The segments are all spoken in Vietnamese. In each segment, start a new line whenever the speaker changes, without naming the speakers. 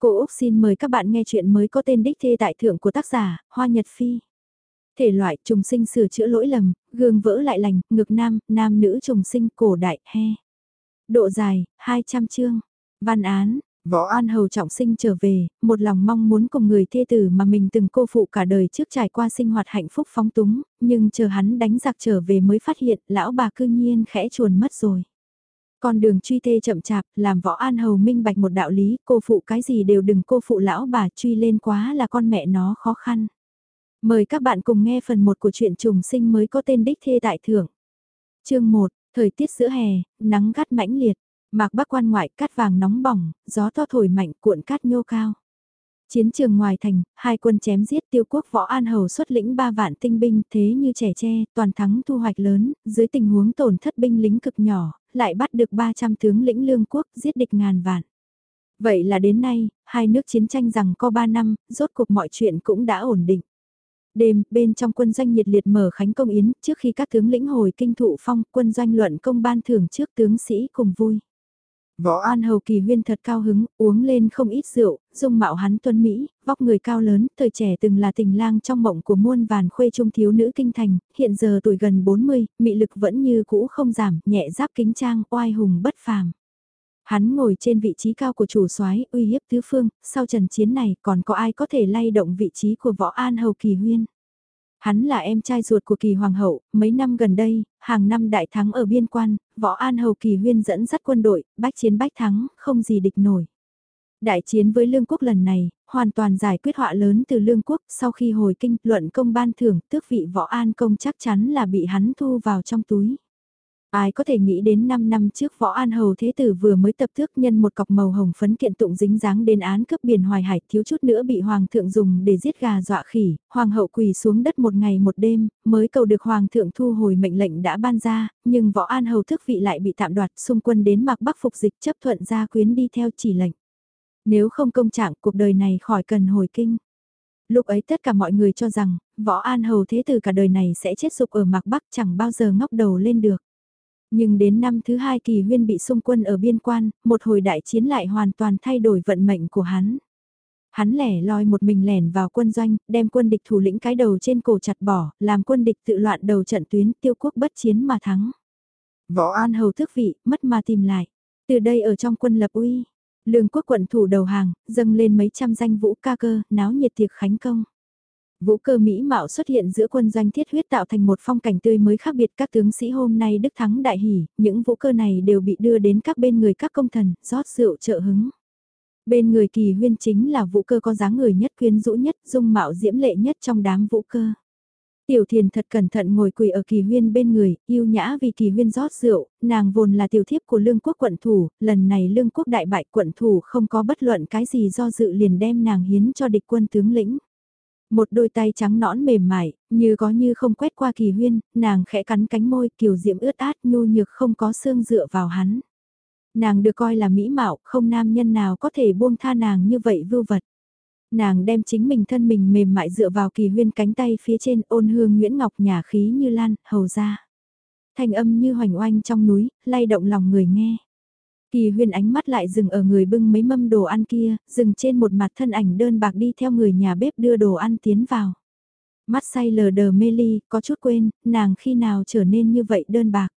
Cô Úc xin mời các bạn nghe chuyện mới có tên đích thê tại thượng của tác giả, Hoa Nhật Phi. Thể loại trùng sinh sửa chữa lỗi lầm, gương vỡ lại lành, ngực nam, nam nữ trùng sinh cổ đại, he. Độ dài, 200 chương. Văn án, Võ An Hầu trọng sinh trở về, một lòng mong muốn cùng người thê tử mà mình từng cô phụ cả đời trước trải qua sinh hoạt hạnh phúc phóng túng, nhưng chờ hắn đánh giặc trở về mới phát hiện lão bà cư nhiên khẽ chuồn mất rồi. Con đường truy thê chậm chạp, làm võ an hầu minh bạch một đạo lý, cô phụ cái gì đều đừng cô phụ lão bà truy lên quá là con mẹ nó khó khăn. Mời các bạn cùng nghe phần 1 của truyện trùng sinh mới có tên đích thê tại thưởng. Chương 1, thời tiết giữa hè, nắng gắt mãnh liệt, mạc bắc quan ngoại cát vàng nóng bỏng, gió to thổi mạnh cuộn cát nhô cao. Chiến trường ngoài thành, hai quân chém giết tiêu quốc võ an hầu xuất lĩnh ba vạn tinh binh thế như trẻ tre, toàn thắng thu hoạch lớn, dưới tình huống tổn thất binh lính cực nhỏ, lại bắt được 300 tướng lĩnh lương quốc giết địch ngàn vạn. Vậy là đến nay, hai nước chiến tranh rằng có 3 năm, rốt cuộc mọi chuyện cũng đã ổn định. Đêm, bên trong quân doanh nhiệt liệt mở khánh công yến, trước khi các tướng lĩnh hồi kinh thụ phong, quân doanh luận công ban thưởng trước tướng sĩ cùng vui. Võ An Hầu Kỳ Huyên thật cao hứng, uống lên không ít rượu, dung mạo hắn tuấn Mỹ, vóc người cao lớn, thời trẻ từng là tình lang trong mộng của muôn vàn khuê trung thiếu nữ kinh thành, hiện giờ tuổi gần 40, mị lực vẫn như cũ không giảm, nhẹ giáp kính trang, oai hùng bất phàm. Hắn ngồi trên vị trí cao của chủ soái uy hiếp tứ phương, sau trận chiến này còn có ai có thể lay động vị trí của Võ An Hầu Kỳ Huyên. Hắn là em trai ruột của kỳ hoàng hậu, mấy năm gần đây, hàng năm đại thắng ở biên quan, võ an hầu kỳ huyên dẫn dắt quân đội, bách chiến bách thắng, không gì địch nổi. Đại chiến với lương quốc lần này, hoàn toàn giải quyết họa lớn từ lương quốc, sau khi hồi kinh, luận công ban thưởng, tước vị võ an công chắc chắn là bị hắn thu vào trong túi. Ai có thể nghĩ đến 5 năm trước võ an hầu thế tử vừa mới tập thước nhân một cọc màu hồng phấn kiện tụng dính dáng đến án cướp biển hoài hải thiếu chút nữa bị hoàng thượng dùng để giết gà dọa khỉ, hoàng hậu quỳ xuống đất một ngày một đêm, mới cầu được hoàng thượng thu hồi mệnh lệnh đã ban ra, nhưng võ an hầu thức vị lại bị tạm đoạt xung quân đến mạc bắc phục dịch chấp thuận ra quyến đi theo chỉ lệnh. Nếu không công trạng cuộc đời này khỏi cần hồi kinh. Lúc ấy tất cả mọi người cho rằng, võ an hầu thế tử cả đời này sẽ chết sụp ở mạc bắc chẳng bao giờ ngóc đầu lên được. Nhưng đến năm thứ hai kỳ huyên bị xung quân ở biên quan, một hồi đại chiến lại hoàn toàn thay đổi vận mệnh của hắn. Hắn lẻ loi một mình lẻn vào quân doanh, đem quân địch thủ lĩnh cái đầu trên cổ chặt bỏ, làm quân địch tự loạn đầu trận tuyến tiêu quốc bất chiến mà thắng. Võ An Hầu thức vị, mất mà tìm lại. Từ đây ở trong quân lập uy, lương quốc quận thủ đầu hàng, dâng lên mấy trăm danh vũ ca cơ, náo nhiệt tiệc khánh công. Vũ cơ Mỹ mạo xuất hiện giữa quân doanh thiết huyết tạo thành một phong cảnh tươi mới khác biệt các tướng sĩ hôm nay đức thắng đại hỷ, những vũ cơ này đều bị đưa đến các bên người các công thần, rót rượu trợ hứng. Bên người kỳ huyên chính là vũ cơ có dáng người nhất quyến rũ nhất, dung mạo diễm lệ nhất trong đám vũ cơ. Tiểu thiền thật cẩn thận ngồi quỳ ở kỳ huyên bên người, yêu nhã vì kỳ huyên rót rượu, nàng vốn là tiểu thiếp của lương quốc quận thủ, lần này lương quốc đại bại quận thủ không có bất luận cái gì do dự liền đem nàng hiến cho địch quân tướng lĩnh. Một đôi tay trắng nõn mềm mại, như có như không quét qua kỳ huyên, nàng khẽ cắn cánh môi kiều diễm ướt át nhu nhược không có xương dựa vào hắn. Nàng được coi là mỹ mạo, không nam nhân nào có thể buông tha nàng như vậy vưu vật. Nàng đem chính mình thân mình mềm mại dựa vào kỳ huyên cánh tay phía trên ôn hương Nguyễn Ngọc nhà khí như lan, hầu ra. Thanh âm như hoành oanh trong núi, lay động lòng người nghe. Kỳ huyên ánh mắt lại dừng ở người bưng mấy mâm đồ ăn kia, dừng trên một mặt thân ảnh đơn bạc đi theo người nhà bếp đưa đồ ăn tiến vào. Mắt say lờ đờ mê ly, có chút quên, nàng khi nào trở nên như vậy đơn bạc.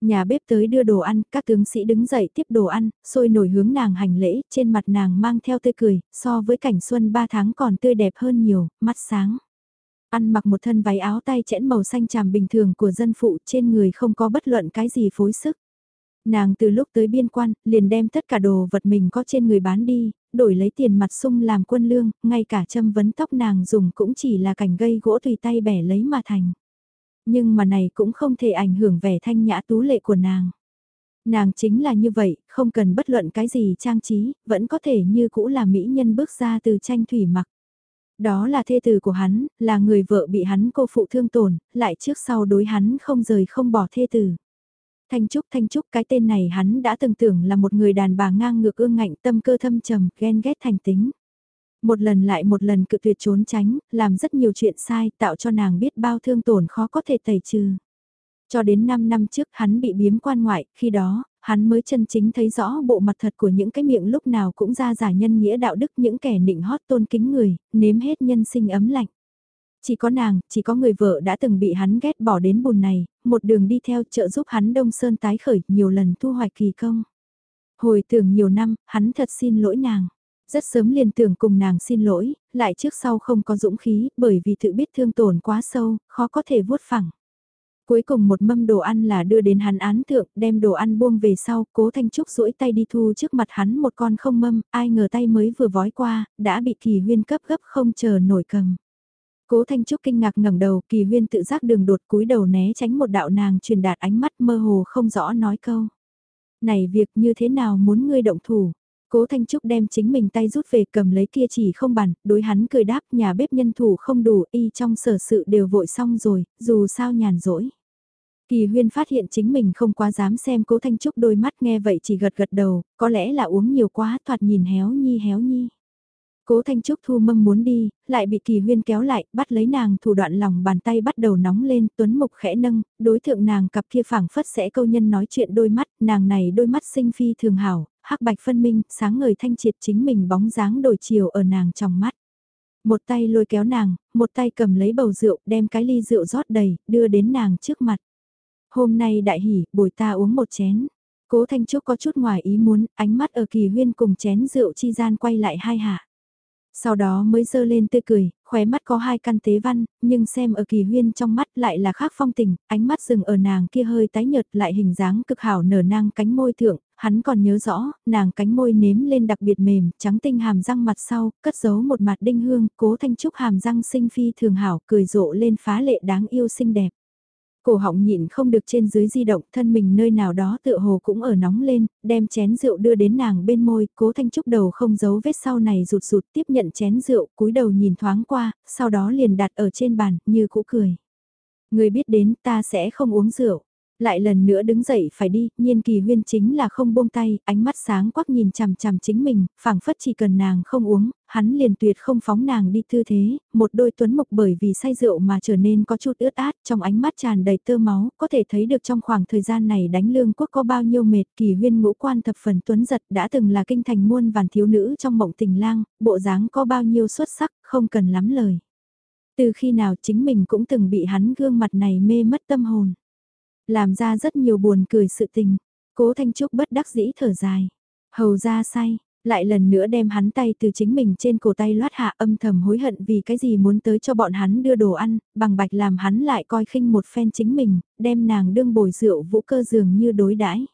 Nhà bếp tới đưa đồ ăn, các tướng sĩ đứng dậy tiếp đồ ăn, sôi nổi hướng nàng hành lễ, trên mặt nàng mang theo tươi cười, so với cảnh xuân ba tháng còn tươi đẹp hơn nhiều, mắt sáng. Ăn mặc một thân váy áo tay chẽn màu xanh tràm bình thường của dân phụ trên người không có bất luận cái gì phối sức. Nàng từ lúc tới biên quan, liền đem tất cả đồ vật mình có trên người bán đi, đổi lấy tiền mặt sung làm quân lương, ngay cả châm vấn tóc nàng dùng cũng chỉ là cảnh gây gỗ tùy tay bẻ lấy mà thành. Nhưng mà này cũng không thể ảnh hưởng vẻ thanh nhã tú lệ của nàng. Nàng chính là như vậy, không cần bất luận cái gì trang trí, vẫn có thể như cũ là mỹ nhân bước ra từ tranh thủy mặc. Đó là thê tử của hắn, là người vợ bị hắn cô phụ thương tổn, lại trước sau đối hắn không rời không bỏ thê tử. Thanh Trúc Thanh Trúc cái tên này hắn đã từng tưởng là một người đàn bà ngang ngược ương ngạnh tâm cơ thâm trầm, ghen ghét thành tính. Một lần lại một lần cự tuyệt trốn tránh, làm rất nhiều chuyện sai, tạo cho nàng biết bao thương tổn khó có thể tẩy trừ. Cho đến 5 năm trước hắn bị biếm quan ngoại, khi đó, hắn mới chân chính thấy rõ bộ mặt thật của những cái miệng lúc nào cũng ra giả nhân nghĩa đạo đức những kẻ nịnh hót tôn kính người, nếm hết nhân sinh ấm lạnh. Chỉ có nàng, chỉ có người vợ đã từng bị hắn ghét bỏ đến bùn này, một đường đi theo trợ giúp hắn Đông Sơn tái khởi nhiều lần thu hoạch kỳ công. Hồi tưởng nhiều năm, hắn thật xin lỗi nàng. Rất sớm liền tưởng cùng nàng xin lỗi, lại trước sau không có dũng khí, bởi vì tự biết thương tổn quá sâu, khó có thể vuốt phẳng. Cuối cùng một mâm đồ ăn là đưa đến hắn án thượng, đem đồ ăn buông về sau, cố Thanh Trúc duỗi tay đi thu trước mặt hắn một con không mâm, ai ngờ tay mới vừa vói qua, đã bị kỳ huyên cấp gấp không chờ nổi cầm. Cố Thanh Trúc kinh ngạc ngẩng đầu, kỳ huyên tự giác đường đột cúi đầu né tránh một đạo nàng truyền đạt ánh mắt mơ hồ không rõ nói câu. Này việc như thế nào muốn ngươi động thủ? Cố Thanh Trúc đem chính mình tay rút về cầm lấy kia chỉ không bàn, đối hắn cười đáp nhà bếp nhân thủ không đủ y trong sở sự đều vội xong rồi, dù sao nhàn rỗi. Kỳ huyên phát hiện chính mình không quá dám xem cố Thanh Trúc đôi mắt nghe vậy chỉ gật gật đầu, có lẽ là uống nhiều quá thoạt nhìn héo nhi héo nhi. Cố Thanh Trúc thu mâm muốn đi, lại bị kỳ huyên kéo lại, bắt lấy nàng thủ đoạn lòng bàn tay bắt đầu nóng lên, tuấn mục khẽ nâng, đối thượng nàng cặp kia phảng phất sẽ câu nhân nói chuyện đôi mắt, nàng này đôi mắt sinh phi thường hảo, hắc bạch phân minh, sáng ngời thanh triệt chính mình bóng dáng đổi chiều ở nàng trong mắt. Một tay lôi kéo nàng, một tay cầm lấy bầu rượu, đem cái ly rượu rót đầy, đưa đến nàng trước mặt. Hôm nay đại hỉ, bồi ta uống một chén. Cố Thanh Trúc có chút ngoài ý muốn, ánh mắt ở kỳ huyên cùng chén rượu chi gian quay lại hai hạ. Sau đó mới dơ lên tươi cười, khóe mắt có hai căn tế văn, nhưng xem ở kỳ huyên trong mắt lại là khác phong tình, ánh mắt dừng ở nàng kia hơi tái nhợt lại hình dáng cực hảo nở nang cánh môi thượng, hắn còn nhớ rõ, nàng cánh môi nếm lên đặc biệt mềm, trắng tinh hàm răng mặt sau, cất giấu một mặt đinh hương, cố thanh trúc hàm răng sinh phi thường hảo, cười rộ lên phá lệ đáng yêu xinh đẹp. Cổ họng nhịn không được trên dưới di động, thân mình nơi nào đó tựa hồ cũng ở nóng lên, đem chén rượu đưa đến nàng bên môi, cố thanh trúc đầu không giấu vết sau này rụt rụt tiếp nhận chén rượu, cúi đầu nhìn thoáng qua, sau đó liền đặt ở trên bàn, như cũ cười. Người biết đến ta sẽ không uống rượu lại lần nữa đứng dậy phải đi, nhiên kỳ huyên chính là không buông tay, ánh mắt sáng quắc nhìn chằm chằm chính mình, phảng phất chỉ cần nàng không uống, hắn liền tuyệt không phóng nàng đi tư thế, một đôi tuấn mục bởi vì say rượu mà trở nên có chút ướt át, trong ánh mắt tràn đầy tơ máu, có thể thấy được trong khoảng thời gian này đánh lương quốc có bao nhiêu mệt, kỳ huyên ngũ quan thập phần tuấn giật đã từng là kinh thành muôn vàn thiếu nữ trong mộng tình lang, bộ dáng có bao nhiêu xuất sắc, không cần lắm lời. Từ khi nào chính mình cũng từng bị hắn gương mặt này mê mất tâm hồn. Làm ra rất nhiều buồn cười sự tình. Cố Thanh Trúc bất đắc dĩ thở dài. Hầu ra say, lại lần nữa đem hắn tay từ chính mình trên cổ tay loát hạ âm thầm hối hận vì cái gì muốn tới cho bọn hắn đưa đồ ăn, bằng bạch làm hắn lại coi khinh một phen chính mình, đem nàng đương bồi rượu vũ cơ dường như đối đãi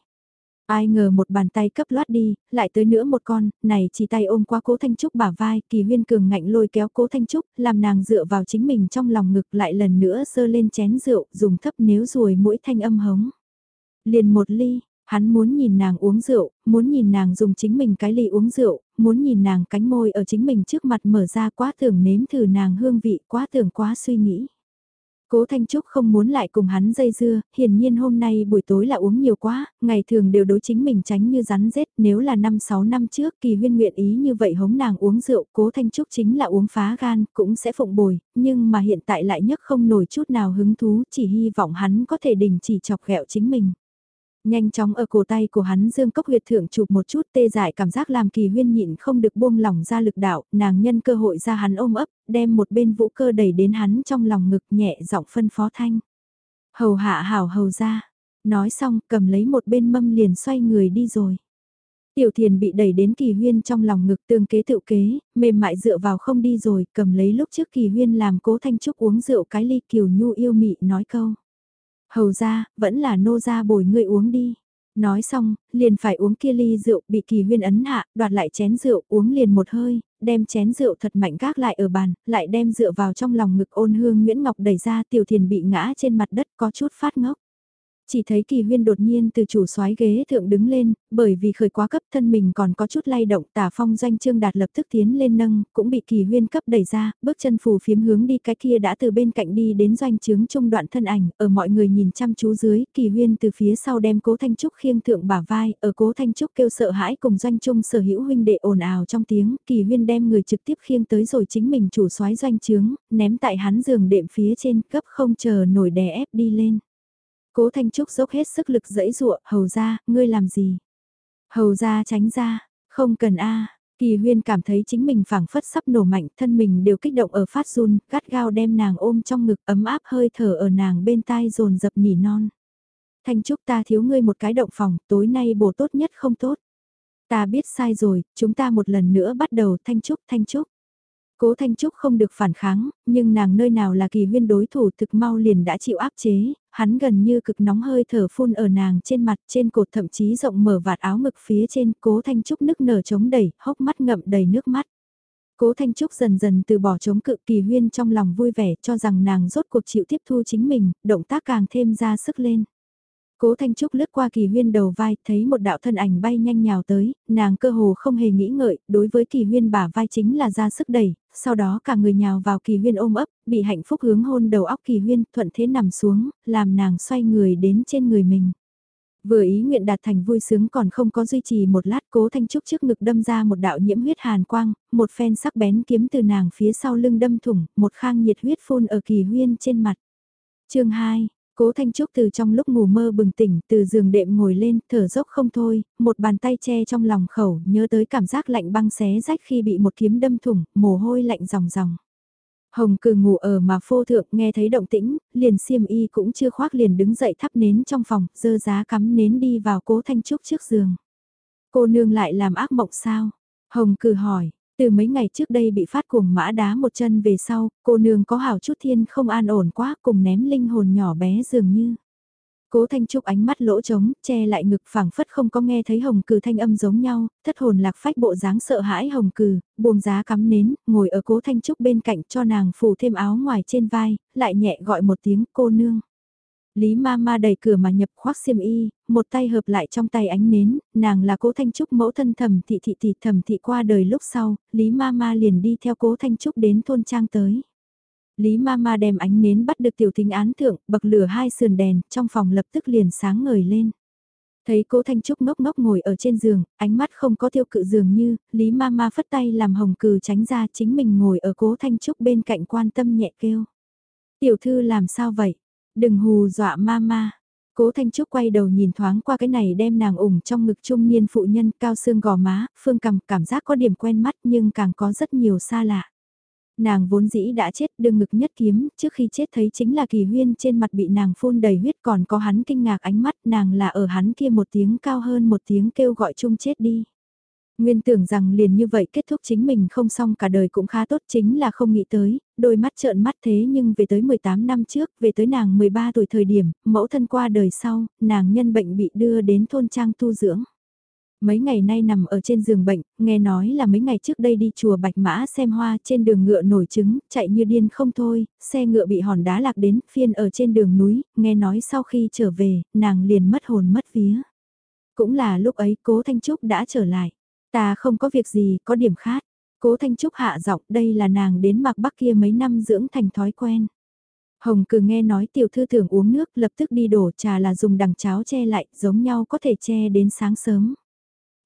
Ai ngờ một bàn tay cấp loát đi, lại tới nữa một con, này chỉ tay ôm qua cố Thanh Trúc bả vai, kỳ huyên cường ngạnh lôi kéo cố Thanh Trúc, làm nàng dựa vào chính mình trong lòng ngực lại lần nữa sơ lên chén rượu, dùng thấp nếu ruồi mũi thanh âm hống. Liền một ly, hắn muốn nhìn nàng uống rượu, muốn nhìn nàng dùng chính mình cái ly uống rượu, muốn nhìn nàng cánh môi ở chính mình trước mặt mở ra quá tưởng nếm thử nàng hương vị quá tưởng quá suy nghĩ. Cố Thanh Trúc không muốn lại cùng hắn dây dưa, hiển nhiên hôm nay buổi tối là uống nhiều quá, ngày thường đều đối chính mình tránh như rắn rết, nếu là 5-6 năm trước kỳ huyên nguyện ý như vậy hống nàng uống rượu, Cố Thanh Trúc chính là uống phá gan, cũng sẽ phụng bồi, nhưng mà hiện tại lại nhất không nổi chút nào hứng thú, chỉ hy vọng hắn có thể đình chỉ chọc ghẹo chính mình. Nhanh chóng ở cổ tay của hắn dương cốc huyệt thượng chụp một chút tê dại cảm giác làm kỳ huyên nhịn không được buông lỏng ra lực đạo, nàng nhân cơ hội ra hắn ôm ấp, đem một bên vũ cơ đẩy đến hắn trong lòng ngực nhẹ giọng phân phó thanh. Hầu hạ hảo hầu ra, nói xong cầm lấy một bên mâm liền xoay người đi rồi. Tiểu thiền bị đẩy đến kỳ huyên trong lòng ngực tương kế tự kế, mềm mại dựa vào không đi rồi, cầm lấy lúc trước kỳ huyên làm cố thanh trúc uống rượu cái ly kiều nhu yêu mị nói câu. Hầu ra, vẫn là nô ra bồi ngươi uống đi. Nói xong, liền phải uống kia ly rượu bị kỳ huyên ấn hạ, đoạt lại chén rượu uống liền một hơi, đem chén rượu thật mạnh gác lại ở bàn, lại đem rượu vào trong lòng ngực ôn hương Nguyễn Ngọc đẩy ra tiểu thiền bị ngã trên mặt đất có chút phát ngốc. Chỉ thấy kỳ huyên đột nhiên từ chủ soái ghế thượng đứng lên, bởi vì khởi quá cấp thân mình còn có chút lay động tả phong doanh trương đạt lập tức tiến lên nâng, cũng bị kỳ huyên cấp đẩy ra, bước chân phù phiếm hướng đi cái kia đã từ bên cạnh đi đến doanh trướng trung đoạn thân ảnh, ở mọi người nhìn chăm chú dưới, kỳ huyên từ phía sau đem cố thanh trúc khiêng thượng bả vai, ở cố thanh trúc kêu sợ hãi cùng doanh trung sở hữu huynh đệ ồn ào trong tiếng, kỳ huyên đem người trực tiếp khiêng tới rồi chính mình chủ soái doanh trướng, ném tại hắn giường đệm phía trên cấp không chờ nổi đè ép đi lên. Cố Thanh Trúc dốc hết sức lực dẫy dụa, hầu ra, ngươi làm gì? Hầu ra tránh ra, không cần a Kỳ huyên cảm thấy chính mình phảng phất sắp nổ mạnh, thân mình đều kích động ở phát run, gắt gao đem nàng ôm trong ngực ấm áp hơi thở ở nàng bên tai rồn dập nỉ non. Thanh Trúc ta thiếu ngươi một cái động phòng, tối nay bổ tốt nhất không tốt. Ta biết sai rồi, chúng ta một lần nữa bắt đầu Thanh Trúc, Thanh Trúc. Cố Thanh Trúc không được phản kháng, nhưng nàng nơi nào là kỳ huyên đối thủ thực mau liền đã chịu áp chế, hắn gần như cực nóng hơi thở phun ở nàng trên mặt trên cột thậm chí rộng mở vạt áo ngực phía trên Cố Thanh Trúc nức nở chống đẩy, hốc mắt ngậm đầy nước mắt. Cố Thanh Trúc dần dần từ bỏ chống cự kỳ huyên trong lòng vui vẻ cho rằng nàng rốt cuộc chịu tiếp thu chính mình, động tác càng thêm ra sức lên. Cố Thanh Trúc lướt qua kỳ huyên đầu vai, thấy một đạo thân ảnh bay nhanh nhào tới, nàng cơ hồ không hề nghĩ ngợi, đối với kỳ huyên bả vai chính là ra sức đẩy, sau đó cả người nhào vào kỳ huyên ôm ấp, bị hạnh phúc hướng hôn đầu óc kỳ huyên, thuận thế nằm xuống, làm nàng xoay người đến trên người mình. Vừa ý nguyện đạt thành vui sướng còn không có duy trì một lát cố thanh trúc trước ngực đâm ra một đạo nhiễm huyết hàn quang, một phen sắc bén kiếm từ nàng phía sau lưng đâm thủng, một khang nhiệt huyết phun ở kỳ huyên trên mặt. chương 2 Cố Thanh Trúc từ trong lúc ngủ mơ bừng tỉnh, từ giường đệm ngồi lên, thở dốc không thôi, một bàn tay che trong lòng khẩu, nhớ tới cảm giác lạnh băng xé rách khi bị một kiếm đâm thủng, mồ hôi lạnh ròng ròng. Hồng cừ ngủ ở mà phô thượng nghe thấy động tĩnh, liền xiêm y cũng chưa khoác liền đứng dậy thắp nến trong phòng, dơ giá cắm nến đi vào cố Thanh Trúc trước giường. Cô nương lại làm ác mộng sao? Hồng cừ hỏi, từ mấy ngày trước đây bị phát cuồng mã đá một chân về sau, cô nương có hảo chút thiên không an ổn quá cùng ném linh hồn nhỏ bé dường như. Cố Thanh Trúc ánh mắt lỗ trống, che lại ngực phảng phất không có nghe thấy hồng cừ thanh âm giống nhau, thất hồn lạc phách bộ dáng sợ hãi hồng cừ, buông giá cắm nến, ngồi ở cố Thanh Trúc bên cạnh cho nàng phủ thêm áo ngoài trên vai, lại nhẹ gọi một tiếng cô nương. Lý ma ma đẩy cửa mà nhập khoác xiêm y, một tay hợp lại trong tay ánh nến, nàng là cố Thanh Trúc mẫu thân thầm thị thị thị thầm thị qua đời lúc sau, Lý ma ma liền đi theo cố Thanh Trúc đến thôn trang tới. Lý ma ma đem ánh nến bắt được tiểu thính án thượng, bậc lửa hai sườn đèn, trong phòng lập tức liền sáng ngời lên. Thấy cố Thanh Trúc ngốc ngốc ngồi ở trên giường, ánh mắt không có tiêu cự dường như, Lý ma ma phất tay làm hồng cừ tránh ra chính mình ngồi ở cố Thanh Trúc bên cạnh quan tâm nhẹ kêu. Tiểu thư làm sao vậy? Đừng hù dọa mama. Cố Thanh Trúc quay đầu nhìn thoáng qua cái này đem nàng ủng trong ngực trung niên phụ nhân cao xương gò má, phương cầm cảm giác có điểm quen mắt nhưng càng có rất nhiều xa lạ. Nàng vốn dĩ đã chết đương ngực nhất kiếm, trước khi chết thấy chính là kỳ huyên trên mặt bị nàng phun đầy huyết còn có hắn kinh ngạc ánh mắt nàng là ở hắn kia một tiếng cao hơn một tiếng kêu gọi chung chết đi. Nguyên tưởng rằng liền như vậy kết thúc chính mình không xong cả đời cũng khá tốt chính là không nghĩ tới, đôi mắt trợn mắt thế nhưng về tới 18 năm trước, về tới nàng 13 tuổi thời điểm, mẫu thân qua đời sau, nàng nhân bệnh bị đưa đến thôn trang tu dưỡng. Mấy ngày nay nằm ở trên giường bệnh, nghe nói là mấy ngày trước đây đi chùa Bạch Mã xem hoa trên đường ngựa nổi trứng, chạy như điên không thôi, xe ngựa bị hòn đá lạc đến, phiên ở trên đường núi, nghe nói sau khi trở về, nàng liền mất hồn mất vía. Cũng là lúc ấy cố Thanh Trúc đã trở lại. Ta không có việc gì, có điểm khác. Cố Thanh Trúc hạ giọng đây là nàng đến mặc bắc kia mấy năm dưỡng thành thói quen. Hồng cử nghe nói tiểu thư thường uống nước lập tức đi đổ trà là dùng đằng cháo che lại giống nhau có thể che đến sáng sớm.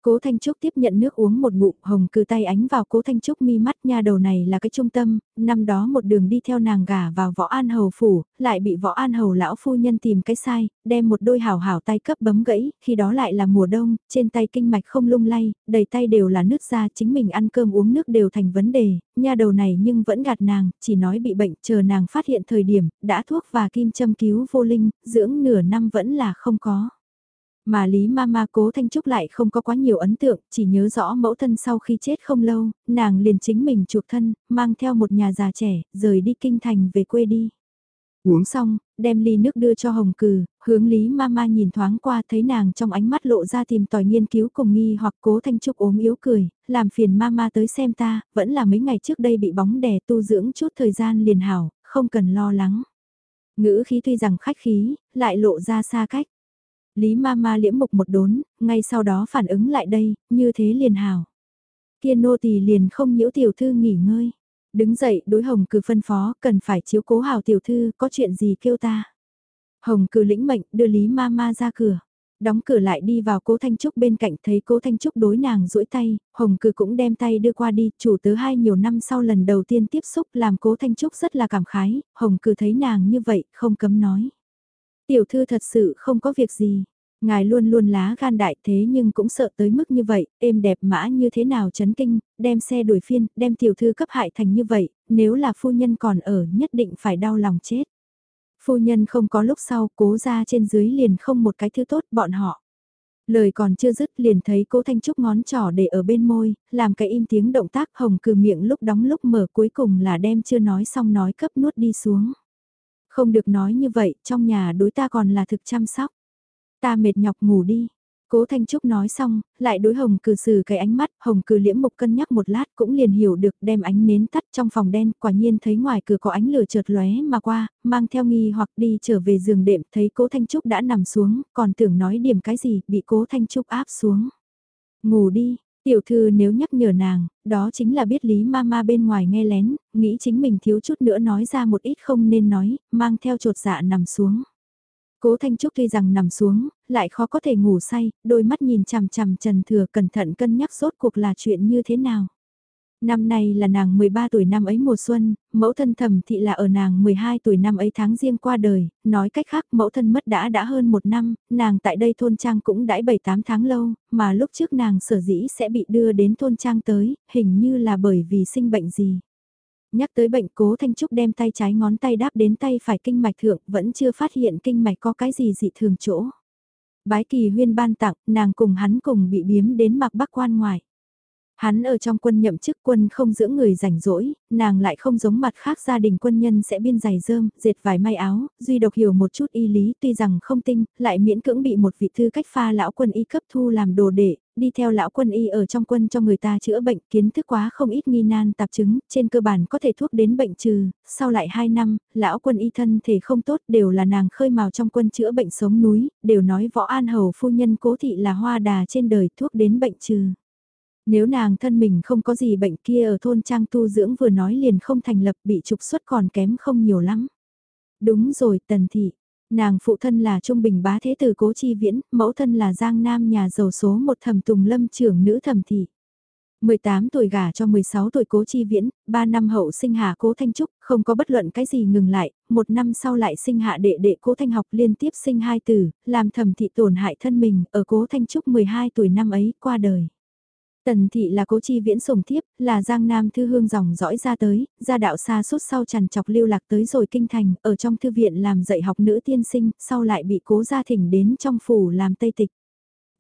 Cố Thanh Trúc tiếp nhận nước uống một ngụm, hồng cử tay ánh vào Cố Thanh Trúc mi mắt nha đầu này là cái trung tâm, năm đó một đường đi theo nàng gả vào võ an hầu phủ, lại bị võ an hầu lão phu nhân tìm cái sai, đem một đôi hảo hảo tay cấp bấm gãy, khi đó lại là mùa đông, trên tay kinh mạch không lung lay, đầy tay đều là nước ra chính mình ăn cơm uống nước đều thành vấn đề, nha đầu này nhưng vẫn gạt nàng, chỉ nói bị bệnh, chờ nàng phát hiện thời điểm, đã thuốc và kim châm cứu vô linh, dưỡng nửa năm vẫn là không có. Mà Lý Mama cố Thanh Trúc lại không có quá nhiều ấn tượng, chỉ nhớ rõ mẫu thân sau khi chết không lâu, nàng liền chính mình chuộc thân, mang theo một nhà già trẻ, rời đi kinh thành về quê đi. Uống xong, đem ly nước đưa cho Hồng Cừ, hướng Lý Mama nhìn thoáng qua thấy nàng trong ánh mắt lộ ra tìm tòi nghiên cứu cùng nghi hoặc cố Thanh Trúc ốm yếu cười, làm phiền Mama tới xem ta, vẫn là mấy ngày trước đây bị bóng đè tu dưỡng chút thời gian liền hảo, không cần lo lắng. Ngữ khí tuy rằng khách khí, lại lộ ra xa cách. Lý ma ma liễm mục một đốn, ngay sau đó phản ứng lại đây, như thế liền hào. Kia nô tỳ liền không nhiễu tiểu thư nghỉ ngơi. Đứng dậy đối hồng cử phân phó, cần phải chiếu cố hào tiểu thư, có chuyện gì kêu ta. Hồng cử lĩnh mệnh, đưa Lý ma ma ra cửa. Đóng cửa lại đi vào cố Thanh Trúc bên cạnh thấy cố Thanh Trúc đối nàng duỗi tay, Hồng cử cũng đem tay đưa qua đi, chủ tớ hai nhiều năm sau lần đầu tiên tiếp xúc làm cố Thanh Trúc rất là cảm khái, Hồng cử thấy nàng như vậy, không cấm nói. Tiểu thư thật sự không có việc gì. Ngài luôn luôn lá gan đại thế nhưng cũng sợ tới mức như vậy, êm đẹp mã như thế nào chấn kinh, đem xe đuổi phiên, đem tiểu thư cấp hại thành như vậy, nếu là phu nhân còn ở nhất định phải đau lòng chết. Phu nhân không có lúc sau cố ra trên dưới liền không một cái thứ tốt bọn họ. Lời còn chưa dứt liền thấy cố Thanh Trúc ngón trỏ để ở bên môi, làm cái im tiếng động tác hồng cừ miệng lúc đóng lúc mở cuối cùng là đem chưa nói xong nói cấp nuốt đi xuống. Không được nói như vậy, trong nhà đối ta còn là thực chăm sóc. Ta mệt nhọc ngủ đi. Cố Thanh Trúc nói xong, lại đối Hồng Cừ sử cái ánh mắt, Hồng Cừ liễm mục cân nhắc một lát cũng liền hiểu được đem ánh nến tắt trong phòng đen, quả nhiên thấy ngoài cửa có ánh lửa chợt lóe mà qua, mang theo nghi hoặc đi trở về giường đệm, thấy Cố Thanh Trúc đã nằm xuống, còn tưởng nói điểm cái gì, bị Cố Thanh Trúc áp xuống. Ngủ đi, tiểu thư nếu nhắc nhở nàng, đó chính là biết lý Mama ma bên ngoài nghe lén, nghĩ chính mình thiếu chút nữa nói ra một ít không nên nói, mang theo trột dạ nằm xuống. Cố Thanh Trúc tuy rằng nằm xuống, lại khó có thể ngủ say, đôi mắt nhìn chằm chằm Trần Thừa cẩn thận cân nhắc rốt cuộc là chuyện như thế nào. Năm nay là nàng 13 tuổi năm ấy mùa xuân, mẫu thân thẩm thị là ở nàng 12 tuổi năm ấy tháng riêng qua đời, nói cách khác mẫu thân mất đã đã hơn một năm, nàng tại đây thôn trang cũng đãi 7-8 tháng lâu, mà lúc trước nàng sở dĩ sẽ bị đưa đến thôn trang tới, hình như là bởi vì sinh bệnh gì. Nhắc tới bệnh cố Thanh Trúc đem tay trái ngón tay đáp đến tay phải kinh mạch thượng vẫn chưa phát hiện kinh mạch có cái gì dị thường chỗ. Bái kỳ huyên ban tặng, nàng cùng hắn cùng bị biếm đến mặc bắc quan ngoài. Hắn ở trong quân nhậm chức quân không dưỡng người rảnh rỗi, nàng lại không giống mặt khác gia đình quân nhân sẽ biên giày dơm, dệt vải may áo, duy độc hiểu một chút y lý tuy rằng không tinh, lại miễn cưỡng bị một vị thư cách pha lão quân y cấp thu làm đồ đệ, đi theo lão quân y ở trong quân cho người ta chữa bệnh kiến thức quá không ít nghi nan tạp chứng, trên cơ bản có thể thuốc đến bệnh trừ, sau lại 2 năm, lão quân y thân thể không tốt đều là nàng khơi mào trong quân chữa bệnh sống núi, đều nói võ an hầu phu nhân cố thị là hoa đà trên đời thuốc đến bệnh trừ. Nếu nàng thân mình không có gì bệnh kia ở thôn trang tu dưỡng vừa nói liền không thành lập bị trục xuất còn kém không nhiều lắm. Đúng rồi tần thị, nàng phụ thân là Trung Bình bá thế tử cố chi viễn, mẫu thân là Giang Nam nhà giàu số một thẩm tùng lâm trưởng nữ thẩm thị. 18 tuổi gả cho 16 tuổi cố chi viễn, 3 năm hậu sinh hạ cố thanh trúc, không có bất luận cái gì ngừng lại, một năm sau lại sinh hạ đệ đệ cố thanh học liên tiếp sinh hai tử, làm thẩm thị tổn hại thân mình, ở cố thanh trúc 12 tuổi năm ấy qua đời. Tần thị là cố chi viễn sủng thiếp, là giang nam thư hương dòng dõi ra tới, gia đạo xa suốt sau chằn chọc lưu lạc tới rồi kinh thành, ở trong thư viện làm dạy học nữ tiên sinh, sau lại bị cố gia thỉnh đến trong phủ làm tây tịch.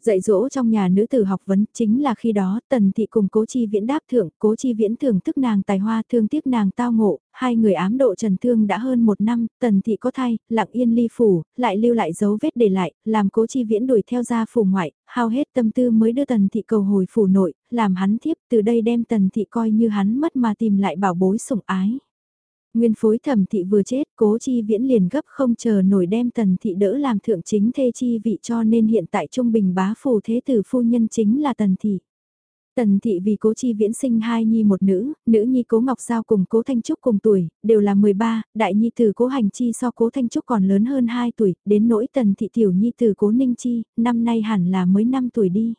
Dạy dỗ trong nhà nữ tử học vấn chính là khi đó tần thị cùng cố chi viễn đáp thưởng, cố chi viễn thưởng thức nàng tài hoa thương tiếc nàng tao ngộ, hai người ám độ trần thương đã hơn một năm, tần thị có thai, lặng yên ly phủ, lại lưu lại dấu vết để lại, làm cố chi viễn đuổi theo ra phủ ngoại, hao hết tâm tư mới đưa tần thị cầu hồi phủ nội, làm hắn thiếp từ đây đem tần thị coi như hắn mất mà tìm lại bảo bối sủng ái. Nguyên phối thẩm thị vừa chết, cố chi viễn liền gấp không chờ nổi đem tần thị đỡ làm thượng chính thê chi vị cho nên hiện tại trung bình bá phù thế tử phu nhân chính là tần thị. Tần thị vì cố chi viễn sinh hai nhi một nữ, nữ nhi cố Ngọc Giao cùng cố Thanh Trúc cùng tuổi, đều là 13, đại nhi từ cố Hành Chi so cố Thanh Trúc còn lớn hơn 2 tuổi, đến nỗi tần thị tiểu nhi từ cố Ninh Chi, năm nay hẳn là mới 5 tuổi đi.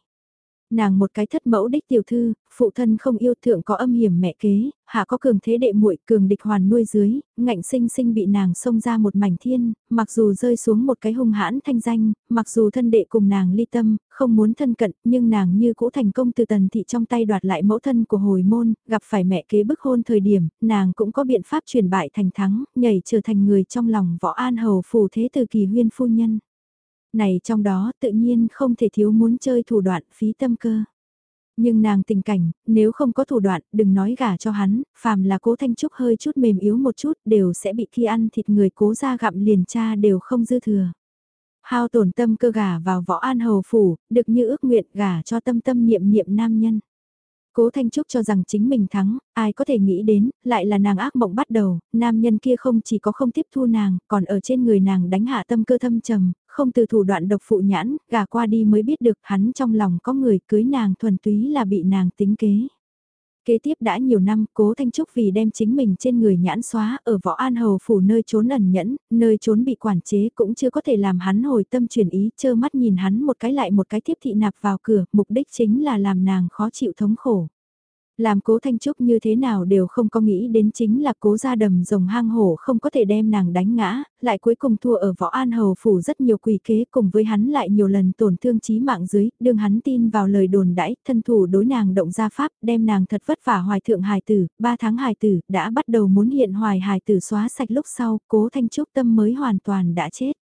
Nàng một cái thất mẫu đích tiểu thư, phụ thân không yêu thượng có âm hiểm mẹ kế, hạ có cường thế đệ muội cường địch hoàn nuôi dưới, ngạnh sinh sinh bị nàng xông ra một mảnh thiên, mặc dù rơi xuống một cái hung hãn thanh danh, mặc dù thân đệ cùng nàng ly tâm, không muốn thân cận, nhưng nàng như cũ thành công từ tần thị trong tay đoạt lại mẫu thân của hồi môn, gặp phải mẹ kế bức hôn thời điểm, nàng cũng có biện pháp chuyển bại thành thắng, nhảy trở thành người trong lòng võ an hầu phù thế từ kỳ huyên phu nhân. Này trong đó tự nhiên không thể thiếu muốn chơi thủ đoạn phí tâm cơ. Nhưng nàng tình cảnh, nếu không có thủ đoạn, đừng nói gả cho hắn, phàm là cố thanh trúc hơi chút mềm yếu một chút đều sẽ bị khi ăn thịt người cố ra gặm liền cha đều không dư thừa. Hao tổn tâm cơ gả vào võ an hầu phủ, được như ước nguyện gả cho tâm tâm niệm niệm nam nhân. Cố Thanh Trúc cho rằng chính mình thắng, ai có thể nghĩ đến, lại là nàng ác mộng bắt đầu, nam nhân kia không chỉ có không tiếp thu nàng, còn ở trên người nàng đánh hạ tâm cơ thâm trầm, không từ thủ đoạn độc phụ nhãn, gà qua đi mới biết được hắn trong lòng có người cưới nàng thuần túy là bị nàng tính kế. Kế tiếp đã nhiều năm, cố Thanh Trúc vì đem chính mình trên người nhãn xóa ở võ an hầu phủ nơi trốn ẩn nhẫn, nơi trốn bị quản chế cũng chưa có thể làm hắn hồi tâm chuyển ý, chơ mắt nhìn hắn một cái lại một cái tiếp thị nạp vào cửa, mục đích chính là làm nàng khó chịu thống khổ. Làm cố Thanh Trúc như thế nào đều không có nghĩ đến chính là cố gia đầm rồng hang hổ không có thể đem nàng đánh ngã, lại cuối cùng thua ở võ an hầu phủ rất nhiều quỷ kế cùng với hắn lại nhiều lần tổn thương chí mạng dưới, đương hắn tin vào lời đồn đãi, thân thủ đối nàng động ra pháp, đem nàng thật vất vả hoài thượng hài tử, ba tháng hài tử, đã bắt đầu muốn hiện hoài hài tử xóa sạch lúc sau, cố Thanh Trúc tâm mới hoàn toàn đã chết.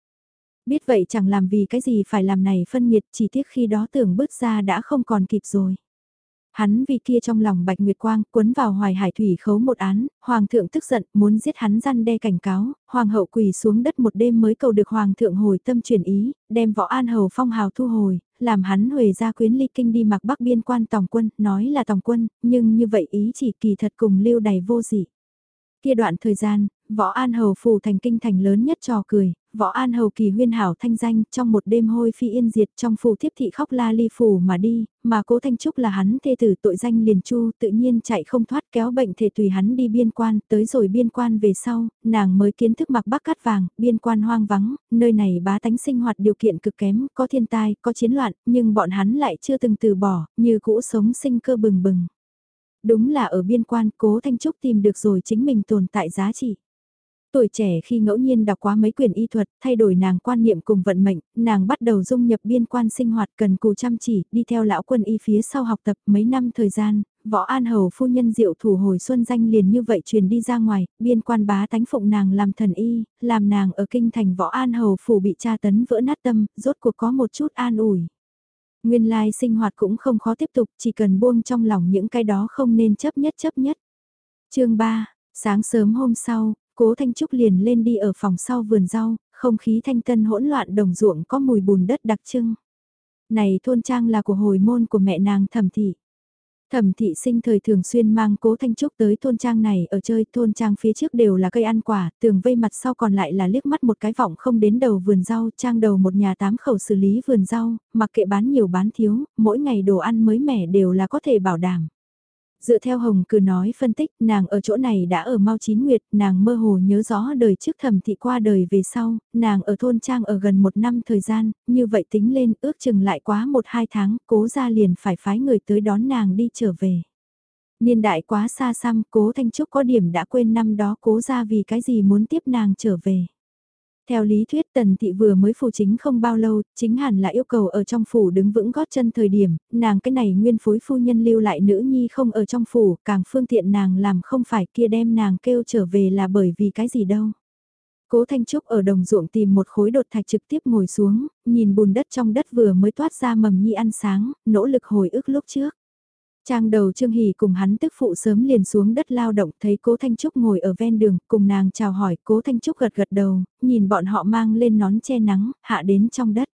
Biết vậy chẳng làm vì cái gì phải làm này phân nhiệt chỉ tiếc khi đó tưởng bước ra đã không còn kịp rồi. Hắn vì kia trong lòng Bạch Nguyệt Quang cuốn vào hoài hải thủy khấu một án, Hoàng thượng tức giận muốn giết hắn gian đe cảnh cáo, Hoàng hậu quỳ xuống đất một đêm mới cầu được Hoàng thượng hồi tâm chuyển ý, đem võ an hầu phong hào thu hồi, làm hắn huề ra quyến ly kinh đi mặc bắc biên quan tòng quân, nói là tòng quân, nhưng như vậy ý chỉ kỳ thật cùng lưu đầy vô dị. Kia đoạn thời gian, võ an hầu phù thành kinh thành lớn nhất trò cười, võ an hầu kỳ huyên hảo thanh danh trong một đêm hôi phi yên diệt trong phù thiếp thị khóc la ly phù mà đi, mà cố thanh trúc là hắn thê tử tội danh liền chu tự nhiên chạy không thoát kéo bệnh thể tùy hắn đi biên quan, tới rồi biên quan về sau, nàng mới kiến thức mặc bắc cát vàng, biên quan hoang vắng, nơi này bá tánh sinh hoạt điều kiện cực kém, có thiên tai, có chiến loạn, nhưng bọn hắn lại chưa từng từ bỏ, như cũ sống sinh cơ bừng bừng. Đúng là ở biên quan cố Thanh Trúc tìm được rồi chính mình tồn tại giá trị. Tuổi trẻ khi ngẫu nhiên đọc quá mấy quyển y thuật, thay đổi nàng quan niệm cùng vận mệnh, nàng bắt đầu dung nhập biên quan sinh hoạt cần cù chăm chỉ, đi theo lão quân y phía sau học tập mấy năm thời gian, võ an hầu phu nhân diệu thủ hồi xuân danh liền như vậy truyền đi ra ngoài, biên quan bá tánh phụng nàng làm thần y, làm nàng ở kinh thành võ an hầu phủ bị tra tấn vỡ nát tâm, rốt cuộc có một chút an ủi. Nguyên lai sinh hoạt cũng không khó tiếp tục, chỉ cần buông trong lòng những cái đó không nên chấp nhất chấp nhất. chương 3, sáng sớm hôm sau, Cố Thanh Trúc liền lên đi ở phòng sau vườn rau, không khí thanh tân hỗn loạn đồng ruộng có mùi bùn đất đặc trưng. Này thôn trang là của hồi môn của mẹ nàng thẩm thị. Thẩm thị sinh thời thường xuyên mang cố thanh trúc tới thôn trang này ở chơi thôn trang phía trước đều là cây ăn quả, tường vây mặt sau còn lại là liếc mắt một cái vọng không đến đầu vườn rau, trang đầu một nhà tám khẩu xử lý vườn rau, mặc kệ bán nhiều bán thiếu, mỗi ngày đồ ăn mới mẻ đều là có thể bảo đảm. Dựa theo Hồng cử nói phân tích, nàng ở chỗ này đã ở mau chín nguyệt, nàng mơ hồ nhớ rõ đời trước thẩm thị qua đời về sau, nàng ở thôn trang ở gần một năm thời gian, như vậy tính lên ước chừng lại quá một hai tháng, cố ra liền phải phái người tới đón nàng đi trở về. Niên đại quá xa xăm, cố Thanh Trúc có điểm đã quên năm đó cố ra vì cái gì muốn tiếp nàng trở về. Theo lý thuyết tần thị vừa mới phủ chính không bao lâu, chính hẳn là yêu cầu ở trong phủ đứng vững gót chân thời điểm, nàng cái này nguyên phối phu nhân lưu lại nữ nhi không ở trong phủ, càng phương tiện nàng làm không phải kia đem nàng kêu trở về là bởi vì cái gì đâu. Cố Thanh Trúc ở đồng ruộng tìm một khối đột thạch trực tiếp ngồi xuống, nhìn bùn đất trong đất vừa mới toát ra mầm nhi ăn sáng, nỗ lực hồi ức lúc trước. Trang đầu Trương Hỷ cùng hắn tức phụ sớm liền xuống đất lao động thấy cố Thanh Trúc ngồi ở ven đường cùng nàng chào hỏi cố Thanh Trúc gật gật đầu, nhìn bọn họ mang lên nón che nắng, hạ đến trong đất.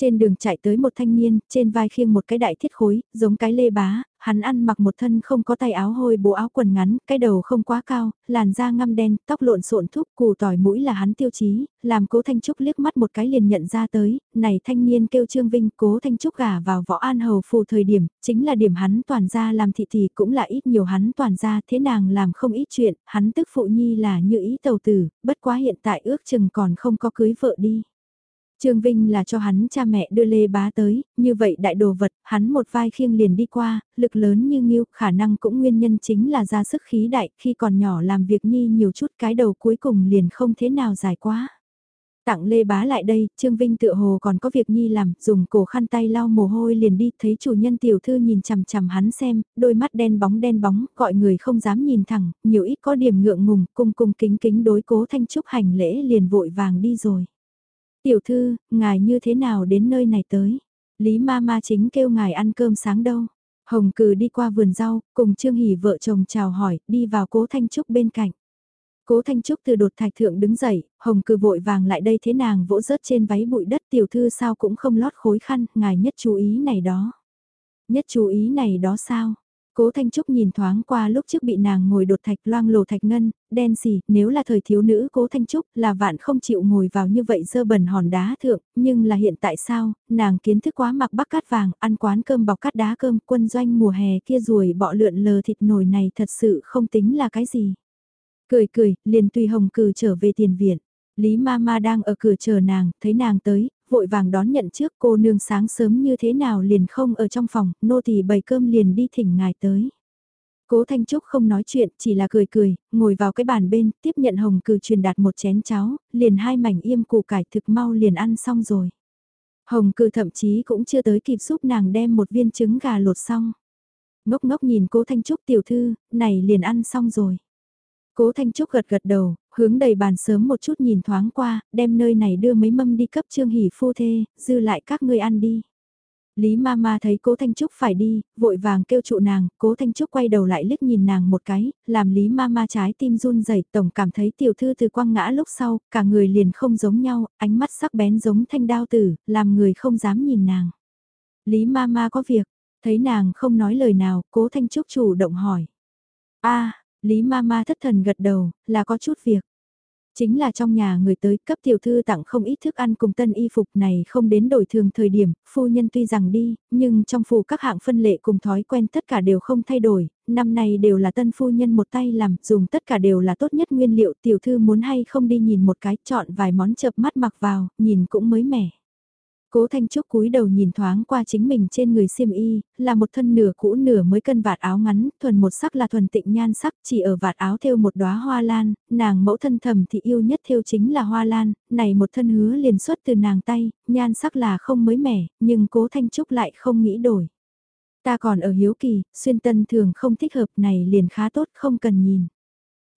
Trên đường chạy tới một thanh niên, trên vai khiêng một cái đại thiết khối, giống cái lê bá, hắn ăn mặc một thân không có tay áo hôi bộ áo quần ngắn, cái đầu không quá cao, làn da ngăm đen, tóc lộn xộn thúc, cù tỏi mũi là hắn tiêu chí, làm cố Thanh Trúc liếc mắt một cái liền nhận ra tới, này thanh niên kêu Trương Vinh, cố Thanh Trúc gả vào võ an hầu phù thời điểm, chính là điểm hắn toàn ra làm thị thì cũng là ít nhiều hắn toàn ra, thế nàng làm không ít chuyện, hắn tức phụ nhi là như ý tàu tử, bất quá hiện tại ước chừng còn không có cưới vợ đi. Trương Vinh là cho hắn cha mẹ đưa Lê Bá tới, như vậy đại đồ vật, hắn một vai khiêng liền đi qua, lực lớn như nghiêu, khả năng cũng nguyên nhân chính là ra sức khí đại, khi còn nhỏ làm việc nhi nhiều chút cái đầu cuối cùng liền không thế nào dài quá. Tặng Lê Bá lại đây, Trương Vinh tựa hồ còn có việc nhi làm, dùng cổ khăn tay lau mồ hôi liền đi, thấy chủ nhân tiểu thư nhìn chằm chằm hắn xem, đôi mắt đen bóng đen bóng, gọi người không dám nhìn thẳng, nhiều ít có điểm ngượng ngùng, cung cung kính kính đối cố thanh trúc hành lễ liền vội vàng đi rồi. Tiểu thư, ngài như thế nào đến nơi này tới? Lý ma ma chính kêu ngài ăn cơm sáng đâu. Hồng cử đi qua vườn rau, cùng Trương Hỷ vợ chồng chào hỏi, đi vào cố Thanh Trúc bên cạnh. Cố Thanh Trúc từ đột thạch thượng đứng dậy, Hồng cử vội vàng lại đây thế nàng vỗ rớt trên váy bụi đất tiểu thư sao cũng không lót khối khăn, ngài nhất chú ý này đó. Nhất chú ý này đó sao? Cố Thanh Trúc nhìn thoáng qua lúc trước bị nàng ngồi đột thạch loang lổ thạch ngân, đen xì, nếu là thời thiếu nữ Cố Thanh Trúc là vạn không chịu ngồi vào như vậy dơ bẩn hòn đá thượng, nhưng là hiện tại sao, nàng kiến thức quá mặc bắc cát vàng, ăn quán cơm bọc cát đá cơm, quân doanh mùa hè kia ruồi bọ lượn lờ thịt nồi này thật sự không tính là cái gì. Cười cười, liền tùy hồng cử trở về tiền viện. Lý ma ma đang ở cửa chờ nàng, thấy nàng tới, vội vàng đón nhận trước cô nương sáng sớm như thế nào liền không ở trong phòng, nô tỳ bày cơm liền đi thỉnh ngài tới. Cố Thanh Trúc không nói chuyện, chỉ là cười cười, ngồi vào cái bàn bên, tiếp nhận Hồng Cừ truyền đạt một chén cháo, liền hai mảnh yêm củ cải thực mau liền ăn xong rồi. Hồng Cừ thậm chí cũng chưa tới kịp giúp nàng đem một viên trứng gà lột xong. Ngốc ngốc nhìn cố Thanh Trúc tiểu thư, này liền ăn xong rồi. Cố Thanh Trúc gật gật đầu, hướng đầy bàn sớm một chút nhìn thoáng qua, đem nơi này đưa mấy mâm đi cấp trương hỉ phu thê, dư lại các ngươi ăn đi. Lý Mama thấy cố Thanh Trúc phải đi, vội vàng kêu trụ nàng, cố Thanh Trúc quay đầu lại liếc nhìn nàng một cái, làm Lý Mama trái tim run rẩy tổng cảm thấy tiểu thư từ quăng ngã lúc sau, cả người liền không giống nhau, ánh mắt sắc bén giống thanh đao tử, làm người không dám nhìn nàng. Lý Mama có việc, thấy nàng không nói lời nào, cố Thanh Trúc chủ động hỏi. a Lý Mama thất thần gật đầu, là có chút việc. Chính là trong nhà người tới cấp tiểu thư tặng không ít thức ăn cùng tân y phục này không đến đổi thường thời điểm, phu nhân tuy rằng đi, nhưng trong phủ các hạng phân lệ cùng thói quen tất cả đều không thay đổi, năm nay đều là tân phu nhân một tay làm, dùng tất cả đều là tốt nhất nguyên liệu tiểu thư muốn hay không đi nhìn một cái, chọn vài món chợp mắt mặc vào, nhìn cũng mới mẻ. Cố Thanh Trúc cúi đầu nhìn thoáng qua chính mình trên người xiêm y, là một thân nửa cũ nửa mới cân vạt áo ngắn, thuần một sắc là thuần tịnh nhan sắc, chỉ ở vạt áo thêu một đóa hoa lan, nàng mẫu thân thầm thì yêu nhất thêu chính là hoa lan, này một thân hứa liền xuất từ nàng tay, nhan sắc là không mới mẻ, nhưng Cố Thanh Trúc lại không nghĩ đổi. Ta còn ở hiếu kỳ, xuyên tân thường không thích hợp này liền khá tốt không cần nhìn.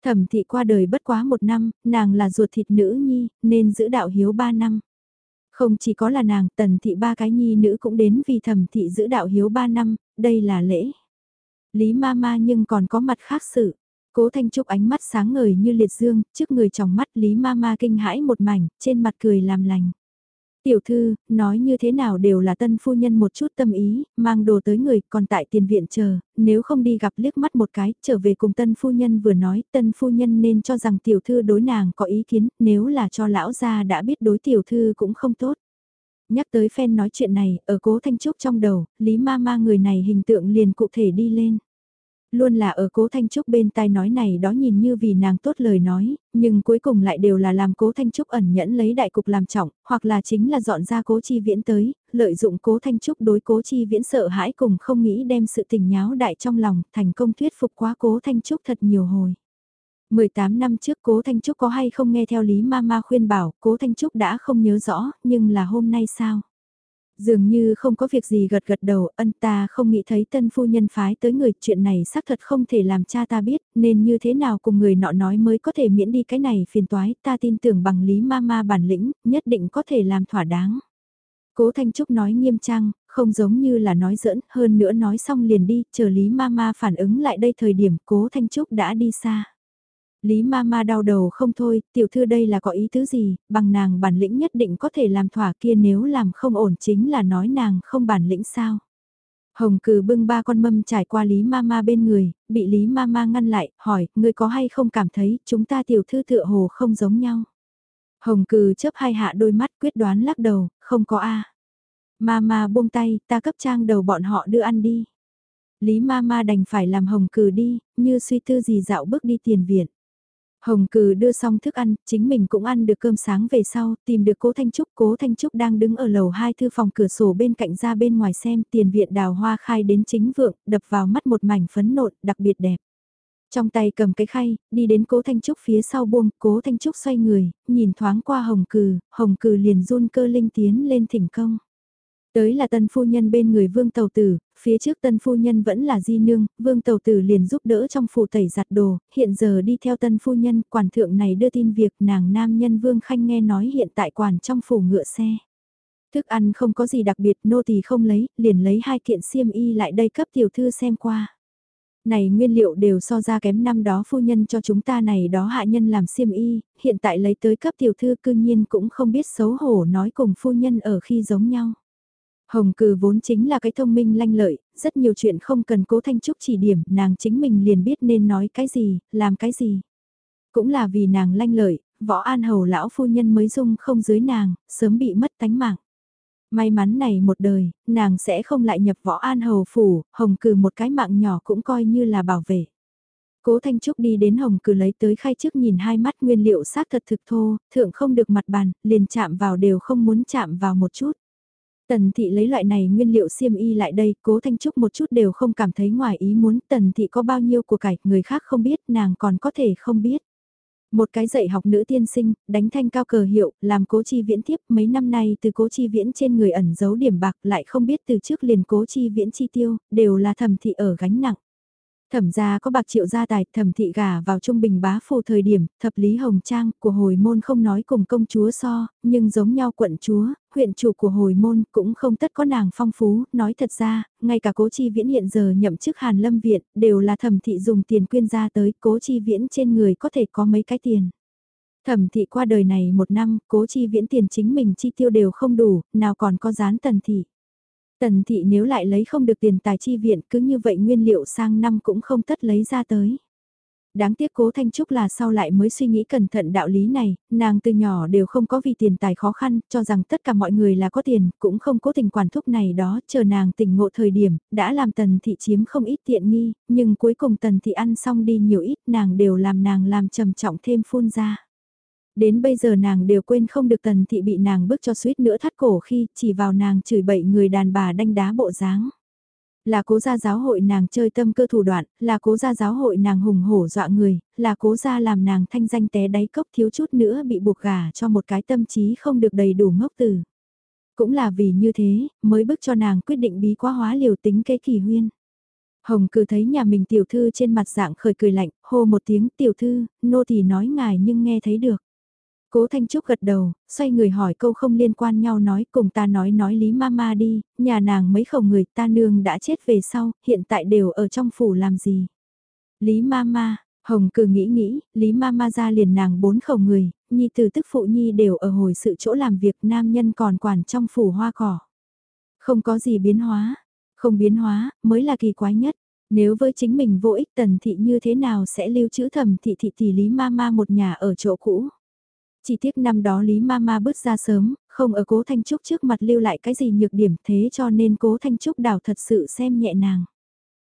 Thẩm thị qua đời bất quá một năm, nàng là ruột thịt nữ nhi, nên giữ đạo hiếu ba năm. Không chỉ có là nàng, tần thị ba cái nhi nữ cũng đến vì thẩm thị giữ đạo hiếu ba năm, đây là lễ. Lý ma ma nhưng còn có mặt khác sự. Cố Thanh Trúc ánh mắt sáng ngời như liệt dương, trước người trong mắt Lý ma ma kinh hãi một mảnh, trên mặt cười làm lành. Tiểu thư, nói như thế nào đều là tân phu nhân một chút tâm ý, mang đồ tới người, còn tại tiền viện chờ, nếu không đi gặp liếc mắt một cái, trở về cùng tân phu nhân vừa nói, tân phu nhân nên cho rằng tiểu thư đối nàng có ý kiến, nếu là cho lão gia đã biết đối tiểu thư cũng không tốt. Nhắc tới phen nói chuyện này, ở cố thanh trúc trong đầu, Lý ma ma người này hình tượng liền cụ thể đi lên. Luôn là ở cố Thanh Trúc bên tai nói này đó nhìn như vì nàng tốt lời nói, nhưng cuối cùng lại đều là làm cố Thanh Trúc ẩn nhẫn lấy đại cục làm trọng, hoặc là chính là dọn ra cố chi viễn tới, lợi dụng cố Thanh Trúc đối cố chi viễn sợ hãi cùng không nghĩ đem sự tình nháo đại trong lòng, thành công thuyết phục quá cố Thanh Trúc thật nhiều hồi. 18 năm trước cố Thanh Trúc có hay không nghe theo Lý Mama khuyên bảo, cố Thanh Trúc đã không nhớ rõ, nhưng là hôm nay sao? Dường như không có việc gì gật gật đầu, ân ta không nghĩ thấy tân phu nhân phái tới người, chuyện này xác thật không thể làm cha ta biết, nên như thế nào cùng người nọ nói mới có thể miễn đi cái này phiền toái, ta tin tưởng bằng lý ma ma bản lĩnh, nhất định có thể làm thỏa đáng. Cố Thanh Trúc nói nghiêm trang, không giống như là nói giỡn, hơn nữa nói xong liền đi, chờ Lý Mama phản ứng lại đây thời điểm Cố Thanh Trúc đã đi xa. Lý ma ma đau đầu không thôi, tiểu thư đây là có ý tứ gì, bằng nàng bản lĩnh nhất định có thể làm thỏa kia nếu làm không ổn chính là nói nàng không bản lĩnh sao. Hồng cừ bưng ba con mâm trải qua Lý ma ma bên người, bị Lý ma ma ngăn lại, hỏi, người có hay không cảm thấy chúng ta tiểu thư tựa hồ không giống nhau. Hồng cừ chớp hai hạ đôi mắt quyết đoán lắc đầu, không có a. Ma ma buông tay, ta cấp trang đầu bọn họ đưa ăn đi. Lý ma ma đành phải làm hồng cừ đi, như suy tư gì dạo bước đi tiền viện. Hồng Cừ đưa xong thức ăn, chính mình cũng ăn được cơm sáng về sau, tìm được Cố Thanh Trúc. Cố Thanh Trúc đang đứng ở lầu hai thư phòng cửa sổ bên cạnh ra bên ngoài xem tiền viện đào hoa khai đến chính vượng, đập vào mắt một mảnh phấn nộn, đặc biệt đẹp. Trong tay cầm cái khay, đi đến Cố Thanh Trúc phía sau buông, Cố Thanh Trúc xoay người, nhìn thoáng qua Hồng Cừ, Hồng Cừ liền run cơ linh tiến lên thỉnh công. Tới là tân phu nhân bên người vương tàu tử, phía trước tân phu nhân vẫn là di nương, vương tàu tử liền giúp đỡ trong phủ tẩy giặt đồ, hiện giờ đi theo tân phu nhân, quản thượng này đưa tin việc nàng nam nhân vương khanh nghe nói hiện tại quản trong phủ ngựa xe. Thức ăn không có gì đặc biệt, nô tỳ không lấy, liền lấy hai kiện xiêm y lại đây cấp tiểu thư xem qua. Này nguyên liệu đều so ra kém năm đó phu nhân cho chúng ta này đó hạ nhân làm xiêm y, hiện tại lấy tới cấp tiểu thư cư nhiên cũng không biết xấu hổ nói cùng phu nhân ở khi giống nhau. Hồng cừ vốn chính là cái thông minh lanh lợi, rất nhiều chuyện không cần cố Thanh Trúc chỉ điểm, nàng chính mình liền biết nên nói cái gì, làm cái gì. Cũng là vì nàng lanh lợi, võ an hầu lão phu nhân mới dung không dưới nàng, sớm bị mất tánh mạng. May mắn này một đời, nàng sẽ không lại nhập võ an hầu phủ, hồng cừ một cái mạng nhỏ cũng coi như là bảo vệ. Cố Thanh Trúc đi đến hồng cừ lấy tới khay trước nhìn hai mắt nguyên liệu xác thật thực thô, thượng không được mặt bàn, liền chạm vào đều không muốn chạm vào một chút. Tần thị lấy loại này nguyên liệu xiêm y lại đây, cố Thanh Trúc một chút đều không cảm thấy ngoài ý muốn tần thị có bao nhiêu của cải, người khác không biết, nàng còn có thể không biết. Một cái dạy học nữ tiên sinh, đánh thanh cao cờ hiệu, làm cố chi viễn tiếp mấy năm nay từ cố chi viễn trên người ẩn giấu điểm bạc lại không biết từ trước liền cố chi viễn chi tiêu, đều là thẩm thị ở gánh nặng. Thẩm gia có bạc triệu gia tài, thẩm thị gả vào trung bình bá phù thời điểm, thập lý hồng trang của hồi môn không nói cùng công chúa so, nhưng giống nhau quận chúa, huyện chủ của hồi môn cũng không tất có nàng phong phú, nói thật ra, ngay cả cố chi viễn hiện giờ nhậm chức hàn lâm viện, đều là thẩm thị dùng tiền quyên ra tới, cố chi viễn trên người có thể có mấy cái tiền. Thẩm thị qua đời này một năm, cố chi viễn tiền chính mình chi tiêu đều không đủ, nào còn có dán tần thị. Tần thị nếu lại lấy không được tiền tài chi viện cứ như vậy nguyên liệu sang năm cũng không tất lấy ra tới. Đáng tiếc cố Thanh Trúc là sau lại mới suy nghĩ cẩn thận đạo lý này, nàng từ nhỏ đều không có vì tiền tài khó khăn, cho rằng tất cả mọi người là có tiền, cũng không cố tình quản thúc này đó, chờ nàng tỉnh ngộ thời điểm, đã làm tần thị chiếm không ít tiện nghi, nhưng cuối cùng tần thị ăn xong đi nhiều ít nàng đều làm nàng làm trầm trọng thêm phun ra. Đến bây giờ nàng đều quên không được tần thị bị nàng bức cho suýt nữa thắt cổ khi chỉ vào nàng chửi bậy người đàn bà đanh đá bộ dáng. Là cố gia giáo hội nàng chơi tâm cơ thủ đoạn, là cố gia giáo hội nàng hùng hổ dọa người, là cố gia làm nàng thanh danh té đáy cốc thiếu chút nữa bị buộc gà cho một cái tâm trí không được đầy đủ ngốc từ. Cũng là vì như thế, mới bức cho nàng quyết định bí quá hóa liều tính kế kỳ huyên. Hồng cứ thấy nhà mình tiểu thư trên mặt dạng khởi cười lạnh, hô một tiếng tiểu thư, nô thì nói ngài nhưng nghe thấy được. Cố Thanh Trúc gật đầu, xoay người hỏi câu không liên quan nhau nói cùng ta nói nói Lý Mama đi, nhà nàng mấy khẩu người ta nương đã chết về sau, hiện tại đều ở trong phủ làm gì. Lý Mama, Hồng cử nghĩ nghĩ, Lý Mama ra liền nàng bốn khẩu người, nhi từ tức phụ nhi đều ở hồi sự chỗ làm việc nam nhân còn quản trong phủ hoa cỏ. Không có gì biến hóa, không biến hóa, mới là kỳ quái nhất. Nếu với chính mình vô ích tần thị như thế nào sẽ lưu trữ thầm thị thị tỷ Lý Mama một nhà ở chỗ cũ. Chỉ tiếc năm đó Lý Mama bước ra sớm, không ở cố Thanh Trúc trước mặt lưu lại cái gì nhược điểm thế cho nên cố Thanh Trúc đảo thật sự xem nhẹ nàng.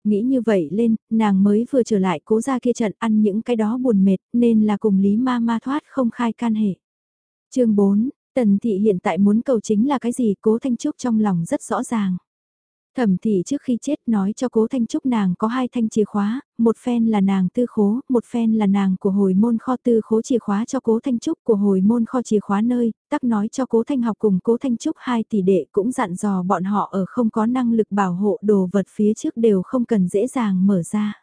Nghĩ như vậy lên, nàng mới vừa trở lại cố ra kia trận ăn những cái đó buồn mệt nên là cùng Lý Mama thoát không khai can hệ. chương 4, Tần Thị hiện tại muốn cầu chính là cái gì cố Thanh Trúc trong lòng rất rõ ràng. Thẩm thị trước khi chết nói cho cố Thanh Trúc nàng có hai thanh chìa khóa, một phen là nàng tư khố, một phen là nàng của hồi môn kho tư khố chìa khóa cho cố Thanh Trúc của hồi môn kho chìa khóa nơi, tắc nói cho cố Thanh học cùng cố Thanh Trúc hai tỷ đệ cũng dặn dò bọn họ ở không có năng lực bảo hộ đồ vật phía trước đều không cần dễ dàng mở ra.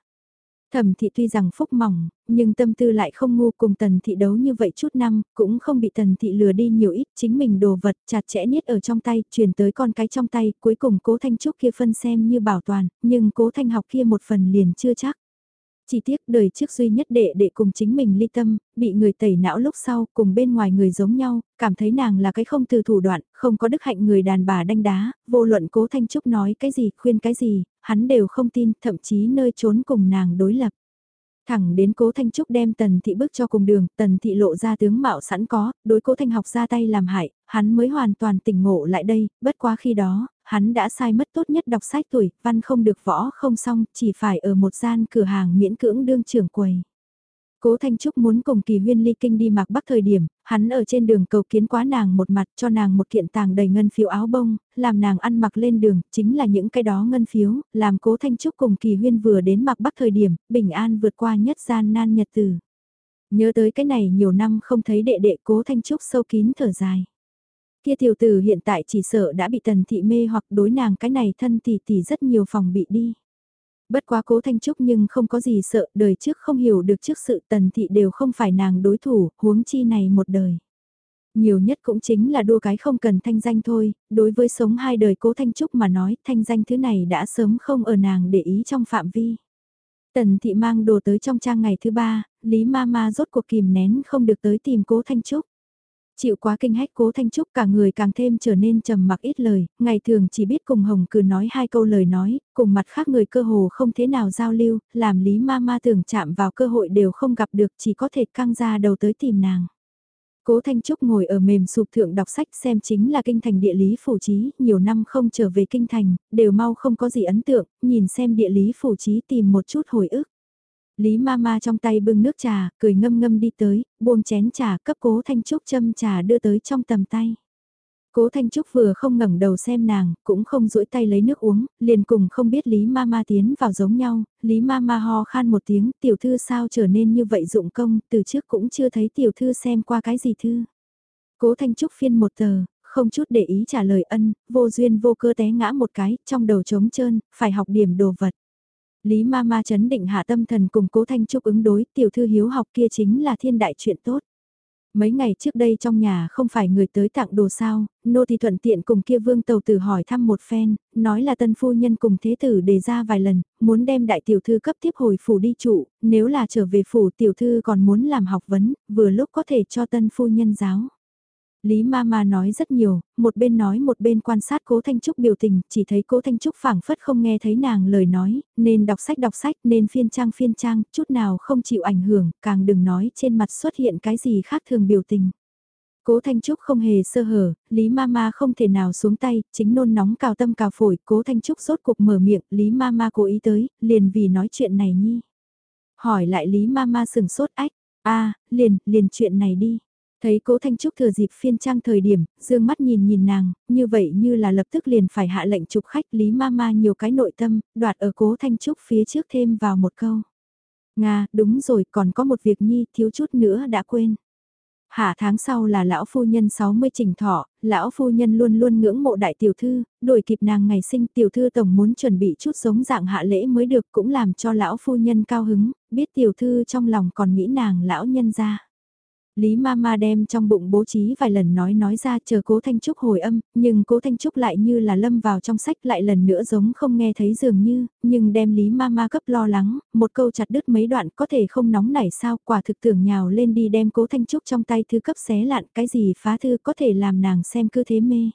Thẩm thị tuy rằng phúc mỏng, nhưng tâm tư lại không ngu cùng tần thị đấu như vậy chút năm, cũng không bị tần thị lừa đi nhiều ít, chính mình đồ vật chặt chẽ niết ở trong tay, truyền tới con cái trong tay, cuối cùng cố thanh trúc kia phân xem như bảo toàn, nhưng cố thanh học kia một phần liền chưa chắc. Chỉ tiếc đời trước duy nhất đệ đệ cùng chính mình ly tâm, bị người tẩy não lúc sau cùng bên ngoài người giống nhau, cảm thấy nàng là cái không từ thủ đoạn, không có đức hạnh người đàn bà đanh đá, vô luận cố Thanh Trúc nói cái gì, khuyên cái gì, hắn đều không tin, thậm chí nơi trốn cùng nàng đối lập. Thẳng đến cố Thanh Trúc đem tần thị bước cho cùng đường, tần thị lộ ra tướng mạo sẵn có, đối cố Thanh học ra tay làm hại, hắn mới hoàn toàn tỉnh ngộ lại đây, bất quá khi đó, hắn đã sai mất tốt nhất đọc sách tuổi, văn không được võ không xong, chỉ phải ở một gian cửa hàng miễn cưỡng đương trưởng quầy. Cố Thanh Trúc muốn cùng kỳ huyên ly kinh đi mạc bắc thời điểm, hắn ở trên đường cầu kiến quá nàng một mặt cho nàng một kiện tàng đầy ngân phiếu áo bông, làm nàng ăn mặc lên đường, chính là những cái đó ngân phiếu, làm cố Thanh Trúc cùng kỳ huyên vừa đến mạc bắc thời điểm, bình an vượt qua nhất gian nan nhật từ. Nhớ tới cái này nhiều năm không thấy đệ đệ cố Thanh Trúc sâu kín thở dài. Kia tiểu tử hiện tại chỉ sợ đã bị tần thị mê hoặc đối nàng cái này thân tỷ tỷ rất nhiều phòng bị đi. Bất quá cố Thanh Trúc nhưng không có gì sợ, đời trước không hiểu được trước sự tần thị đều không phải nàng đối thủ, huống chi này một đời. Nhiều nhất cũng chính là đua cái không cần thanh danh thôi, đối với sống hai đời cố Thanh Trúc mà nói thanh danh thứ này đã sớm không ở nàng để ý trong phạm vi. Tần thị mang đồ tới trong trang ngày thứ ba, Lý Ma Ma rốt cuộc kìm nén không được tới tìm cố Thanh Trúc. Chịu quá kinh hách cố Thanh Trúc cả người càng thêm trở nên trầm mặc ít lời, ngày thường chỉ biết cùng Hồng cử nói hai câu lời nói, cùng mặt khác người cơ hồ không thế nào giao lưu, làm Lý Ma Ma tưởng chạm vào cơ hội đều không gặp được chỉ có thể căng ra đầu tới tìm nàng. Cố Thanh Trúc ngồi ở mềm sụp thượng đọc sách xem chính là kinh thành địa lý phủ trí, nhiều năm không trở về kinh thành, đều mau không có gì ấn tượng, nhìn xem địa lý phủ trí tìm một chút hồi ức. Lý Mama trong tay bưng nước trà, cười ngâm ngâm đi tới, buông chén trà cấp cố Thanh Trúc châm trà đưa tới trong tầm tay. Cố Thanh Trúc vừa không ngẩng đầu xem nàng, cũng không duỗi tay lấy nước uống, liền cùng không biết Lý Mama tiến vào giống nhau, Lý Mama ho khan một tiếng, tiểu thư sao trở nên như vậy dụng công, từ trước cũng chưa thấy tiểu thư xem qua cái gì thư. Cố Thanh Trúc phiên một tờ, không chút để ý trả lời ân, vô duyên vô cơ té ngã một cái, trong đầu trống trơn, phải học điểm đồ vật. Lý Mama chấn định hạ tâm thần cùng Cố Thanh Trúc ứng đối, tiểu thư hiếu học kia chính là thiên đại chuyện tốt. Mấy ngày trước đây trong nhà không phải người tới tặng đồ sao, nô thì thuận tiện cùng kia vương tàu tử hỏi thăm một phen, nói là tân phu nhân cùng thế tử đề ra vài lần, muốn đem đại tiểu thư cấp tiếp hồi phủ đi trụ, nếu là trở về phủ tiểu thư còn muốn làm học vấn, vừa lúc có thể cho tân phu nhân giáo. Lý Mama nói rất nhiều, một bên nói một bên quan sát Cố Thanh Trúc biểu tình, chỉ thấy Cố Thanh Trúc phảng phất không nghe thấy nàng lời nói, nên đọc sách đọc sách, nên phiên trang phiên trang, chút nào không chịu ảnh hưởng, càng đừng nói trên mặt xuất hiện cái gì khác thường biểu tình. Cố Thanh Trúc không hề sơ hở, Lý Mama không thể nào xuống tay, chính nôn nóng cào tâm cào phổi, Cố Thanh Trúc rốt cuộc mở miệng, Lý Mama cố ý tới, liền vì nói chuyện này nhi. Hỏi lại Lý Mama sừng sốt ách, a liền, liền chuyện này đi. Thấy cố Thanh Trúc thừa dịp phiên trang thời điểm, dương mắt nhìn nhìn nàng, như vậy như là lập tức liền phải hạ lệnh chụp khách Lý Mama nhiều cái nội tâm, đoạt ở cố Thanh Trúc phía trước thêm vào một câu. Nga, đúng rồi, còn có một việc nhi, thiếu chút nữa đã quên. Hạ tháng sau là lão phu nhân 60 trình thọ, lão phu nhân luôn luôn ngưỡng mộ đại tiểu thư, đổi kịp nàng ngày sinh tiểu thư tổng muốn chuẩn bị chút giống dạng hạ lễ mới được cũng làm cho lão phu nhân cao hứng, biết tiểu thư trong lòng còn nghĩ nàng lão nhân ra. Lý Mama đem trong bụng bố trí vài lần nói nói ra chờ cố Thanh Trúc hồi âm, nhưng cố Thanh Trúc lại như là lâm vào trong sách lại lần nữa giống không nghe thấy dường như, nhưng đem Lý Mama cấp lo lắng, một câu chặt đứt mấy đoạn có thể không nóng nảy sao, quả thực tưởng nhào lên đi đem cố Thanh Trúc trong tay thư cấp xé lạn cái gì phá thư có thể làm nàng xem cứ thế mê.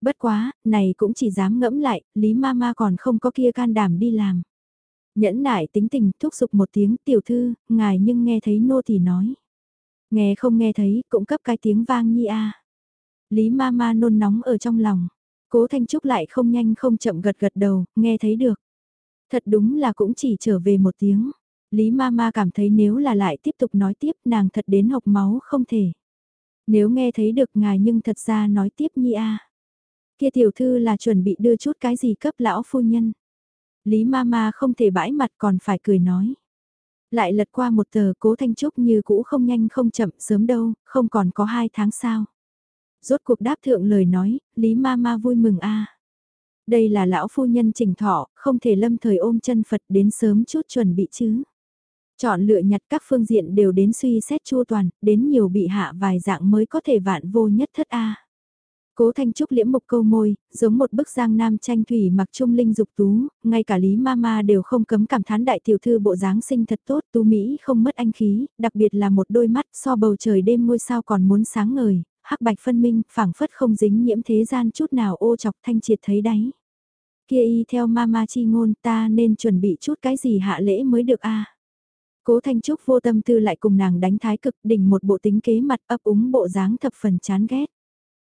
Bất quá, này cũng chỉ dám ngẫm lại, Lý Mama còn không có kia can đảm đi làm. Nhẫn nại tính tình thúc giục một tiếng tiểu thư, ngài nhưng nghe thấy nô thì nói. Nghe không nghe thấy, cũng cấp cái tiếng vang nhi a. Lý ma ma nôn nóng ở trong lòng. Cố Thanh Trúc lại không nhanh không chậm gật gật đầu, nghe thấy được. Thật đúng là cũng chỉ trở về một tiếng. Lý ma ma cảm thấy nếu là lại tiếp tục nói tiếp nàng thật đến học máu không thể. Nếu nghe thấy được ngài nhưng thật ra nói tiếp nhi a. Kia tiểu thư là chuẩn bị đưa chút cái gì cấp lão phu nhân. Lý ma ma không thể bãi mặt còn phải cười nói. Lại lật qua một tờ cố thanh trúc như cũ không nhanh không chậm sớm đâu, không còn có hai tháng sao. Rốt cuộc đáp thượng lời nói, Lý ma ma vui mừng a Đây là lão phu nhân trình thọ, không thể lâm thời ôm chân Phật đến sớm chút chuẩn bị chứ. Chọn lựa nhặt các phương diện đều đến suy xét chua toàn, đến nhiều bị hạ vài dạng mới có thể vạn vô nhất thất A. Cố Thanh Trúc liễm một câu môi, giống một bức giang nam tranh thủy mặc trung linh dục tú, ngay cả Lý Mama đều không cấm cảm thán đại tiểu thư bộ dáng sinh thật tốt, tú Mỹ không mất anh khí, đặc biệt là một đôi mắt so bầu trời đêm ngôi sao còn muốn sáng ngời, hắc bạch phân minh, phảng phất không dính nhiễm thế gian chút nào ô chọc thanh triệt thấy đáy. Kia y theo Mama chi ngôn ta nên chuẩn bị chút cái gì hạ lễ mới được a Cố Thanh Trúc vô tâm tư lại cùng nàng đánh thái cực đỉnh một bộ tính kế mặt ấp úng bộ dáng thập phần chán ghét.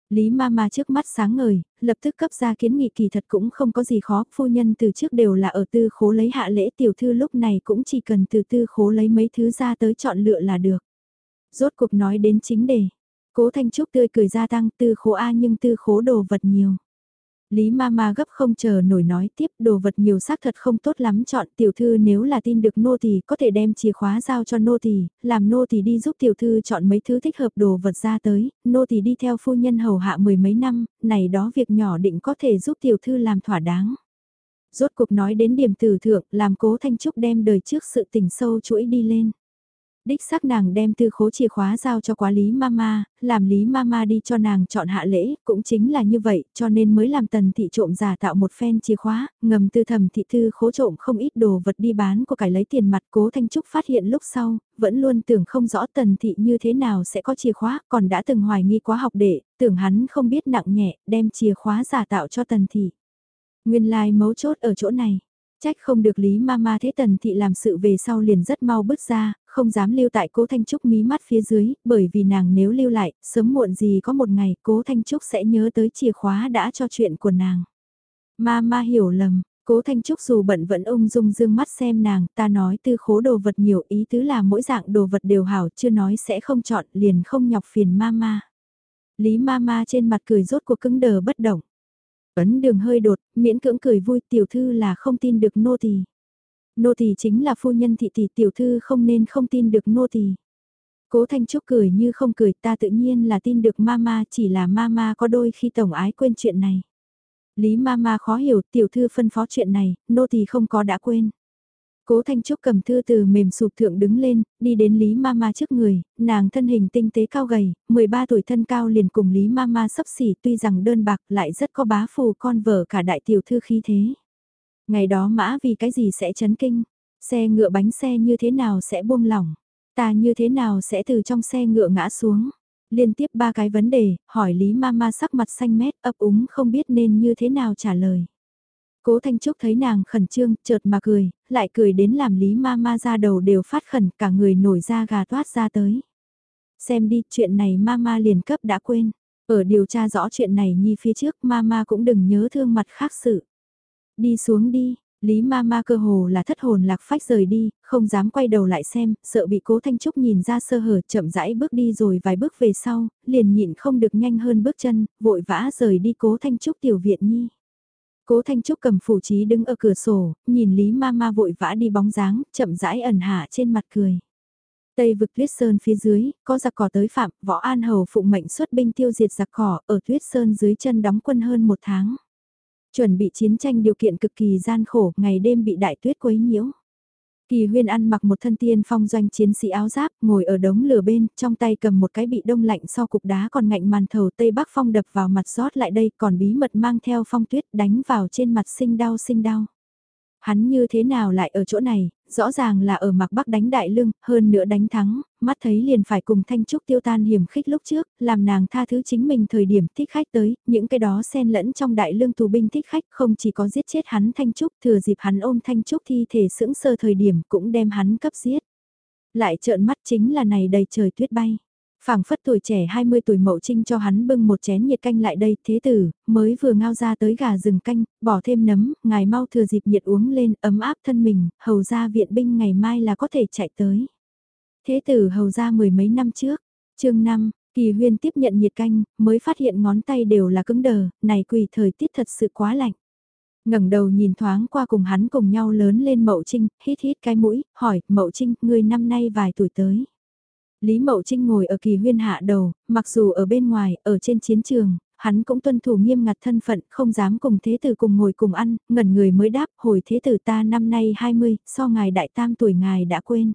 Lý Mama trước mắt sáng ngời, lập tức cấp ra kiến nghị kỳ thật cũng không có gì khó, phu nhân từ trước đều là ở tư khố lấy hạ lễ tiểu thư lúc này cũng chỉ cần từ tư khố lấy mấy thứ ra tới chọn lựa là được. Rốt cuộc nói đến chính đề, cố Thanh Trúc tươi cười gia tăng tư khố A nhưng tư khố đồ vật nhiều. Lý Mama gấp không chờ nổi nói tiếp đồ vật nhiều xác thật không tốt lắm chọn tiểu thư nếu là tin được nô thì có thể đem chìa khóa giao cho nô thì, làm nô thì đi giúp tiểu thư chọn mấy thứ thích hợp đồ vật ra tới, nô thì đi theo phu nhân hầu hạ mười mấy năm, này đó việc nhỏ định có thể giúp tiểu thư làm thỏa đáng. Rốt cuộc nói đến điểm tử thượng làm cố Thanh Trúc đem đời trước sự tình sâu chuỗi đi lên. Đích xác nàng đem tư khố chìa khóa giao cho quá Lý Mama, làm Lý Mama đi cho nàng chọn hạ lễ, cũng chính là như vậy, cho nên mới làm tần thị trộm giả tạo một phen chìa khóa, ngầm tư thầm thị tư khố trộm không ít đồ vật đi bán của cải lấy tiền mặt cố Thanh Trúc phát hiện lúc sau, vẫn luôn tưởng không rõ tần thị như thế nào sẽ có chìa khóa, còn đã từng hoài nghi quá học đệ, tưởng hắn không biết nặng nhẹ, đem chìa khóa giả tạo cho tần thị. Nguyên lai like mấu chốt ở chỗ này. Trách không được Lý Mama thế Tần Thị làm sự về sau liền rất mau bước ra, không dám lưu tại cố Thanh Trúc mí mắt phía dưới, bởi vì nàng nếu lưu lại, sớm muộn gì có một ngày cố Thanh Trúc sẽ nhớ tới chìa khóa đã cho chuyện của nàng. Mama hiểu lầm, Cố Thanh Trúc dù bận vẫn ung dung dương mắt xem nàng, ta nói tư khố đồ vật nhiều ý tứ là mỗi dạng đồ vật đều hảo chưa nói sẽ không chọn liền không nhọc phiền mama. Lý ma ma trên mặt cười rốt cuộc cứng đờ bất động. Ấn đường hơi đột, miễn cưỡng cười vui tiểu thư là không tin được nô tỳ. Nô tỳ chính là phu nhân thị tỷ tiểu thư không nên không tin được nô tỳ. Cố Thanh Trúc cười như không cười ta tự nhiên là tin được mama chỉ là mama có đôi khi tổng ái quên chuyện này. Lý mama khó hiểu tiểu thư phân phó chuyện này, nô tỳ không có đã quên. Cố Thanh Trúc cầm thư từ mềm sụp thượng đứng lên, đi đến Lý Mama trước người, nàng thân hình tinh tế cao gầy, 13 tuổi thân cao liền cùng Lý Mama sấp xỉ tuy rằng đơn bạc lại rất có bá phù con vợ cả đại tiểu thư khí thế. Ngày đó mã vì cái gì sẽ chấn kinh, xe ngựa bánh xe như thế nào sẽ buông lỏng, ta như thế nào sẽ từ trong xe ngựa ngã xuống. Liên tiếp ba cái vấn đề, hỏi Lý Mama sắc mặt xanh mét ấp úng không biết nên như thế nào trả lời. Cố Thanh Trúc thấy nàng khẩn trương, chợt mà cười, lại cười đến làm Lý Ma Ma ra đầu đều phát khẩn, cả người nổi da gà toát ra tới. Xem đi, chuyện này Ma Ma liền cấp đã quên. Ở điều tra rõ chuyện này nhi phía trước Ma Ma cũng đừng nhớ thương mặt khác sự. Đi xuống đi, Lý ma ma cơ hồ là thất hồn lạc phách rời đi, không dám quay đầu lại xem, sợ bị cố Thanh Trúc nhìn ra sơ hở chậm rãi bước đi rồi vài bước về sau, liền nhịn không được nhanh hơn bước chân, vội vã rời đi cố Thanh Trúc tiểu viện nhi. Cố Thanh Trúc cầm phủ trí đứng ở cửa sổ, nhìn Lý ma ma vội vã đi bóng dáng, chậm rãi ẩn hạ trên mặt cười. Tây vực tuyết sơn phía dưới, có giặc cỏ tới phạm, võ an hầu phụng mệnh xuất binh tiêu diệt giặc cỏ, ở tuyết sơn dưới chân đóng quân hơn một tháng. Chuẩn bị chiến tranh điều kiện cực kỳ gian khổ, ngày đêm bị đại tuyết quấy nhiễu. Kỳ huyên ăn mặc một thân tiên phong doanh chiến sĩ áo giáp, ngồi ở đống lửa bên, trong tay cầm một cái bị đông lạnh so cục đá còn ngạnh màn thầu Tây Bắc phong đập vào mặt rót lại đây còn bí mật mang theo phong tuyết đánh vào trên mặt sinh đau sinh đau. Hắn như thế nào lại ở chỗ này, rõ ràng là ở mặc bắc đánh đại lương, hơn nữa đánh thắng, mắt thấy liền phải cùng Thanh Trúc tiêu tan hiểm khích lúc trước, làm nàng tha thứ chính mình thời điểm thích khách tới, những cái đó xen lẫn trong đại lương tù binh thích khách không chỉ có giết chết hắn Thanh Trúc, thừa dịp hắn ôm Thanh Trúc thi thể sững sơ thời điểm cũng đem hắn cấp giết. Lại trợn mắt chính là này đầy trời tuyết bay phảng phất tuổi trẻ 20 tuổi mậu trinh cho hắn bưng một chén nhiệt canh lại đây, thế tử, mới vừa ngao ra tới gà rừng canh, bỏ thêm nấm, ngài mau thừa dịp nhiệt uống lên, ấm áp thân mình, hầu ra viện binh ngày mai là có thể chạy tới. Thế tử hầu ra mười mấy năm trước, chương 5, kỳ huyên tiếp nhận nhiệt canh, mới phát hiện ngón tay đều là cứng đờ, này quỳ thời tiết thật sự quá lạnh ngẩng đầu nhìn thoáng qua cùng hắn cùng nhau lớn lên Mậu Trinh, hít hít cái mũi, hỏi, Mậu Trinh, ngươi năm nay vài tuổi tới. Lý Mậu Trinh ngồi ở kỳ huyên hạ đầu, mặc dù ở bên ngoài, ở trên chiến trường, hắn cũng tuân thủ nghiêm ngặt thân phận, không dám cùng thế tử cùng ngồi cùng ăn, ngẩn người mới đáp, hồi thế tử ta năm nay 20, so ngài đại tam tuổi ngài đã quên.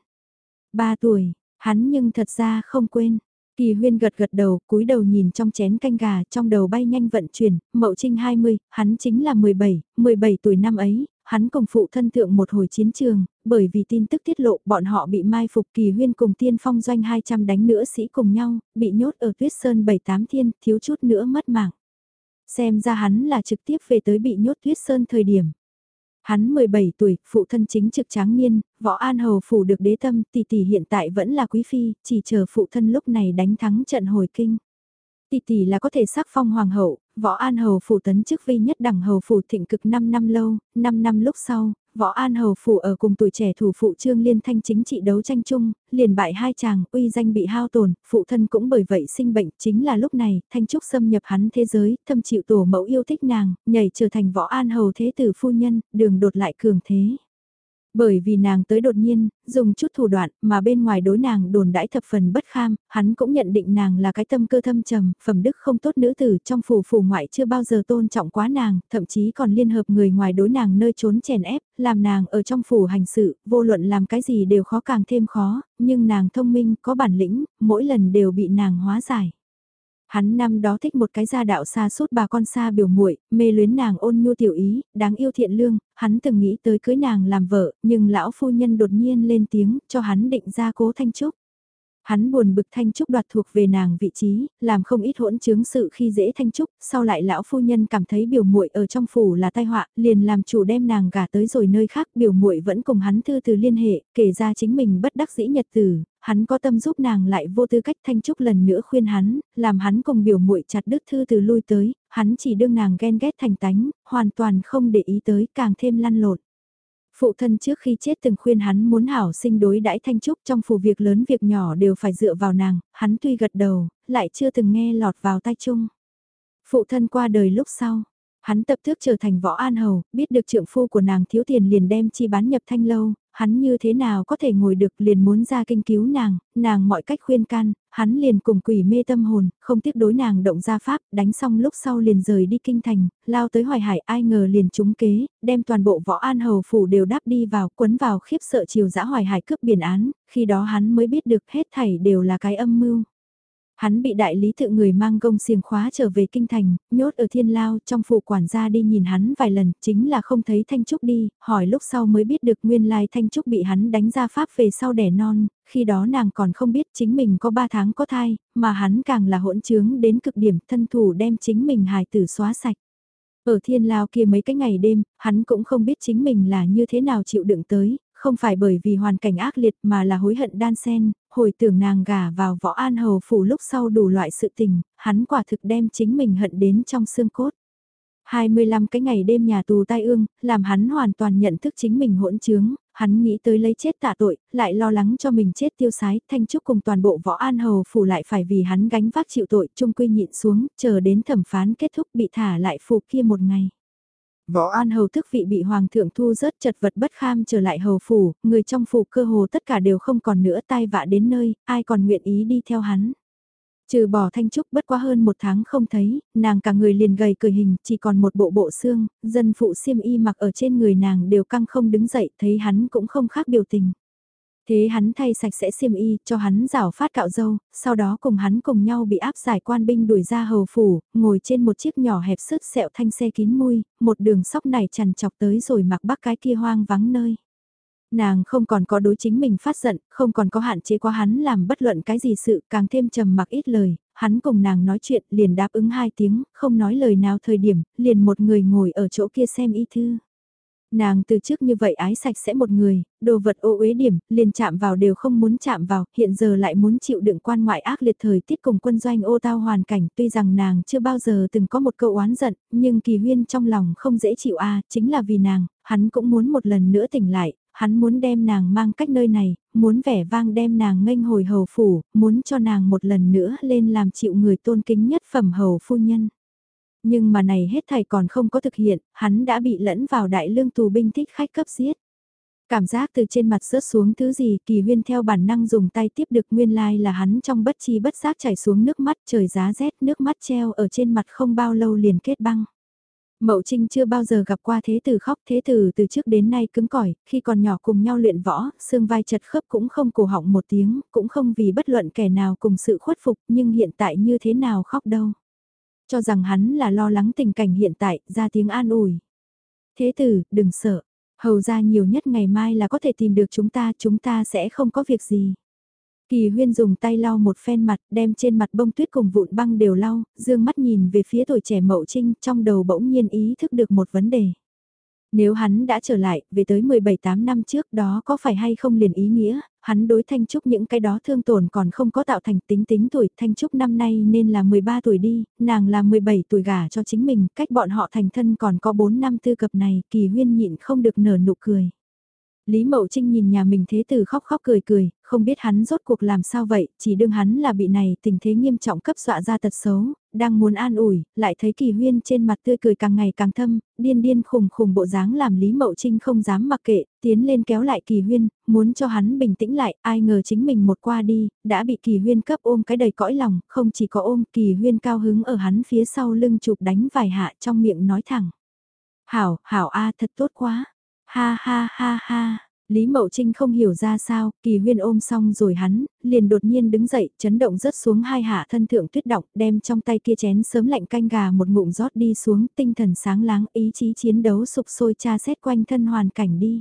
Ba tuổi, hắn nhưng thật ra không quên. Kỳ huyên gật gật đầu, cúi đầu nhìn trong chén canh gà, trong đầu bay nhanh vận chuyển, mậu trinh 20, hắn chính là 17, 17 tuổi năm ấy, hắn cùng phụ thân thượng một hồi chiến trường, bởi vì tin tức tiết lộ bọn họ bị mai phục kỳ huyên cùng tiên phong doanh 200 đánh nữa sĩ cùng nhau, bị nhốt ở tuyết sơn 7-8 thiên, thiếu chút nữa mất mạng. Xem ra hắn là trực tiếp về tới bị nhốt tuyết sơn thời điểm. Hắn 17 tuổi, phụ thân chính trực tráng niên, võ an hầu phủ được đế tâm, tỷ tỷ hiện tại vẫn là quý phi, chỉ chờ phụ thân lúc này đánh thắng trận hồi kinh. Tỷ tỷ là có thể sắc phong hoàng hậu, võ an hầu phủ tấn chức vi nhất đẳng hầu phủ thịnh cực 5 năm lâu, 5 năm lúc sau, võ an hầu phủ ở cùng tuổi trẻ thủ phụ trương liên thanh chính trị đấu tranh chung, liền bại hai chàng, uy danh bị hao tổn, phụ thân cũng bởi vậy sinh bệnh, chính là lúc này, thanh trúc xâm nhập hắn thế giới, thâm chịu tổ mẫu yêu thích nàng, nhảy trở thành võ an hầu thế tử phu nhân, đường đột lại cường thế. Bởi vì nàng tới đột nhiên, dùng chút thủ đoạn mà bên ngoài đối nàng đồn đãi thập phần bất kham, hắn cũng nhận định nàng là cái tâm cơ thâm trầm, phẩm đức không tốt nữ tử trong phủ phủ ngoại chưa bao giờ tôn trọng quá nàng, thậm chí còn liên hợp người ngoài đối nàng nơi trốn chèn ép, làm nàng ở trong phủ hành sự, vô luận làm cái gì đều khó càng thêm khó, nhưng nàng thông minh, có bản lĩnh, mỗi lần đều bị nàng hóa giải. Hắn năm đó thích một cái gia đạo xa suốt bà con xa biểu muội, mê luyến nàng ôn nhu tiểu ý, đáng yêu thiện lương, hắn từng nghĩ tới cưới nàng làm vợ, nhưng lão phu nhân đột nhiên lên tiếng, cho hắn định ra cố thanh trúc. Hắn buồn bực Thanh Trúc đoạt thuộc về nàng vị trí, làm không ít hỗn chứng sự khi dễ Thanh Trúc, sau lại lão phu nhân cảm thấy biểu muội ở trong phủ là tai họa, liền làm chủ đem nàng gả tới rồi nơi khác, biểu muội vẫn cùng hắn thư từ liên hệ, kể ra chính mình bất đắc dĩ nhật từ hắn có tâm giúp nàng lại vô tư cách Thanh Trúc lần nữa khuyên hắn, làm hắn cùng biểu muội chặt đứt thư từ lui tới, hắn chỉ đương nàng ghen ghét thành tánh, hoàn toàn không để ý tới, càng thêm lăn lộn. Phụ thân trước khi chết từng khuyên hắn muốn hảo sinh đối đãi Thanh Trúc trong phù việc lớn việc nhỏ đều phải dựa vào nàng, hắn tuy gật đầu, lại chưa từng nghe lọt vào tai chung. Phụ thân qua đời lúc sau, hắn tập thước trở thành võ an hầu, biết được trượng phu của nàng thiếu tiền liền đem chi bán nhập thanh lâu, hắn như thế nào có thể ngồi được liền muốn ra kinh cứu nàng, nàng mọi cách khuyên can, hắn liền cùng quỷ mê tâm hồn, không tiếc đối nàng động ra pháp, đánh xong lúc sau liền rời đi kinh thành, lao tới hoài hải ai ngờ liền trúng kế, đem toàn bộ võ an hầu phủ đều đáp đi vào, quấn vào khiếp sợ chiều dã hoài hải cướp biển án, khi đó hắn mới biết được hết thảy đều là cái âm mưu. Hắn bị đại lý tự người mang gông xiềng khóa trở về kinh thành, nhốt ở thiên lao trong phủ quản gia đi nhìn hắn vài lần, chính là không thấy Thanh Trúc đi, hỏi lúc sau mới biết được nguyên lai Thanh Trúc bị hắn đánh ra pháp về sau đẻ non, khi đó nàng còn không biết chính mình có 3 tháng có thai, mà hắn càng là hỗn trướng đến cực điểm thân thủ đem chính mình hài tử xóa sạch. Ở thiên lao kia mấy cái ngày đêm, hắn cũng không biết chính mình là như thế nào chịu đựng tới, không phải bởi vì hoàn cảnh ác liệt mà là hối hận đan sen, hồi tưởng nàng gả vào võ an hầu phủ lúc sau đủ loại sự tình, hắn quả thực đem chính mình hận đến trong xương cốt. 25 cái ngày đêm nhà tù tai ương, làm hắn hoàn toàn nhận thức chính mình hỗn trướng, hắn nghĩ tới lấy chết tạ tội, lại lo lắng cho mình chết tiêu sái, thanh trúc cùng toàn bộ võ an hầu phủ lại phải vì hắn gánh vác chịu tội, trung quy nhịn xuống, chờ đến thẩm phán kết thúc bị thả lại phủ kia một ngày. Võ An Hầu thức vị bị Hoàng thượng thu rớt chật vật bất kham trở lại hầu phủ, người trong phủ cơ hồ tất cả đều không còn nữa tai vạ đến nơi, ai còn nguyện ý đi theo hắn. Trừ bỏ thanh trúc bất quá hơn một tháng không thấy, nàng cả người liền gầy cười hình, chỉ còn một bộ bộ xương, dân phụ xiêm y mặc ở trên người nàng đều căng không đứng dậy, thấy hắn cũng không khác biểu tình. Thế hắn thay sạch sẽ xiêm y, cho hắn rảo phát cạo dâu, sau đó cùng hắn cùng nhau bị áp giải quan binh đuổi ra hầu phủ, ngồi trên một chiếc nhỏ hẹp sứt sẹo thanh xe kín mui, một đường sóc này chằn chọc tới rồi mặc bắc cái kia hoang vắng nơi. Nàng không còn có đối chính mình phát giận, không còn có hạn chế qua hắn làm bất luận cái gì sự, càng thêm trầm mặc ít lời, hắn cùng nàng nói chuyện liền đáp ứng hai tiếng, không nói lời nào thời điểm, liền một người ngồi ở chỗ kia xem y thư. Nàng từ trước như vậy ái sạch sẽ một người, đồ vật ô uế điểm, liền chạm vào đều không muốn chạm vào, hiện giờ lại muốn chịu đựng quan ngoại ác liệt thời tiết cùng quân doanh ô tao hoàn cảnh. Tuy rằng nàng chưa bao giờ từng có một câu oán giận, nhưng kỳ huyên trong lòng không dễ chịu a chính là vì nàng, hắn cũng muốn một lần nữa tỉnh lại, hắn muốn đem nàng mang cách nơi này, muốn vẻ vang đem nàng nghênh hồi hầu phủ, muốn cho nàng một lần nữa lên làm chịu người tôn kính nhất phẩm hầu phu nhân nhưng mà này hết thầy còn không có thực hiện, hắn đã bị lẫn vào đại lương tù binh thích khách cấp giết. Cảm giác từ trên mặt rớt xuống thứ gì kỳ huyên theo bản năng dùng tay tiếp được nguyên lai là hắn trong bất chi bất giác chảy xuống nước mắt trời giá rét nước mắt treo ở trên mặt không bao lâu liền kết băng. Mậu Trinh chưa bao giờ gặp qua thế tử khóc thế tử từ trước đến nay cứng cỏi, khi còn nhỏ cùng nhau luyện võ, xương vai chật khớp cũng không cổ họng một tiếng, cũng không vì bất luận kẻ nào cùng sự khuất phục nhưng hiện tại như thế nào khóc đâu cho rằng hắn là lo lắng tình cảnh hiện tại, ra tiếng an ủi. Thế tử, đừng sợ, hầu ra nhiều nhất ngày mai là có thể tìm được chúng ta, chúng ta sẽ không có việc gì. Kỳ huyên dùng tay lau một phen mặt, đem trên mặt bông tuyết cùng vụn băng đều lau, dương mắt nhìn về phía tuổi trẻ mậu trinh, trong đầu bỗng nhiên ý thức được một vấn đề. Nếu hắn đã trở lại, về tới 17-8 năm trước đó có phải hay không liền ý nghĩa, hắn đối Thanh Trúc những cái đó thương tổn còn không có tạo thành tính tính tuổi, Thanh Trúc năm nay nên là 13 tuổi đi, nàng là 17 tuổi gả cho chính mình, cách bọn họ thành thân còn có 4 năm tư cập này, kỳ huyên nhịn không được nở nụ cười. Lý Mậu Trinh nhìn nhà mình thế tử khóc khóc cười cười, không biết hắn rốt cuộc làm sao vậy, chỉ đương hắn là bị này tình thế nghiêm trọng cấp dọa ra tật xấu, đang muốn an ủi, lại thấy kỳ huyên trên mặt tươi cười càng ngày càng thâm, điên điên khùng khùng bộ dáng làm Lý Mậu Trinh không dám mặc kệ, tiến lên kéo lại kỳ huyên, muốn cho hắn bình tĩnh lại, ai ngờ chính mình một qua đi, đã bị kỳ huyên cấp ôm cái đầy cõi lòng, không chỉ có ôm kỳ huyên cao hứng ở hắn phía sau lưng chụp đánh vài hạ trong miệng nói thẳng. Hảo, hảo a thật tốt quá Ha ha ha ha. Lý Mậu Trinh không hiểu ra sao, kỳ huyên ôm xong rồi hắn, liền đột nhiên đứng dậy, chấn động rớt xuống hai hạ thân thượng tuyết động, đem trong tay kia chén sớm lạnh canh gà một ngụm rót đi xuống, tinh thần sáng láng, ý chí chiến đấu sục sôi tra xét quanh thân hoàn cảnh đi.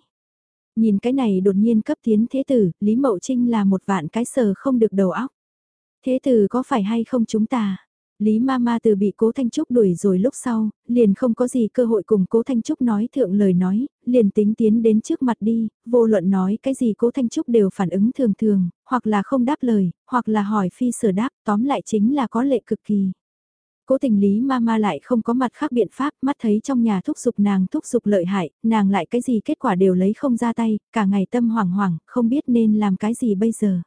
Nhìn cái này đột nhiên cấp tiến thế tử, Lý Mậu Trinh là một vạn cái sờ không được đầu óc. Thế tử có phải hay không chúng ta? Lý Mama từ bị Cố Thanh Trúc đuổi rồi lúc sau, liền không có gì cơ hội cùng Cố Thanh Trúc nói thượng lời nói, liền tính tiến đến trước mặt đi, vô luận nói cái gì Cố Thanh Trúc đều phản ứng thường thường, hoặc là không đáp lời, hoặc là hỏi phi sở đáp, tóm lại chính là có lệ cực kỳ. Cố tình lý Mama lại không có mặt khác biện pháp, mắt thấy trong nhà thúc giục nàng thúc giục lợi hại, nàng lại cái gì kết quả đều lấy không ra tay, cả ngày tâm hoảng hoảng, không biết nên làm cái gì bây giờ.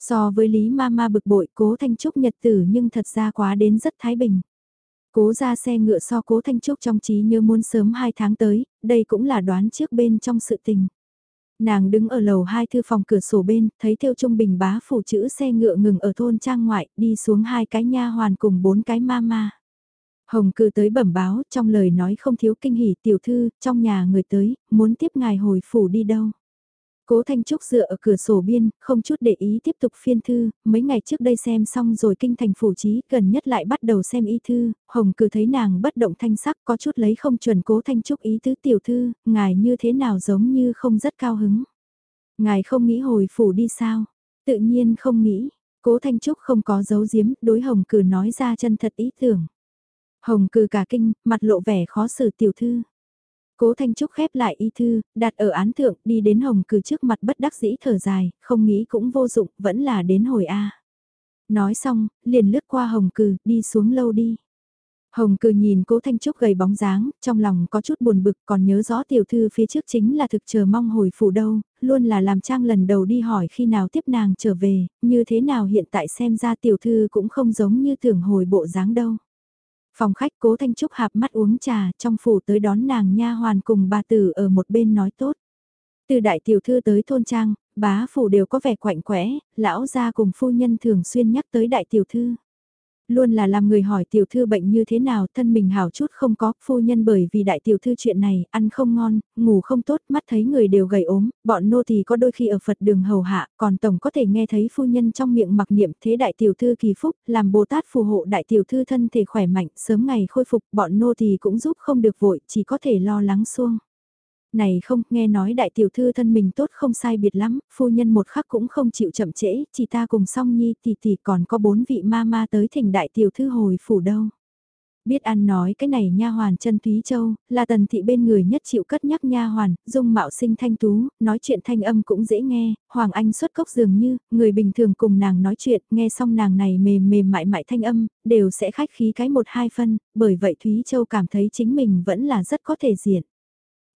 So với lý mama bực bội cố thanh trúc nhật tử nhưng thật ra quá đến rất thái bình. Cố ra xe ngựa so cố Thanh Trúc trong trí nhớ muốn sớm 2 tháng tới, đây cũng là đoán trước bên trong sự tình. Nàng đứng ở lầu hai thư phòng cửa sổ bên, thấy Tiêu Trung Bình bá phủ chữ xe ngựa ngừng ở thôn trang ngoại, đi xuống hai cái nha hoàn cùng bốn cái ma ma. Hồng cư tới bẩm báo, trong lời nói không thiếu kinh hỉ tiểu thư, trong nhà người tới, muốn tiếp ngài hồi phủ đi đâu. Cố Thanh Trúc dựa ở cửa sổ biên, không chút để ý tiếp tục phiên thư, mấy ngày trước đây xem xong rồi kinh thành phủ trí, gần nhất lại bắt đầu xem y thư, Hồng cử thấy nàng bất động thanh sắc có chút lấy không chuẩn Cố Thanh Trúc ý tứ tiểu thư, ngài như thế nào giống như không rất cao hứng. Ngài không nghĩ hồi phủ đi sao? Tự nhiên không nghĩ, Cố Thanh Trúc không có giấu giếm, đối Hồng cử nói ra chân thật ý tưởng. Hồng cử cả kinh, mặt lộ vẻ khó xử tiểu thư. Cố Thanh Trúc khép lại y thư, đặt ở án thượng, đi đến Hồng Cử trước mặt bất đắc dĩ thở dài, không nghĩ cũng vô dụng, vẫn là đến hồi A. Nói xong, liền lướt qua Hồng Cử, đi xuống lâu đi. Hồng Cử nhìn Cố Thanh Trúc gầy bóng dáng, trong lòng có chút buồn bực còn nhớ rõ tiểu thư phía trước chính là thực chờ mong hồi phủ đâu, luôn là làm trang lần đầu đi hỏi khi nào tiếp nàng trở về, như thế nào hiện tại xem ra tiểu thư cũng không giống như tưởng hồi bộ dáng đâu. Phòng khách cố Thanh Trúc hạp mắt uống trà trong phủ tới đón nàng nha hoàn cùng bà tử ở một bên nói tốt. Từ đại tiểu thư tới thôn trang, bá phủ đều có vẻ quạnh quẽ, lão gia cùng phu nhân thường xuyên nhắc tới đại tiểu thư luôn là làm người hỏi tiểu thư bệnh như thế nào, thân mình hảo chút không có, phu nhân bởi vì đại tiểu thư chuyện này, ăn không ngon, ngủ không tốt, mắt thấy người đều gầy ốm, bọn nô thì có đôi khi ở Phật đường hầu hạ, còn tổng có thể nghe thấy phu nhân trong miệng mặc niệm thế đại tiểu thư kỳ phúc, làm Bồ Tát phù hộ đại tiểu thư thân thể khỏe mạnh, sớm ngày khôi phục, bọn nô thì cũng giúp không được vội, chỉ có thể lo lắng xuông. Này không, nghe nói đại tiểu thư thân mình tốt không sai biệt lắm, phu nhân một khắc cũng không chịu chậm trễ, chỉ ta cùng song nhi tỷ tỷ còn có bốn vị ma ma tới thỉnh đại tiểu thư hồi phủ đâu. Biết ăn nói cái này nha hoàn chân Thúy Châu, là tần thị bên người nhất chịu cất nhắc nha hoàn, dung mạo sinh thanh tú, nói chuyện thanh âm cũng dễ nghe, Hoàng Anh xuất cốc dường như, người bình thường cùng nàng nói chuyện, nghe xong nàng này mềm mềm mại mại thanh âm, đều sẽ khách khí cái một hai phân, bởi vậy Thúy Châu cảm thấy chính mình vẫn là rất có thể diện.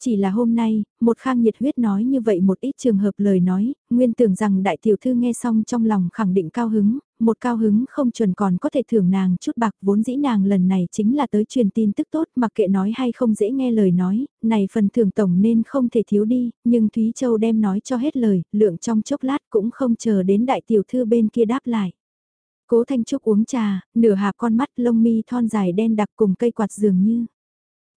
Chỉ là hôm nay, một khang nhiệt huyết nói như vậy một ít trường hợp lời nói, nguyên tưởng rằng đại tiểu thư nghe xong trong lòng khẳng định cao hứng, một cao hứng không chuẩn còn có thể thưởng nàng chút bạc vốn dĩ nàng lần này chính là tới truyền tin tức tốt mặc kệ nói hay không dễ nghe lời nói, này phần thưởng tổng nên không thể thiếu đi, nhưng Thúy Châu đem nói cho hết lời, lượng trong chốc lát cũng không chờ đến đại tiểu thư bên kia đáp lại. Cố Thanh Trúc uống trà, nửa hạp con mắt lông mi thon dài đen đặc cùng cây quạt dường như.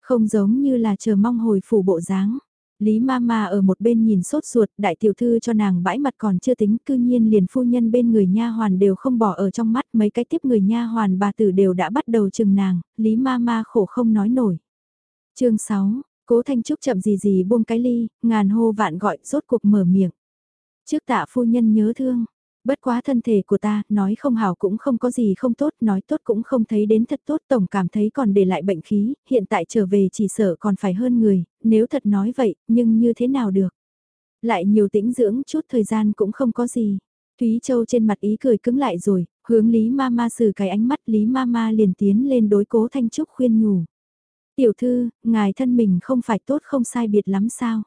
Không giống như là chờ mong hồi phủ bộ dáng. Lý Mama ở một bên nhìn sốt ruột, đại tiểu thư cho nàng bãi mặt còn chưa tính, cư nhiên liền phu nhân bên người nha hoàn đều không bỏ ở trong mắt, mấy cái tiếp người nha hoàn bà tử đều đã bắt đầu chừng nàng, Lý Mama khổ không nói nổi. Chương 6, Cố Thanh Trúc chậm gì gì buông cái ly, ngàn hô vạn gọi, rốt cuộc mở miệng. Trước tạ phu nhân nhớ thương, Bất quá thân thể của ta, nói không hảo cũng không có gì không tốt, nói tốt cũng không thấy đến thật tốt, tổng cảm thấy còn để lại bệnh khí, hiện tại trở về chỉ sợ còn phải hơn người, nếu thật nói vậy, nhưng như thế nào được. Lại nhiều tĩnh dưỡng chút thời gian cũng không có gì. Thúy Châu trên mặt ý cười cứng lại rồi, hướng Lý Mama xử cái ánh mắt Lý Mama liền tiến lên đối cố Thanh Trúc khuyên nhủ. Tiểu thư, ngài thân mình không phải tốt không sai biệt lắm sao?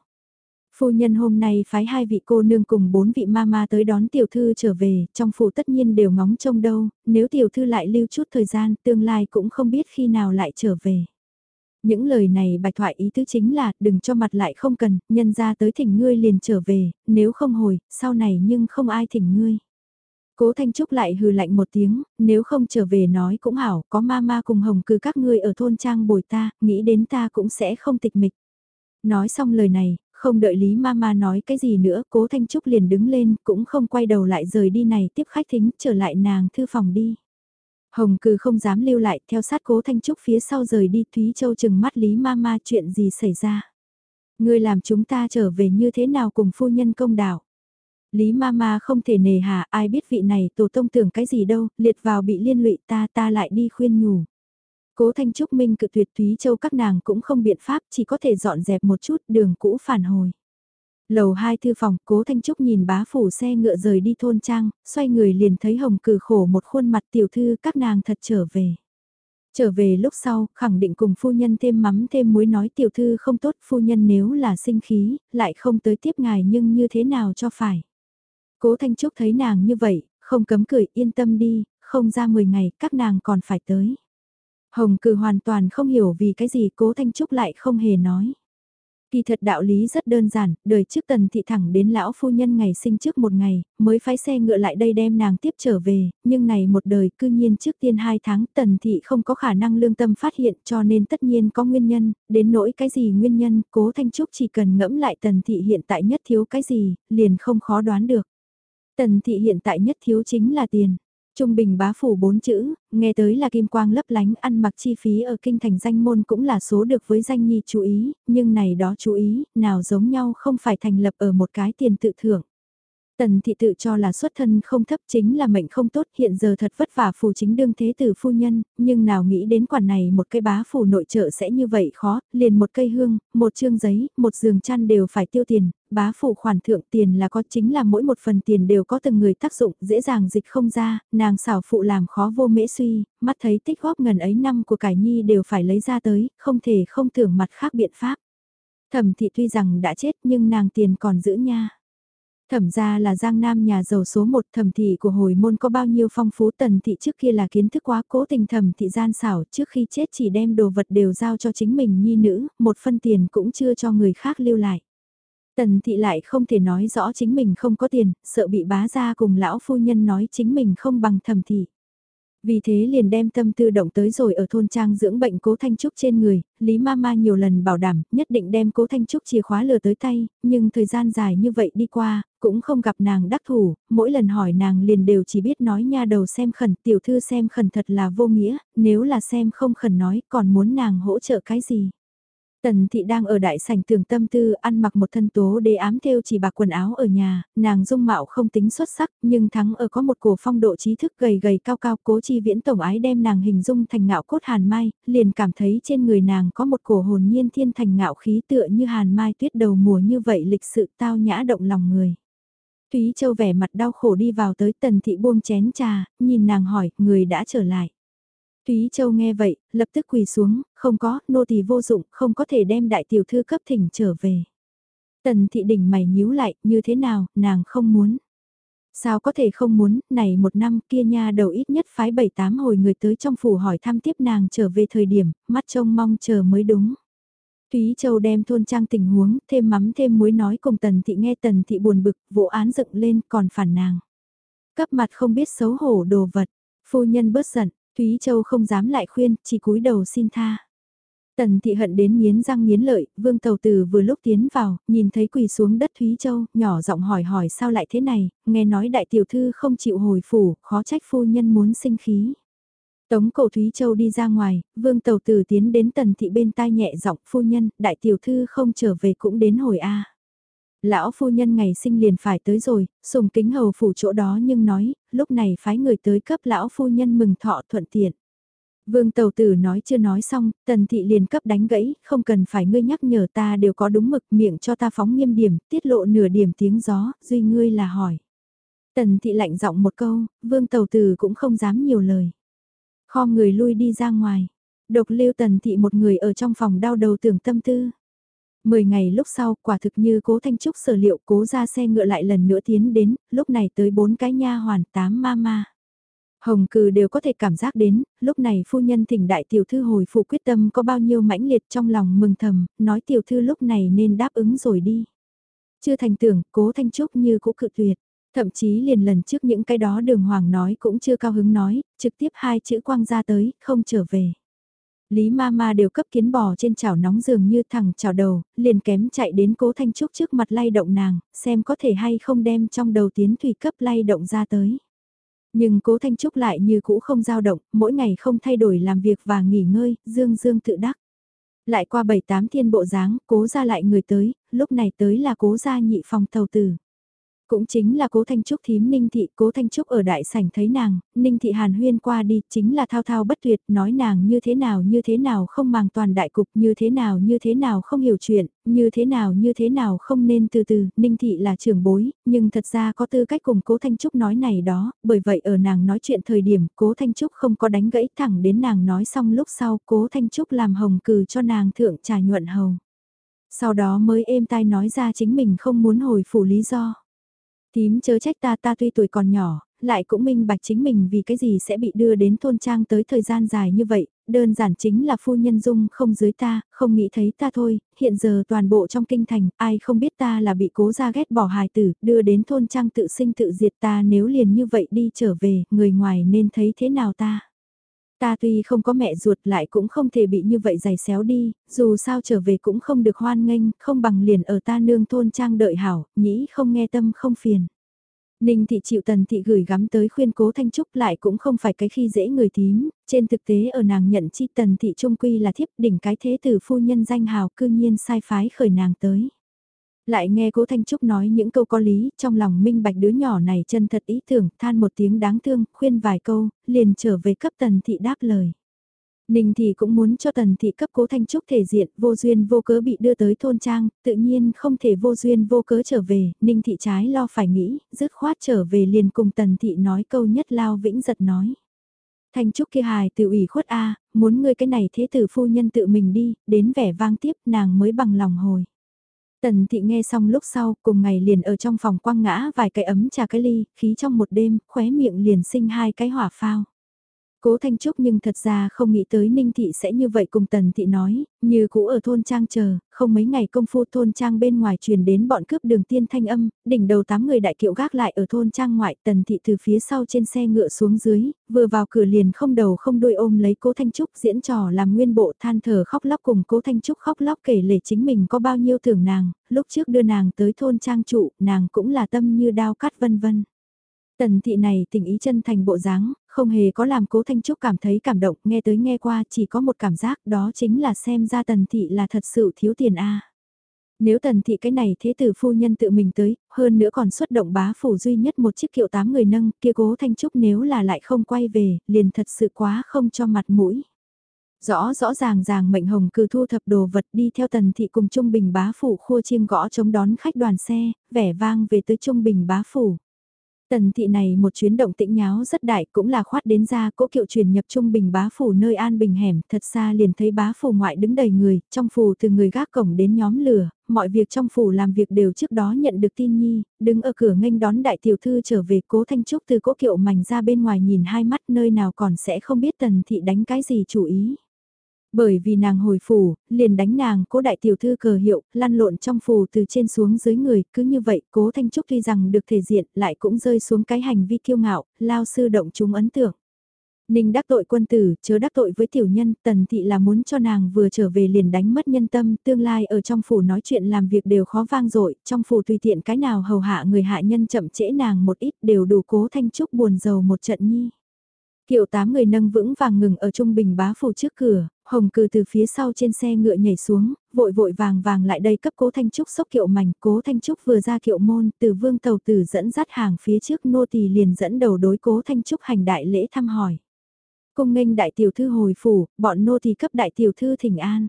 Phu nhân hôm nay phái hai vị cô nương cùng bốn vị mama tới đón tiểu thư trở về, trong phủ tất nhiên đều ngóng trông đâu, nếu tiểu thư lại lưu chút thời gian, tương lai cũng không biết khi nào lại trở về. Những lời này bạch thoại ý tứ chính là, đừng cho mặt lại không cần, nhân ra tới thỉnh ngươi liền trở về, nếu không hồi, sau này nhưng không ai thỉnh ngươi. Cố Thanh Trúc lại hừ lạnh một tiếng, nếu không trở về nói cũng hảo, có mama cùng hồng cư các ngươi ở thôn trang bồi ta, nghĩ đến ta cũng sẽ không tịch mịch. Nói xong lời này, không đợi Lý Mama nói cái gì nữa, cố Thanh Trúc liền đứng lên, cũng không quay đầu lại rời đi này tiếp khách thính, trở lại nàng thư phòng đi. Hồng cừ không dám lưu lại, theo sát cố Thanh Trúc phía sau rời đi, Thúy Châu chừng mắt Lý Mama chuyện gì xảy ra. Ngươi làm chúng ta trở về như thế nào cùng phu nhân công đạo. Lý Mama không thể nề hà, ai biết vị này tổ tông tưởng cái gì đâu, liệt vào bị liên lụy ta ta lại đi khuyên nhủ. Cố Thanh Trúc Minh cự tuyệt Thúy Châu các nàng cũng không biện pháp chỉ có thể dọn dẹp một chút đường cũ phản hồi. Lầu hai thư phòng, Cố Thanh Trúc nhìn bá phủ xe ngựa rời đi thôn trang, xoay người liền thấy hồng cử khổ một khuôn mặt tiểu thư các nàng thật trở về. Trở về lúc sau, khẳng định cùng phu nhân thêm mắm thêm muối nói tiểu thư không tốt, phu nhân nếu là sinh khí, lại không tới tiếp ngài nhưng như thế nào cho phải. Cố Thanh Trúc thấy nàng như vậy, không cấm cười yên tâm đi, không ra 10 ngày, các nàng còn phải tới. Hồng cử hoàn toàn không hiểu vì cái gì cố Thanh Trúc lại không hề nói. Kỳ thật đạo lý rất đơn giản, đời trước tần thị thẳng đến lão phu nhân ngày sinh trước một ngày, mới phái xe ngựa lại đây đem nàng tiếp trở về, nhưng này một đời cư nhiên trước tiên hai tháng tần thị không có khả năng lương tâm phát hiện cho nên tất nhiên có nguyên nhân, đến nỗi cái gì nguyên nhân, cố Thanh Trúc chỉ cần ngẫm lại tần thị hiện tại nhất thiếu cái gì, liền không khó đoán được. Tần thị hiện tại nhất thiếu chính là tiền. Trung bình bá phủ bốn chữ, nghe tới là kim quang lấp lánh ăn mặc chi phí ở kinh thành danh môn cũng là số được với danh nhi chú ý, nhưng này đó chú ý, nào giống nhau không phải thành lập ở một cái tiền tự thưởng. Tần thị tự cho là xuất thân không thấp chính là mệnh không tốt hiện giờ thật vất vả phù chính đương thế tử phu nhân, nhưng nào nghĩ đến quản này một cây bá phủ nội trợ sẽ như vậy khó, liền một cây hương, một chương giấy, một giường chăn đều phải tiêu tiền, bá phụ khoản thượng tiền là có chính là mỗi một phần tiền đều có từng người tác dụng dễ dàng dịch không ra, nàng xảo phụ làm khó vô mễ suy, mắt thấy tích góp ngần ấy năm của cải nhi đều phải lấy ra tới, không thể không tưởng mặt khác biện pháp. Thẩm thị tuy rằng đã chết nhưng nàng tiền còn giữ nha. Thẩm ra là giang nam nhà giàu số một thẩm thị của hồi môn có bao nhiêu phong phú tần thị trước kia là kiến thức quá cố tình thẩm thị gian xảo trước khi chết chỉ đem đồ vật đều giao cho chính mình nhi nữ, một phân tiền cũng chưa cho người khác lưu lại. Tần thị lại không thể nói rõ chính mình không có tiền, sợ bị bá ra cùng lão phu nhân nói chính mình không bằng thầm thị. Vì thế liền đem tâm tư động tới rồi ở thôn trang dưỡng bệnh cố Thanh Trúc trên người, Lý Mama nhiều lần bảo đảm nhất định đem cố Thanh Trúc chìa khóa lừa tới tay, nhưng thời gian dài như vậy đi qua, cũng không gặp nàng đắc thủ, mỗi lần hỏi nàng liền đều chỉ biết nói nha đầu xem khẩn, tiểu thư xem khẩn thật là vô nghĩa, nếu là xem không khẩn nói còn muốn nàng hỗ trợ cái gì. Tần thị đang ở đại sảnh tường tâm tư ăn mặc một thân tố đế ám theo chỉ bạc quần áo ở nhà, nàng dung mạo không tính xuất sắc nhưng thắng ở có một cổ phong độ trí thức gầy gầy cao cao cố chi viễn tổng ái đem nàng hình dung thành ngạo cốt hàn mai, liền cảm thấy trên người nàng có một cổ hồn nhiên thiên thành ngạo khí tựa như hàn mai tuyết đầu mùa như vậy lịch sự tao nhã động lòng người. Thúy Châu vẻ mặt đau khổ đi vào tới tần thị buông chén trà, nhìn nàng hỏi, người đã trở lại. Thúy Châu nghe vậy, lập tức quỳ xuống, không có, nô tỳ vô dụng, không có thể đem đại tiểu thư cấp thỉnh trở về. Tần thị đỉnh mày nhíu lại, như thế nào, nàng không muốn. Sao có thể không muốn, này một năm kia nha đầu ít nhất phái bảy tám hồi người tới trong phủ hỏi thăm tiếp nàng trở về thời điểm, mắt trông mong chờ mới đúng. Thúy Châu đem thôn trang tình huống, thêm mắm thêm muối nói cùng Tần Thị nghe Tần Thị buồn bực, vụ án dựng lên còn phản nàng. Cấp mặt không biết xấu hổ đồ vật, phu nhân bớt giận, Thúy Châu không dám lại khuyên, chỉ cúi đầu xin tha. Tần thị hận đến nghiến răng nghiến lợi, vương tàu tử vừa lúc tiến vào, nhìn thấy quỳ xuống đất Thúy Châu, nhỏ giọng hỏi hỏi sao lại thế này, nghe nói đại tiểu thư không chịu hồi phủ, khó trách phu nhân muốn sinh khí. Tống cổ Thúy Châu đi ra ngoài, vương tàu tử tiến đến tần thị bên tai nhẹ giọng phu nhân, đại tiểu thư không trở về cũng đến hồi A. Lão phu nhân ngày sinh liền phải tới rồi, sùng kính hầu phủ chỗ đó nhưng nói, lúc này phái người tới cấp lão phu nhân mừng thọ thuận tiện. Vương Tầu Tử nói chưa nói xong, Tần Thị liền cấp đánh gãy, không cần phải ngươi nhắc nhở ta đều có đúng mực miệng cho ta phóng nghiêm điểm, tiết lộ nửa điểm tiếng gió, duy ngươi là hỏi. Tần Thị lạnh giọng một câu, Vương Tầu Tử cũng không dám nhiều lời. Kho người lui đi ra ngoài, độc lưu Tần Thị một người ở trong phòng đau đầu tưởng tâm tư. Mười ngày lúc sau, quả thực như cố Thanh Trúc sở liệu cố ra xe ngựa lại lần nữa tiến đến, lúc này tới bốn cái nha hoàn tám ma ma. Hồng cừ đều có thể cảm giác đến, lúc này phu nhân thỉnh đại tiểu thư hồi phụ quyết tâm có bao nhiêu mãnh liệt trong lòng mừng thầm, nói tiểu thư lúc này nên đáp ứng rồi đi. Chưa thành tưởng, cố Thanh Trúc như cũ cự tuyệt. Thậm chí liền lần trước những cái đó đường hoàng nói cũng chưa cao hứng nói, trực tiếp hai chữ quang ra tới, không trở về. Lý ma ma đều cấp kiến bò trên chảo nóng dường như thẳng chảo đầu, liền kém chạy đến cố Thanh Trúc trước mặt lay động nàng, xem có thể hay không đem trong đầu tiến thủy cấp lay động ra tới. Nhưng cố Thanh Trúc lại như cũ không dao động, mỗi ngày không thay đổi làm việc và nghỉ ngơi, dương dương tự đắc. Lại qua bảy tám thiên bộ dáng, cố ra lại người tới, lúc này tới là cố gia nhị phòng tàu tử. Cũng chính là cố Thanh Trúc thím Ninh Thị, cố Thanh Trúc ở đại sảnh thấy nàng, Ninh Thị hàn huyên qua đi, chính là thao thao bất tuyệt, nói nàng như thế nào như thế nào không màng toàn đại cục, như thế nào như thế nào không hiểu chuyện, như thế nào như thế nào không nên từ từ, Ninh Thị là trưởng bối, nhưng thật ra có tư cách cùng cố Thanh Trúc nói này đó, bởi vậy ở nàng nói chuyện thời điểm, cố Thanh Trúc không có đánh gãy thẳng đến nàng nói xong lúc sau, cố Thanh Trúc làm hồng cừ cho nàng thượng trà nhuận hầu. Sau đó mới êm tai nói ra chính mình không muốn hồi phủ lý do. Tím chớ trách ta ta tuy tuổi còn nhỏ, lại cũng minh bạch chính mình vì cái gì sẽ bị đưa đến thôn trang tới thời gian dài như vậy, đơn giản chính là phu nhân dung không dưới ta, không nghĩ thấy ta thôi, hiện giờ toàn bộ trong kinh thành, ai không biết ta là bị cố ra ghét bỏ hài tử, đưa đến thôn trang tự sinh tự diệt ta nếu liền như vậy đi trở về, người ngoài nên thấy thế nào ta. Ta tuy không có mẹ ruột lại cũng không thể bị như vậy giày xéo đi, dù sao trở về cũng không được hoan nghênh, không bằng liền ở ta nương thôn trang đợi hảo, nhĩ không nghe tâm không phiền. Ninh thị chịu tần thị gửi gắm tới khuyên cố Thanh Trúc lại cũng không phải cái khi dễ người tím, trên thực tế ở nàng nhận chi tần thị trung quy là thiếp đỉnh cái thế tử phu nhân danh hào cư nhiên sai phái khởi nàng tới. Lại nghe cố Thanh Trúc nói những câu có lý, trong lòng minh bạch đứa nhỏ này chân thật ý tưởng, than một tiếng đáng thương, khuyên vài câu, liền trở về cấp tần thị đáp lời. Ninh thì cũng muốn cho tần thị cấp cố Thanh Trúc thể diện, vô duyên vô cớ bị đưa tới thôn trang, tự nhiên không thể vô duyên vô cớ trở về, Ninh thị trái lo phải nghĩ, dứt khoát trở về liền cùng tần thị nói câu nhất lao vĩnh giật nói. Thanh Trúc kia hài tự ủy khuất A, muốn ngươi cái này thế tử phu nhân tự mình đi, đến vẻ vang tiếp nàng mới bằng lòng hồi. Tần thị nghe xong lúc sau, cùng ngày liền ở trong phòng quăng ngã vài cái ấm trà cái ly, khí trong một đêm, khóe miệng liền sinh hai cái hỏa phao. Cố Thanh Trúc nhưng thật ra không nghĩ tới Ninh Thị sẽ như vậy cùng Tần Thị nói, như cũ ở thôn trang chờ, không mấy ngày công phu thôn trang bên ngoài truyền đến bọn cướp đường tiên thanh âm, đỉnh đầu tám người đại kiệu gác lại ở thôn trang ngoại Tần Thị từ phía sau trên xe ngựa xuống dưới, vừa vào cửa liền không đầu không đuôi ôm lấy Cố Thanh Trúc diễn trò làm nguyên bộ than thở khóc lóc cùng Cố Thanh Trúc khóc lóc kể lể chính mình có bao nhiêu thưởng nàng, lúc trước đưa nàng tới thôn trang trụ, nàng cũng là tâm như đao cắt vân vân. Tần thị này tình ý chân thành bộ dáng, không hề có làm cố Thanh Trúc cảm thấy cảm động, nghe tới nghe qua chỉ có một cảm giác đó chính là xem ra tần thị là thật sự thiếu tiền a. Nếu tần thị cái này thế tử phu nhân tự mình tới, hơn nữa còn xuất động bá phủ duy nhất một chiếc kiệu tám người nâng, kia cố Thanh Trúc nếu là lại không quay về, liền thật sự quá không cho mặt mũi. Rõ rõ ràng ràng mệnh hồng cư thu thập đồ vật đi theo tần thị cùng Trung Bình bá phủ khua chiêng gõ chống đón khách đoàn xe, vẻ vang về tới Trung Bình bá phủ. Tần thị này một chuyến động tĩnh nháo rất đại cũng là khoát đến ra cỗ kiệu truyền nhập trung bình bá phủ nơi an bình hẻm, thật xa liền thấy bá phủ ngoại đứng đầy người, trong phủ từ người gác cổng đến nhóm lửa, mọi việc trong phủ làm việc đều trước đó nhận được tin nhi, đứng ở cửa nghênh đón đại tiểu thư trở về cố thanh trúc từ cỗ kiệu mảnh ra bên ngoài nhìn hai mắt nơi nào còn sẽ không biết tần thị đánh cái gì chủ ý. Bởi vì nàng hồi phủ, liền đánh nàng cố đại tiểu thư cờ hiệu, lăn lộn trong phủ từ trên xuống dưới người, cứ như vậy cố Thanh Trúc tuy rằng được thể diện lại cũng rơi xuống cái hành vi kiêu ngạo, lao sư động chúng ấn tượng. Ninh đắc tội quân tử, chớ đắc tội với tiểu nhân, tần thị là muốn cho nàng vừa trở về liền đánh mất nhân tâm, tương lai ở trong phủ nói chuyện làm việc đều khó vang dội trong phủ tùy tiện cái nào hầu hạ người hạ nhân chậm trễ nàng một ít đều đủ cố thanh trúc buồn giàu một trận nhi. Kiệu tám người nâng vững vàng ngừng ở trung bình bá phủ trước cửa, hồng cừ từ phía sau trên xe ngựa nhảy xuống, vội vội vàng vàng lại đây cấp cố thanh trúc sốc kiệu mảnh, cố thanh trúc vừa ra kiệu môn, từ vương tàu tử dẫn dắt hàng phía trước nô tỳ liền dẫn đầu đối cố thanh trúc hành đại lễ thăm hỏi. Cung nghênh đại tiểu thư hồi phủ, bọn nô tỳ cấp đại tiểu thư thỉnh an.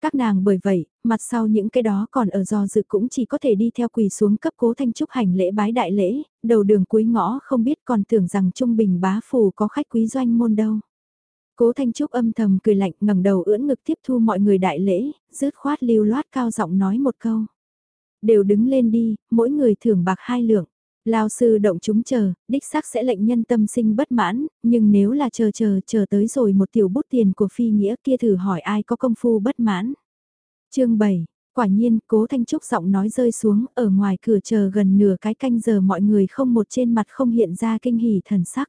Các nàng bởi vậy, mặt sau những cái đó còn ở do dự cũng chỉ có thể đi theo quỳ xuống cấp cố thanh trúc hành lễ bái đại lễ, đầu đường cuối ngõ không biết còn tưởng rằng Trung Bình bá phủ có khách quý doanh môn đâu. Cố Thanh Trúc âm thầm cười lạnh ngẩng đầu ưỡn ngực tiếp thu mọi người đại lễ, rứt khoát lưu loát cao giọng nói một câu. Đều đứng lên đi, mỗi người thưởng bạc hai lượng. Lao sư động chúng chờ, đích xác sẽ lệnh nhân tâm sinh bất mãn, nhưng nếu là chờ chờ chờ tới rồi một tiểu bút tiền của phi nghĩa kia thử hỏi ai có công phu bất mãn. chương 7, quả nhiên cố thanh trúc giọng nói rơi xuống ở ngoài cửa chờ gần nửa cái canh giờ mọi người không một trên mặt không hiện ra kinh hỉ thần sắc.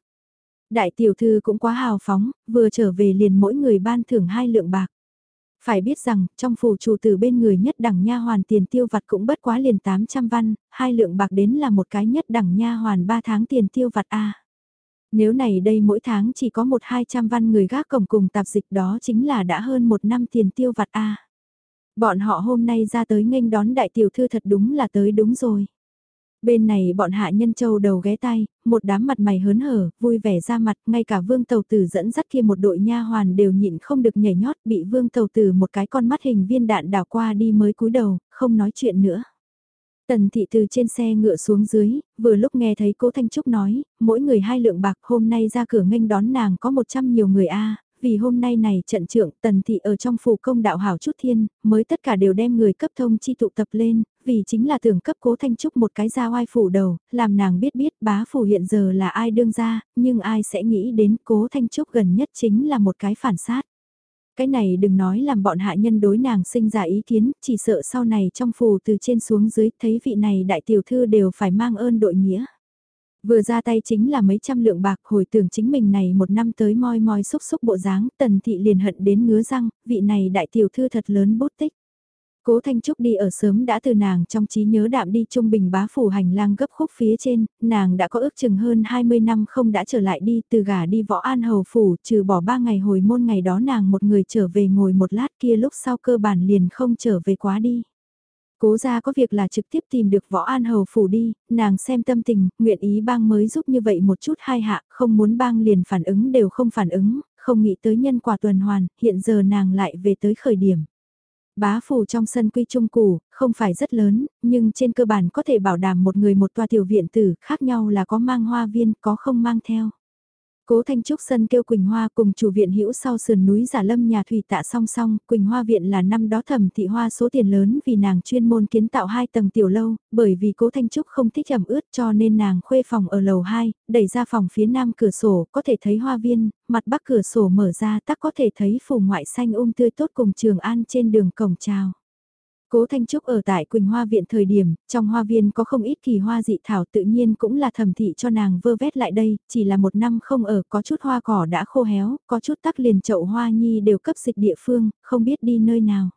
Đại tiểu thư cũng quá hào phóng, vừa trở về liền mỗi người ban thưởng hai lượng bạc. Phải biết rằng, trong phủ chủ tử bên người nhất đẳng nha hoàn tiền tiêu vặt cũng bất quá liền 800 văn, hai lượng bạc đến là một cái nhất đẳng nha hoàn 3 tháng tiền tiêu vặt A. Nếu này đây mỗi tháng chỉ có một hai trăm văn người gác cổng cùng tạp dịch đó chính là đã hơn một năm tiền tiêu vặt A. Bọn họ hôm nay ra tới nghênh đón đại tiểu thư thật đúng là tới đúng rồi. Bên này bọn hạ nhân châu đầu ghé tay, một đám mặt mày hớn hở, vui vẻ ra mặt, ngay cả vương tàu tử dẫn dắt kia một đội nha hoàn đều nhịn không được nhảy nhót bị vương tàu tử một cái con mắt hình viên đạn đảo qua đi mới cúi đầu, không nói chuyện nữa. Tần thị từ trên xe ngựa xuống dưới, vừa lúc nghe thấy cố Thanh Trúc nói, mỗi người hai lượng bạc hôm nay ra cửa nghênh đón nàng có một trăm nhiều người a vì hôm nay này trận trưởng tần thị ở trong phủ công đạo hảo chút thiên, mới tất cả đều đem người cấp thông chi tụ tập lên, vì chính là tưởng cấp cố Thanh Trúc một cái ra oai phủ đầu, làm nàng biết biết bá phủ hiện giờ là ai đương ra, nhưng ai sẽ nghĩ đến cố Thanh Trúc gần nhất chính là một cái phản sát. Cái này đừng nói làm bọn hạ nhân đối nàng sinh ra ý kiến, chỉ sợ sau này trong phủ từ trên xuống dưới thấy vị này đại tiểu thư đều phải mang ơn đội nghĩa. Vừa ra tay chính là mấy trăm lượng bạc hồi tưởng chính mình này một năm tới moi moi xúc xúc bộ dáng, tần thị liền hận đến ngứa răng, vị này đại tiểu thư thật lớn bút tích. Cố Thanh Trúc đi ở sớm đã từ nàng trong trí nhớ đạm đi trung bình bá phủ hành lang gấp khúc phía trên, nàng đã có ước chừng hơn 20 năm không đã trở lại đi từ gả đi võ an hầu phủ, trừ bỏ 3 ngày hồi môn ngày đó nàng một người trở về ngồi một lát kia lúc sau cơ bản liền không trở về quá đi. Cố ra có việc là trực tiếp tìm được võ an hầu phủ đi, nàng xem tâm tình, nguyện ý bang mới giúp như vậy một chút hai hạ, không muốn bang liền phản ứng đều không phản ứng, không nghĩ tới nhân quả tuần hoàn, hiện giờ nàng lại về tới khởi điểm. Bá phủ trong sân quy trung củ, không phải rất lớn, nhưng trên cơ bản có thể bảo đảm một người một toa tiểu viện tử, khác nhau là có mang hoa viên, có không mang theo. Cố Thanh Trúc sân kêu Quỳnh Hoa cùng chủ viện hữu sau sườn núi giả lâm nhà thủy tạ song song, Quỳnh Hoa viện là năm đó thẩm thị hoa số tiền lớn vì nàng chuyên môn kiến tạo hai tầng tiểu lâu, bởi vì Cố Thanh Trúc không thích ẩm ướt cho nên nàng khuê phòng ở lầu 2, đẩy ra phòng phía nam cửa sổ, có thể thấy hoa viên, mặt bắc cửa sổ mở ra tắc có thể thấy phủ ngoại xanh um tươi tốt cùng trường an trên đường cổng chào. Cố Thanh Trúc ở tại Quỳnh Hoa Viện thời điểm, trong hoa viên có không ít kỳ hoa dị thảo tự nhiên cũng là thẩm thị cho nàng vơ vét lại đây, chỉ là một năm không ở có chút hoa cỏ đã khô héo, có chút tắc liền chậu hoa nhi đều cấp dịch địa phương, không biết đi nơi nào.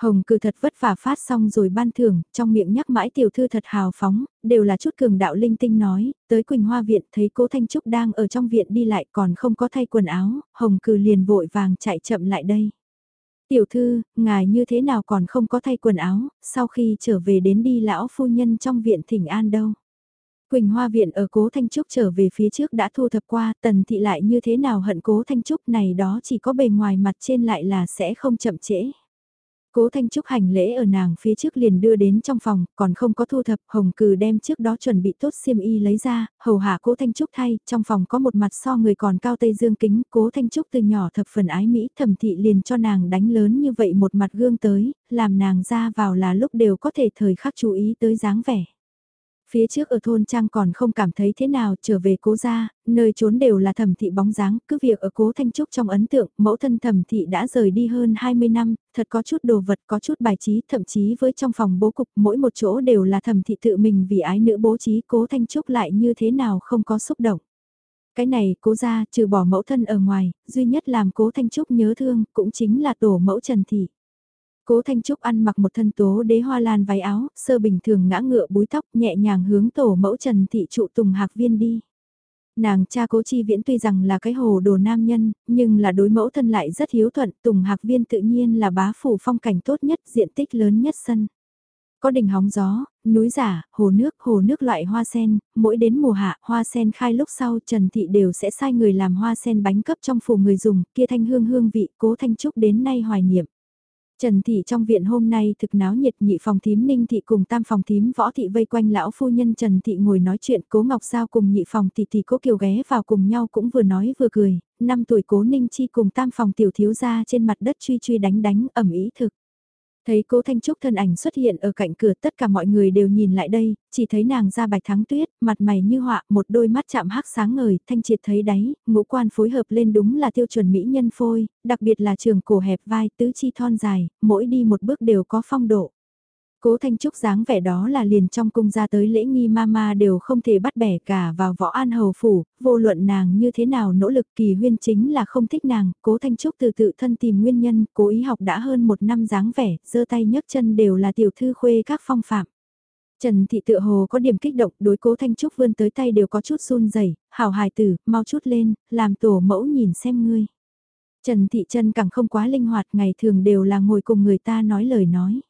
Hồng cử thật vất vả phát xong rồi ban thưởng, trong miệng nhắc mãi tiểu thư thật hào phóng, đều là chút cường đạo linh tinh nói, tới Quỳnh Hoa Viện thấy cố Thanh Trúc đang ở trong viện đi lại còn không có thay quần áo, Hồng cử liền vội vàng chạy chậm lại đây. Tiểu thư, ngài như thế nào còn không có thay quần áo, sau khi trở về đến đi lão phu nhân trong viện thỉnh an đâu. Quỳnh Hoa Viện ở Cố Thanh Trúc trở về phía trước đã thu thập qua, tần thị lại như thế nào hận Cố Thanh Trúc này đó chỉ có bề ngoài mặt trên lại là sẽ không chậm trễ. Cố Thanh Trúc hành lễ ở nàng phía trước liền đưa đến trong phòng, còn không có thu thập, Hồng Cừ đem trước đó chuẩn bị tốt xiêm y lấy ra, hầu hạ Cố Thanh Trúc thay, trong phòng có một mặt so người còn cao tây dương kính, Cố Thanh Trúc từ nhỏ thập phần ái Mỹ, thẩm thị liền cho nàng đánh lớn như vậy một mặt gương tới, làm nàng ra vào là lúc đều có thể thời khắc chú ý tới dáng vẻ. Phía trước ở thôn trang còn không cảm thấy thế nào trở về cố gia, nơi trốn đều là thẩm thị bóng dáng, cứ việc ở cố Thanh Trúc trong ấn tượng, mẫu thân thẩm thị đã rời đi hơn 20 năm, thật có chút đồ vật, có chút bài trí, thậm chí với trong phòng bố cục mỗi một chỗ đều là thẩm thị tự mình vì ái nữ bố trí cố Thanh Trúc lại như thế nào không có xúc động. Cái này cố gia trừ bỏ mẫu thân ở ngoài, duy nhất làm cố Thanh Trúc nhớ thương cũng chính là tổ mẫu Trần Thị. Cố Thanh Trúc ăn mặc một thân tố đế hoa lan váy áo, sơ bình thường ngã ngựa búi tóc nhẹ nhàng hướng tổ mẫu Trần Thị trụ Tùng Hạc Viên đi. Nàng cha cố chi viễn tuy rằng là cái hồ đồ nam nhân, nhưng là đối mẫu thân lại rất hiếu thuận, Tùng Hạc Viên tự nhiên là bá phủ phong cảnh tốt nhất, diện tích lớn nhất sân. Có đỉnh hóng gió, núi giả, hồ nước, hồ nước loại hoa sen, mỗi đến mùa hạ, hoa sen khai lúc sau Trần Thị đều sẽ sai người làm hoa sen bánh cấp trong phủ người dùng, kia thanh hương hương vị, cố thanh trúc đến nay hoài niệm. Trần Thị trong viện hôm nay thực náo nhiệt nhị phòng thím Ninh Thị cùng tam phòng thím Võ Thị vây quanh lão phu nhân Trần Thị ngồi nói chuyện cố Ngọc Giao cùng nhị phòng tỷ tỷ cố Kiều ghé vào cùng nhau cũng vừa nói vừa cười, năm tuổi cố Ninh Chi cùng tam phòng tiểu thiếu gia trên mặt đất truy truy đánh đánh ẩm ý thực. Thấy cố Thanh Trúc thân ảnh xuất hiện ở cạnh cửa tất cả mọi người đều nhìn lại đây, chỉ thấy nàng ra bạch thắng tuyết, mặt mày như họa, một đôi mắt chạm hắc sáng ngời, thanh triệt thấy đáy, ngũ quan phối hợp lên đúng là tiêu chuẩn mỹ nhân phôi, đặc biệt là trường cổ hẹp vai tứ chi thon dài, mỗi đi một bước đều có phong độ. Cố Thanh Trúc dáng vẻ đó là liền trong cung ra tới lễ nghi mama đều không thể bắt bẻ cả vào võ an hầu phủ, vô luận nàng như thế nào nỗ lực kỳ huyên chính là không thích nàng, cố Thanh Trúc từ tự thân tìm nguyên nhân, cố ý học đã hơn một năm dáng vẻ, giơ tay nhấc chân đều là tiểu thư khuê các phong phạm. Trần Thị tự hồ có điểm kích động đối cố Thanh Trúc vươn tới tay đều có chút run rẩy hào hài tử, mau chút lên, làm tổ mẫu nhìn xem ngươi. Trần Thị chân càng không quá linh hoạt ngày thường đều là ngồi cùng người ta nói lời nói.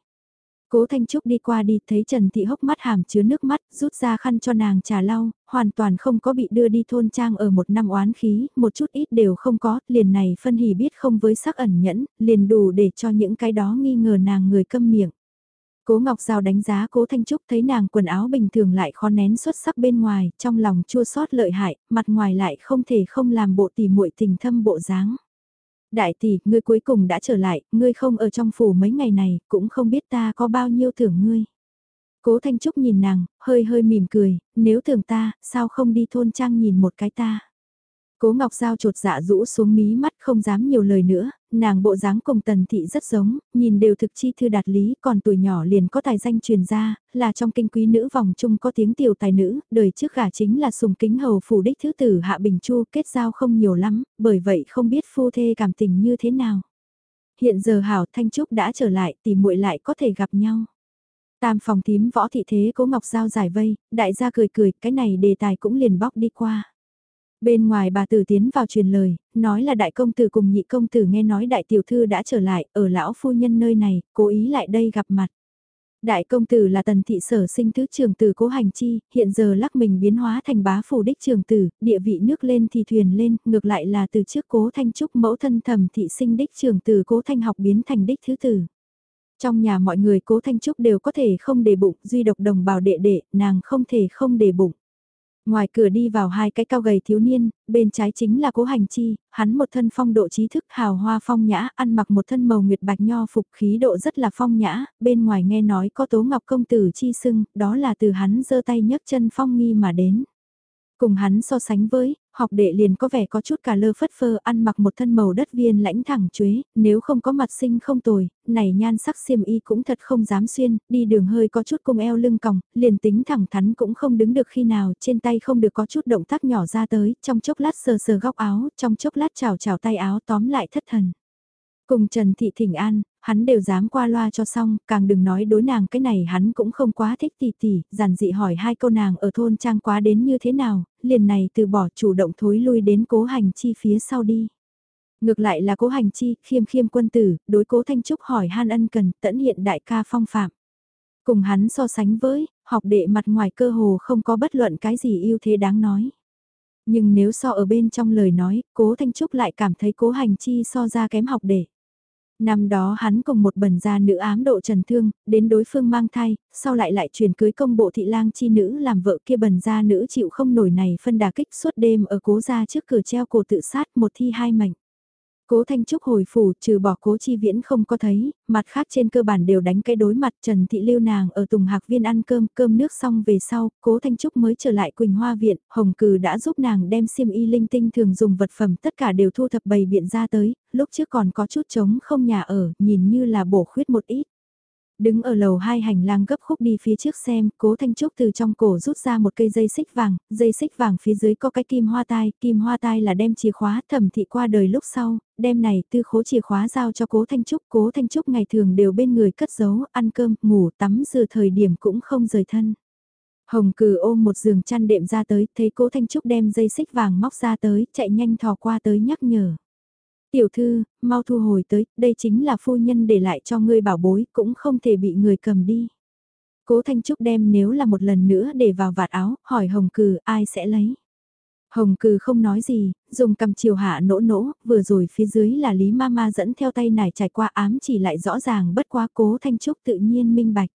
Cố Thanh Trúc đi qua đi thấy Trần Thị hốc mắt hàm chứa nước mắt, rút ra khăn cho nàng trà lau, hoàn toàn không có bị đưa đi thôn trang ở một năm oán khí, một chút ít đều không có, liền này phân hỉ biết không với sắc ẩn nhẫn, liền đủ để cho những cái đó nghi ngờ nàng người câm miệng. Cố Ngọc Giao đánh giá Cố Thanh Trúc thấy nàng quần áo bình thường lại khó nén xuất sắc bên ngoài, trong lòng chua xót lợi hại, mặt ngoài lại không thể không làm bộ tỉ muội tình thâm bộ dáng. Đại tỷ, ngươi cuối cùng đã trở lại, ngươi không ở trong phủ mấy ngày này, cũng không biết ta có bao nhiêu thưởng ngươi. Cố Thanh Trúc nhìn nàng, hơi hơi mỉm cười, nếu tưởng ta, sao không đi thôn trang nhìn một cái ta. Cố Ngọc Giao trột dạ rũ xuống mí mắt không dám nhiều lời nữa, nàng bộ dáng cùng tần thị rất giống, nhìn đều thực chi thư đạt lý, còn tuổi nhỏ liền có tài danh truyền ra, là trong kinh quý nữ vòng chung có tiếng tiểu tài nữ, đời trước gả chính là sùng kính hầu phủ đích thứ tử Hạ Bình Chu kết giao không nhiều lắm, bởi vậy không biết phu thê cảm tình như thế nào. Hiện giờ Hảo Thanh Trúc đã trở lại tìm muội lại có thể gặp nhau. Tam phòng tím võ thị thế cố ngọc giao giải vây, đại gia cười cười, cái này đề tài cũng liền bóc đi qua. Bên ngoài bà tử tiến vào truyền lời, nói là đại công tử cùng nhị công tử nghe nói đại tiểu thư đã trở lại, ở lão phu nhân nơi này, cố ý lại đây gặp mặt. Đại công tử là tần thị sở sinh thứ trường tử cố hành chi, hiện giờ lắc mình biến hóa thành bá phủ đích trường tử, địa vị nước lên thì thuyền lên, ngược lại là từ trước cố thanh trúc mẫu thân thầm thị sinh đích trường tử cố thanh học biến thành đích thứ tử. Trong nhà mọi người cố thanh trúc đều có thể không để bụng, duy độc đồng bào đệ đệ, nàng không thể không để bụng. Ngoài cửa đi vào hai cái cao gầy thiếu niên, bên trái chính là cố hành chi, hắn một thân phong độ trí thức hào hoa phong nhã, ăn mặc một thân màu nguyệt bạch nho phục khí độ rất là phong nhã, bên ngoài nghe nói có tố ngọc công tử chi sưng, đó là từ hắn giơ tay nhấc chân phong nghi mà đến. Cùng hắn so sánh với, học đệ liền có vẻ có chút cả lơ phất phơ ăn mặc một thân màu đất viên lãnh thẳng chuế, nếu không có mặt sinh không tồi, này nhan sắc xiêm y cũng thật không dám xuyên, đi đường hơi có chút cung eo lưng còng, liền tính thẳng thắn cũng không đứng được khi nào, trên tay không được có chút động tác nhỏ ra tới, trong chốc lát sờ sờ góc áo, trong chốc lát chào chào tay áo tóm lại thất thần. Cùng Trần Thị Thỉnh An, hắn đều dám qua loa cho xong, càng đừng nói đối nàng cái này hắn cũng không quá thích tỷ tỷ, giản dị hỏi hai câu nàng ở thôn trang quá đến như thế nào, liền này từ bỏ chủ động thối lui đến cố hành chi phía sau đi. Ngược lại là cố hành chi, khiêm khiêm quân tử, đối cố thanh trúc hỏi han ân cần, tẫn hiện đại ca phong phạm. Cùng hắn so sánh với, học đệ mặt ngoài cơ hồ không có bất luận cái gì ưu thế đáng nói. Nhưng nếu so ở bên trong lời nói, cố thanh trúc lại cảm thấy cố hành chi so ra kém học đệ. Năm đó hắn cùng một bần gia nữ ám độ trần thương, đến đối phương mang thai, sau lại lại chuyển cưới công bộ thị lang chi nữ làm vợ kia bần gia nữ chịu không nổi này phân đà kích suốt đêm ở cố gia trước cửa treo cổ tự sát một thi hai mảnh. Cố Thanh Trúc hồi phủ trừ bỏ cố chi viễn không có thấy, mặt khác trên cơ bản đều đánh cái đối mặt Trần Thị Lưu nàng ở Tùng Hạc Viên ăn cơm, cơm nước xong về sau, cố Thanh Trúc mới trở lại Quỳnh Hoa Viện, Hồng Cừ đã giúp nàng đem xiêm y linh tinh thường dùng vật phẩm tất cả đều thu thập bày biện ra tới, lúc trước còn có chút trống không nhà ở, nhìn như là bổ khuyết một ít. Đứng ở lầu hai hành lang gấp khúc đi phía trước xem, cố Thanh Trúc từ trong cổ rút ra một cây dây xích vàng, dây xích vàng phía dưới có cái kim hoa tai, kim hoa tai là đem chìa khóa thẩm thị qua đời lúc sau, đem này tư khố chìa khóa giao cho cố Thanh Trúc, cố Thanh Trúc ngày thường đều bên người cất giấu, ăn cơm, ngủ, tắm rửa thời điểm cũng không rời thân. Hồng cừ ôm một giường chăn đệm ra tới, thấy cố Thanh Trúc đem dây xích vàng móc ra tới, chạy nhanh thò qua tới nhắc nhở. Tiểu thư, mau thu hồi tới, đây chính là phu nhân để lại cho ngươi bảo bối, cũng không thể bị người cầm đi. Cố Thanh Trúc đem nếu là một lần nữa để vào vạt áo, hỏi Hồng Cừ ai sẽ lấy. Hồng Cừ không nói gì, dùng cầm chiều hạ nỗ nỗ, vừa rồi phía dưới là Lý Mama dẫn theo tay nải trải qua ám chỉ lại rõ ràng bất quá cố Thanh Trúc tự nhiên minh bạch.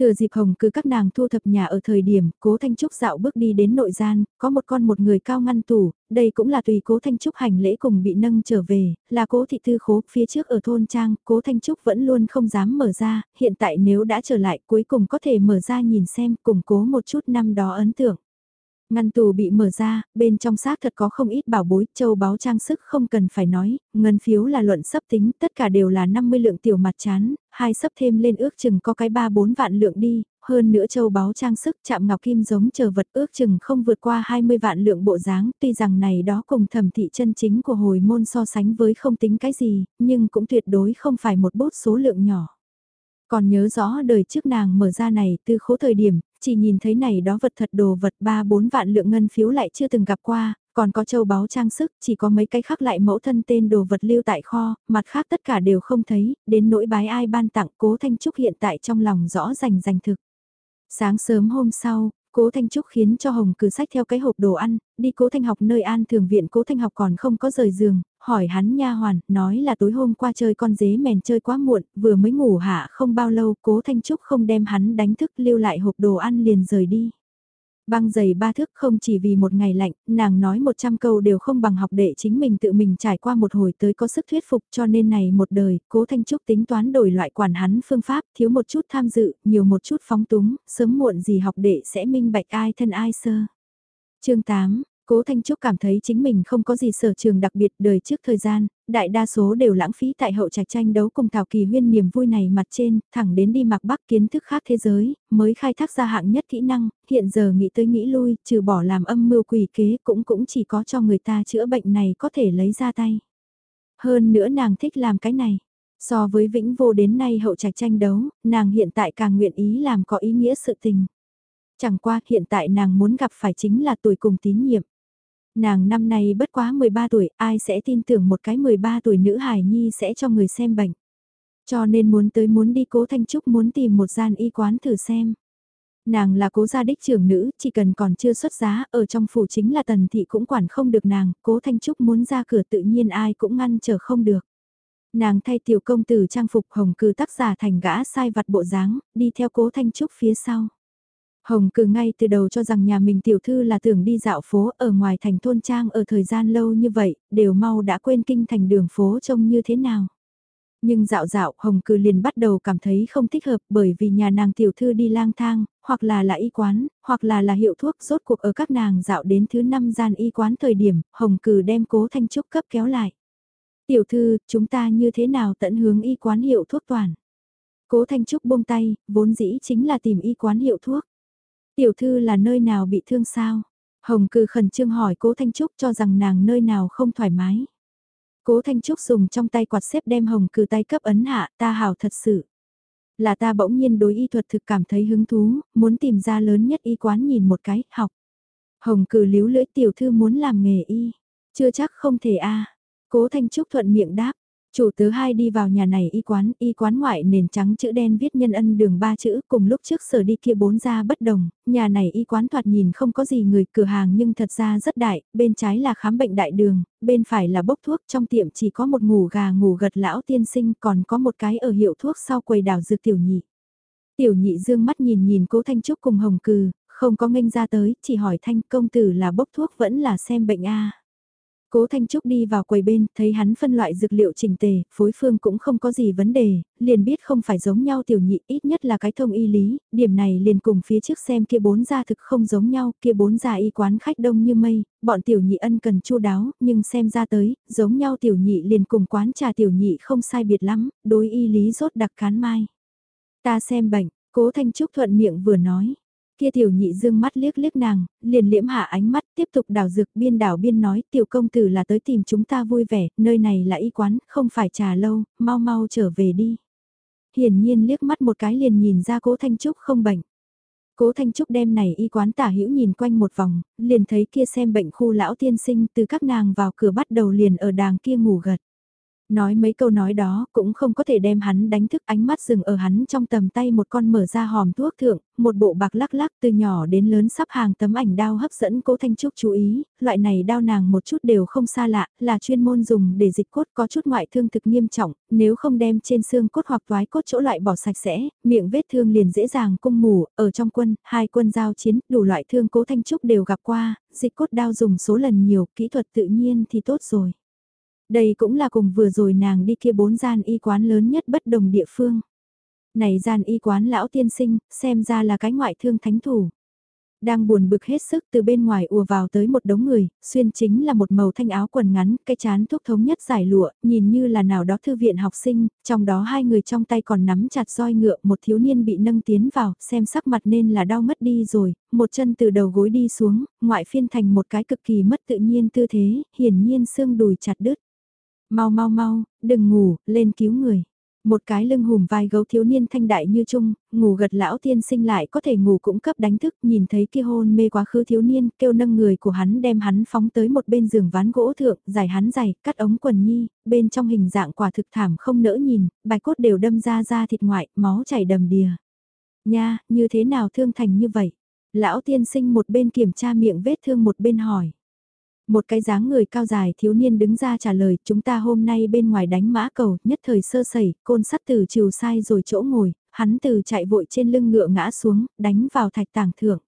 Thừa dịp hồng cứ các nàng thu thập nhà ở thời điểm, cố Thanh Trúc dạo bước đi đến nội gian, có một con một người cao ngăn tủ, đây cũng là tùy cố Thanh Trúc hành lễ cùng bị nâng trở về, là cố thị tư khố phía trước ở thôn trang, cố Thanh Trúc vẫn luôn không dám mở ra, hiện tại nếu đã trở lại cuối cùng có thể mở ra nhìn xem, củng cố một chút năm đó ấn tượng. Ngăn tù bị mở ra, bên trong xác thật có không ít bảo bối, châu báu trang sức không cần phải nói, ngân phiếu là luận sấp tính, tất cả đều là 50 lượng tiểu mặt chán, hai sấp thêm lên ước chừng có cái 3-4 vạn lượng đi, hơn nữa châu báu trang sức chạm ngọc kim giống chờ vật ước chừng không vượt qua 20 vạn lượng bộ dáng, tuy rằng này đó cùng thẩm thị chân chính của hồi môn so sánh với không tính cái gì, nhưng cũng tuyệt đối không phải một bút số lượng nhỏ. Còn nhớ rõ đời trước nàng mở ra này từ khố thời điểm, chỉ nhìn thấy này đó vật thật đồ vật ba bốn vạn lượng ngân phiếu lại chưa từng gặp qua, còn có châu báu trang sức, chỉ có mấy cái khác lại mẫu thân tên đồ vật lưu tại kho, mặt khác tất cả đều không thấy, đến nỗi bái ai ban tặng cố Thanh Trúc hiện tại trong lòng rõ rành rành thực. Sáng sớm hôm sau, Cố Thanh Trúc khiến cho Hồng cử sách theo cái hộp đồ ăn, đi Cố Thanh học nơi an thường viện Cố Thanh học còn không có rời giường, hỏi hắn nha hoàn, nói là tối hôm qua chơi con dế mèn chơi quá muộn, vừa mới ngủ hạ không bao lâu Cố Thanh Trúc không đem hắn đánh thức lưu lại hộp đồ ăn liền rời đi. Băng giày ba thước không chỉ vì một ngày lạnh, nàng nói 100 câu đều không bằng học đệ chính mình tự mình trải qua một hồi tới có sức thuyết phục cho nên này một đời, cố Thanh Trúc tính toán đổi loại quản hắn phương pháp, thiếu một chút tham dự, nhiều một chút phóng túng, sớm muộn gì học đệ sẽ minh bạch ai thân ai sơ. chương 8 Cố Thanh Trúc cảm thấy chính mình không có gì sở trường đặc biệt đời trước thời gian, đại đa số đều lãng phí tại hậu trạch tranh đấu cùng Thảo Kỳ Huyên niềm vui này mặt trên, thẳng đến đi mặc bắc kiến thức khác thế giới, mới khai thác ra hạng nhất kỹ năng, hiện giờ nghĩ tới nghĩ lui, trừ bỏ làm âm mưu quỷ kế cũng cũng chỉ có cho người ta chữa bệnh này có thể lấy ra tay. Hơn nữa nàng thích làm cái này. So với vĩnh vô đến nay hậu trạch tranh đấu, nàng hiện tại càng nguyện ý làm có ý nghĩa sự tình. Chẳng qua hiện tại nàng muốn gặp phải chính là tuổi cùng tín nhiệm. Nàng năm nay bất quá 13 tuổi, ai sẽ tin tưởng một cái 13 tuổi nữ hài nhi sẽ cho người xem bệnh. Cho nên muốn tới muốn đi cố Thanh Trúc muốn tìm một gian y quán thử xem. Nàng là cố gia đích trưởng nữ, chỉ cần còn chưa xuất giá, ở trong phủ chính là tần thị cũng quản không được nàng, cố Thanh Trúc muốn ra cửa tự nhiên ai cũng ngăn trở không được. Nàng thay tiểu công tử trang phục hồng cư tác giả thành gã sai vặt bộ dáng, đi theo cố Thanh Trúc phía sau. Hồng cử ngay từ đầu cho rằng nhà mình tiểu thư là tưởng đi dạo phố ở ngoài thành thôn trang ở thời gian lâu như vậy, đều mau đã quên kinh thành đường phố trông như thế nào. Nhưng dạo dạo Hồng cử liền bắt đầu cảm thấy không thích hợp bởi vì nhà nàng tiểu thư đi lang thang, hoặc là là y quán, hoặc là là hiệu thuốc rốt cuộc ở các nàng dạo đến thứ năm gian y quán thời điểm, Hồng cử đem cố thanh trúc cấp kéo lại. Tiểu thư, chúng ta như thế nào tận hướng y quán hiệu thuốc toàn? Cố Thanh Trúc buông tay, vốn dĩ chính là tìm y quán hiệu thuốc. Tiểu thư là nơi nào bị thương sao? Hồng cư khẩn trương hỏi cố Thanh Trúc cho rằng nàng nơi nào không thoải mái. Cố Thanh Trúc dùng trong tay quạt xếp đem hồng cư tay cấp ấn hạ ta hào thật sự. Là ta bỗng nhiên đối y thuật thực cảm thấy hứng thú, muốn tìm ra lớn nhất y quán nhìn một cái, học. Hồng cử líu lưỡi tiểu thư muốn làm nghề y. Chưa chắc không thể a Cố Thanh Trúc thuận miệng đáp, Chủ tớ hai đi vào nhà này y quán, y quán ngoại nền trắng chữ đen viết nhân ân đường ba chữ cùng lúc trước sở đi kia bốn ra bất đồng, nhà này y quán thoạt nhìn không có gì người cửa hàng nhưng thật ra rất đại, bên trái là khám bệnh đại đường, bên phải là bốc thuốc trong tiệm chỉ có một ngủ gà ngủ gật lão tiên sinh còn có một cái ở hiệu thuốc sau quầy đảo dược tiểu nhị. Tiểu nhị dương mắt nhìn nhìn cố Thanh Trúc cùng hồng cừ, không có nghênh ra tới, chỉ hỏi Thanh công tử là bốc thuốc vẫn là xem bệnh a Cố Thanh Trúc đi vào quầy bên, thấy hắn phân loại dược liệu chỉnh tề, phối phương cũng không có gì vấn đề, liền biết không phải giống nhau tiểu nhị, ít nhất là cái thông y lý, điểm này liền cùng phía trước xem kia bốn gia thực không giống nhau, kia bốn gia y quán khách đông như mây, bọn tiểu nhị ân cần chu đáo, nhưng xem ra tới, giống nhau tiểu nhị liền cùng quán trà tiểu nhị không sai biệt lắm, đối y lý rốt đặc cán mai. Ta xem bệnh, cố Thanh Trúc thuận miệng vừa nói. Kia tiểu nhị dương mắt liếc liếc nàng, liền liễm hạ ánh mắt tiếp tục đào dược biên đảo biên nói tiểu công tử là tới tìm chúng ta vui vẻ, nơi này là y quán, không phải trà lâu, mau mau trở về đi. Hiển nhiên liếc mắt một cái liền nhìn ra cố Thanh Trúc không bệnh. Cố Thanh Trúc đem này y quán tả hữu nhìn quanh một vòng, liền thấy kia xem bệnh khu lão tiên sinh từ các nàng vào cửa bắt đầu liền ở đàng kia ngủ gật. Nói mấy câu nói đó cũng không có thể đem hắn đánh thức ánh mắt dừng ở hắn trong tầm tay một con mở ra hòm thuốc thượng, một bộ bạc lắc lắc từ nhỏ đến lớn sắp hàng tấm ảnh đao hấp dẫn cố Thanh Trúc chú ý, loại này đao nàng một chút đều không xa lạ, là chuyên môn dùng để dịch cốt có chút ngoại thương thực nghiêm trọng, nếu không đem trên xương cốt hoặc toái cốt chỗ loại bỏ sạch sẽ, miệng vết thương liền dễ dàng cung mù, ở trong quân, hai quân giao chiến, đủ loại thương cố Thanh Trúc đều gặp qua, dịch cốt đao dùng số lần nhiều, kỹ thuật tự nhiên thì tốt rồi. Đây cũng là cùng vừa rồi nàng đi kia bốn gian y quán lớn nhất bất đồng địa phương. Này gian y quán lão tiên sinh, xem ra là cái ngoại thương thánh thủ. Đang buồn bực hết sức từ bên ngoài ùa vào tới một đống người, xuyên chính là một màu thanh áo quần ngắn, cái chán thuốc thống nhất giải lụa, nhìn như là nào đó thư viện học sinh, trong đó hai người trong tay còn nắm chặt roi ngựa, một thiếu niên bị nâng tiến vào, xem sắc mặt nên là đau mất đi rồi, một chân từ đầu gối đi xuống, ngoại phiên thành một cái cực kỳ mất tự nhiên tư thế, hiển nhiên xương đùi chặt đứt. Mau mau mau, đừng ngủ, lên cứu người. Một cái lưng hùm vai gấu thiếu niên thanh đại như trung, ngủ gật lão tiên sinh lại có thể ngủ cũng cấp đánh thức, nhìn thấy kia hôn mê quá khứ thiếu niên, kêu nâng người của hắn đem hắn phóng tới một bên giường ván gỗ thượng, giải hắn giày, cắt ống quần nhi, bên trong hình dạng quả thực thảm không nỡ nhìn, bài cốt đều đâm ra ra thịt ngoại, máu chảy đầm đìa. Nha, như thế nào thương thành như vậy? Lão tiên sinh một bên kiểm tra miệng vết thương một bên hỏi. Một cái dáng người cao dài thiếu niên đứng ra trả lời chúng ta hôm nay bên ngoài đánh mã cầu nhất thời sơ sẩy, côn sắt từ chiều sai rồi chỗ ngồi, hắn từ chạy vội trên lưng ngựa ngã xuống, đánh vào thạch tảng thượng.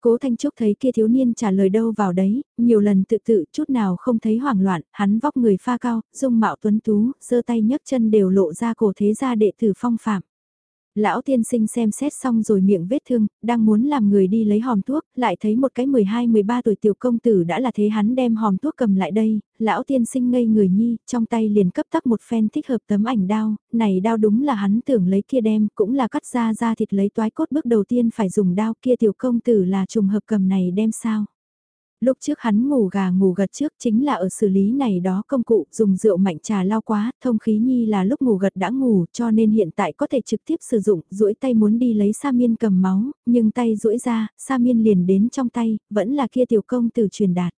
Cố Thanh Trúc thấy kia thiếu niên trả lời đâu vào đấy, nhiều lần tự tự chút nào không thấy hoảng loạn, hắn vóc người pha cao, dung mạo tuấn tú, giơ tay nhấc chân đều lộ ra cổ thế gia đệ tử phong phạm. Lão tiên sinh xem xét xong rồi miệng vết thương, đang muốn làm người đi lấy hòm thuốc, lại thấy một cái 12-13 tuổi tiểu công tử đã là thế hắn đem hòm thuốc cầm lại đây, lão tiên sinh ngây người nhi, trong tay liền cấp tắc một phen thích hợp tấm ảnh đao, này đao đúng là hắn tưởng lấy kia đem, cũng là cắt ra ra thịt lấy toái cốt bước đầu tiên phải dùng đao kia tiểu công tử là trùng hợp cầm này đem sao. Lúc trước hắn ngủ gà ngủ gật trước chính là ở xử lý này đó công cụ dùng rượu mạnh trà lao quá, thông khí nhi là lúc ngủ gật đã ngủ cho nên hiện tại có thể trực tiếp sử dụng, duỗi tay muốn đi lấy sa miên cầm máu, nhưng tay duỗi ra, sa miên liền đến trong tay, vẫn là kia tiểu công từ truyền đạt.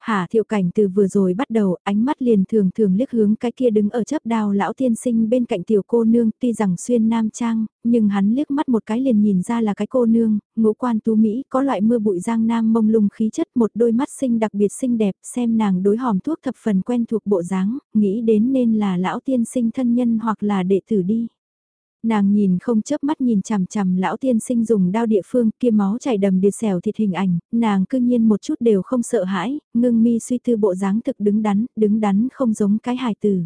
Hà thiệu cảnh từ vừa rồi bắt đầu, ánh mắt liền thường thường liếc hướng cái kia đứng ở chấp đao lão tiên sinh bên cạnh tiểu cô nương, tuy rằng xuyên nam trang, nhưng hắn liếc mắt một cái liền nhìn ra là cái cô nương, ngũ quan tú Mỹ, có loại mưa bụi giang nam mông lung khí chất một đôi mắt xinh đặc biệt xinh đẹp, xem nàng đối hòm thuốc thập phần quen thuộc bộ dáng, nghĩ đến nên là lão tiên sinh thân nhân hoặc là đệ tử đi. Nàng nhìn không chớp mắt nhìn chằm chằm lão tiên sinh dùng đao địa phương kia máu chảy đầm đìa xẻo thịt hình ảnh, nàng cư nhiên một chút đều không sợ hãi, ngưng mi suy tư bộ dáng thực đứng đắn, đứng đắn không giống cái hài tử.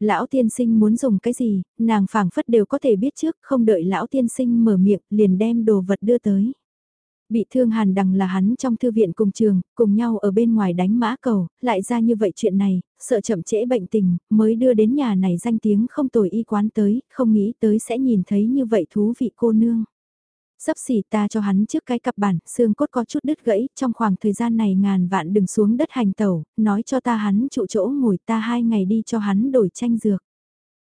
Lão tiên sinh muốn dùng cái gì, nàng phảng phất đều có thể biết trước, không đợi lão tiên sinh mở miệng, liền đem đồ vật đưa tới. Bị thương hàn đằng là hắn trong thư viện cùng trường, cùng nhau ở bên ngoài đánh mã cầu, lại ra như vậy chuyện này, sợ chậm trễ bệnh tình, mới đưa đến nhà này danh tiếng không tồi y quán tới, không nghĩ tới sẽ nhìn thấy như vậy thú vị cô nương. Sắp xỉ ta cho hắn trước cái cặp bản, xương cốt có chút đứt gãy, trong khoảng thời gian này ngàn vạn đừng xuống đất hành tẩu, nói cho ta hắn trụ chỗ ngồi ta hai ngày đi cho hắn đổi tranh dược.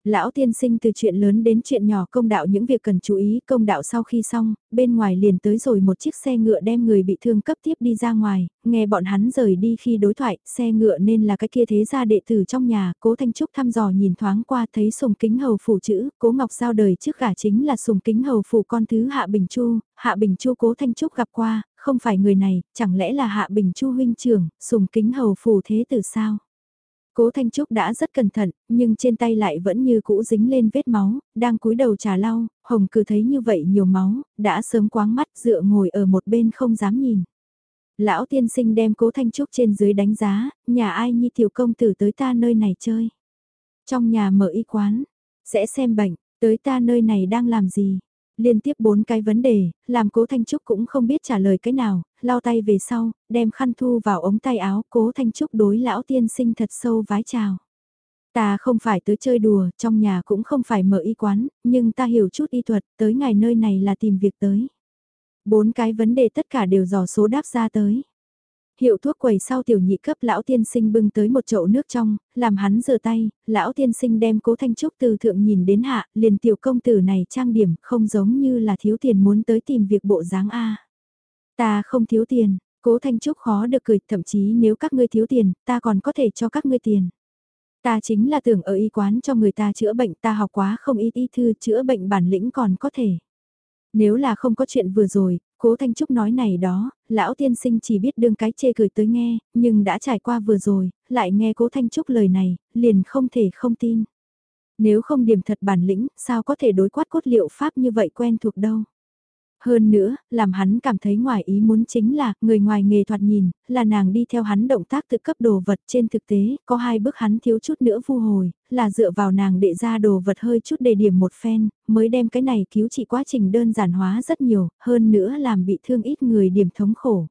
Lão tiên sinh từ chuyện lớn đến chuyện nhỏ công đạo những việc cần chú ý công đạo sau khi xong, bên ngoài liền tới rồi một chiếc xe ngựa đem người bị thương cấp tiếp đi ra ngoài, nghe bọn hắn rời đi khi đối thoại, xe ngựa nên là cái kia thế gia đệ tử trong nhà, cố Thanh Trúc thăm dò nhìn thoáng qua thấy sùng kính hầu phủ chữ, cố Ngọc Giao đời trước gả chính là sùng kính hầu phủ con thứ Hạ Bình Chu, Hạ Bình Chu cố Thanh Trúc gặp qua, không phải người này, chẳng lẽ là Hạ Bình Chu huynh trưởng, sùng kính hầu phủ thế tử sao? Cố Thanh Trúc đã rất cẩn thận, nhưng trên tay lại vẫn như cũ dính lên vết máu, đang cúi đầu trà lau, Hồng cứ thấy như vậy nhiều máu, đã sớm quáng mắt dựa ngồi ở một bên không dám nhìn. Lão tiên sinh đem Cố Thanh Trúc trên dưới đánh giá, nhà ai nhi tiểu công tử tới ta nơi này chơi. Trong nhà mở y quán, sẽ xem bệnh, tới ta nơi này đang làm gì, liên tiếp bốn cái vấn đề, làm cố Thanh Trúc cũng không biết trả lời cái nào, lau tay về sau, đem khăn thu vào ống tay áo, cố Thanh Trúc đối lão tiên sinh thật sâu vái chào. Ta không phải tới chơi đùa, trong nhà cũng không phải mở y quán, nhưng ta hiểu chút y thuật, tới ngày nơi này là tìm việc tới. Bốn cái vấn đề tất cả đều dò số đáp ra tới hiệu thuốc quầy sau tiểu nhị cấp lão tiên sinh bưng tới một chậu nước trong, làm hắn rửa tay, lão tiên sinh đem cố thanh trúc từ thượng nhìn đến hạ, liền tiểu công tử này trang điểm không giống như là thiếu tiền muốn tới tìm việc bộ dáng A. Ta không thiếu tiền, cố thanh trúc khó được cười, thậm chí nếu các ngươi thiếu tiền, ta còn có thể cho các ngươi tiền. Ta chính là tưởng ở y quán cho người ta chữa bệnh ta học quá không ít y thư chữa bệnh bản lĩnh còn có thể. Nếu là không có chuyện vừa rồi, Cố Thanh Trúc nói này đó, lão tiên sinh chỉ biết đương cái chê cười tới nghe, nhưng đã trải qua vừa rồi, lại nghe Cố Thanh Trúc lời này, liền không thể không tin. Nếu không điểm thật bản lĩnh, sao có thể đối quát cốt liệu pháp như vậy quen thuộc đâu. Hơn nữa, làm hắn cảm thấy ngoài ý muốn chính là, người ngoài nghề thoạt nhìn, là nàng đi theo hắn động tác tự cấp đồ vật trên thực tế, có hai bước hắn thiếu chút nữa vu hồi, là dựa vào nàng để ra đồ vật hơi chút đề điểm một phen, mới đem cái này cứu trị quá trình đơn giản hóa rất nhiều, hơn nữa làm bị thương ít người điểm thống khổ.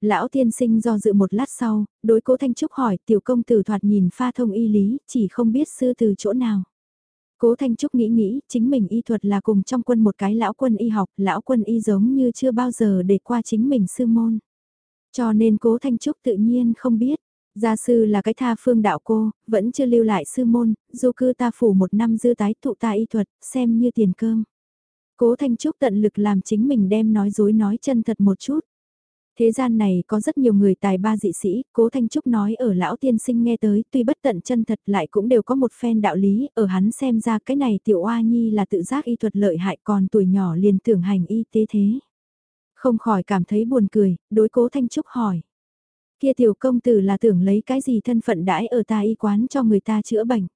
Lão tiên sinh do dự một lát sau, đối cố Thanh Trúc hỏi tiểu công tử thoạt nhìn pha thông y lý, chỉ không biết sư từ chỗ nào. Cố Thanh Trúc nghĩ nghĩ, chính mình y thuật là cùng trong quân một cái lão quân y học, lão quân y giống như chưa bao giờ để qua chính mình sư môn. Cho nên Cố Thanh Trúc tự nhiên không biết. Gia sư là cái tha phương đạo cô, vẫn chưa lưu lại sư môn, dù cư ta phủ một năm dư tái tụ ta y thuật, xem như tiền cơm. Cố Thanh Trúc tận lực làm chính mình đem nói dối nói chân thật một chút. Thế gian này có rất nhiều người tài ba dị sĩ, cố Thanh Trúc nói ở lão tiên sinh nghe tới, tuy bất tận chân thật lại cũng đều có một phen đạo lý, ở hắn xem ra cái này tiểu oa nhi là tự giác y thuật lợi hại còn tuổi nhỏ liền tưởng hành y tế thế. Không khỏi cảm thấy buồn cười, đối cố Thanh Trúc hỏi. Kia tiểu công tử là tưởng lấy cái gì thân phận đãi ở ta y quán cho người ta chữa bệnh.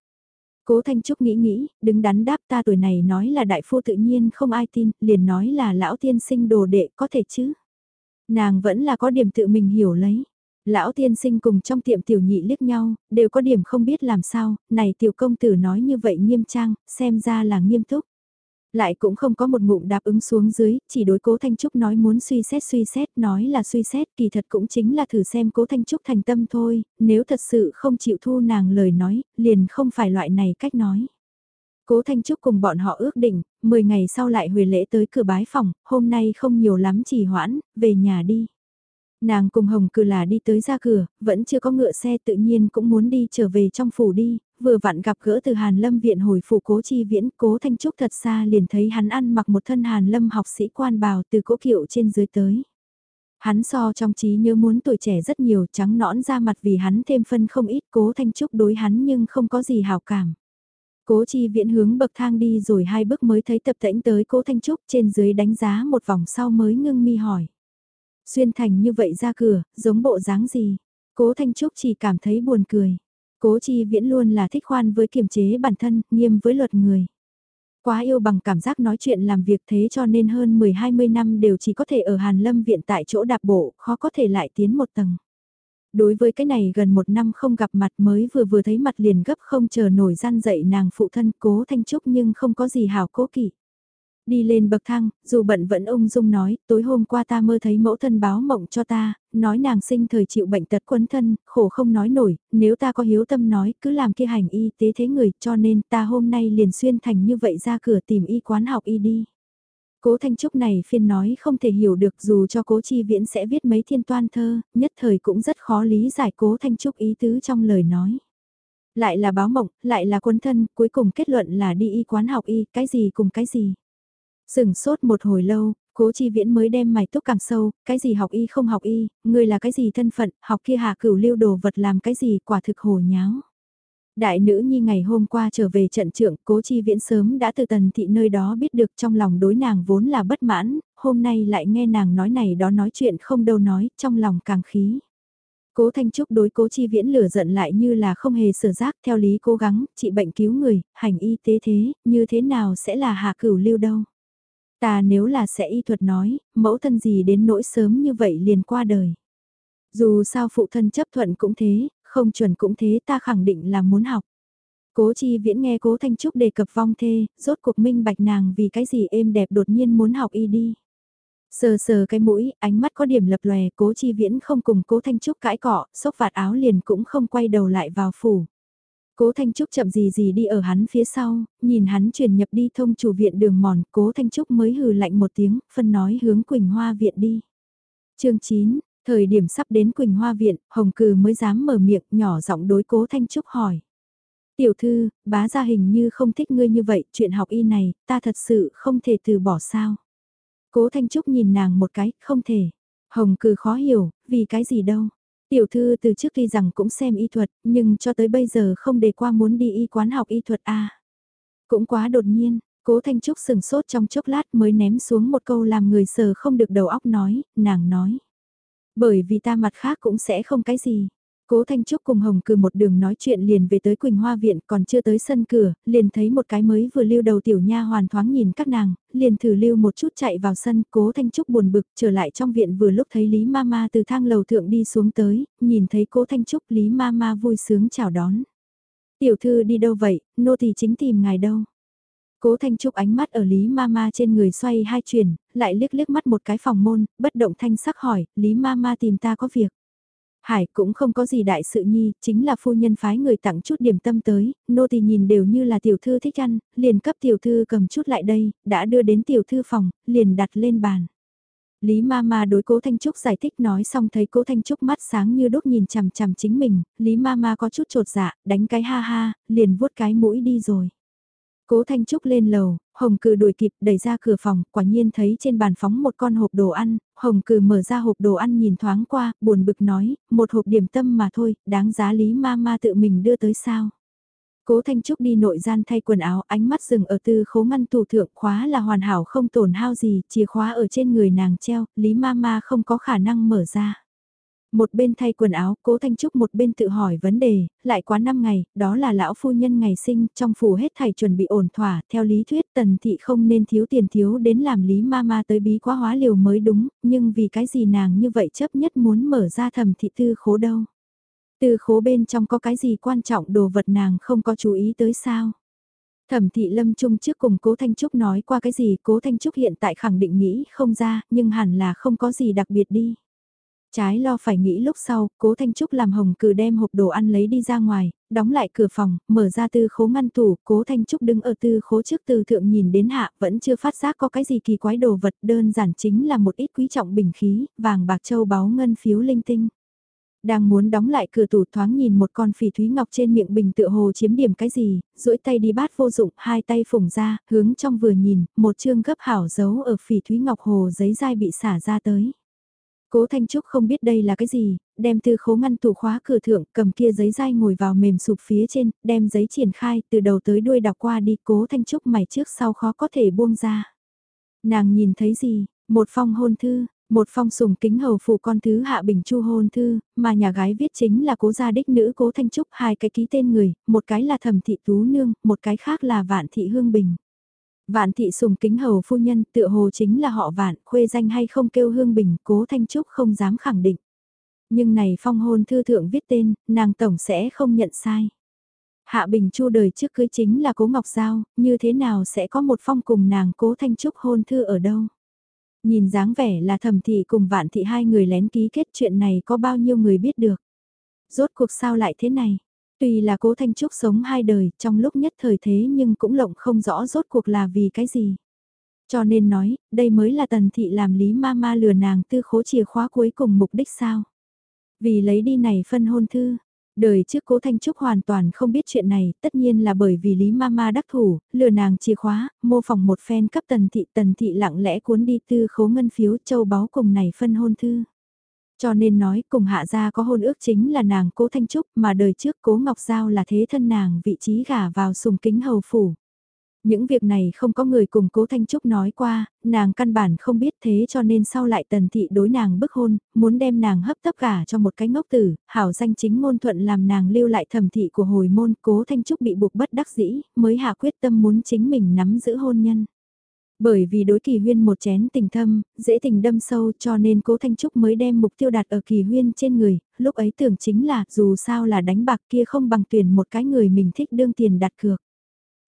Cố Thanh Trúc nghĩ nghĩ, đứng đắn đáp ta tuổi này nói là đại phu tự nhiên không ai tin, liền nói là lão tiên sinh đồ đệ có thể chứ. Nàng vẫn là có điểm tự mình hiểu lấy. Lão tiên sinh cùng trong tiệm tiểu nhị liếc nhau, đều có điểm không biết làm sao, này tiểu công tử nói như vậy nghiêm trang, xem ra là nghiêm túc. Lại cũng không có một ngụm đáp ứng xuống dưới, chỉ đối cố Thanh Trúc nói muốn suy xét suy xét, nói là suy xét, kỳ thật cũng chính là thử xem cố Thanh Trúc thành tâm thôi, nếu thật sự không chịu thu nàng lời nói, liền không phải loại này cách nói. Cố Thanh Trúc cùng bọn họ ước định, 10 ngày sau lại huề lễ tới cửa bái phòng, hôm nay không nhiều lắm chỉ hoãn, về nhà đi. Nàng cùng Hồng cử là đi tới ra cửa, vẫn chưa có ngựa xe tự nhiên cũng muốn đi trở về trong phủ đi, vừa vặn gặp gỡ từ Hàn Lâm viện hồi phủ cố chi viễn, cố Thanh Trúc thật xa liền thấy hắn ăn mặc một thân Hàn Lâm học sĩ quan bào từ cố kiệu trên dưới tới. Hắn so trong trí nhớ muốn tuổi trẻ rất nhiều trắng nõn ra mặt vì hắn thêm phân không ít cố Thanh Trúc đối hắn nhưng không có gì hào cảm. Cố chi viễn hướng bậc thang đi rồi hai bước mới thấy tập tễnh tới cố Thanh Trúc trên dưới đánh giá một vòng sau mới ngưng mi hỏi. Xuyên thành như vậy ra cửa, giống bộ dáng gì? Cố Thanh Trúc chỉ cảm thấy buồn cười. Cố chi viễn luôn là thích khoan với kiềm chế bản thân, nghiêm với luật người. Quá yêu bằng cảm giác nói chuyện làm việc thế cho nên hơn 10-20 năm đều chỉ có thể ở Hàn Lâm viện tại chỗ đạp bộ, khó có thể lại tiến một tầng. Đối với cái này gần một năm không gặp mặt mới vừa vừa thấy mặt liền gấp không chờ nổi gian dậy nàng phụ thân cố thanh trúc nhưng không có gì hào cố kỵ. Đi lên bậc thang, dù bận vẫn ung dung nói, tối hôm qua ta mơ thấy mẫu thân báo mộng cho ta, nói nàng sinh thời chịu bệnh tật quấn thân, khổ không nói nổi, nếu ta có hiếu tâm nói, cứ làm kia hành y tế thế người, cho nên ta hôm nay liền xuyên thành như vậy ra cửa tìm y quán học y đi. Cố Thanh Trúc này phiên nói không thể hiểu được dù cho cố chi viễn sẽ viết mấy thiên toan thơ, nhất thời cũng rất khó lý giải cố Thanh Trúc ý tứ trong lời nói. Lại là báo mộng, lại là quân thân, cuối cùng kết luận là đi y quán học y, cái gì cùng cái gì. Sừng sốt một hồi lâu, cố chi viễn mới đem mày túc càng sâu, cái gì học y không học y, người là cái gì thân phận, học kia hạ cửu lưu đồ vật làm cái gì quả thực hồ nháo. Đại nữ nhi ngày hôm qua trở về trận trưởng, cố chi viễn sớm đã từ tần thị nơi đó biết được trong lòng đối nàng vốn là bất mãn, hôm nay lại nghe nàng nói này đó nói chuyện không đâu nói, trong lòng càng khí. Cố Thanh Trúc đối cố chi viễn lửa giận lại như là không hề sở giác theo lý cố gắng, trị bệnh cứu người, hành y tế thế, như thế nào sẽ là hạ cửu lưu đâu. Ta nếu là sẽ y thuật nói, mẫu thân gì đến nỗi sớm như vậy liền qua đời. Dù sao phụ thân chấp thuận cũng thế, không chuẩn cũng thế ta khẳng định là muốn học. Cố chi viễn nghe cố Thanh Trúc đề cập vong thê, rốt cuộc minh bạch nàng vì cái gì êm đẹp đột nhiên muốn học y đi. Sờ sờ cái mũi, ánh mắt có điểm lập lòe, cố chi viễn không cùng cố Thanh Trúc cãi cọ, xốc vạt áo liền cũng không quay đầu lại vào phủ. Cố Thanh Trúc chậm gì gì đi ở hắn phía sau, nhìn hắn truyền nhập đi thông chủ viện đường mòn, cố Thanh Trúc mới hừ lạnh một tiếng, phân nói hướng Quỳnh Hoa viện đi. chương 9, Thời điểm sắp đến Quỳnh Hoa Viện, Hồng Cừ mới dám mở miệng nhỏ giọng đối cố Thanh Trúc hỏi. Tiểu thư, bá gia hình như không thích ngươi như vậy, chuyện học y này, ta thật sự không thể từ bỏ sao. Cố Thanh Trúc nhìn nàng một cái, không thể. Hồng Cừ khó hiểu, vì cái gì đâu. Tiểu thư từ trước khi rằng cũng xem y thuật, nhưng cho tới bây giờ không đề qua muốn đi y quán học y thuật a à. Cũng quá đột nhiên, cố Thanh Trúc sừng sốt trong chốc lát mới ném xuống một câu làm người sờ không được đầu óc nói, nàng nói. Bởi vì ta mặt khác cũng sẽ không cái gì. Cố Thanh Trúc cùng Hồng Cừ một đường nói chuyện liền về tới Quỳnh Hoa Viện còn chưa tới sân cửa, liền thấy một cái mới vừa lưu đầu tiểu nha hoàn thoáng nhìn các nàng, liền thử lưu một chút chạy vào sân, Cố Thanh Trúc buồn bực trở lại trong viện vừa lúc thấy Lý Mama từ thang lầu thượng đi xuống tới, nhìn thấy Cố Thanh Trúc Lý Mama vui sướng chào đón. Tiểu thư đi đâu vậy, nô thì chính tìm ngài đâu. Cố Thanh Trúc ánh mắt ở Lý Mama trên người xoay hai chuyển, lại liếc liếc mắt một cái phòng môn, bất động thanh sắc hỏi, Lý Mama tìm ta có việc. Hải cũng không có gì đại sự nhi, chính là phu nhân phái người tặng chút điểm tâm tới, nô tỳ nhìn đều như là tiểu thư thích ăn, liền cấp tiểu thư cầm chút lại đây, đã đưa đến tiểu thư phòng, liền đặt lên bàn. Lý Mama đối Cố Thanh Trúc giải thích nói xong thấy Cố Thanh Trúc mắt sáng như đốt nhìn chằm chằm chính mình, Lý Mama có chút trột dạ, đánh cái ha ha, liền vuốt cái mũi đi rồi. Cố Thanh Trúc lên lầu, Hồng Cừ đuổi kịp đẩy ra cửa phòng, quả nhiên thấy trên bàn phóng một con hộp đồ ăn, Hồng Cừ mở ra hộp đồ ăn nhìn thoáng qua, buồn bực nói, một hộp điểm tâm mà thôi, đáng giá Lý Mama tự mình đưa tới sao. Cố Thanh Trúc đi nội gian thay quần áo, ánh mắt dừng ở tư khố ngăn tủ thượng khóa là hoàn hảo không tổn hao gì, chìa khóa ở trên người nàng treo, Lý Mama không có khả năng mở ra. Một bên thay quần áo, cố Thanh Trúc một bên tự hỏi vấn đề, lại quá 5 ngày, đó là lão phu nhân ngày sinh, trong phủ hết thầy chuẩn bị ổn thỏa, theo lý thuyết tần thị không nên thiếu tiền thiếu đến làm Lý ma ma tới bí quá hóa liều mới đúng, nhưng vì cái gì nàng như vậy chấp nhất muốn mở ra thầm thị tư khố đâu. Tư khố bên trong có cái gì quan trọng đồ vật nàng không có chú ý tới sao? Thẩm thị lâm trung trước cùng cố Thanh Trúc nói qua cái gì cố Thanh Trúc hiện tại khẳng định nghĩ không ra nhưng hẳn là không có gì đặc biệt đi. Trái lo phải nghĩ lúc sau, cố Thanh Trúc làm hồng cử đem hộp đồ ăn lấy đi ra ngoài, đóng lại cửa phòng, mở ra tư khố ngăn tủ, cố Thanh Trúc đứng ở tư khố trước từ thượng nhìn đến hạ vẫn chưa phát giác có cái gì kỳ quái đồ vật đơn giản chính là một ít quý trọng bình khí, vàng bạc châu báu ngân phiếu linh tinh đang muốn đóng lại cửa tủ thoáng nhìn một con phỉ thúy ngọc trên miệng bình tựa hồ chiếm điểm cái gì, duỗi tay đi bát vô dụng, hai tay phủng ra, hướng trong vừa nhìn, một chương gấp hảo giấu ở phỉ thúy ngọc hồ giấy dai bị xả ra tới. Cố Thanh Trúc không biết đây là cái gì, đem từ khố ngăn tủ khóa cửa thượng, cầm kia giấy dai ngồi vào mềm sụp phía trên, đem giấy triển khai, từ đầu tới đuôi đọc qua đi, Cố Thanh Trúc mày trước sau khó có thể buông ra. Nàng nhìn thấy gì? Một phong hôn thư, một phong sùng kính hầu phụ con thứ hạ bình chu hôn thư, mà nhà gái viết chính là cố gia đích nữ cố Thanh Trúc hai cái ký tên người, một cái là thẩm thị tú nương, một cái khác là vạn thị hương bình. Vạn thị sùng kính hầu phu nhân tựa hồ chính là họ vạn, khuê danh hay không kêu hương bình, cố Thanh Trúc không dám khẳng định. Nhưng này phong hôn thư thượng viết tên, nàng tổng sẽ không nhận sai. Hạ Bình Chu đời trước cưới chính là Cố Ngọc Giao, như thế nào sẽ có một phong cùng nàng Cố Thanh Trúc hôn thư ở đâu? Nhìn dáng vẻ là thẩm thị cùng vạn thị hai người lén ký kết chuyện này có bao nhiêu người biết được. Rốt cuộc sao lại thế này? Tuy là cố Thanh Trúc sống hai đời trong lúc nhất thời thế nhưng cũng lộng không rõ rốt cuộc là vì cái gì. Cho nên nói, đây mới là tần thị làm lý ma ma lừa nàng tư khố chìa khóa cuối cùng mục đích sao. Vì lấy đi này phân hôn thư, Đời trước cố Thanh Trúc hoàn toàn không biết chuyện này, tất nhiên là bởi vì Lý Mama đắc thủ, lừa nàng chìa khóa, mô phỏng một phen cấp tần thị tần thị lặng lẽ cuốn đi tư khố ngân phiếu châu báu cùng này phân hôn thư. Cho nên nói cùng hạ gia có hôn ước chính là nàng cố Thanh Trúc mà đời trước cố Ngọc Giao là thế thân nàng vị trí gả vào sùng kính hầu phủ. Những việc này không có người cùng cố Thanh Trúc nói qua, nàng căn bản không biết thế cho nên sau lại tần thị đối nàng bức hôn, muốn đem nàng hấp tấp gả cho một cái ngốc tử, hảo danh chính ngôn thuận làm nàng lưu lại thẩm thị của hồi môn, cố Thanh Trúc bị buộc bất đắc dĩ, mới hạ quyết tâm muốn chính mình nắm giữ hôn nhân. Bởi vì đối kỳ huyên một chén tình thâm, dễ tình đâm sâu cho nên cố Thanh Trúc mới đem mục tiêu đặt ở kỳ huyên trên người, lúc ấy tưởng chính là dù sao là đánh bạc kia không bằng tuyển một cái người mình thích đương tiền đặt cược.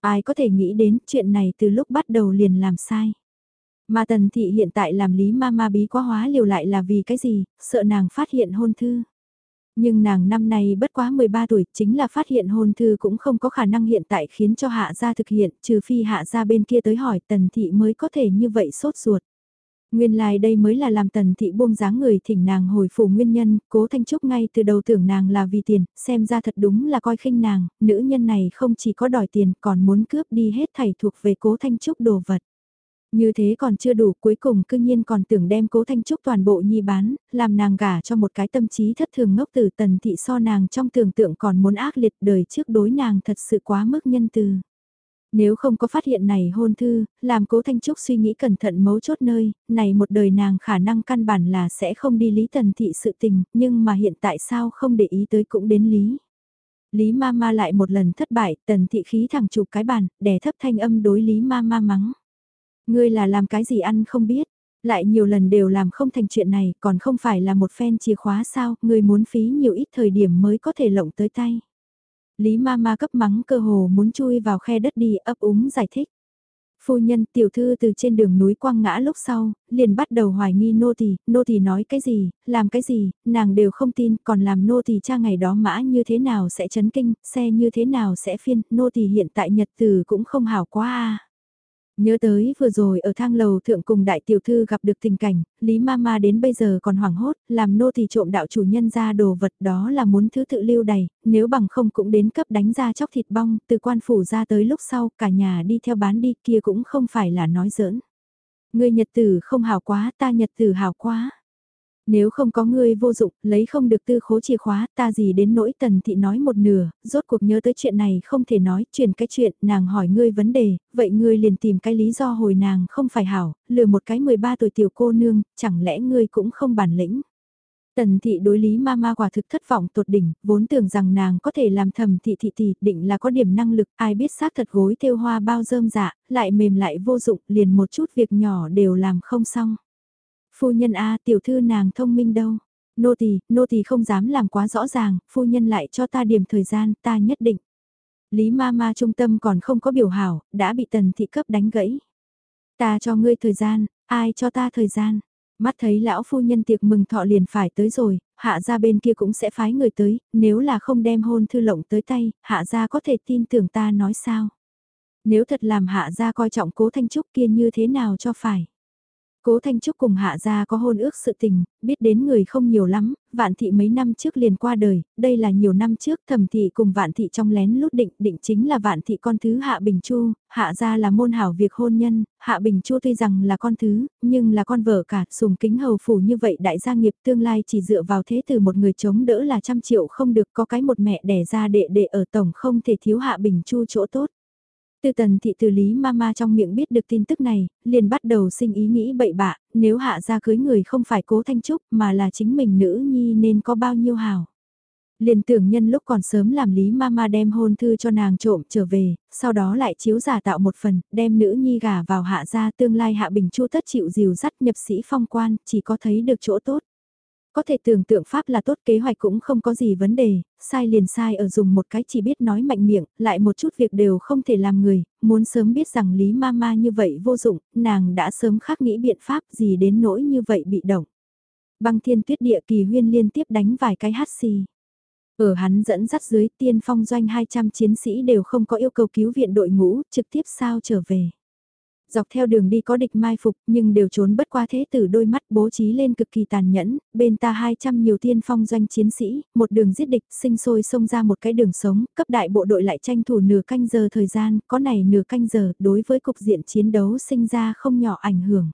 Ai có thể nghĩ đến chuyện này từ lúc bắt đầu liền làm sai. Mà tần thị hiện tại làm lý ma ma bí quá hóa liều lại là vì cái gì, sợ nàng phát hiện hôn thư. Nhưng nàng năm nay bất quá 13 tuổi, chính là phát hiện hôn thư cũng không có khả năng hiện tại khiến cho hạ gia thực hiện, trừ phi hạ gia bên kia tới hỏi tần thị mới có thể như vậy sốt ruột. Nguyên lai like đây mới là làm tần thị buông dáng người thỉnh nàng hồi phủ nguyên nhân, cố thanh trúc ngay từ đầu tưởng nàng là vì tiền, xem ra thật đúng là coi khinh nàng, nữ nhân này không chỉ có đòi tiền còn muốn cướp đi hết thảy thuộc về cố thanh trúc đồ vật. Như thế còn chưa đủ cuối cùng cư nhiên còn tưởng đem cố thanh trúc toàn bộ nhi bán, làm nàng gả cho một cái tâm trí thất thường ngốc từ tần thị so nàng trong tưởng tượng còn muốn ác liệt đời trước đối nàng thật sự quá mức nhân từ. Nếu không có phát hiện này hôn thư, làm cố Thanh Trúc suy nghĩ cẩn thận mấu chốt nơi, này một đời nàng khả năng căn bản là sẽ không đi lý tần thị sự tình, nhưng mà hiện tại sao không để ý tới cũng đến lý. Lý ma ma lại một lần thất bại, tần thị khí thẳng chụp cái bàn, đè thấp thanh âm đối lý ma ma mắng. Ngươi là làm cái gì ăn không biết, lại nhiều lần đều làm không thành chuyện này, còn không phải là một phen chìa khóa sao, ngươi muốn phí nhiều ít thời điểm mới có thể lộng tới tay. Lý ma ma cấp mắng cơ hồ muốn chui vào khe đất đi ấp úng giải thích. Phu nhân tiểu thư từ trên đường núi quăng ngã lúc sau, liền bắt đầu hoài nghi nô tỳ, nô tỳ nói cái gì, làm cái gì, nàng đều không tin, còn làm nô tỳ cha ngày đó mã như thế nào sẽ chấn kinh, xe như thế nào sẽ phiên, nô tỳ hiện tại nhật từ cũng không hảo quá a. Nhớ tới vừa rồi ở thang lầu thượng cùng đại tiểu thư gặp được tình cảnh, Lý Mama đến bây giờ còn hoảng hốt, làm nô thì trộm đạo chủ nhân ra đồ vật đó là muốn thứ tự lưu đầy, nếu bằng không cũng đến cấp đánh ra chóc thịt bong, từ quan phủ ra tới lúc sau cả nhà đi theo bán đi kia cũng không phải là nói giỡn. Người nhật tử không hào quá, ta nhật tử hào quá. Nếu không có ngươi vô dụng, lấy không được tư khố chìa khóa, ta gì đến nỗi tần thị nói một nửa, rốt cuộc nhớ tới chuyện này không thể nói, chuyển cái chuyện, nàng hỏi ngươi vấn đề, vậy ngươi liền tìm cái lý do hồi nàng không phải hảo, lừa một cái 13 tuổi tiểu cô nương, chẳng lẽ ngươi cũng không bản lĩnh. Tần thị đối lý ma ma quả thực thất vọng tột đỉnh, vốn tưởng rằng nàng có thể làm thầm thị thị thị, định là có điểm năng lực, ai biết xác thật gối theo hoa bao rơm dạ, lại mềm lại vô dụng, liền một chút việc nhỏ đều làm không xong. Phu nhân A tiểu thư nàng thông minh đâu. Nô tỳ, nô tỳ không dám làm quá rõ ràng, phu nhân lại cho ta điểm thời gian, ta nhất định. Lý ma ma trung tâm còn không có biểu hảo, đã bị tần thị cấp đánh gãy. Ta cho ngươi thời gian, ai cho ta thời gian. Mắt thấy lão phu nhân tiệc mừng thọ liền phải tới rồi, hạ ra bên kia cũng sẽ phái người tới, nếu là không đem hôn thư lộng tới tay, hạ ra có thể tin tưởng ta nói sao. Nếu thật làm hạ ra coi trọng cố thanh trúc kia như thế nào cho phải. Cố Thanh Trúc cùng Hạ Gia có hôn ước sự tình, biết đến người không nhiều lắm, Vạn Thị mấy năm trước liền qua đời, đây là nhiều năm trước Thẩm Thị cùng Vạn Thị trong lén lút định, định chính là Vạn Thị con thứ Hạ Bình Chu, Hạ Gia là môn hảo việc hôn nhân, Hạ Bình Chu tuy rằng là con thứ, nhưng là con vợ cả, sùng kính hầu phủ như vậy đại gia nghiệp tương lai chỉ dựa vào thế từ một người chống đỡ là trăm triệu không được có cái một mẹ đẻ ra đệ đệ ở tổng không thể thiếu Hạ Bình Chu chỗ tốt. Từ tần thị từ lý mama trong miệng biết được tin tức này, liền bắt đầu sinh ý nghĩ bậy bạ, nếu hạ ra cưới người không phải cố thanh trúc mà là chính mình nữ nhi nên có bao nhiêu hào. Liền tưởng nhân lúc còn sớm làm lý mama đem hôn thư cho nàng trộm trở về, sau đó lại chiếu giả tạo một phần, đem nữ nhi gả vào hạ gia tương lai hạ bình chu tất chịu dìu dắt nhập sĩ phong quan, chỉ có thấy được chỗ tốt. Có thể tưởng tượng pháp là tốt kế hoạch cũng không có gì vấn đề, sai liền sai ở dùng một cái chỉ biết nói mạnh miệng, lại một chút việc đều không thể làm người, muốn sớm biết rằng Lý Mama như vậy vô dụng, nàng đã sớm khắc nghĩ biện pháp gì đến nỗi như vậy bị động. Băng thiên tuyết địa kỳ huyên liên tiếp đánh vài cái hát xì. Ở hắn dẫn dắt dưới tiên phong doanh 200 chiến sĩ đều không có yêu cầu cứu viện đội ngũ, trực tiếp sao trở về. Dọc theo đường đi có địch mai phục nhưng đều trốn bất qua thế tử đôi mắt bố trí lên cực kỳ tàn nhẫn, bên ta 200 nhiều tiên phong doanh chiến sĩ, một đường giết địch sinh sôi xông ra một cái đường sống, cấp đại bộ đội lại tranh thủ nửa canh giờ thời gian, có này nửa canh giờ đối với cục diện chiến đấu sinh ra không nhỏ ảnh hưởng.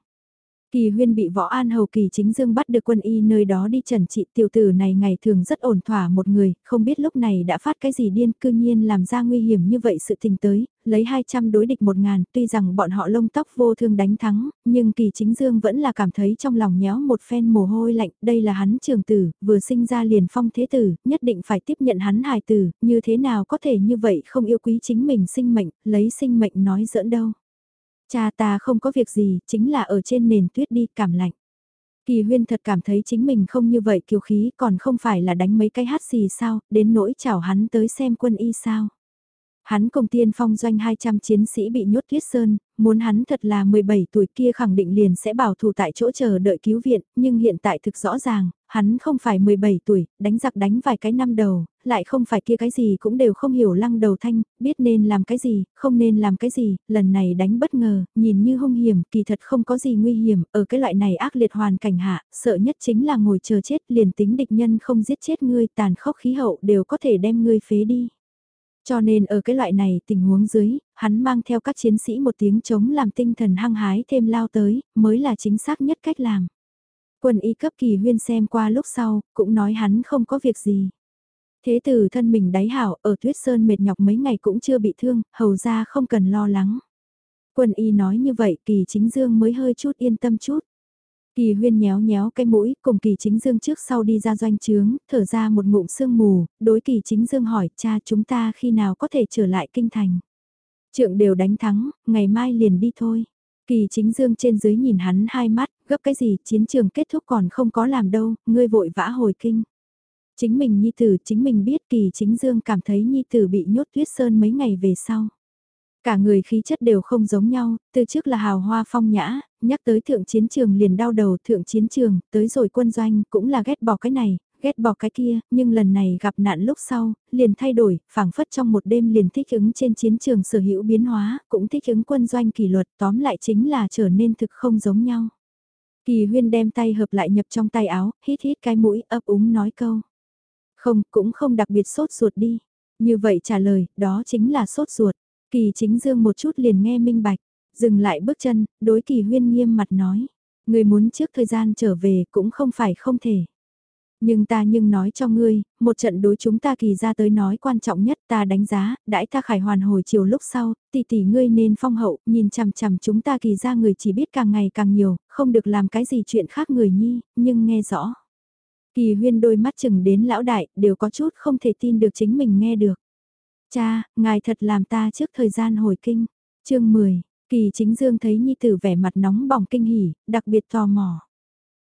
Kỳ huyên bị võ an hầu kỳ chính dương bắt được quân y nơi đó đi trần trị tiểu tử này ngày thường rất ổn thỏa một người, không biết lúc này đã phát cái gì điên cư nhiên làm ra nguy hiểm như vậy sự tình tới, lấy 200 đối địch 1 ngàn, tuy rằng bọn họ lông tóc vô thương đánh thắng, nhưng kỳ chính dương vẫn là cảm thấy trong lòng nhéo một phen mồ hôi lạnh, đây là hắn trường tử, vừa sinh ra liền phong thế tử, nhất định phải tiếp nhận hắn hài tử, như thế nào có thể như vậy không yêu quý chính mình sinh mệnh, lấy sinh mệnh nói giỡn đâu. Cha ta không có việc gì, chính là ở trên nền tuyết đi cảm lạnh. Kỳ huyên thật cảm thấy chính mình không như vậy kiều khí còn không phải là đánh mấy cái hát gì sao, đến nỗi chào hắn tới xem quân y sao. Hắn cùng tiên phong doanh 200 chiến sĩ bị nhốt tuyết sơn, muốn hắn thật là 17 tuổi kia khẳng định liền sẽ bảo thủ tại chỗ chờ đợi cứu viện, nhưng hiện tại thực rõ ràng, hắn không phải 17 tuổi, đánh giặc đánh vài cái năm đầu, lại không phải kia cái gì cũng đều không hiểu lăng đầu thanh, biết nên làm cái gì, không nên làm cái gì, lần này đánh bất ngờ, nhìn như hung hiểm, kỳ thật không có gì nguy hiểm, ở cái loại này ác liệt hoàn cảnh hạ, sợ nhất chính là ngồi chờ chết, liền tính địch nhân không giết chết ngươi, tàn khốc khí hậu đều có thể đem ngươi phế đi. Cho nên ở cái loại này tình huống dưới, hắn mang theo các chiến sĩ một tiếng chống làm tinh thần hăng hái thêm lao tới, mới là chính xác nhất cách làm. Quân y cấp kỳ huyên xem qua lúc sau, cũng nói hắn không có việc gì. Thế tử thân mình đáy hảo, ở tuyết sơn mệt nhọc mấy ngày cũng chưa bị thương, hầu ra không cần lo lắng. Quân y nói như vậy kỳ chính dương mới hơi chút yên tâm chút. Kỳ huyên nhéo nhéo cái mũi, cùng kỳ chính dương trước sau đi ra doanh trướng, thở ra một ngụm sương mù, đối kỳ chính dương hỏi cha chúng ta khi nào có thể trở lại kinh thành. Trượng đều đánh thắng, ngày mai liền đi thôi. Kỳ chính dương trên dưới nhìn hắn hai mắt, gấp cái gì, chiến trường kết thúc còn không có làm đâu, ngươi vội vã hồi kinh. Chính mình nhi tử, chính mình biết kỳ chính dương cảm thấy nhi tử bị nhốt tuyết sơn mấy ngày về sau. Cả người khí chất đều không giống nhau, từ trước là hào hoa phong nhã, nhắc tới thượng chiến trường liền đau đầu thượng chiến trường, tới rồi quân doanh cũng là ghét bỏ cái này, ghét bỏ cái kia, nhưng lần này gặp nạn lúc sau, liền thay đổi, phảng phất trong một đêm liền thích ứng trên chiến trường sở hữu biến hóa, cũng thích ứng quân doanh kỷ luật, tóm lại chính là trở nên thực không giống nhau. Kỳ huyên đem tay hợp lại nhập trong tay áo, hít hít cái mũi, ấp úng nói câu. Không, cũng không đặc biệt sốt ruột đi. Như vậy trả lời, đó chính là sốt ruột. Kỳ chính dương một chút liền nghe minh bạch, dừng lại bước chân, đối kỳ huyên nghiêm mặt nói. Người muốn trước thời gian trở về cũng không phải không thể. Nhưng ta nhưng nói cho ngươi, một trận đối chúng ta kỳ ra tới nói quan trọng nhất ta đánh giá, đãi ta khải hoàn hồi chiều lúc sau, tỷ tỷ ngươi nên phong hậu, nhìn chằm chằm chúng ta kỳ ra người chỉ biết càng ngày càng nhiều, không được làm cái gì chuyện khác người nhi, nhưng nghe rõ. Kỳ huyên đôi mắt chừng đến lão đại, đều có chút không thể tin được chính mình nghe được. Cha, ngài thật làm ta trước thời gian hồi kinh. chương 10, kỳ chính dương thấy nhi tử vẻ mặt nóng bỏng kinh hỉ, đặc biệt tò mò.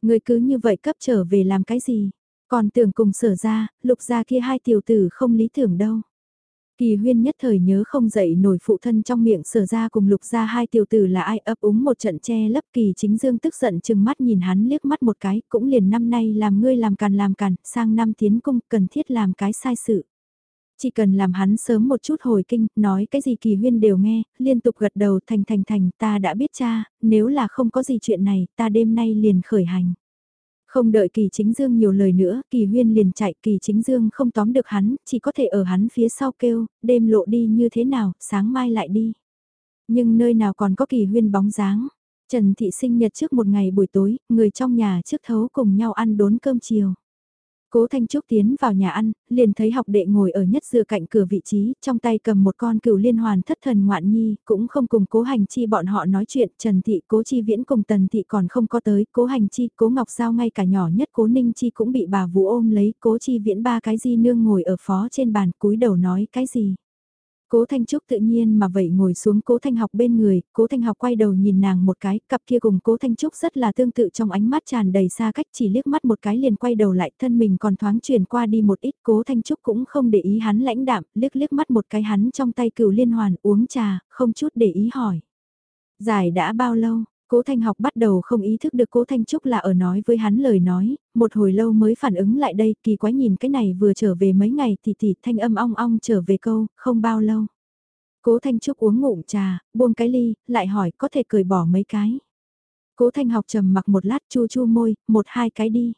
Người cứ như vậy cấp trở về làm cái gì? Còn tưởng cùng sở ra, lục ra kia hai tiểu tử không lý tưởng đâu. Kỳ huyên nhất thời nhớ không dậy nổi phụ thân trong miệng sở ra cùng lục ra hai tiểu tử là ai ấp úng một trận che lấp kỳ chính dương tức giận chừng mắt nhìn hắn liếc mắt một cái cũng liền năm nay làm ngươi làm càn làm càn sang năm tiến cung cần thiết làm cái sai sự. Chỉ cần làm hắn sớm một chút hồi kinh, nói cái gì kỳ huyên đều nghe, liên tục gật đầu thành thành thành ta đã biết cha, nếu là không có gì chuyện này ta đêm nay liền khởi hành. Không đợi kỳ chính dương nhiều lời nữa, kỳ huyên liền chạy, kỳ chính dương không tóm được hắn, chỉ có thể ở hắn phía sau kêu, đêm lộ đi như thế nào, sáng mai lại đi. Nhưng nơi nào còn có kỳ huyên bóng dáng. Trần Thị sinh nhật trước một ngày buổi tối, người trong nhà trước thấu cùng nhau ăn đốn cơm chiều. Cố Thanh Trúc tiến vào nhà ăn, liền thấy học đệ ngồi ở nhất dựa cạnh cửa vị trí, trong tay cầm một con cừu liên hoàn thất thần ngoạn nhi, cũng không cùng cố hành chi bọn họ nói chuyện, Trần Thị cố chi viễn cùng Tần Thị còn không có tới, cố hành chi, cố ngọc giao ngay cả nhỏ nhất cố ninh chi cũng bị bà vũ ôm lấy, cố chi viễn ba cái di nương ngồi ở phó trên bàn cúi đầu nói cái gì. Cố Thanh Trúc tự nhiên mà vậy ngồi xuống Cố Thanh học bên người, Cố Thanh học quay đầu nhìn nàng một cái, cặp kia cùng Cố Thanh Trúc rất là tương tự trong ánh mắt tràn đầy xa cách chỉ liếc mắt một cái liền quay đầu lại thân mình còn thoáng chuyển qua đi một ít Cố Thanh Trúc cũng không để ý hắn lãnh đạm, liếc liếc mắt một cái hắn trong tay cửu liên hoàn uống trà, không chút để ý hỏi. Giải đã bao lâu? Cố Thanh học bắt đầu không ý thức được Cố Thanh Trúc là ở nói với hắn lời nói, một hồi lâu mới phản ứng lại đây, kỳ quái nhìn cái này vừa trở về mấy ngày thì thì thanh âm ong ong trở về câu, không bao lâu. Cố Thanh Trúc uống ngụm trà, buông cái ly, lại hỏi có thể cười bỏ mấy cái. Cố Thanh học trầm mặc một lát chu chu môi, một hai cái đi.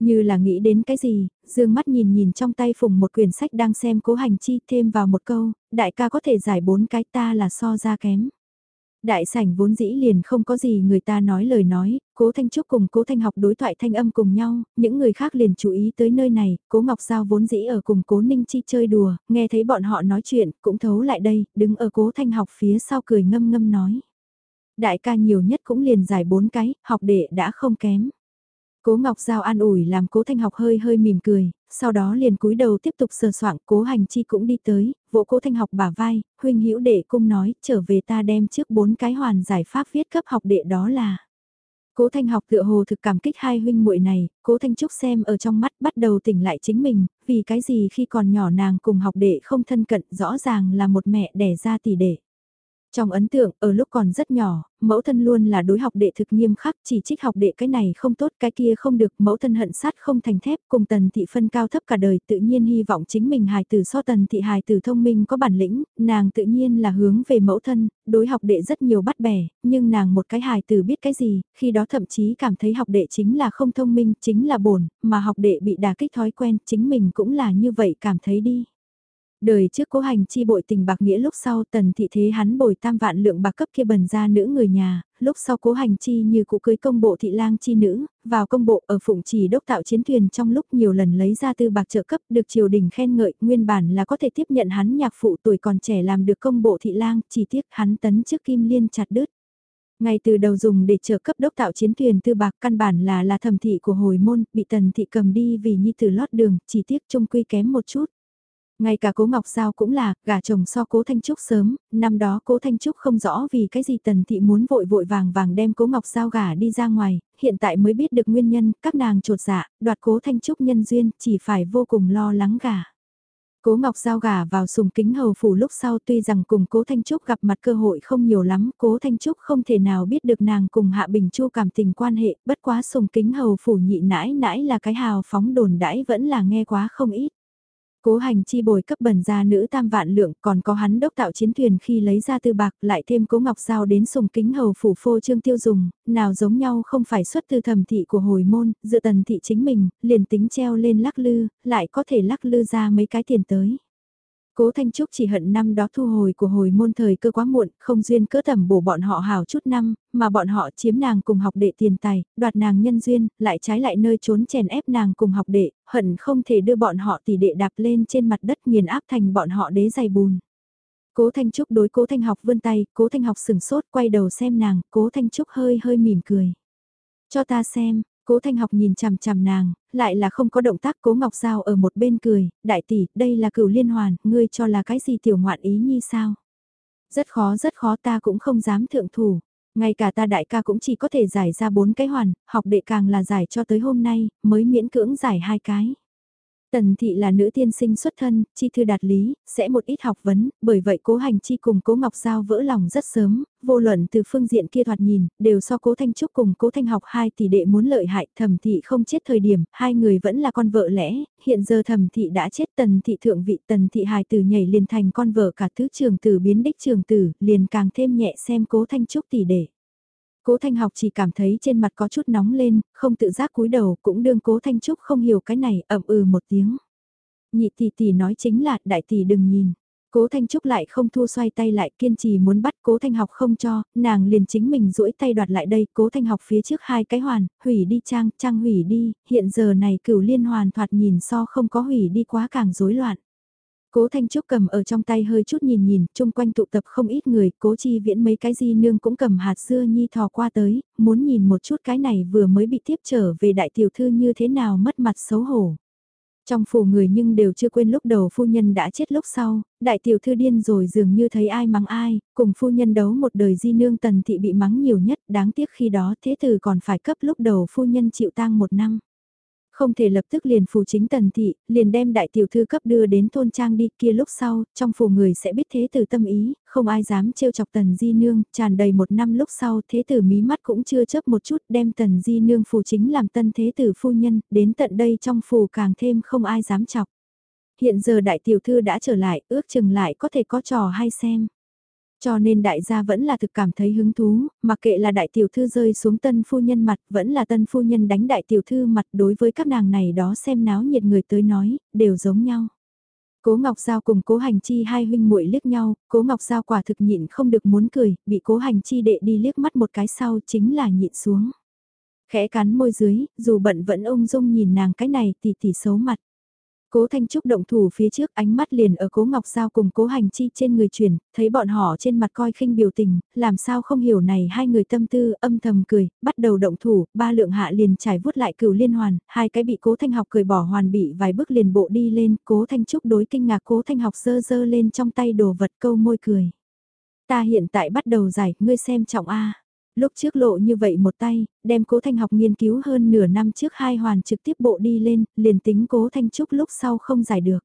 Như là nghĩ đến cái gì, dương mắt nhìn nhìn trong tay phùng một quyển sách đang xem cố hành chi thêm vào một câu, đại ca có thể giải bốn cái ta là so ra kém. Đại sảnh vốn dĩ liền không có gì người ta nói lời nói, cố Thanh Trúc cùng cố Thanh học đối thoại thanh âm cùng nhau, những người khác liền chú ý tới nơi này, cố Ngọc Giao vốn dĩ ở cùng cố Ninh Chi chơi đùa, nghe thấy bọn họ nói chuyện, cũng thấu lại đây, đứng ở cố Thanh học phía sau cười ngâm ngâm nói. Đại ca nhiều nhất cũng liền giải bốn cái, học đệ đã không kém. Cố Ngọc Giao an ủi làm cố Thanh học hơi hơi mỉm cười, sau đó liền cúi đầu tiếp tục sờ soạng cố hành chi cũng đi tới, vỗ cố Thanh học bả vai, huynh hữu đệ cung nói, trở về ta đem trước bốn cái hoàn giải pháp viết cấp học đệ đó là. Cố Thanh học tựa hồ thực cảm kích hai huynh muội này, Cố Thanh Trúc xem ở trong mắt bắt đầu tỉnh lại chính mình, vì cái gì khi còn nhỏ nàng cùng học đệ không thân cận rõ ràng là một mẹ đẻ ra tỷ đệ. Trong ấn tượng, ở lúc còn rất nhỏ, mẫu thân luôn là đối học đệ thực nghiêm khắc, chỉ trích học đệ cái này không tốt, cái kia không được, mẫu thân hận sát không thành thép, cùng tần thị phân cao thấp cả đời, tự nhiên hy vọng chính mình hài tử so tần thị hài tử thông minh có bản lĩnh, nàng tự nhiên là hướng về mẫu thân, đối học đệ rất nhiều bắt bẻ, nhưng nàng một cái hài tử biết cái gì, khi đó thậm chí cảm thấy học đệ chính là không thông minh, chính là bổn, mà học đệ bị đà kích thói quen, chính mình cũng là như vậy cảm thấy đi. Đời trước cố hành chi bội tình bạc nghĩa lúc sau tần thị thế hắn bồi tam vạn lượng bạc cấp kia bần ra nữ người nhà, lúc sau cố hành chi như cụ cưới công bộ thị lang chi nữ, vào công bộ ở phụng trì đốc tạo chiến thuyền trong lúc nhiều lần lấy ra tư bạc trợ cấp được triều đình khen ngợi, nguyên bản là có thể tiếp nhận hắn nhạc phụ tuổi còn trẻ làm được công bộ thị lang, chỉ tiếc hắn tấn trước kim liên chặt đứt. Ngay từ đầu dùng để trợ cấp đốc tạo chiến thuyền tư bạc căn bản là là thẩm thị của hồi môn, bị tần thị cầm đi vì nhi tử lót đường, chỉ tiếc trung quy kém một chút. Ngay cả cố Ngọc Giao cũng là, gả chồng so cố Thanh Trúc sớm, năm đó cố Thanh Trúc không rõ vì cái gì tần thị muốn vội vội vàng vàng đem cố Ngọc Giao gả đi ra ngoài, hiện tại mới biết được nguyên nhân, các nàng trột dạ, đoạt cố Thanh Trúc nhân duyên, chỉ phải vô cùng lo lắng gả. Cố Ngọc Giao gả vào sùng kính hầu phủ lúc sau tuy rằng cùng Cố Thanh Trúc gặp mặt cơ hội không nhiều lắm, Cố Thanh Trúc không thể nào biết được nàng cùng Hạ Bình Chu cảm tình quan hệ, bất quá sùng kính hầu phủ nhị nãi nãi là cái hào phóng đồn đãi vẫn là nghe quá không ít. Cố hành chi bồi cấp bẩn ra nữ tam vạn lượng còn có hắn đốc tạo chiến thuyền khi lấy ra tư bạc lại thêm cố ngọc giao đến sùng kính hầu phủ phô trương tiêu dùng, nào giống nhau không phải xuất từ thẩm thị của hồi môn, dự tần thị chính mình, liền tính treo lên lắc lư, lại có thể lắc lư ra mấy cái tiền tới. Cố Thanh Trúc chỉ hận năm đó thu hồi của hồi môn thời cơ quá muộn, không duyên cỡ tầm bổ bọn họ hào chút năm, mà bọn họ chiếm nàng cùng học đệ tiền tài, đoạt nàng nhân duyên, lại trái lại nơi trốn chèn ép nàng cùng học đệ, hận không thể đưa bọn họ tỷ đệ đạp lên trên mặt đất nghiền áp thành bọn họ đế dày bùn. Cố Thanh Trúc đối Cố Thanh học vươn tay, Cố Thanh học sừng sốt quay đầu xem nàng, Cố Thanh Trúc hơi hơi mỉm cười. Cho ta xem, Cố Thanh học nhìn chằm chằm nàng, lại là không có động tác Cố Ngọc Giao ở một bên cười, đại tỷ, đây là cửu liên hoàn, ngươi cho là cái gì tiểu ngoạn ý nhi sao? Rất khó rất khó ta cũng không dám thượng thủ, ngay cả ta đại ca cũng chỉ có thể giải ra bốn cái hoàn, học đệ càng là giải cho tới hôm nay, mới miễn cưỡng giải hai cái. Tần thị là nữ tiên sinh xuất thân, chi thư đạt lý, sẽ một ít học vấn, bởi vậy cố hành chi cùng cố ngọc giao vỡ lòng rất sớm, vô luận từ phương diện kia thoạt nhìn, đều so cố thanh trúc cùng cố thanh học hai tỷ đệ muốn lợi hại, thẩm thị không chết thời điểm, hai người vẫn là con vợ lẽ, hiện giờ thẩm thị đã chết tần thị thượng vị tần thị hài tử nhảy liền thành con vợ cả thứ trường tử biến đích trường tử, liền càng thêm nhẹ xem cố thanh trúc tỷ đệ. Cố Thanh học chỉ cảm thấy trên mặt có chút nóng lên, không tự giác cúi đầu, cũng đương Cố Thanh Trúc không hiểu cái này, ậm ừ một tiếng. Nhị tỷ tỷ nói chính là, đại tỷ đừng nhìn. Cố Thanh Trúc lại không thua xoay tay lại kiên trì muốn bắt Cố Thanh học không cho, nàng liền chính mình duỗi tay đoạt lại đây, Cố Thanh học phía trước hai cái hoàn, hủy đi trang, trang hủy đi, hiện giờ này cửu liên hoàn thoạt nhìn so không có hủy đi quá càng rối loạn. Cố Thanh Trúc cầm ở trong tay hơi chút nhìn nhìn, chung quanh tụ tập không ít người, cố chi viễn mấy cái di nương cũng cầm hạt dưa nhi thò qua tới, muốn nhìn một chút cái này vừa mới bị tiếp trở về đại tiểu thư như thế nào mất mặt xấu hổ. Trong phủ người nhưng đều chưa quên lúc đầu phu nhân đã chết lúc sau, đại tiểu thư điên rồi dường như thấy ai mắng ai, cùng phu nhân đấu một đời di nương tần thị bị mắng nhiều nhất, đáng tiếc khi đó thế tử còn phải cấp lúc đầu phu nhân chịu tang một năm. Không thể lập tức liền phù chính tần thị, liền đem đại tiểu thư cấp đưa đến thôn trang đi kia lúc sau, trong phủ người sẽ biết thế tử tâm ý, không ai dám trêu chọc tần di nương, tràn đầy một năm lúc sau thế tử mí mắt cũng chưa chớp một chút đem tần di nương phù chính làm tân thế tử phu nhân, đến tận đây trong phủ càng thêm không ai dám chọc. Hiện giờ đại tiểu thư đã trở lại, ước chừng lại có thể có trò hay xem. Cho nên đại gia vẫn là thực cảm thấy hứng thú, mặc kệ là đại tiểu thư rơi xuống tân phu nhân mặt, vẫn là tân phu nhân đánh đại tiểu thư mặt đối với các nàng này đó xem náo nhiệt người tới nói, đều giống nhau. Cố Ngọc Giao cùng Cố Hành Chi hai huynh muội liếc nhau, Cố Ngọc Giao quả thực nhịn không được muốn cười, bị Cố Hành Chi đệ đi liếc mắt một cái sau chính là nhịn xuống. Khẽ cắn môi dưới, dù bận vẫn ông dung nhìn nàng cái này tỉ tỉ xấu mặt. Cố Thanh Trúc động thủ phía trước ánh mắt liền ở Cố Ngọc Giao cùng Cố Hành Chi trên người chuyển, thấy bọn họ trên mặt coi khinh biểu tình, làm sao không hiểu này hai người tâm tư âm thầm cười, bắt đầu động thủ, ba lượng hạ liền trải vuốt lại cửu liên hoàn, hai cái bị Cố Thanh học cười bỏ hoàn bị vài bước liền bộ đi lên, Cố Thanh Trúc đối kinh ngạc Cố Thanh học dơ dơ lên trong tay đồ vật câu môi cười. Ta hiện tại bắt đầu giải, ngươi xem trọng A lúc trước lộ như vậy một tay, đem cố thanh học nghiên cứu hơn nửa năm trước hai hoàn trực tiếp bộ đi lên, liền tính cố thanh trúc lúc sau không giải được.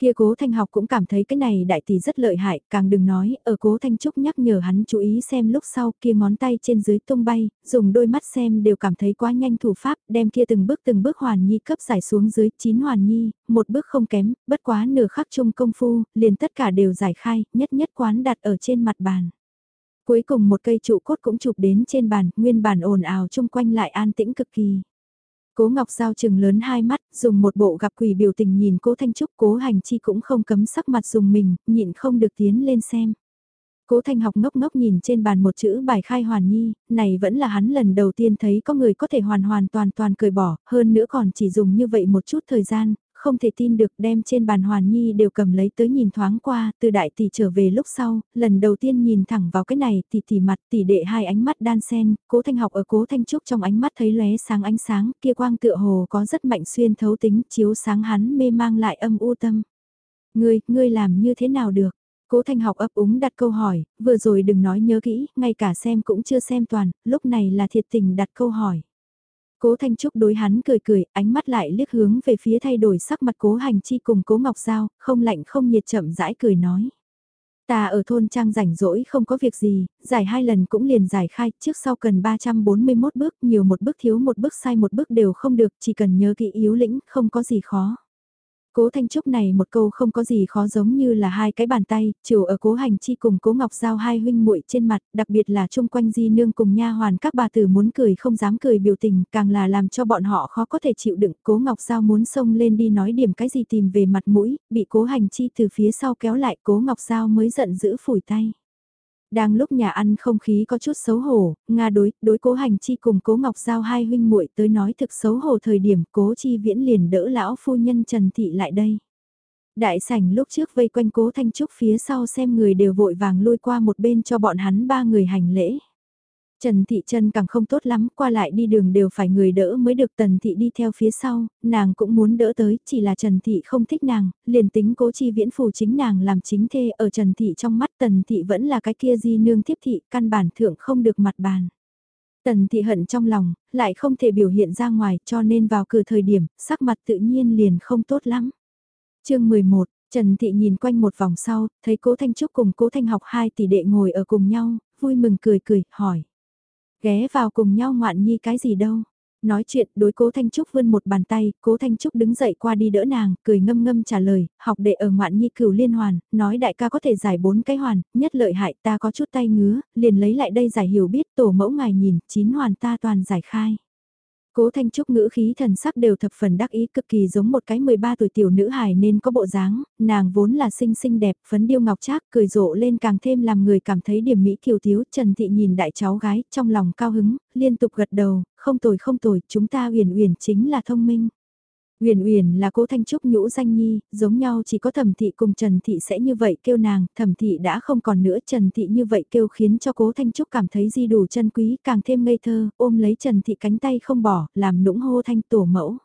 Kia cố thanh học cũng cảm thấy cái này đại tỷ rất lợi hại, càng đừng nói, ở cố thanh trúc nhắc nhở hắn chú ý xem lúc sau kia ngón tay trên dưới tung bay, dùng đôi mắt xem đều cảm thấy quá nhanh thủ pháp, đem kia từng bước từng bước hoàn nhi cấp giải xuống dưới chín hoàn nhi, một bước không kém, bất quá nửa khắc chung công phu, liền tất cả đều giải khai, nhất nhất quán đặt ở trên mặt bàn. Cuối cùng một cây trụ cốt cũng chụp đến trên bàn, nguyên bản ồn ào chung quanh lại an tĩnh cực kỳ. Cố Ngọc Giao chừng lớn hai mắt, dùng một bộ gặp quỷ biểu tình nhìn cố Thanh Trúc cố hành chi cũng không cấm sắc mặt dùng mình, nhịn không được tiến lên xem. Cố Thanh học ngốc ngốc nhìn trên bàn một chữ bài khai hoàn nhi, này vẫn là hắn lần đầu tiên thấy có người có thể hoàn hoàn toàn toàn cười bỏ, hơn nữa còn chỉ dùng như vậy một chút thời gian, không thể tin được đem trên bàn Hoàn Nhi đều cầm lấy tới nhìn thoáng qua, từ đại tỷ trở về lúc sau, lần đầu tiên nhìn thẳng vào cái này tỷ tỷ mặt tỷ đệ hai ánh mắt đan sen, cố thanh học ở cố thanh trúc trong ánh mắt thấy lóe sáng ánh sáng, kia quang tựa hồ có rất mạnh xuyên thấu tính, chiếu sáng hắn mê mang lại âm u tâm. Ngươi, ngươi làm như thế nào được? Cố Thanh học ấp úng đặt câu hỏi, vừa rồi đừng nói nhớ kỹ, ngay cả xem cũng chưa xem toàn, lúc này là thiệt tình đặt câu hỏi. Cố Thanh Trúc đối hắn cười cười, ánh mắt lại liếc hướng về phía thay đổi sắc mặt cố hành chi cùng cố Ngọc Giao, không lạnh không nhiệt chậm rãi cười nói. Ta ở thôn trang rảnh rỗi không có việc gì, giải hai lần cũng liền giải khai, trước sau cần 341 bước, nhiều một bước thiếu một bước sai một bước đều không được, chỉ cần nhớ kỹ yếu lĩnh, không có gì khó. Cố Thanh Trúc này một câu không có gì khó giống như là hai cái bàn tay, chiều ở cố hành chi cùng cố ngọc giao hai huynh muội trên mặt, đặc biệt là chung quanh di nương cùng nha hoàn các bà tử muốn cười không dám cười biểu tình, càng là làm cho bọn họ khó có thể chịu đựng. Cố ngọc giao muốn xông lên đi nói điểm cái gì tìm về mặt mũi, bị cố hành chi từ phía sau kéo lại cố ngọc giao mới giận dữ phủi tay. Đang lúc nhà ăn không khí có chút xấu hổ, Nga đối, đối cố hành chi cùng cố ngọc giao hai huynh muội tới nói thực xấu hổ thời điểm cố chi viễn liền đỡ lão phu nhân Trần Thị lại đây. Đại sảnh lúc trước vây quanh cố thanh trúc phía sau xem người đều vội vàng lui qua một bên cho bọn hắn ba người hành lễ. Trần Thị chân càng không tốt lắm, qua lại đi đường đều phải người đỡ mới được Tần Thị đi theo phía sau, nàng cũng muốn đỡ tới, chỉ là Trần Thị không thích nàng, liền tính cố chi viễn phù chính nàng làm chính thê ở Trần Thị trong mắt Tần Thị vẫn là cái kia di nương tiếp thị, căn bản thượng không được mặt bàn. Tần Thị hận trong lòng, lại không thể biểu hiện ra ngoài cho nên vào cửa thời điểm, sắc mặt tự nhiên liền không tốt lắm. chương 11 Trần Thị nhìn quanh một vòng sau, thấy cố Thanh Trúc cùng cố Thanh học hai tỷ đệ ngồi ở cùng nhau, vui mừng cười cười, hỏi. Ghé vào cùng nhau ngoạn nhi cái gì đâu. Nói chuyện đối cố Thanh Trúc vươn một bàn tay, cố Thanh Trúc đứng dậy qua đi đỡ nàng, cười ngâm ngâm trả lời, học đệ ở ngoạn nhi cửu liên hoàn, nói đại ca có thể giải bốn cái hoàn, nhất lợi hại ta có chút tay ngứa, liền lấy lại đây giải hiểu biết tổ mẫu ngài nhìn, chín hoàn ta toàn giải khai. Cố Thanh Trúc ngữ khí thần sắc đều thập phần đắc ý cực kỳ giống một cái 13 tuổi tiểu nữ hài nên có bộ dáng, nàng vốn là xinh xinh đẹp, phấn điêu ngọc trác, cười rộ lên càng thêm làm người cảm thấy điểm mỹ kiều thiếu. Trần Thị nhìn đại cháu gái, trong lòng cao hứng, liên tục gật đầu, không tồi không tồi, chúng ta uyển uyển chính là thông minh. Uyển Uyển là Cố Thanh Trúc nhũ danh nhi, giống nhau chỉ có Thẩm thị cùng Trần thị sẽ như vậy kêu nàng, Thẩm thị đã không còn nữa, Trần thị như vậy kêu khiến cho Cố Thanh Trúc cảm thấy di đủ chân quý, càng thêm ngây thơ, ôm lấy Trần thị cánh tay không bỏ, làm nũng hô thanh tổ mẫu.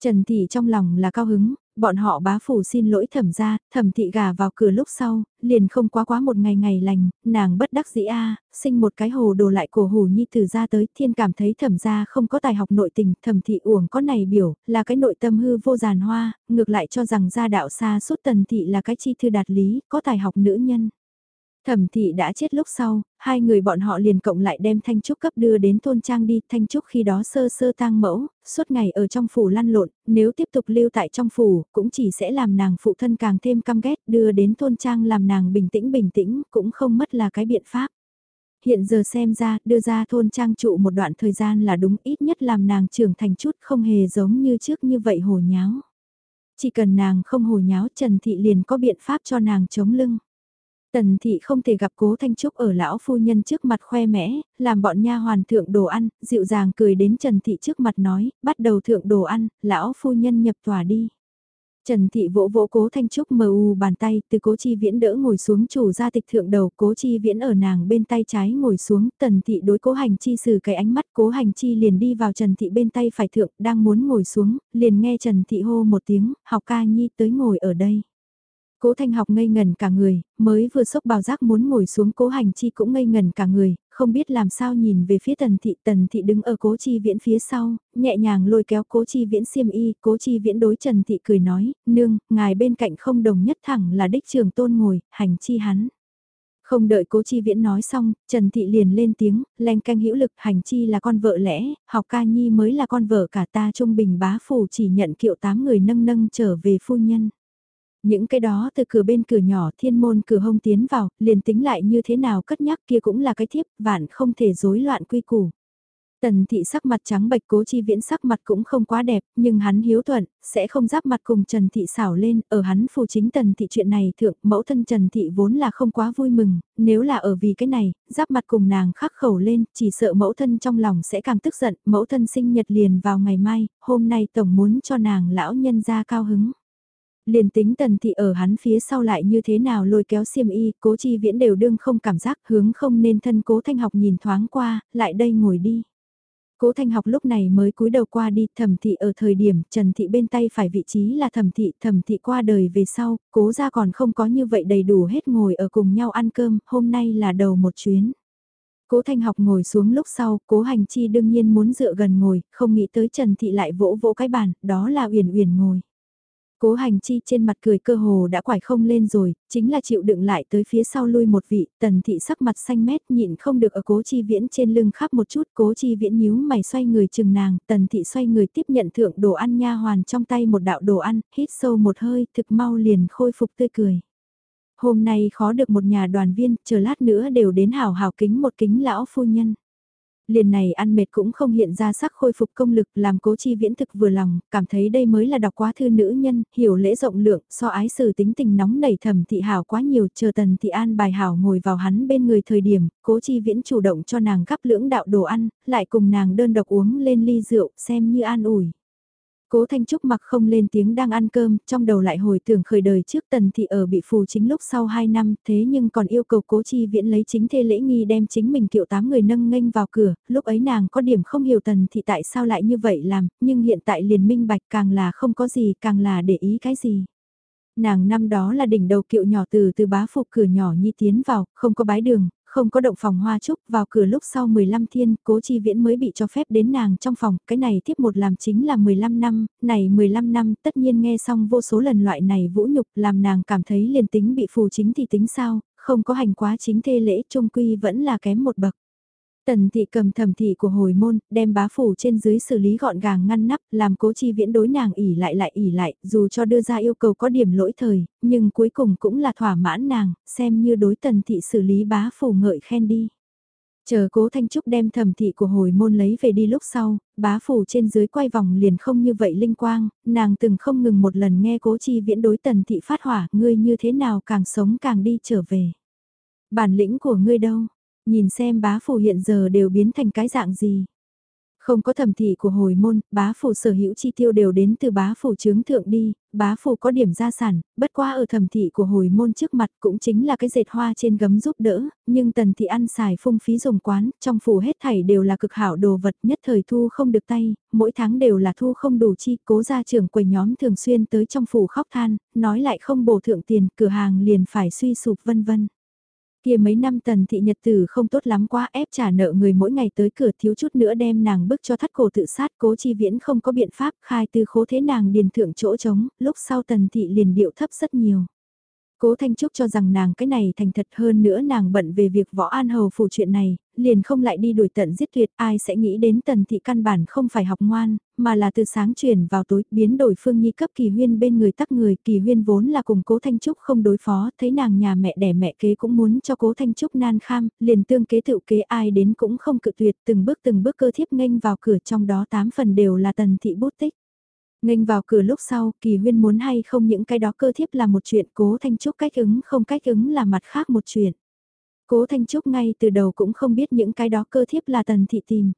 Trần thị trong lòng là cao hứng, bọn họ bá phủ xin lỗi thẩm ra, thẩm thị gà vào cửa lúc sau, liền không quá quá một ngày ngày lành, nàng bất đắc dĩ a sinh một cái hồ đồ lại cổ hủ nhi từ ra tới, thiên cảm thấy thẩm ra không có tài học nội tình, thẩm thị uổng có này biểu, là cái nội tâm hư vô giàn hoa, ngược lại cho rằng gia đạo xa suốt tần thị là cái chi thư đạt lý, có tài học nữ nhân. Thẩm thị đã chết lúc sau, hai người bọn họ liền cộng lại đem Thanh Trúc cấp đưa đến thôn trang đi. Thanh Trúc khi đó sơ sơ tang mẫu, suốt ngày ở trong phủ lăn lộn, nếu tiếp tục lưu tại trong phủ, cũng chỉ sẽ làm nàng phụ thân càng thêm căm ghét, đưa đến thôn trang làm nàng bình tĩnh bình tĩnh, cũng không mất là cái biện pháp. Hiện giờ xem ra, đưa ra thôn trang trụ một đoạn thời gian là đúng ít nhất làm nàng trưởng thành chút không hề giống như trước như vậy hồ nháo. Chỉ cần nàng không hồ nháo Trần Thị liền có biện pháp cho nàng chống lưng. Tần thị không thể gặp cố Thanh Trúc ở lão phu nhân trước mặt khoe mẽ, làm bọn nha hoàn thượng đồ ăn, dịu dàng cười đến Trần thị trước mặt nói, bắt đầu thượng đồ ăn, lão phu nhân nhập tòa đi. Trần thị vỗ vỗ cố Thanh Trúc mờ u bàn tay, từ cố chi viễn đỡ ngồi xuống chủ gia tịch thượng đầu, cố chi viễn ở nàng bên tay trái ngồi xuống, tần thị đối cố hành chi xử cái ánh mắt, cố hành chi liền đi vào Trần thị bên tay phải thượng, đang muốn ngồi xuống, liền nghe Trần thị hô một tiếng, học ca nhi tới ngồi ở đây. Cố Thanh học ngây ngần cả người, mới vừa sốc bào giác muốn ngồi xuống cố hành chi cũng ngây ngần cả người, không biết làm sao nhìn về phía tần thị. Tần thị đứng ở cố chi viễn phía sau, nhẹ nhàng lôi kéo cố chi viễn xiêm y, cố chi viễn đối trần thị cười nói, nương, ngài bên cạnh không đồng nhất thẳng là đích trường tôn ngồi, hành chi hắn. Không đợi cố chi viễn nói xong, Trần Thị liền lên tiếng, len canh hữu lực hành chi là con vợ lẽ, học ca nhi mới là con vợ cả ta trung bình bá phủ chỉ nhận kiệu tám người nâng nâng trở về phu nhân. Những cái đó từ cửa bên cửa nhỏ thiên môn cửa hông tiến vào, liền tính lại như thế nào cất nhắc kia cũng là cái thiếp, vạn không thể rối loạn quy củ. Tần thị sắc mặt trắng bạch cố chi viễn sắc mặt cũng không quá đẹp, nhưng hắn hiếu thuận, sẽ không giáp mặt cùng Trần thị xảo lên, ở hắn phù chính tần thị chuyện này thượng, mẫu thân Trần thị vốn là không quá vui mừng, nếu là ở vì cái này, giáp mặt cùng nàng khắc khẩu lên, chỉ sợ mẫu thân trong lòng sẽ càng tức giận, mẫu thân sinh nhật liền vào ngày mai, hôm nay tổng muốn cho nàng lão nhân ra cao hứng liền tính tần thị ở hắn phía sau lại như thế nào lôi kéo xiêm y, cố chi viễn đều đương không cảm giác hướng không nên thân cố thanh học nhìn thoáng qua, lại đây ngồi đi. Cố Thanh học lúc này mới cúi đầu qua đi, thẩm thị ở thời điểm Trần thị bên tay phải vị trí là thẩm thị, thẩm thị qua đời về sau, cố ra còn không có như vậy đầy đủ hết ngồi ở cùng nhau ăn cơm, hôm nay là đầu một chuyến. Cố Thanh học ngồi xuống lúc sau, Cố Hành Chi đương nhiên muốn dựa gần ngồi, không nghĩ tới Trần Thị lại vỗ vỗ cái bàn, đó là Uyển Uyển ngồi. Cố hành chi trên mặt cười cơ hồ đã quải không lên rồi, chính là chịu đựng lại tới phía sau lui một vị, tần thị sắc mặt xanh mét nhịn không được ở cố chi viễn trên lưng khắp một chút, cố chi viễn nhíu mày xoay người chừng nàng, tần thị xoay người tiếp nhận thượng đồ ăn nha hoàn trong tay một đạo đồ ăn, hít sâu một hơi, thực mau liền khôi phục tươi cười. Hôm nay khó được một nhà đoàn viên, chờ lát nữa đều đến hào hào kính một kính lão phu nhân. Liền này ăn mệt cũng không hiện ra sắc khôi phục công lực làm cố chi viễn thực vừa lòng, cảm thấy đây mới là đọc quá thư nữ nhân, hiểu lễ rộng lượng, so ái sử tính tình nóng nảy thầm thị hảo quá nhiều, chờ tần thị an bài hảo ngồi vào hắn bên người thời điểm, cố chi viễn chủ động cho nàng gắp lưỡng đạo đồ ăn, lại cùng nàng đơn độc uống lên ly rượu, xem như an ủi. Cố Thanh Trúc mặc không lên tiếng đang ăn cơm, trong đầu lại hồi tưởng khởi đời trước tần thị ở bị phù chính lúc sau 2 năm, thế nhưng còn yêu cầu cố chi viễn lấy chính thê lễ nghi đem chính mình kiệu tám người nâng nghênh vào cửa, lúc ấy nàng có điểm không hiểu tần thị tại sao lại như vậy làm, nhưng hiện tại liền minh bạch càng là không có gì càng là để ý cái gì. Nàng năm đó là đỉnh đầu kiệu nhỏ từ từ bá phục cửa nhỏ nhi tiến vào, không có bái đường, không có động phòng hoa trúc, vào cửa lúc sau 15 thiên, cố chi viễn mới bị cho phép đến nàng trong phòng, cái này tiếp một làm chính là 15 năm, này 15 năm tất nhiên nghe xong vô số lần loại này vũ nhục làm nàng cảm thấy liền tính bị phù chính thì tính sao, không có hành quá chính thê lễ trung quy vẫn là kém một bậc. Tần thị cầm thẩm thị của hồi môn, đem bá phủ trên dưới xử lý gọn gàng ngăn nắp, làm cố chi viễn đối nàng ỉ lại lại ỉ lại, dù cho đưa ra yêu cầu có điểm lỗi thời, nhưng cuối cùng cũng là thỏa mãn nàng, xem như đối tần thị xử lý bá phủ ngợi khen đi. Chờ cố Thanh Trúc đem thẩm thị của hồi môn lấy về đi lúc sau, bá phủ trên dưới quay vòng liền không như vậy linh quang, nàng từng không ngừng một lần nghe cố chi viễn đối tần thị phát hỏa, ngươi như thế nào càng sống càng đi trở về. Bản lĩnh của ngươi đâu, nhìn xem bá phủ hiện giờ đều biến thành cái dạng gì. Không có thẩm thị của hồi môn, bá phủ sở hữu chi tiêu đều đến từ bá phủ chướng thượng đi, bá phủ có điểm gia sản, bất qua ở thẩm thị của hồi môn trước mặt cũng chính là cái dệt hoa trên gấm giúp đỡ, nhưng tần thị ăn xài phung phí dùng quán, trong phủ hết thảy đều là cực hảo đồ vật nhất thời thu không được tay, mỗi tháng đều là thu không đủ chi, cố gia trưởng quầy nhóm thường xuyên tới trong phủ khóc than, nói lại không bổ thượng tiền, cửa hàng liền phải suy sụp vân vân. Kia mấy năm tần thị nhật tử không tốt lắm quá ép trả nợ người mỗi ngày tới cửa thiếu chút nữa đem nàng bức cho thắt cổ tự sát cố chi viễn không có biện pháp khai tư khố thế nàng điền thượng chỗ trống, lúc sau tần thị liền điệu thấp rất nhiều. Cố Thanh Trúc cho rằng nàng cái này thành thật hơn nữa nàng bận về việc võ an hầu phủ chuyện này, liền không lại đi đuổi tận giết tuyệt ai sẽ nghĩ đến tần thị căn bản không phải học ngoan, mà là từ sáng chuyển vào tối biến đổi phương nhi cấp kỳ huyên bên người tắc người kỳ huyên vốn là cùng cố Thanh Trúc không đối phó, thấy nàng nhà mẹ đẻ mẹ kế cũng muốn cho cố Thanh Trúc nan kham, liền tương kế tự kế ai đến cũng không cự tuyệt từng bước từng bước cơ thiếp nghênh vào cửa trong đó tám phần đều là tần thị bút tích. Nghênh vào cửa lúc sau, kỳ huyên muốn hay không những cái đó cơ thiếp là một chuyện, cố Thanh Trúc cách ứng không cách ứng là mặt khác một chuyện. Cố Thanh Trúc ngay từ đầu cũng không biết những cái đó cơ thiếp là tần thị tìm.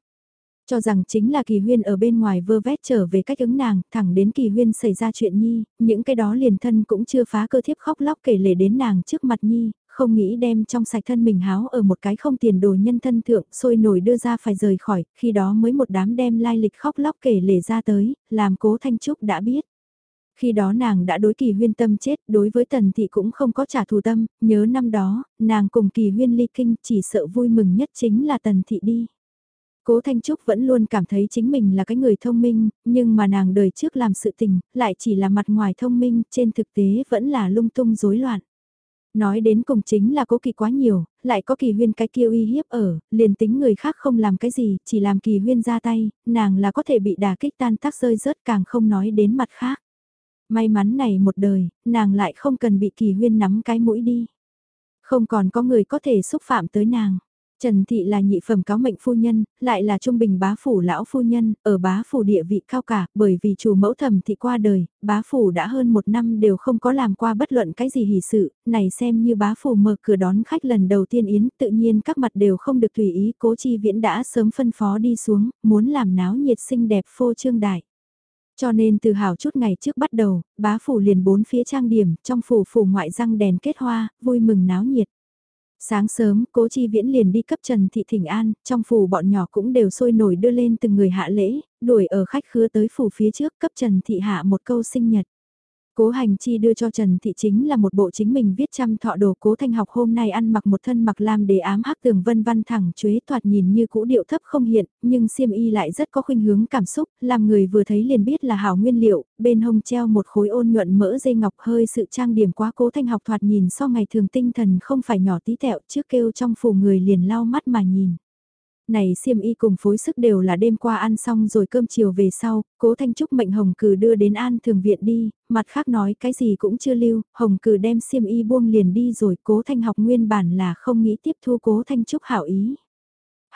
Cho rằng chính là kỳ huyên ở bên ngoài vơ vét trở về cách ứng nàng, thẳng đến kỳ huyên xảy ra chuyện nhi, những cái đó liền thân cũng chưa phá cơ thiếp khóc lóc kể lể đến nàng trước mặt nhi, không nghĩ đem trong sạch thân mình háo ở một cái không tiền đồ nhân thân thượng, sôi nổi đưa ra phải rời khỏi, khi đó mới một đám đem lai lịch khóc lóc kể lể ra tới, làm cố Thanh Trúc đã biết. Khi đó nàng đã đối kỳ huyên tâm chết, đối với tần thị cũng không có trả thù tâm, nhớ năm đó, nàng cùng kỳ huyên ly kinh chỉ sợ vui mừng nhất chính là tần thị đi. Cố Thanh Trúc vẫn luôn cảm thấy chính mình là cái người thông minh, nhưng mà nàng đời trước làm sự tình, lại chỉ là mặt ngoài thông minh, trên thực tế vẫn là lung tung rối loạn. Nói đến cùng chính là cố kỳ quá nhiều, lại có kỳ huyên cái kia uy hiếp ở, liền tính người khác không làm cái gì, chỉ làm kỳ huyên ra tay, nàng là có thể bị đà kích tan tác rơi rớt càng không nói đến mặt khác. May mắn này một đời, nàng lại không cần bị kỳ huyên nắm cái mũi đi. Không còn có người có thể xúc phạm tới nàng. Trần Thị là nhị phẩm cáo mệnh phu nhân, lại là trung bình bá phủ lão phu nhân, ở bá phủ địa vị cao cả, bởi vì chủ mẫu thẩm thị qua đời, bá phủ đã hơn một năm đều không có làm qua bất luận cái gì hỷ sự, này xem như bá phủ mở cửa đón khách lần đầu tiên yến, tự nhiên các mặt đều không được tùy ý, cố chi viễn đã sớm phân phó đi xuống, muốn làm náo nhiệt xinh đẹp phô trương đại. Cho nên từ hào chút ngày trước bắt đầu, bá phủ liền bốn phía trang điểm, trong phủ phủ ngoại răng đèn kết hoa, vui mừng náo nhiệt. Sáng sớm, cố chi viễn liền đi cấp Trần Thị Thỉnh An, trong phủ bọn nhỏ cũng đều sôi nổi đưa lên từng người hạ lễ, đuổi ở khách khứa tới phủ phía trước cấp Trần Thị hạ một câu sinh nhật. Cố hành chi đưa cho Trần Thị chính là một bộ chính mình viết trăm thọ đồ cố thanh học hôm nay ăn mặc một thân mặc lam để ám hắc tường vân văn thẳng chuế thoạt nhìn như cũ điệu thấp không hiện, nhưng xiêm y lại rất có khuynh hướng cảm xúc, làm người vừa thấy liền biết là hảo nguyên liệu, bên hông treo một khối ôn nhuận mỡ dây ngọc hơi sự trang điểm quá cố thanh học thoạt nhìn so ngày thường tinh thần không phải nhỏ tí tẹo trước kêu trong phủ người liền lau mắt mà nhìn này xiêm y cùng phối sức đều là đêm qua ăn xong rồi cơm chiều về sau, cố Thanh Trúc mệnh Hồng Cử đưa đến an thường viện đi, mặt khác nói cái gì cũng chưa lưu, Hồng Cử đem xiêm y buông liền đi rồi cố Thanh học nguyên bản là không nghĩ tiếp thu cố Thanh Trúc hảo ý.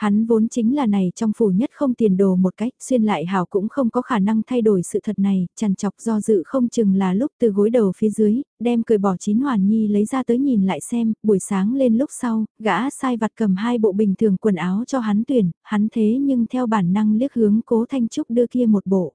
Hắn vốn chính là này trong phủ nhất không tiền đồ một cách, xuyên lại hảo cũng không có khả năng thay đổi sự thật này, chằn chọc do dự không chừng là lúc từ gối đầu phía dưới, đem cười bỏ chín hoàn nhi lấy ra tới nhìn lại xem, buổi sáng lên lúc sau, gã sai vặt cầm hai bộ bình thường quần áo cho hắn tuyển, hắn thế nhưng theo bản năng liếc hướng cố Thanh Trúc đưa kia một bộ.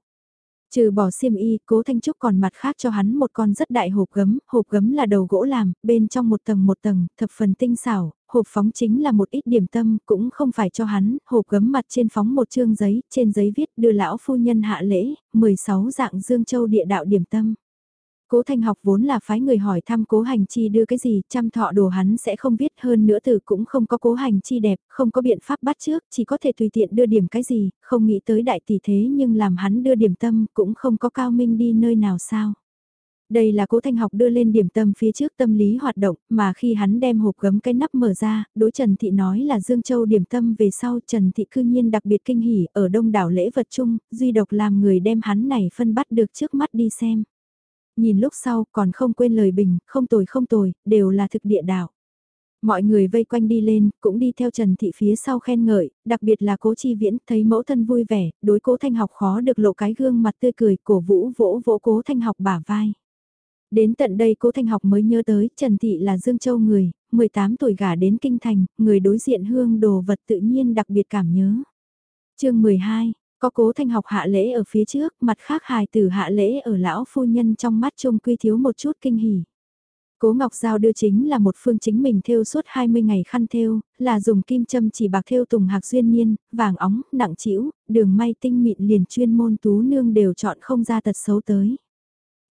Trừ bỏ xiêm y, cố Thanh Trúc còn mặt khác cho hắn một con rất đại hộp gấm, hộp gấm là đầu gỗ làm, bên trong một tầng một tầng, thập phần tinh xảo, hộp phóng chính là một ít điểm tâm, cũng không phải cho hắn, hộp gấm mặt trên phóng một chương giấy, trên giấy viết đưa lão phu nhân hạ lễ, 16 dạng dương châu địa đạo điểm tâm. Cố Thanh học vốn là phái người hỏi thăm cố hành chi đưa cái gì, chăm thọ đồ hắn sẽ không biết hơn nữa từ cũng không có cố hành chi đẹp, không có biện pháp bắt trước, chỉ có thể tùy tiện đưa điểm cái gì, không nghĩ tới đại tỷ thế nhưng làm hắn đưa điểm tâm cũng không có cao minh đi nơi nào sao. Đây là cố thanh học đưa lên điểm tâm phía trước tâm lý hoạt động, mà khi hắn đem hộp gấm cái nắp mở ra, đối Trần Thị nói là Dương Châu điểm tâm về sau Trần Thị cư nhiên đặc biệt kinh hỉ ở đông đảo lễ vật chung, duy độc làm người đem hắn này phân bắt được trước mắt đi xem. Nhìn lúc sau còn không quên lời bình, không tồi không tồi, đều là thực địa đạo. Mọi người vây quanh đi lên, cũng đi theo Trần Thị phía sau khen ngợi, đặc biệt là cố chi viễn, thấy mẫu thân vui vẻ, đối cố thanh học khó được lộ cái gương mặt tươi cười, cổ vũ vỗ vỗ cố thanh học bả vai. Đến tận đây cố thanh học mới nhớ tới, Trần Thị là Dương Châu người, 18 tuổi gả đến Kinh Thành, người đối diện hương đồ vật tự nhiên đặc biệt cảm nhớ. chương 12, có cố thanh học hạ lễ ở phía trước, mặt khác hài tử hạ lễ ở lão phu nhân trong mắt trông quy thiếu một chút kinh hỉ. Cố Ngọc Giao đưa chính là một phương chính mình thêu suốt 20 ngày khăn thêu, là dùng kim châm chỉ bạc thêu tùng hạc duyên niên, vàng óng, nặng chĩu, đường may tinh mịn liền chuyên môn tú nương đều chọn không ra tật xấu tới.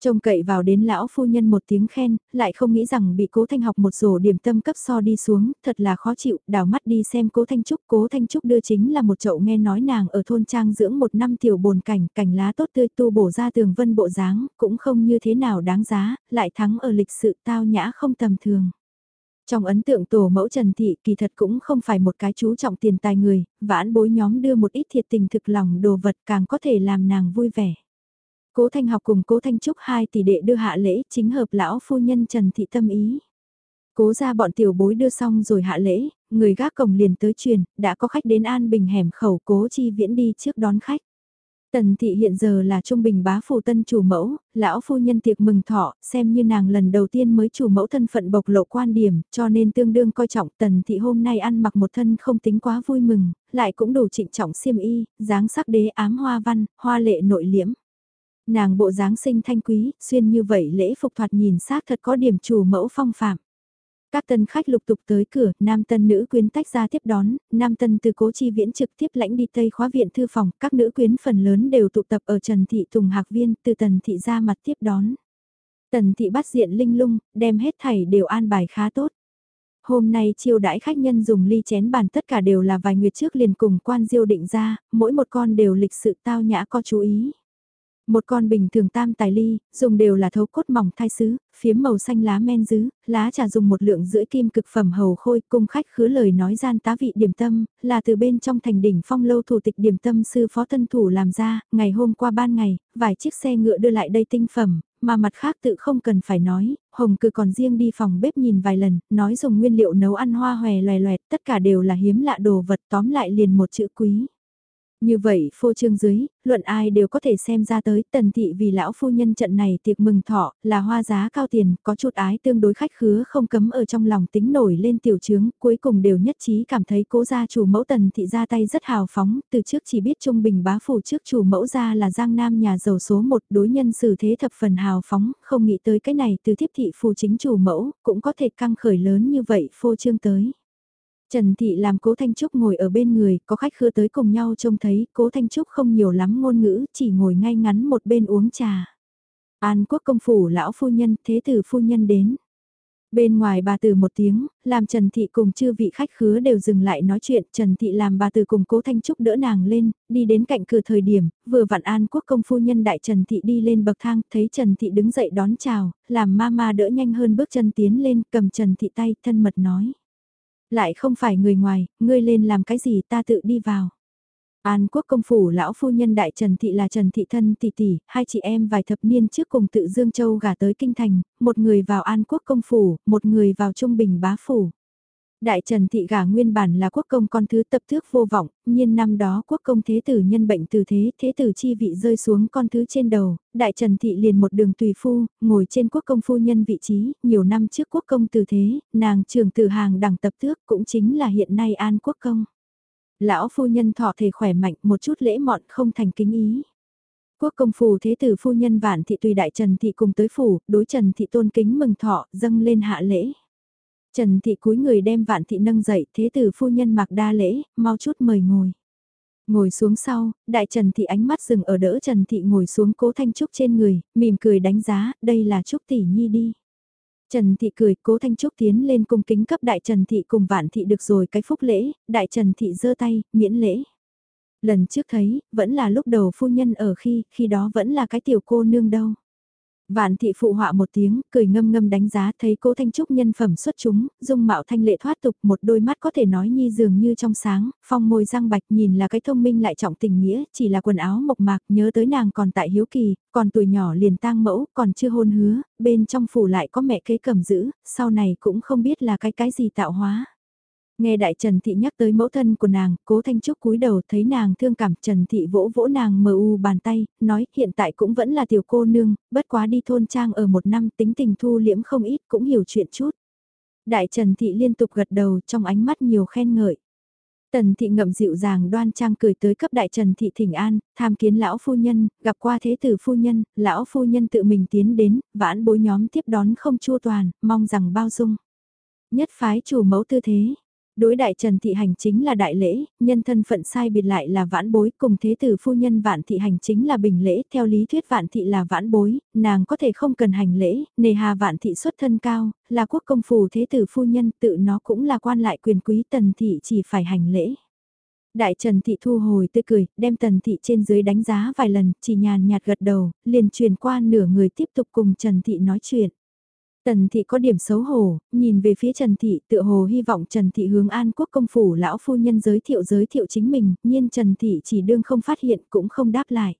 Trông cậy vào đến lão phu nhân một tiếng khen, lại không nghĩ rằng bị cố thanh học một rổ điểm tâm cấp so đi xuống, thật là khó chịu, đảo mắt đi xem cố thanh trúc. Cố thanh trúc đưa chính là một chậu nghe nói nàng ở thôn trang dưỡng một năm tiểu bồn cảnh, cảnh lá tốt tươi tu bổ ra tường vân bộ dáng, cũng không như thế nào đáng giá, lại thắng ở lịch sự tao nhã không tầm thường. Trong ấn tượng tổ mẫu Trần Thị kỳ thật cũng không phải một cái chú trọng tiền tài người, vãn bối nhóm đưa một ít thiệt tình thực lòng đồ vật càng có thể làm nàng vui vẻ. Cố Thanh học cùng Cố Thanh Trúc hai tỷ đệ đưa hạ lễ chính hợp lão phu nhân Trần Thị tâm ý. Cố ra bọn tiểu bối đưa xong rồi hạ lễ, người gác cổng liền tới truyền, đã có khách đến an bình hẻm khẩu cố chi viễn đi trước đón khách. Tần thị hiện giờ là trung bình bá phủ tân chủ mẫu, lão phu nhân tiệc mừng thọ, xem như nàng lần đầu tiên mới chủ mẫu thân phận bộc lộ quan điểm, cho nên tương đương coi trọng tần thị hôm nay ăn mặc một thân không tính quá vui mừng, lại cũng đủ trịnh trọng xiêm y, dáng sắc đế ám hoa văn, hoa lệ nội liễm. Nàng bộ dáng sinh thanh quý, xuyên như vậy lễ phục thoạt nhìn xác thật có điểm chủ mẫu phong phạm. Các tân khách lục tục tới cửa, nam tân nữ quyến tách ra tiếp đón, nam tân từ cố chi viễn trực tiếp lãnh đi tây khóa viện thư phòng, các nữ quyến phần lớn đều tụ tập ở Trần Thị Tùng Hạc Viên, từ Tần Thị ra mặt tiếp đón. Tần Thị bắt diện linh lung, đem hết thảy đều an bài khá tốt. Hôm nay chiêu đãi khách nhân dùng ly chén bàn tất cả đều là vài nguyệt trước liền cùng quan diêu định ra, mỗi một con đều lịch sự tao nhã có chú ý. Một con bình thường tam tài ly, dùng đều là thấu cốt mỏng thai sứ, phiếm màu xanh lá men dứ, lá trà dùng một lượng rưỡi kim cực phẩm hầu khôi cung khách khứa lời nói gian tá vị điểm tâm, là từ bên trong thành đỉnh phong lâu thủ tịch điểm tâm sư phó thân thủ làm ra, ngày hôm qua ban ngày, vài chiếc xe ngựa đưa lại đây tinh phẩm, mà mặt khác tự không cần phải nói, Hồng cứ còn riêng đi phòng bếp nhìn vài lần, nói dùng nguyên liệu nấu ăn hoa hòe loè loẹt, tất cả đều là hiếm lạ đồ vật tóm lại liền một chữ quý. Như vậy phô trương dưới, luận ai đều có thể xem ra tới tần thị vì lão phu nhân trận này tiệc mừng thọ là hoa giá cao tiền, có chút ái tương đối khách khứa không cấm ở trong lòng tính nổi lên tiểu trướng, cuối cùng đều nhất trí cảm thấy cố gia chủ mẫu tần thị ra tay rất hào phóng, từ trước chỉ biết trung bình bá phủ trước chủ mẫu gia là giang nam nhà giàu số một đối nhân xử thế thập phần hào phóng, không nghĩ tới cái này từ thiếp thị phù chính chủ mẫu, cũng có thể căng khởi lớn như vậy phô trương tới. Trần Thị làm cố Thanh Trúc ngồi ở bên người, có khách khứa tới cùng nhau trông thấy cố Thanh Trúc không nhiều lắm ngôn ngữ, chỉ ngồi ngay ngắn một bên uống trà. An quốc công phủ lão phu nhân, thế tử phu nhân đến. Bên ngoài bà từ một tiếng, làm Trần Thị cùng chư vị khách khứa đều dừng lại nói chuyện, Trần Thị làm bà từ cùng cố Thanh Trúc đỡ nàng lên, đi đến cạnh cửa thời điểm, vừa vặn an quốc công phu nhân đại Trần Thị đi lên bậc thang, thấy Trần Thị đứng dậy đón chào, làm ma đỡ nhanh hơn bước chân tiến lên, cầm Trần Thị tay, thân mật nói. Lại không phải người ngoài, ngươi lên làm cái gì ta tự đi vào. An quốc công phủ lão phu nhân đại Trần Thị là Trần Thị thân tỷ tỷ, hai chị em vài thập niên trước cùng tự Dương Châu gả tới Kinh Thành, một người vào An quốc công phủ, một người vào Trung Bình bá phủ. Đại Trần Thị gả nguyên bản là quốc công con thứ tập thước vô vọng, nhiên năm đó quốc công thế tử nhân bệnh từ thế, thế tử chi vị rơi xuống con thứ trên đầu, Đại Trần Thị liền một đường tùy phu, ngồi trên quốc công phu nhân vị trí, nhiều năm trước quốc công từ thế, nàng trường tử hàng đẳng tập thước cũng chính là hiện nay an quốc công. Lão phu nhân thọ thể khỏe mạnh một chút lễ mọn không thành kính ý. Quốc công phù thế tử phu nhân vạn thị tùy đại Trần Thị cùng tới phủ, đối Trần Thị tôn kính mừng thọ, dâng lên hạ lễ. Trần Thị cúi người đem vạn thị nâng dậy, thế tử phu nhân mặc đa lễ, mau chút mời ngồi. Ngồi xuống sau, đại Trần Thị ánh mắt dừng ở đỡ Trần Thị ngồi xuống cố Thanh Trúc trên người, mỉm cười đánh giá, đây là Trúc Tỷ Nhi đi. Trần Thị cười, cố Thanh Trúc tiến lên cung kính cấp đại Trần Thị cùng vạn thị được rồi cái phúc lễ, đại Trần Thị giơ tay, miễn lễ. Lần trước thấy, vẫn là lúc đầu phu nhân ở khi, khi đó vẫn là cái tiểu cô nương đâu. Vạn thị phụ họa một tiếng, cười ngâm ngâm đánh giá thấy cố Thanh Trúc nhân phẩm xuất chúng, dung mạo thanh lệ thoát tục một đôi mắt có thể nói nhi dường như trong sáng, phong môi răng bạch nhìn là cái thông minh lại trọng tình nghĩa, chỉ là quần áo mộc mạc nhớ tới nàng còn tại hiếu kỳ, còn tuổi nhỏ liền tang mẫu, còn chưa hôn hứa, bên trong phủ lại có mẹ kế cầm giữ, sau này cũng không biết là cái cái gì tạo hóa. Nghe đại Trần Thị nhắc tới mẫu thân của nàng, cố Thanh Trúc cúi đầu thấy nàng thương cảm Trần Thị vỗ vỗ nàng mờ u bàn tay, nói hiện tại cũng vẫn là tiểu cô nương, bất quá đi thôn trang ở một năm tính tình thu liễm không ít cũng hiểu chuyện chút. Đại Trần Thị liên tục gật đầu trong ánh mắt nhiều khen ngợi. Tần Thị ngậm dịu dàng đoan trang cười tới cấp đại Trần Thị thỉnh an, tham kiến lão phu nhân, gặp qua thế tử phu nhân, lão phu nhân tự mình tiến đến, vãn bối nhóm tiếp đón không chua toàn, mong rằng bao dung. Nhất phái chủ mẫu tư thế, Đối đại Trần Thị Hành chính là đại lễ, nhân thân phận sai biệt lại là vãn bối, cùng thế tử phu nhân vạn thị hành chính là bình lễ, theo lý thuyết vạn thị là vãn bối, nàng có thể không cần hành lễ, nề hà vạn thị xuất thân cao, là quốc công phù thế tử phu nhân tự nó cũng là quan lại quyền quý tần thị chỉ phải hành lễ. Đại Trần Thị thu hồi tươi cười, đem Tần Thị trên dưới đánh giá vài lần, chỉ nhàn nhạt gật đầu, liền truyền qua nửa người tiếp tục cùng Trần Thị nói chuyện. Tần thị có điểm xấu hổ, nhìn về phía Trần thị tựa hồ hy vọng Trần thị hướng an quốc công phủ lão phu nhân giới thiệu giới thiệu chính mình, nhiên Trần thị chỉ đương không phát hiện cũng không đáp lại.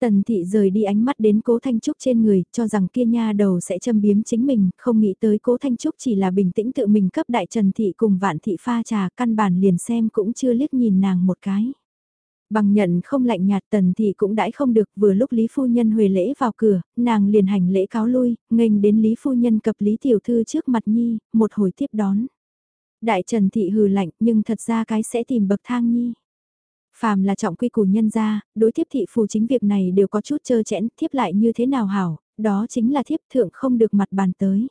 Tần thị rời đi ánh mắt đến cố Thanh Trúc trên người, cho rằng kia nha đầu sẽ châm biếm chính mình, không nghĩ tới cố Thanh Trúc chỉ là bình tĩnh tự mình cấp đại Trần thị cùng vạn thị pha trà căn bản liền xem cũng chưa liếc nhìn nàng một cái. Bằng nhận không lạnh nhạt tần thì cũng đãi không được vừa lúc Lý Phu Nhân huề lễ vào cửa, nàng liền hành lễ cáo lui, nghênh đến Lý Phu Nhân cập Lý Tiểu Thư trước mặt Nhi, một hồi tiếp đón. Đại Trần Thị hừ lạnh nhưng thật ra cái sẽ tìm bậc thang Nhi. Phàm là trọng quy củ nhân gia, đối thiếp thị phù chính việc này đều có chút chơ chẽn, thiếp lại như thế nào hảo, đó chính là thiếp thượng không được mặt bàn tới.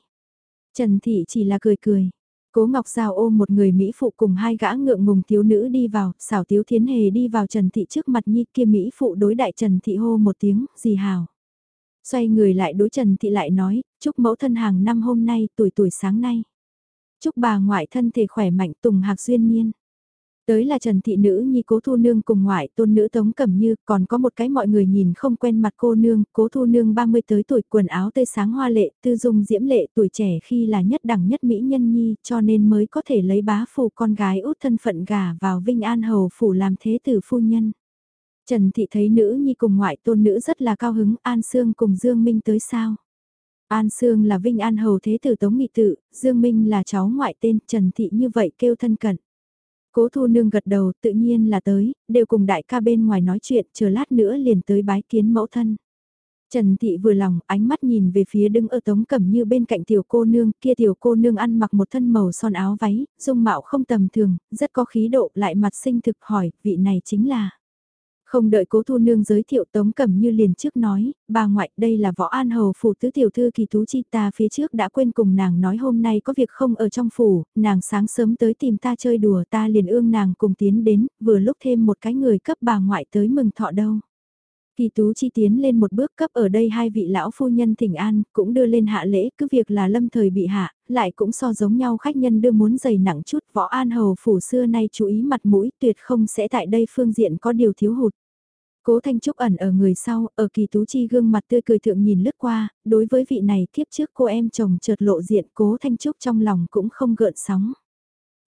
Trần Thị chỉ là cười cười, Cố Ngọc Giao ôm một người Mỹ phụ cùng hai gã ngượng ngùng thiếu nữ đi vào, xảo tiếu thiến hề đi vào Trần Thị trước mặt nhi kia Mỹ phụ đối đại Trần Thị hô một tiếng, gì hào. Xoay người lại đối Trần Thị lại nói, chúc mẫu thân hàng năm hôm nay, tuổi tuổi sáng nay. Chúc bà ngoại thân thể khỏe mạnh tùng hạc duyên nhiên. Tới là Trần Thị Nữ Nhi Cố Thu Nương cùng ngoại tôn nữ Tống Cẩm Như, còn có một cái mọi người nhìn không quen mặt cô nương, Cố Thu Nương 30 tới tuổi quần áo tươi sáng hoa lệ, tư dung diễm lệ tuổi trẻ khi là nhất đẳng nhất Mỹ Nhân Nhi cho nên mới có thể lấy bá phù con gái út thân phận gà vào Vinh An Hầu Phủ làm thế tử phu nhân. Trần Thị thấy nữ nhi cùng ngoại tôn nữ rất là cao hứng, An Sương cùng Dương Minh tới sao. An Sương là Vinh An Hầu Thế Tử Tống Nghị Tự, Dương Minh là cháu ngoại tên Trần Thị như vậy kêu thân cận. Cố thu nương gật đầu tự nhiên là tới, đều cùng đại ca bên ngoài nói chuyện, chờ lát nữa liền tới bái kiến mẫu thân. Trần Thị vừa lòng, ánh mắt nhìn về phía đứng ở tống cẩm như bên cạnh tiểu cô nương, kia tiểu cô nương ăn mặc một thân màu son áo váy, dung mạo không tầm thường, rất có khí độ, lại mặt sinh thực hỏi, vị này chính là. Không đợi cố thu nương giới thiệu tống cẩm như liền trước nói, bà ngoại đây là võ an hầu phủ tứ tiểu thư kỳ tú chi ta phía trước đã quên cùng nàng nói hôm nay có việc không ở trong phủ, nàng sáng sớm tới tìm ta chơi đùa ta liền ương nàng cùng tiến đến, vừa lúc thêm một cái người cấp bà ngoại tới mừng thọ đâu. Kỳ tú chi tiến lên một bước cấp ở đây hai vị lão phu nhân thỉnh an, cũng đưa lên hạ lễ, cứ việc là lâm thời bị hạ, lại cũng so giống nhau khách nhân đưa muốn dày nặng chút, võ an hầu phủ xưa nay chú ý mặt mũi tuyệt không sẽ tại đây phương diện có điều thiếu hụt. Cố Thanh Trúc ẩn ở người sau, ở kỳ tú chi gương mặt tươi cười thượng nhìn lướt qua, đối với vị này tiếp trước cô em chồng chợt lộ diện Cố Thanh Trúc trong lòng cũng không gợn sóng.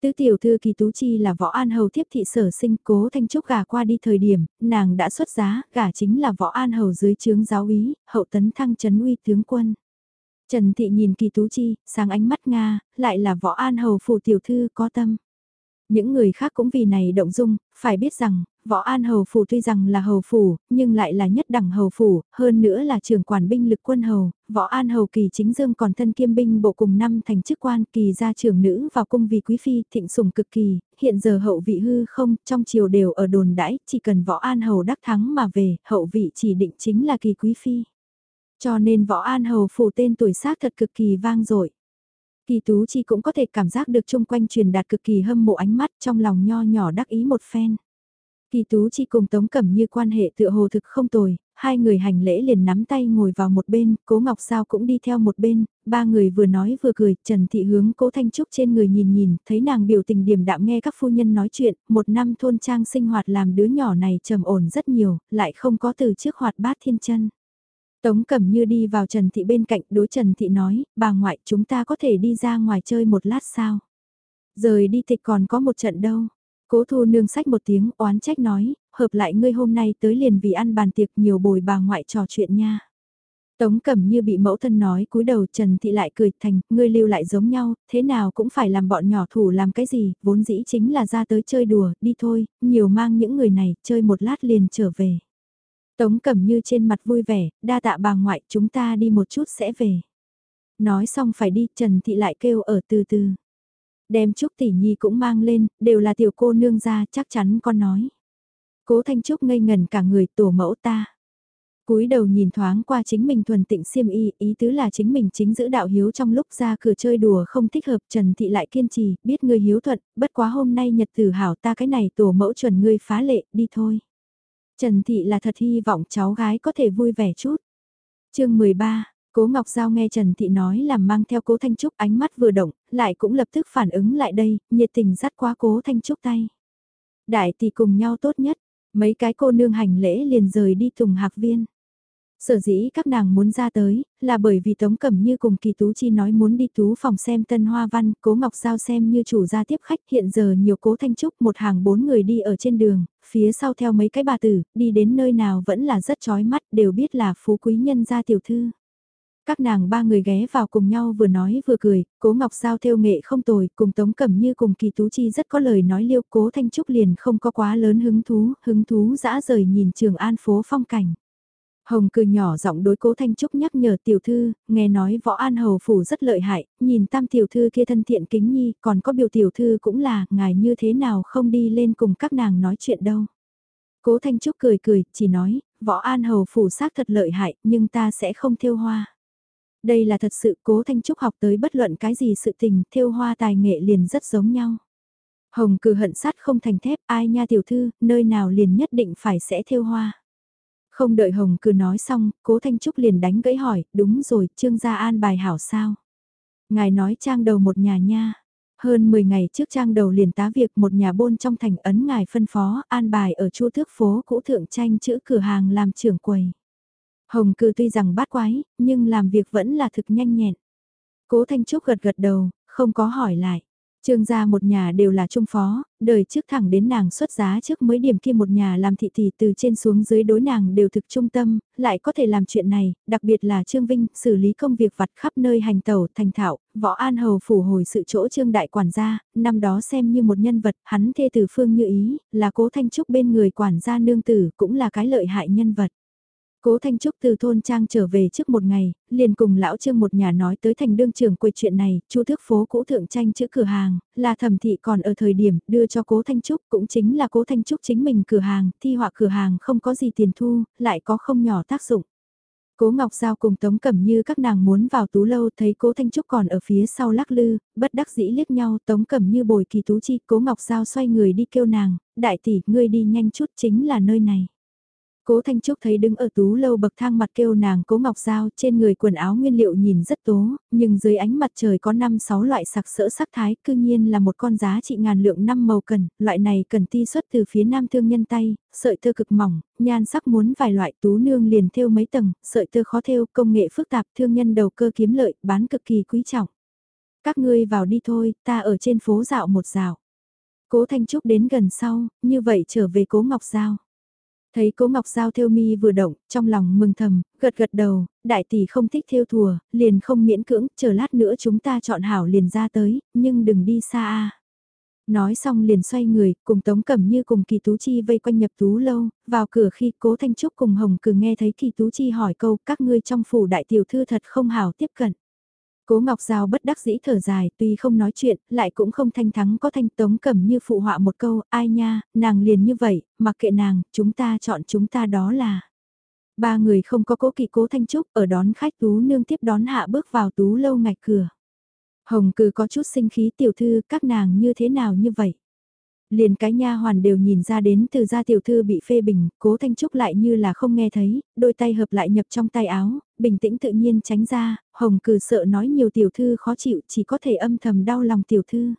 Tứ tiểu thư kỳ tú chi là võ an hầu thiếp thị sở sinh cố thanh trúc gà qua đi thời điểm, nàng đã xuất giá, gà chính là võ an hầu dưới trướng giáo úy, hậu tấn thăng chấn uy tướng quân. Trần thị nhìn kỳ tú chi, sáng ánh mắt Nga, lại là võ an hầu phủ tiểu thư có tâm. Những người khác cũng vì này động dung, phải biết rằng, võ an hầu phủ tuy rằng là hầu phủ, nhưng lại là nhất đẳng hầu phủ, hơn nữa là trưởng quản binh lực quân hầu, võ an hầu kỳ chính dương còn thân kiêm binh bộ cùng năm thành chức quan kỳ gia trưởng nữ vào cung vì quý phi thịnh sủng cực kỳ, hiện giờ hậu vị hư không, trong triều đều ở đồn đãi, chỉ cần võ an hầu đắc thắng mà về, hậu vị chỉ định chính là kỳ quý phi. Cho nên võ an hầu phủ tên tuổi xác thật cực kỳ vang dội. Kỳ Tú Chi cũng có thể cảm giác được chung quanh truyền đạt cực kỳ hâm mộ ánh mắt trong lòng nho nhỏ đắc ý một phen. Kỳ Tú Chi cùng Tống Cẩm như quan hệ tựa hồ thực không tồi, hai người hành lễ liền nắm tay ngồi vào một bên, Cố Ngọc Sao cũng đi theo một bên, ba người vừa nói vừa cười, Trần Thị hướng Cố Thanh Trúc trên người nhìn nhìn, thấy nàng biểu tình điềm đạm nghe các phu nhân nói chuyện, một năm thôn trang sinh hoạt làm đứa nhỏ này trầm ổn rất nhiều, lại không có từ trước hoạt bát thiên chân. Tống Cẩm Như đi vào Trần Thị bên cạnh đối Trần Thị nói, bà ngoại chúng ta có thể đi ra ngoài chơi một lát sao? Rời đi tịch còn có một trận đâu. Cố thu nương sách một tiếng oán trách nói, hợp lại ngươi hôm nay tới liền vì ăn bàn tiệc nhiều bồi bà ngoại trò chuyện nha. Tống Cẩm Như bị mẫu thân nói cúi đầu Trần Thị lại cười thành, ngươi lưu lại giống nhau, thế nào cũng phải làm bọn nhỏ thủ làm cái gì, vốn dĩ chính là ra tới chơi đùa, đi thôi, nhiều mang những người này, chơi một lát liền trở về. Tống Cẩm Như trên mặt vui vẻ, đa tạ bà ngoại, chúng ta đi một chút sẽ về. Nói xong phải đi, Trần Thị lại kêu ở từ từ. Đem Trúc Tỷ Nhi cũng mang lên, đều là tiểu cô nương ra, chắc chắn con nói. Cố Thanh Trúc ngây ngần cả người tổ mẫu ta. cúi đầu nhìn thoáng qua chính mình thuần tịnh xiêm y, ý tứ là chính mình chính giữ đạo hiếu trong lúc ra cửa chơi đùa không thích hợp Trần Thị lại kiên trì, biết người hiếu thuận, bất quá hôm nay nhật tử hảo ta cái này tổ mẫu chuẩn ngươi phá lệ, đi thôi. Trần Thị là thật hy vọng cháu gái có thể vui vẻ chút. chương 13, Cố Ngọc Giao nghe Trần Thị nói làm mang theo Cố Thanh Trúc ánh mắt vừa động, lại cũng lập tức phản ứng lại đây, nhiệt tình dắt qua Cố Thanh Trúc tay. Đại tỷ cùng nhau tốt nhất, mấy cái cô nương hành lễ liền rời đi Tùng Hạc Viên. Sở dĩ các nàng muốn ra tới, là bởi vì Tống Cẩm Như cùng Kỳ Tú Chi nói muốn đi tú phòng xem tân hoa văn, Cố Ngọc Giao xem như chủ gia tiếp khách hiện giờ nhiều Cố Thanh Trúc một hàng bốn người đi ở trên đường, phía sau theo mấy cái bà tử, đi đến nơi nào vẫn là rất chói mắt đều biết là phú quý nhân gia tiểu thư. Các nàng ba người ghé vào cùng nhau vừa nói vừa cười, cố ngọc giao theo nghệ không tồi, cùng tống cẩm như cùng kỳ tú chi rất có lời nói liêu cố thanh trúc liền không có quá lớn hứng thú, hứng thú dã rời nhìn trường an phố phong cảnh. Hồng cười nhỏ giọng đối cố Thanh Trúc nhắc nhở tiểu thư, nghe nói võ an hầu phủ rất lợi hại, nhìn tam tiểu thư kia thân thiện kính nhi, còn có biểu tiểu thư cũng là, ngài như thế nào không đi lên cùng các nàng nói chuyện đâu. Cố Thanh Trúc cười cười, chỉ nói, võ an hầu phủ xác thật lợi hại, nhưng ta sẽ không thiêu hoa. Đây là thật sự cố Thanh Trúc học tới bất luận cái gì sự tình, thiêu hoa tài nghệ liền rất giống nhau. Hồng cử hận sát không thành thép, ai nha tiểu thư, nơi nào liền nhất định phải sẽ thiêu hoa. Không đợi Hồng cứ nói xong, cố Thanh Trúc liền đánh gãy hỏi, đúng rồi, trương gia an bài hảo sao? Ngài nói trang đầu một nhà nha. Hơn 10 ngày trước trang đầu liền tá việc một nhà bôn trong thành ấn ngài phân phó, an bài ở chu thước phố cũ thượng tranh chữ cửa hàng làm trưởng quầy. Hồng cư tuy rằng bát quái, nhưng làm việc vẫn là thực nhanh nhẹn. Cố Thanh Trúc gật gật đầu, không có hỏi lại. Trương gia một nhà đều là trung phó, đời trước thẳng đến nàng xuất giá trước mới điểm kia một nhà làm thị tỷ từ trên xuống dưới đối nàng đều thực trung tâm, lại có thể làm chuyện này, đặc biệt là Trương Vinh xử lý công việc vặt khắp nơi hành tẩu thành thạo, võ an hầu phủ hồi sự chỗ Trương Đại quản gia, năm đó xem như một nhân vật, hắn thê tử phương như ý, là cố thanh trúc bên người quản gia nương tử cũng là cái lợi hại nhân vật. Cố Thanh Trúc từ thôn trang trở về trước một ngày, liền cùng lão Trương một nhà nói tới thành đương trưởng quầy chuyện này, chu thước phố cũ thượng tranh chữ cửa hàng, là thẩm thị còn ở thời điểm đưa cho Cố Thanh Trúc, cũng chính là Cố Thanh Trúc chính mình cửa hàng, thi họa cửa hàng không có gì tiền thu, lại có không nhỏ tác dụng. Cố Ngọc Giao cùng Tống Cẩm Như các nàng muốn vào tú lâu thấy Cố Thanh Trúc còn ở phía sau lắc lư, bất đắc dĩ liếc nhau Tống Cẩm Như bồi kỳ tú chi, Cố Ngọc Giao xoay người đi kêu nàng, đại tỷ ngươi đi nhanh chút chính là nơi này. Cố Thanh Trúc thấy đứng ở tú lâu bậc thang mặt kêu nàng Cố Ngọc Giao trên người quần áo nguyên liệu nhìn rất tố, nhưng dưới ánh mặt trời có 5-6 loại sặc sỡ sắc thái cư nhiên là một con giá trị ngàn lượng năm màu cần, loại này cần ti xuất từ phía nam thương nhân tay, sợi tơ cực mỏng, nhan sắc muốn vài loại tú nương liền thêu mấy tầng, sợi tơ khó thêu, công nghệ phức tạp, thương nhân đầu cơ kiếm lợi, bán cực kỳ quý trọng. Các ngươi vào đi thôi, ta ở trên phố dạo một dạo. Cố Thanh Trúc đến gần sau, như vậy trở về Cố Ngọc Giao. Thấy Cố Ngọc Giao theo mi vừa động, trong lòng mừng thầm, gật gật đầu, đại tỷ không thích theo thùa, liền không miễn cưỡng, chờ lát nữa chúng ta chọn hảo liền ra tới, nhưng đừng đi xa a. Nói xong liền xoay người, cùng Tống Cẩm Như cùng Kỳ Tú Chi vây quanh nhập Tú Lâu, vào cửa khi Cố Thanh Trúc cùng Hồng Cử nghe thấy Kỳ Tú Chi hỏi câu các ngươi trong phủ đại tiểu thư thật không hảo tiếp cận. Cố Ngọc Giao bất đắc dĩ thở dài, tuy không nói chuyện, lại cũng không thanh thắng có thanh tống cẩm như phụ họa một câu, ai nha, nàng liền như vậy, mặc kệ nàng, chúng ta chọn chúng ta đó là. Ba người không có cố kỵ cố thanh trúc ở đón khách tú nương tiếp đón hạ bước vào tú lâu ngạch cửa. Hồng cử có chút sinh khí tiểu thư các nàng như thế nào như vậy. Liền cái nha hoàn đều nhìn ra đến từ gia tiểu thư bị phê bình, cố thanh trúc lại như là không nghe thấy, đôi tay hợp lại nhập trong tay áo, bình tĩnh tự nhiên tránh ra, hồng cừ sợ nói nhiều tiểu thư khó chịu chỉ có thể âm thầm đau lòng tiểu thư.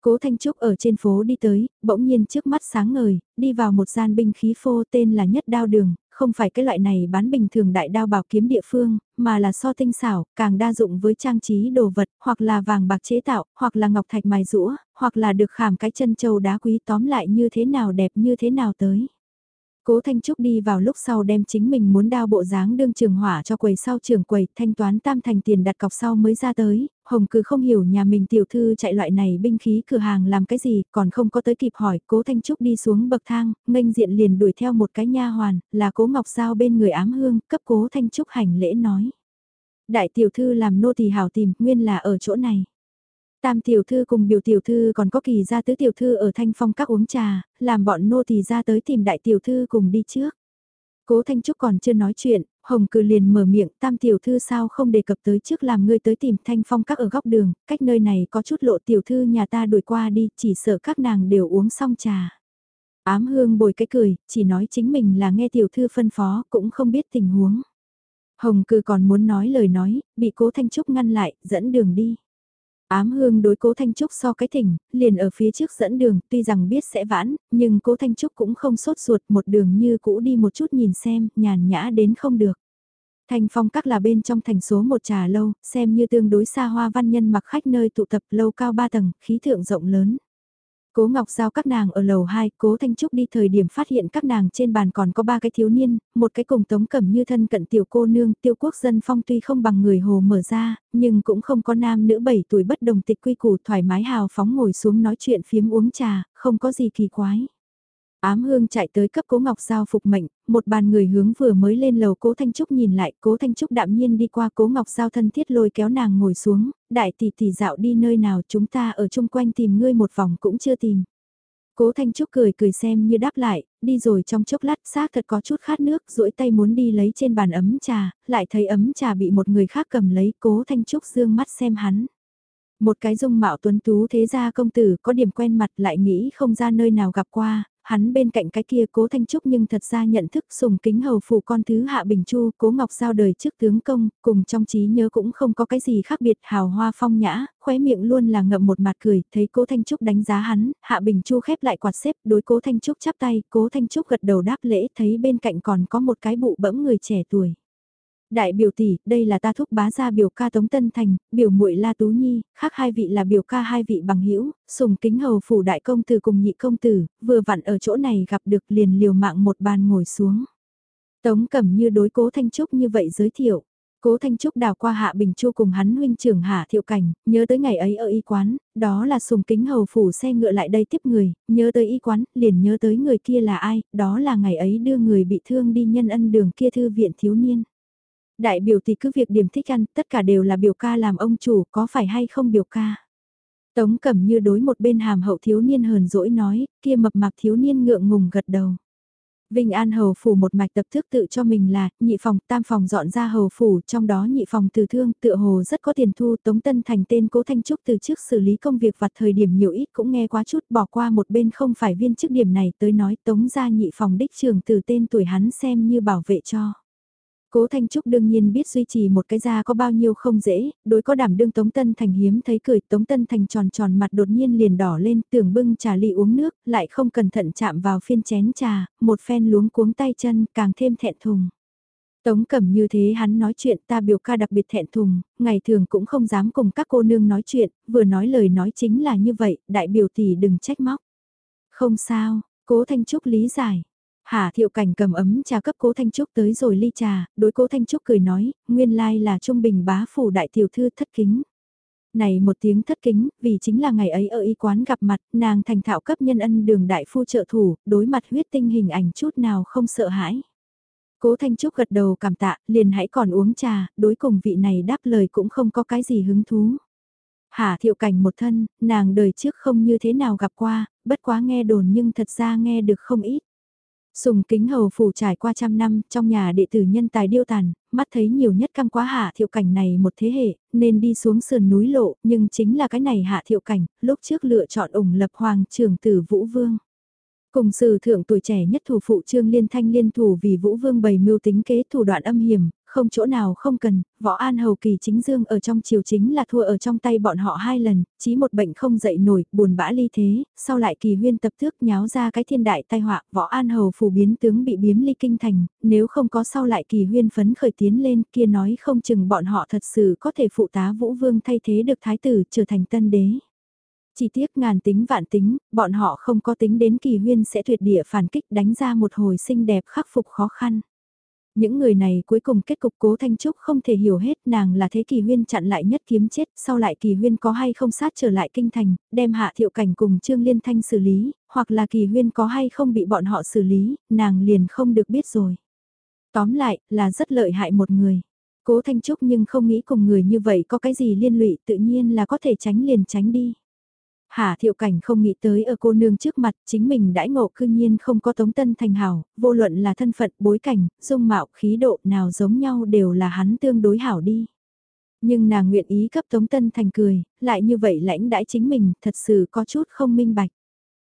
Cố Thanh Trúc ở trên phố đi tới, bỗng nhiên trước mắt sáng ngời, đi vào một gian binh khí phô tên là Nhất Đao Đường, không phải cái loại này bán bình thường đại đao bảo kiếm địa phương, mà là so tinh xảo, càng đa dụng với trang trí đồ vật, hoặc là vàng bạc chế tạo, hoặc là ngọc thạch mài rũa, hoặc là được khảm cái chân châu đá quý tóm lại như thế nào đẹp như thế nào tới. Cố Thanh Trúc đi vào lúc sau đem chính mình muốn đao bộ dáng đương trường hỏa cho quầy sau trường quầy, thanh toán tam thành tiền đặt cọc sau mới ra tới, Hồng cứ không hiểu nhà mình tiểu thư chạy loại này binh khí cửa hàng làm cái gì, còn không có tới kịp hỏi, Cố Thanh Trúc đi xuống bậc thang, nghênh diện liền đuổi theo một cái nha hoàn, là Cố Ngọc Giao bên người ám hương, cấp Cố Thanh Trúc hành lễ nói. Đại tiểu thư làm nô tỳ hảo tìm, nguyên là ở chỗ này. Tam tiểu thư cùng biểu tiểu thư còn có kỳ gia tứ tiểu thư ở thanh phong các uống trà, làm bọn nô tỳ ra tới tìm đại tiểu thư cùng đi trước. Cố Thanh Trúc còn chưa nói chuyện, Hồng Cử liền mở miệng, tam tiểu thư sao không đề cập tới trước làm ngươi tới tìm thanh phong các ở góc đường, cách nơi này có chút lộ tiểu thư nhà ta đuổi qua đi, chỉ sợ các nàng đều uống xong trà. Ám hương bồi cái cười, chỉ nói chính mình là nghe tiểu thư phân phó, cũng không biết tình huống. Hồng Cử còn muốn nói lời nói, bị cố Thanh Trúc ngăn lại, dẫn đường đi. Ám hương đối cố Thanh Trúc so cái thỉnh, liền ở phía trước dẫn đường, tuy rằng biết sẽ vãn, nhưng cố Thanh Trúc cũng không sốt ruột một đường như cũ đi một chút nhìn xem, nhàn nhã đến không được. Thành phong các là bên trong thành số một trà lâu, xem như tương đối xa hoa văn nhân mặc khách nơi tụ tập lâu cao ba tầng, khí thượng rộng lớn. Cố Ngọc Giao các nàng ở lầu 2, Cố Thanh Trúc đi thời điểm phát hiện các nàng trên bàn còn có ba cái thiếu niên, một cái cùng tống cẩm như thân cận tiểu cô nương, tiêu quốc dân phong tuy không bằng người hồ mở ra, nhưng cũng không có nam nữ 7 tuổi bất đồng tịch quy củ thoải mái hào phóng ngồi xuống nói chuyện phiếm uống trà, không có gì kỳ quái. Ám hương chạy tới cấp cố ngọc giao phục mệnh, một bàn người hướng vừa mới lên lầu cố Thanh Trúc nhìn lại, cố Thanh Trúc đạm nhiên đi qua cố ngọc giao thân thiết lôi kéo nàng ngồi xuống, đại tỷ tỷ dạo đi nơi nào chúng ta ở chung quanh tìm ngươi một vòng cũng chưa tìm. Cố Thanh Trúc cười cười xem như đáp lại, đi rồi trong chốc lát xác thật có chút khát nước, duỗi tay muốn đi lấy trên bàn ấm trà, lại thấy ấm trà bị một người khác cầm lấy, cố Thanh Trúc dương mắt xem hắn. Một cái dung mạo tuấn tú thế gia công tử có điểm quen mặt lại nghĩ không ra nơi nào gặp qua, hắn bên cạnh cái kia cố thanh trúc nhưng thật ra nhận thức sùng kính hầu phủ con thứ hạ bình chu, cố ngọc giao đời trước tướng công, cùng trong trí nhớ cũng không có cái gì khác biệt, hào hoa phong nhã, khóe miệng luôn là ngậm một mặt cười, thấy cố thanh trúc đánh giá hắn, hạ bình chu khép lại quạt xếp, đối cố thanh trúc chắp tay, cố thanh trúc gật đầu đáp lễ, thấy bên cạnh còn có một cái bụ bẫm người trẻ tuổi. Đại biểu tỷ, đây là ta thúc bá gia biểu ca Tống Tân Thành, biểu muội La Tú Nhi, khác hai vị là biểu ca hai vị bằng hữu sùng kính hầu phủ đại công tử cùng nhị công tử, vừa vặn ở chỗ này gặp được liền liều mạng một bàn ngồi xuống. Tống cẩm như đối cố Thanh Trúc như vậy giới thiệu. Cố Thanh Trúc đào qua Hạ Bình Chu cùng hắn huynh trưởng Hạ Thiệu Cảnh, nhớ tới ngày ấy ở y quán, đó là sùng kính hầu phủ xe ngựa lại đây tiếp người, nhớ tới y quán, liền nhớ tới người kia là ai, đó là ngày ấy đưa người bị thương đi nhân ân đường kia thư viện thiếu niên. Đại biểu thì cứ việc điểm thích ăn, tất cả đều là biểu ca làm ông chủ, có phải hay không biểu ca. Tống cẩm như đối một bên hàm hậu thiếu niên hờn dỗi nói, kia mập mạp thiếu niên ngượng ngùng gật đầu. Vinh An Hầu Phủ một mạch tập thức tự cho mình là, nhị phòng, tam phòng dọn ra Hầu Phủ, trong đó nhị phòng từ thương, tựa hồ rất có tiền thu, Tống Tân Thành tên Cố Thanh Trúc từ trước xử lý công việc vặt thời điểm nhiều ít cũng nghe quá chút, bỏ qua một bên không phải viên chức điểm này tới nói Tống ra nhị phòng đích trường từ tên tuổi hắn xem như bảo vệ cho. Cố Thanh Trúc đương nhiên biết duy trì một cái gia có bao nhiêu không dễ, đối có đảm đương Tống Tân Thành hiếm thấy cười Tống Tân Thành tròn tròn mặt đột nhiên liền đỏ lên tưởng bưng trà ly uống nước, lại không cẩn thận chạm vào phiên chén trà, một phen luống cuống tay chân càng thêm thẹn thùng. Tống cẩm như thế hắn nói chuyện ta biểu ca đặc biệt thẹn thùng, ngày thường cũng không dám cùng các cô nương nói chuyện, vừa nói lời nói chính là như vậy, đại biểu tỷ đừng trách móc. Không sao, cố Thanh Trúc lý giải, Hà thiệu cảnh cầm ấm trà cấp cố Thanh Trúc tới rồi ly trà, đối cố Thanh Trúc cười nói, nguyên lai là trung bình bá phủ đại tiểu thư thất kính. Này một tiếng thất kính, vì chính là ngày ấy ở y quán gặp mặt, nàng thành thạo cấp nhân ân đường đại phu trợ thủ, đối mặt huyết tinh hình ảnh chút nào không sợ hãi. Cố Thanh Trúc gật đầu cảm tạ, liền hãy còn uống trà, đối cùng vị này đáp lời cũng không có cái gì hứng thú. Hà thiệu cảnh một thân, nàng đời trước không như thế nào gặp qua, bất quá nghe đồn nhưng thật ra nghe được không ít. Sùng kính hầu phủ trải qua trăm năm, trong nhà đệ tử nhân tài điêu tàn, mắt thấy nhiều nhất căng quá hạ thiệu cảnh này một thế hệ, nên đi xuống sườn núi lộ, nhưng chính là cái này hạ thiệu cảnh, lúc trước lựa chọn ủng lập hoàng trưởng tử Vũ Vương. Cùng sử thượng tuổi trẻ nhất thủ phụ trương liên thanh liên thủ vì Vũ Vương bày mưu tính kế thủ đoạn âm hiểm, không chỗ nào không cần, võ an hầu kỳ chính dương ở trong triều chính là thua ở trong tay bọn họ hai lần, chí một bệnh không dậy nổi, buồn bã ly thế, sau lại kỳ huyên tập thước nháo ra cái thiên đại tai họa, võ an hầu phù biến tướng bị biếm ly kinh thành, nếu không có sau lại kỳ huyên phấn khởi tiến lên kia nói không chừng bọn họ thật sự có thể phụ tá vũ vương thay thế được thái tử trở thành tân đế. Chỉ tiếc ngàn tính vạn tính, bọn họ không có tính đến kỳ huyên sẽ tuyệt địa phản kích đánh ra một hồi xinh đẹp khắc phục khó khăn. Những người này cuối cùng kết cục cố Thanh Trúc không thể hiểu hết nàng là thế kỳ huyên chặn lại nhất kiếm chết, sau lại kỳ huyên có hay không sát trở lại kinh thành, đem hạ thiệu cảnh cùng Trương Liên Thanh xử lý, hoặc là kỳ huyên có hay không bị bọn họ xử lý, nàng liền không được biết rồi. Tóm lại, là rất lợi hại một người. Cố Thanh Trúc nhưng không nghĩ cùng người như vậy có cái gì liên lụy tự nhiên là có thể tránh liền tránh đi. Hà thiệu cảnh không nghĩ tới ở cô nương trước mặt, chính mình đãi ngộ cư nhiên không có tống tân thành hảo, vô luận là thân phận, bối cảnh, dung mạo, khí độ nào giống nhau đều là hắn tương đối hảo đi. Nhưng nàng nguyện ý cấp tống tân thành cười, lại như vậy lãnh đãi chính mình, thật sự có chút không minh bạch.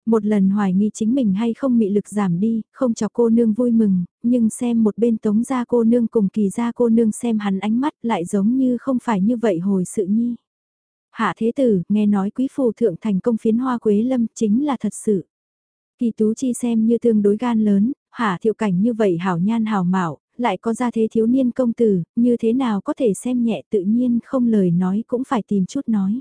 Một lần hoài nghi chính mình hay không mị lực giảm đi, không cho cô nương vui mừng, nhưng xem một bên tống gia cô nương cùng kỳ gia cô nương xem hắn ánh mắt lại giống như không phải như vậy hồi sự nhi. Hạ thế tử, nghe nói quý phù thượng thành công phiến hoa quế lâm chính là thật sự. Kỳ tú chi xem như tương đối gan lớn, hạ thiệu cảnh như vậy hảo nhan hảo mạo, lại có ra thế thiếu niên công tử, như thế nào có thể xem nhẹ tự nhiên không lời nói cũng phải tìm chút nói.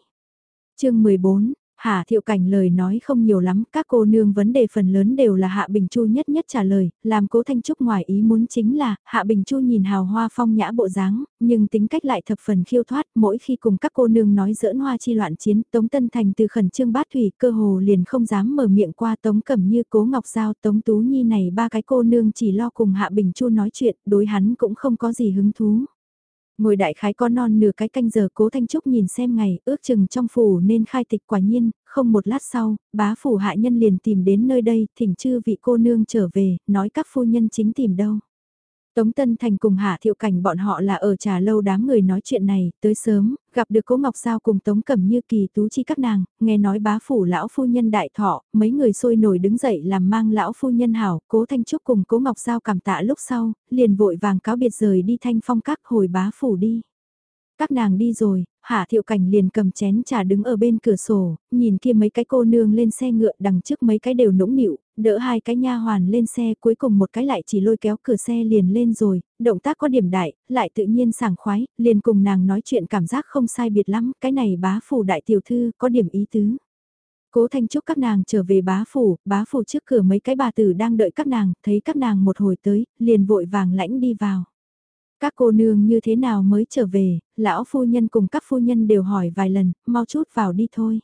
chương 14, Hạ thiệu cảnh lời nói không nhiều lắm, các cô nương vấn đề phần lớn đều là Hạ Bình Chu nhất nhất trả lời, làm cố Thanh Trúc ngoài ý muốn chính là, Hạ Bình Chu nhìn hào hoa phong nhã bộ dáng, nhưng tính cách lại thập phần khiêu thoát, mỗi khi cùng các cô nương nói giỡn hoa chi loạn chiến, Tống Tân Thành từ khẩn trương bát thủy cơ hồ liền không dám mở miệng qua Tống Cẩm Như Cố Ngọc Giao, Tống Tú Nhi này ba cái cô nương chỉ lo cùng Hạ Bình Chu nói chuyện, đối hắn cũng không có gì hứng thú. Ngồi đại khái con non nửa cái canh giờ cố Thanh Trúc nhìn xem ngày ước chừng trong phủ nên khai tịch quả nhiên, không một lát sau, bá phủ hạ nhân liền tìm đến nơi đây, thỉnh chư vị cô nương trở về, nói các phu nhân chính tìm đâu. Tống Tân Thành cùng Hạ Thiệu Cảnh bọn họ là ở trà lâu đám người nói chuyện này, tới sớm, gặp được Cố Ngọc Giao cùng Tống Cẩm Như kỳ tú chi các nàng, nghe nói bá phủ lão phu nhân đại thọ, mấy người sôi nổi đứng dậy làm mang lão phu nhân hảo, Cố Thanh Trúc cùng Cố Ngọc Giao cảm tạ lúc sau, liền vội vàng cáo biệt rời đi thanh phong các hồi bá phủ đi. Các nàng đi rồi, Hạ Thiệu Cảnh liền cầm chén trà đứng ở bên cửa sổ, nhìn kia mấy cái cô nương lên xe ngựa đằng trước mấy cái đều nũng nịu, đỡ hai cái nha hoàn lên xe cuối cùng một cái lại chỉ lôi kéo cửa xe liền lên rồi, động tác có điểm đại, lại tự nhiên sảng khoái, liền cùng nàng nói chuyện cảm giác không sai biệt lắm, cái này bá phủ đại tiểu thư có điểm ý tứ. Cố Thanh trúc các nàng trở về bá phủ, bá phủ trước cửa mấy cái bà tử đang đợi các nàng, thấy các nàng một hồi tới, liền vội vàng lãnh đi vào. Các cô nương như thế nào mới trở về, lão phu nhân cùng các phu nhân đều hỏi vài lần, mau chút vào đi thôi.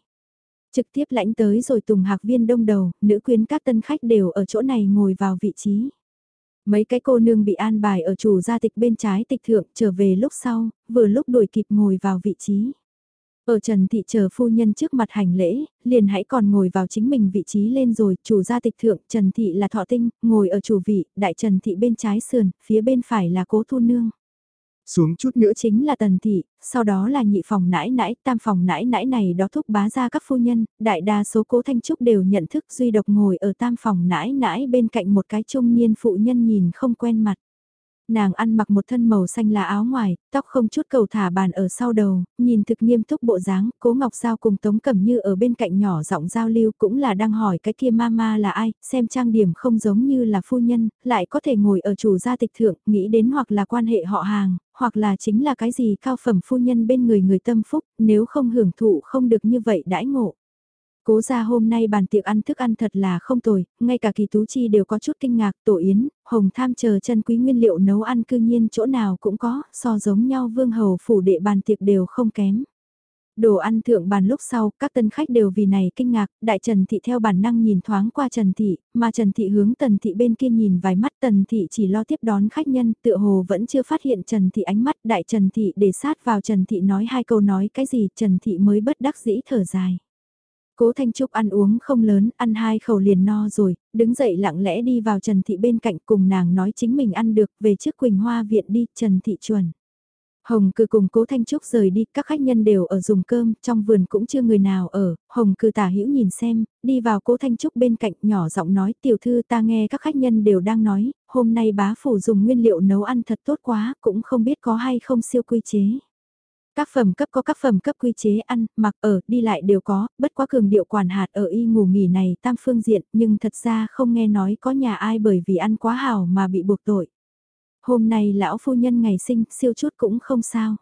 Trực tiếp lãnh tới rồi tùng hạc viên đông đầu, nữ quyến các tân khách đều ở chỗ này ngồi vào vị trí. Mấy cái cô nương bị an bài ở chủ gia tịch bên trái tịch thượng trở về lúc sau, vừa lúc đuổi kịp ngồi vào vị trí. Ở Trần Thị chờ phu nhân trước mặt hành lễ, liền hãy còn ngồi vào chính mình vị trí lên rồi, chủ gia tịch thượng, Trần Thị là thọ tinh, ngồi ở chủ vị, đại Trần Thị bên trái sườn, phía bên phải là cố thu nương. Xuống chút nữa chính là tần thị, sau đó là nhị phòng nãi nãi, tam phòng nãi nãi này đó thúc bá ra các phu nhân, đại đa số cố thanh trúc đều nhận thức duy độc ngồi ở tam phòng nãi nãi bên cạnh một cái trung niên phụ nhân nhìn không quen mặt nàng ăn mặc một thân màu xanh là áo ngoài, tóc không chút cầu thả bàn ở sau đầu, nhìn thực nghiêm túc bộ dáng, cố ngọc giao cùng tống cẩm như ở bên cạnh nhỏ giọng giao lưu cũng là đang hỏi cái kia mama là ai, xem trang điểm không giống như là phu nhân, lại có thể ngồi ở chủ gia tịch thượng, nghĩ đến hoặc là quan hệ họ hàng, hoặc là chính là cái gì cao phẩm phu nhân bên người người tâm phúc, nếu không hưởng thụ không được như vậy đãi ngộ. Cố ra hôm nay bàn tiệc ăn thức ăn thật là không tồi, ngay cả kỳ tú chi đều có chút kinh ngạc, tổ yến, hồng tham chờ chân quý nguyên liệu nấu ăn cư nhiên chỗ nào cũng có, so giống nhau vương hầu phủ đệ bàn tiệc đều không kém. Đồ ăn thượng bàn lúc sau, các tân khách đều vì này kinh ngạc, đại Trần Thị theo bản năng nhìn thoáng qua Trần Thị, mà Trần Thị hướng Tần Thị bên kia nhìn vài mắt Tần Thị chỉ lo tiếp đón khách nhân, tựa hồ vẫn chưa phát hiện Trần Thị ánh mắt, đại Trần Thị để sát vào Trần Thị nói hai câu nói cái gì, Trần Thị mới bất đắc dĩ thở dài. Cố Thanh Trúc ăn uống không lớn, ăn hai khẩu liền no rồi, đứng dậy lặng lẽ đi vào Trần Thị bên cạnh cùng nàng nói chính mình ăn được về trước Quỳnh Hoa Viện đi, Trần Thị chuẩn. Hồng cư cùng cố Thanh Trúc rời đi, các khách nhân đều ở dùng cơm, trong vườn cũng chưa người nào ở, Hồng cư tả hữu nhìn xem, đi vào cố Thanh Trúc bên cạnh nhỏ giọng nói tiểu thư ta nghe các khách nhân đều đang nói, hôm nay bá phủ dùng nguyên liệu nấu ăn thật tốt quá, cũng không biết có hay không siêu quy chế. Các phẩm cấp có các phẩm cấp quy chế ăn, mặc ở, đi lại đều có, bất quá cường điệu quản hạt ở y ngủ nghỉ này tam phương diện, nhưng thật ra không nghe nói có nhà ai bởi vì ăn quá hảo mà bị buộc tội. Hôm nay lão phu nhân ngày sinh, siêu chút cũng không sao.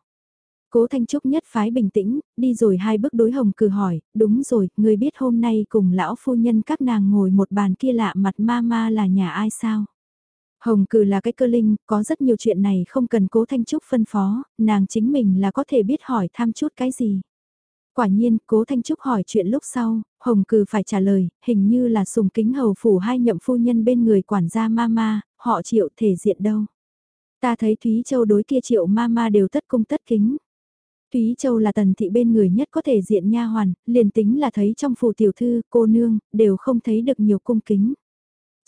Cố Thanh Trúc nhất phái bình tĩnh, đi rồi hai bước đối hồng cử hỏi, đúng rồi, người biết hôm nay cùng lão phu nhân các nàng ngồi một bàn kia lạ mặt ma ma là nhà ai sao? Hồng cử là cái cơ linh, có rất nhiều chuyện này không cần cố Thanh Trúc phân phó, nàng chính mình là có thể biết hỏi tham chút cái gì. Quả nhiên, cố Thanh Trúc hỏi chuyện lúc sau, Hồng cử phải trả lời, hình như là sùng kính hầu phủ hai nhậm phu nhân bên người quản gia mama, họ triệu thể diện đâu. Ta thấy Thúy Châu đối kia triệu mama đều tất cung tất kính. Thúy Châu là tần thị bên người nhất có thể diện nha hoàn, liền tính là thấy trong phủ tiểu thư, cô nương, đều không thấy được nhiều cung kính.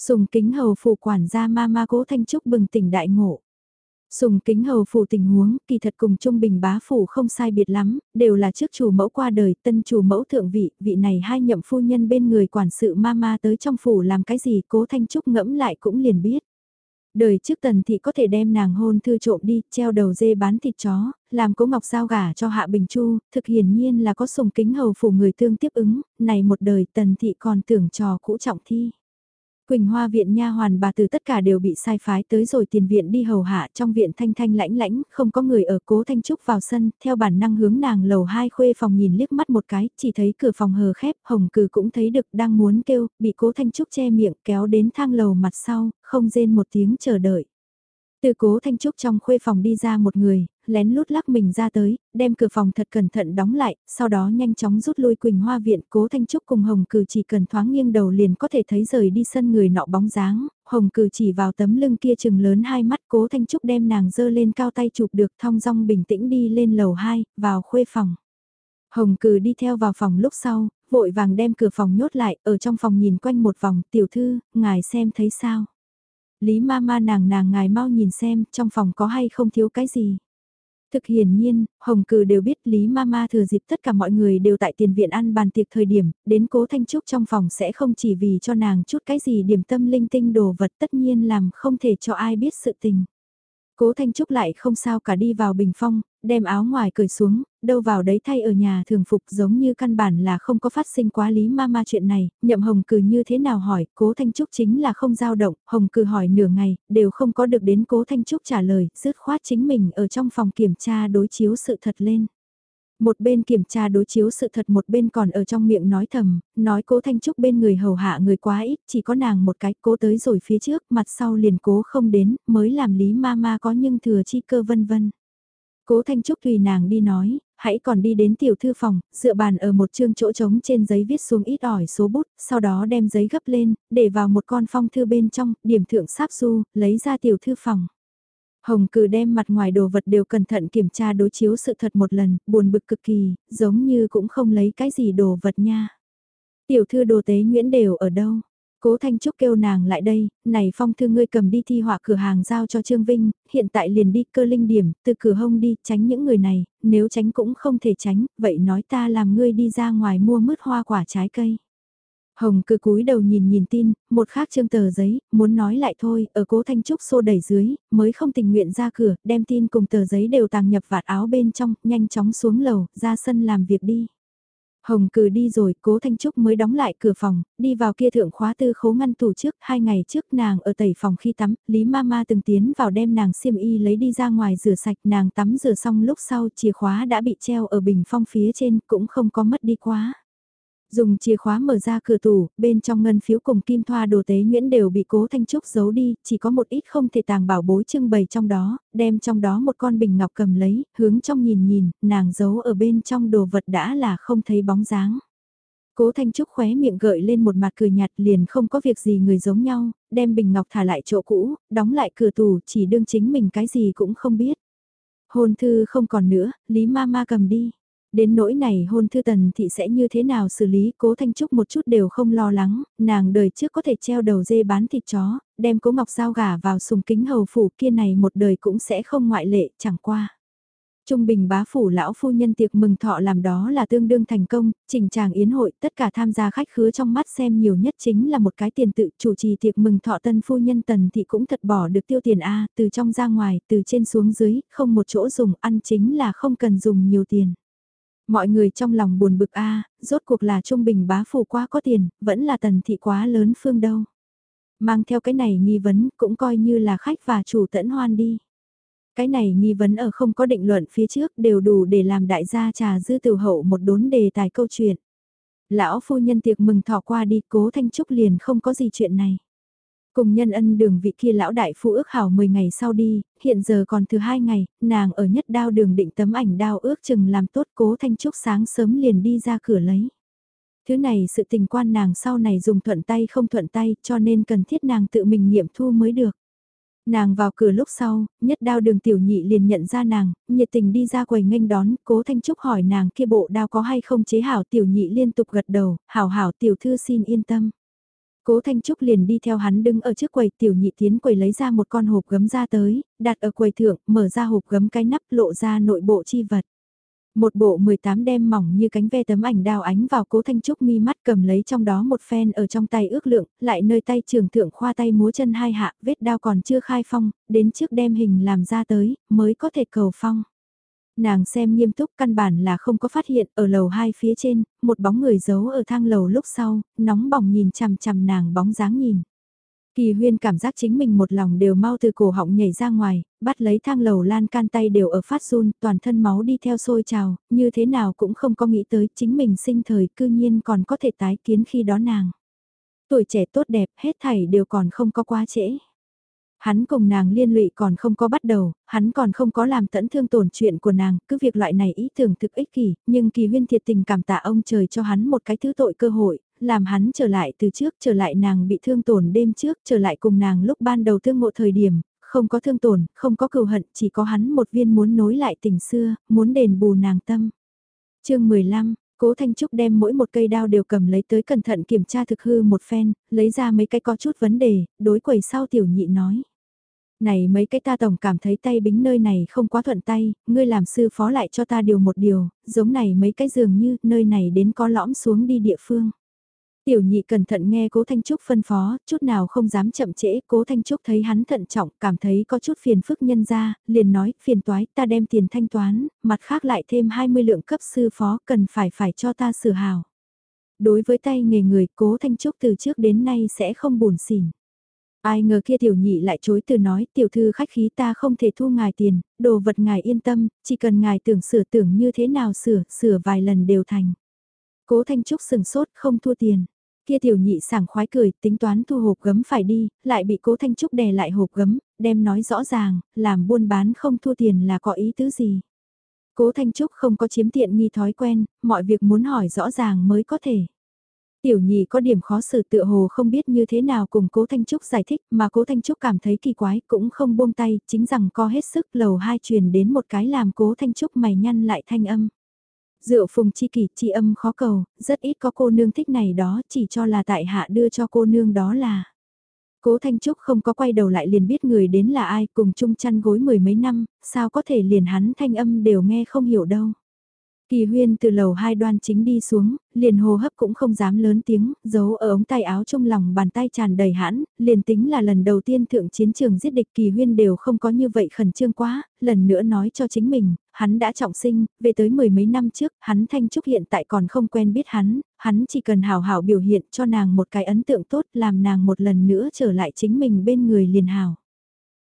Sùng kính hầu phủ quản gia ma ma cố thanh trúc bừng tỉnh đại ngộ. Sùng kính hầu phủ tình huống, kỳ thật cùng trung bình bá phủ không sai biệt lắm, đều là trước chủ mẫu qua đời, tân chủ mẫu thượng vị, vị này hai nhậm phu nhân bên người quản sự ma ma tới trong phủ làm cái gì cố thanh trúc ngẫm lại cũng liền biết. Đời trước tần thị có thể đem nàng hôn thư trộm đi, treo đầu dê bán thịt chó, làm cố ngọc sao gả cho hạ bình chu, thực hiển nhiên là có sùng kính hầu phủ người tương tiếp ứng, này một đời tần thị còn tưởng trò cũ trọng thi. Quỳnh Hoa viện nha hoàn bà từ tất cả đều bị sai phái tới rồi tiền viện đi hầu hạ trong viện thanh thanh lãnh lãnh, không có người ở cố thanh trúc vào sân, theo bản năng hướng nàng lầu hai khuê phòng nhìn liếc mắt một cái, chỉ thấy cửa phòng hờ khép, hồng cử cũng thấy được đang muốn kêu, bị cố thanh trúc che miệng kéo đến thang lầu mặt sau, không rên một tiếng chờ đợi. Từ cố Thanh Trúc trong khuê phòng đi ra một người, lén lút lắc mình ra tới, đem cửa phòng thật cẩn thận đóng lại, sau đó nhanh chóng rút lui Quỳnh Hoa Viện. Cố Thanh Trúc cùng Hồng Cử chỉ cần thoáng nghiêng đầu liền có thể thấy rời đi sân người nọ bóng dáng, Hồng Cử chỉ vào tấm lưng kia chừng lớn hai mắt Cố Thanh Trúc đem nàng dơ lên cao tay chụp được thong dong bình tĩnh đi lên lầu 2, vào khuê phòng. Hồng Cử đi theo vào phòng lúc sau, vội vàng đem cửa phòng nhốt lại, ở trong phòng nhìn quanh một vòng, tiểu thư, ngài xem thấy sao. Lý ma ma nàng nàng ngài mau nhìn xem, trong phòng có hay không thiếu cái gì. Thực hiển nhiên, Hồng cừ đều biết Lý Mama thừa dịp tất cả mọi người đều tại tiền viện ăn bàn tiệc thời điểm, đến cố Thanh Trúc trong phòng sẽ không chỉ vì cho nàng chút cái gì điểm tâm linh tinh đồ vật tất nhiên làm không thể cho ai biết sự tình. Cố Thanh Trúc lại không sao cả đi vào bình phong, đem áo ngoài cởi xuống, đâu vào đấy thay ở nhà thường phục giống như căn bản là không có phát sinh quá lý ma ma chuyện này, nhậm hồng cử như thế nào hỏi, cố Thanh Trúc chính là không dao động, hồng cử hỏi nửa ngày, đều không có được đến cố Thanh Trúc trả lời, dứt khoát chính mình ở trong phòng kiểm tra đối chiếu sự thật lên. Một bên kiểm tra đối chiếu sự thật một bên còn ở trong miệng nói thầm, nói cố Thanh Trúc bên người hầu hạ người quá ít, chỉ có nàng một cái cố tới rồi phía trước, mặt sau liền cố không đến, mới làm lý ma ma có nhưng thừa chi cơ vân vân. Cố Thanh Trúc tùy nàng đi nói, hãy còn đi đến tiểu thư phòng, dựa bàn ở một chương chỗ trống trên giấy viết xuống ít ỏi số bút, sau đó đem giấy gấp lên, để vào một con phong thư bên trong, điểm thượng sáp su, lấy ra tiểu thư phòng. Hồng cử đem mặt ngoài đồ vật đều cẩn thận kiểm tra đối chiếu sự thật một lần, buồn bực cực kỳ, giống như cũng không lấy cái gì đồ vật nha. Tiểu thư đồ tế Nguyễn đều ở đâu? Cố Thanh Trúc kêu nàng lại đây, này phong thư ngươi cầm đi thi họa cửa hàng giao cho Trương Vinh, hiện tại liền đi cơ linh điểm, từ cửa hông đi, tránh những người này, nếu tránh cũng không thể tránh, vậy nói ta làm ngươi đi ra ngoài mua mứt hoa quả trái cây. Hồng cứ cúi đầu nhìn nhìn tin, một khác chương tờ giấy, muốn nói lại thôi, ở cố Thanh Trúc xô đẩy dưới, mới không tình nguyện ra cửa, đem tin cùng tờ giấy đều tàng nhập vạt áo bên trong, nhanh chóng xuống lầu, ra sân làm việc đi. Hồng cử đi rồi, cố Thanh Trúc mới đóng lại cửa phòng, đi vào kia thượng khóa tư khố ngăn tủ trước, hai ngày trước nàng ở tẩy phòng khi tắm, Lý Mama từng tiến vào đem nàng xiêm y lấy đi ra ngoài rửa sạch, nàng tắm rửa xong lúc sau chìa khóa đã bị treo ở bình phong phía trên, cũng không có mất đi quá. Dùng chìa khóa mở ra cửa tủ, bên trong ngân phiếu cùng kim thoa đồ tế nguyễn đều bị cố Thanh Trúc giấu đi, chỉ có một ít không thể tàng bảo bối trưng bày trong đó, đem trong đó một con bình ngọc cầm lấy, hướng trong nhìn nhìn, nàng giấu ở bên trong đồ vật đã là không thấy bóng dáng. Cố Thanh Trúc khóe miệng gợi lên một mặt cười nhạt liền không có việc gì người giống nhau, đem bình ngọc thả lại chỗ cũ, đóng lại cửa tủ chỉ đương chính mình cái gì cũng không biết. Hôn thư không còn nữa, Lý Ma Ma cầm đi. Đến nỗi này hôn thư tần thị sẽ như thế nào xử lý cố Thanh Trúc một chút đều không lo lắng, nàng đời trước có thể treo đầu dê bán thịt chó, đem cố ngọc giao gà vào sùng kính hầu phủ kia này một đời cũng sẽ không ngoại lệ chẳng qua. Trung bình bá phủ lão phu nhân tiệc mừng thọ làm đó là tương đương thành công, trình tràng yến hội, tất cả tham gia khách khứa trong mắt xem nhiều nhất chính là một cái tiền tự chủ trì tiệc mừng thọ tân phu nhân tần thị cũng thật bỏ được tiêu tiền A, từ trong ra ngoài, từ trên xuống dưới, không một chỗ dùng ăn chính là không cần dùng nhiều tiền. Mọi người trong lòng buồn bực a rốt cuộc là trung bình bá phủ quá có tiền, vẫn là tần thị quá lớn phương đâu. Mang theo cái này nghi vấn cũng coi như là khách và chủ tẫn hoan đi. Cái này nghi vấn ở không có định luận phía trước đều đủ để làm đại gia trà dư từ hậu một đốn đề tài câu chuyện. Lão phu nhân tiệc mừng thọ qua đi cố thanh trúc liền không có gì chuyện này. Cùng nhân ân đường vị kia lão đại phu ước hảo 10 ngày sau đi, hiện giờ còn thứ hai ngày, nàng ở nhất đao đường định tấm ảnh đao ước chừng làm tốt cố thanh trúc sáng sớm liền đi ra cửa lấy. Thứ này sự tình quan nàng sau này dùng thuận tay không thuận tay cho nên cần thiết nàng tự mình nghiệm thu mới được. Nàng vào cửa lúc sau, nhất đao đường tiểu nhị liền nhận ra nàng, nhiệt tình đi ra quầy nghênh đón, cố Thanh Trúc hỏi nàng kia bộ đao có hay không chế hảo tiểu nhị liên tục gật đầu, hảo hảo tiểu thư xin yên tâm. Cố Thanh Trúc liền đi theo hắn đứng ở trước quầy tiểu nhị tiến quầy lấy ra một con hộp gấm ra tới, đặt ở quầy thượng, mở ra hộp gấm cái nắp lộ ra nội bộ chi vật. Một bộ 18 đem mỏng như cánh ve tấm ảnh đào ánh vào cố Thanh Trúc mi mắt cầm lấy trong đó một phen ở trong tay ước lượng, lại nơi tay trường thượng khoa tay múa chân hai hạ, vết đao còn chưa khai phong, đến trước đem hình làm ra tới, mới có thể cầu phong. Nàng xem nghiêm túc căn bản là không có phát hiện ở lầu hai phía trên, một bóng người giấu ở thang lầu lúc sau, nóng bỏng nhìn chằm chằm nàng bóng dáng nhìn. Kỳ huyên cảm giác chính mình một lòng đều mau từ cổ họng nhảy ra ngoài, bắt lấy thang lầu lan can tay đều ở phát run, toàn thân máu đi theo sôi trào, như thế nào cũng không có nghĩ tới chính mình sinh thời cư nhiên còn có thể tái kiến khi đó nàng. Tuổi trẻ tốt đẹp hết thảy đều còn không có quá trễ. Hắn cùng nàng liên lụy còn không có bắt đầu, hắn còn không có làm tẫn thương tổn chuyện của nàng, cứ việc loại này ý tưởng thực ích kỷ, nhưng kỳ huyên thiệt tình cảm tạ ông trời cho hắn một cái thứ tội cơ hội, làm hắn trở lại từ trước, trở lại nàng bị thương tổn đêm trước, trở lại cùng nàng lúc ban đầu thương ngộ thời điểm, không có thương tổn, không có cừu hận, chỉ có hắn một viên muốn nối lại tình xưa, muốn đền bù nàng tâm. chương 15 Cố Thanh Trúc đem mỗi một cây đao đều cầm lấy tới cẩn thận kiểm tra thực hư một phen, lấy ra mấy cái có chút vấn đề, đối quầy sau tiểu nhị nói. Này mấy cái ta tổng cảm thấy tay bính nơi này không quá thuận tay, ngươi làm sư phó lại cho ta điều một điều, giống này mấy cái dường như nơi này đến có lõm xuống đi địa phương. Tiểu nhị cẩn thận nghe cố Thanh Trúc phân phó, chút nào không dám chậm trễ, cố Thanh Trúc thấy hắn thận trọng, cảm thấy có chút phiền phức nhân ra, liền nói, phiền toái, ta đem tiền thanh toán, mặt khác lại thêm 20 lượng cấp sư phó, cần phải phải cho ta sửa hào. Đối với tay nghề người, cố Thanh Trúc từ trước đến nay sẽ không buồn xỉn. Ai ngờ kia tiểu nhị lại chối từ nói tiểu thư khách khí ta không thể thu ngài tiền, đồ vật ngài yên tâm, chỉ cần ngài tưởng sửa tưởng như thế nào sửa, sửa vài lần đều thành. Cố Thanh Trúc sừng sốt không thua tiền. Kia tiểu nhị sảng khoái cười, tính toán thu hộp gấm phải đi, lại bị cố Thanh Trúc đè lại hộp gấm, đem nói rõ ràng, làm buôn bán không thua tiền là có ý tứ gì. Cố Thanh Trúc không có chiếm tiện nghi thói quen, mọi việc muốn hỏi rõ ràng mới có thể. Tiểu nhị có điểm khó xử tựa hồ không biết như thế nào cùng cố Thanh Trúc giải thích mà cố Thanh Trúc cảm thấy kỳ quái cũng không buông tay, chính rằng co hết sức lầu hai truyền đến một cái làm cố Thanh Trúc mày nhăn lại thanh âm. Rượu phùng chi kỷ chi âm khó cầu, rất ít có cô nương thích này đó chỉ cho là tại hạ đưa cho cô nương đó là. Cố Thanh Trúc không có quay đầu lại liền biết người đến là ai cùng chung chăn gối mười mấy năm, sao có thể liền hắn thanh âm đều nghe không hiểu đâu. Kỳ huyên từ lầu hai đoan chính đi xuống, liền hô hấp cũng không dám lớn tiếng, giấu ở ống tay áo trong lòng bàn tay tràn đầy hãn, liền tính là lần đầu tiên thượng chiến trường giết địch kỳ huyên đều không có như vậy khẩn trương quá, lần nữa nói cho chính mình, hắn đã trọng sinh, về tới mười mấy năm trước, hắn thanh trúc hiện tại còn không quen biết hắn, hắn chỉ cần hào hảo biểu hiện cho nàng một cái ấn tượng tốt làm nàng một lần nữa trở lại chính mình bên người liền hào.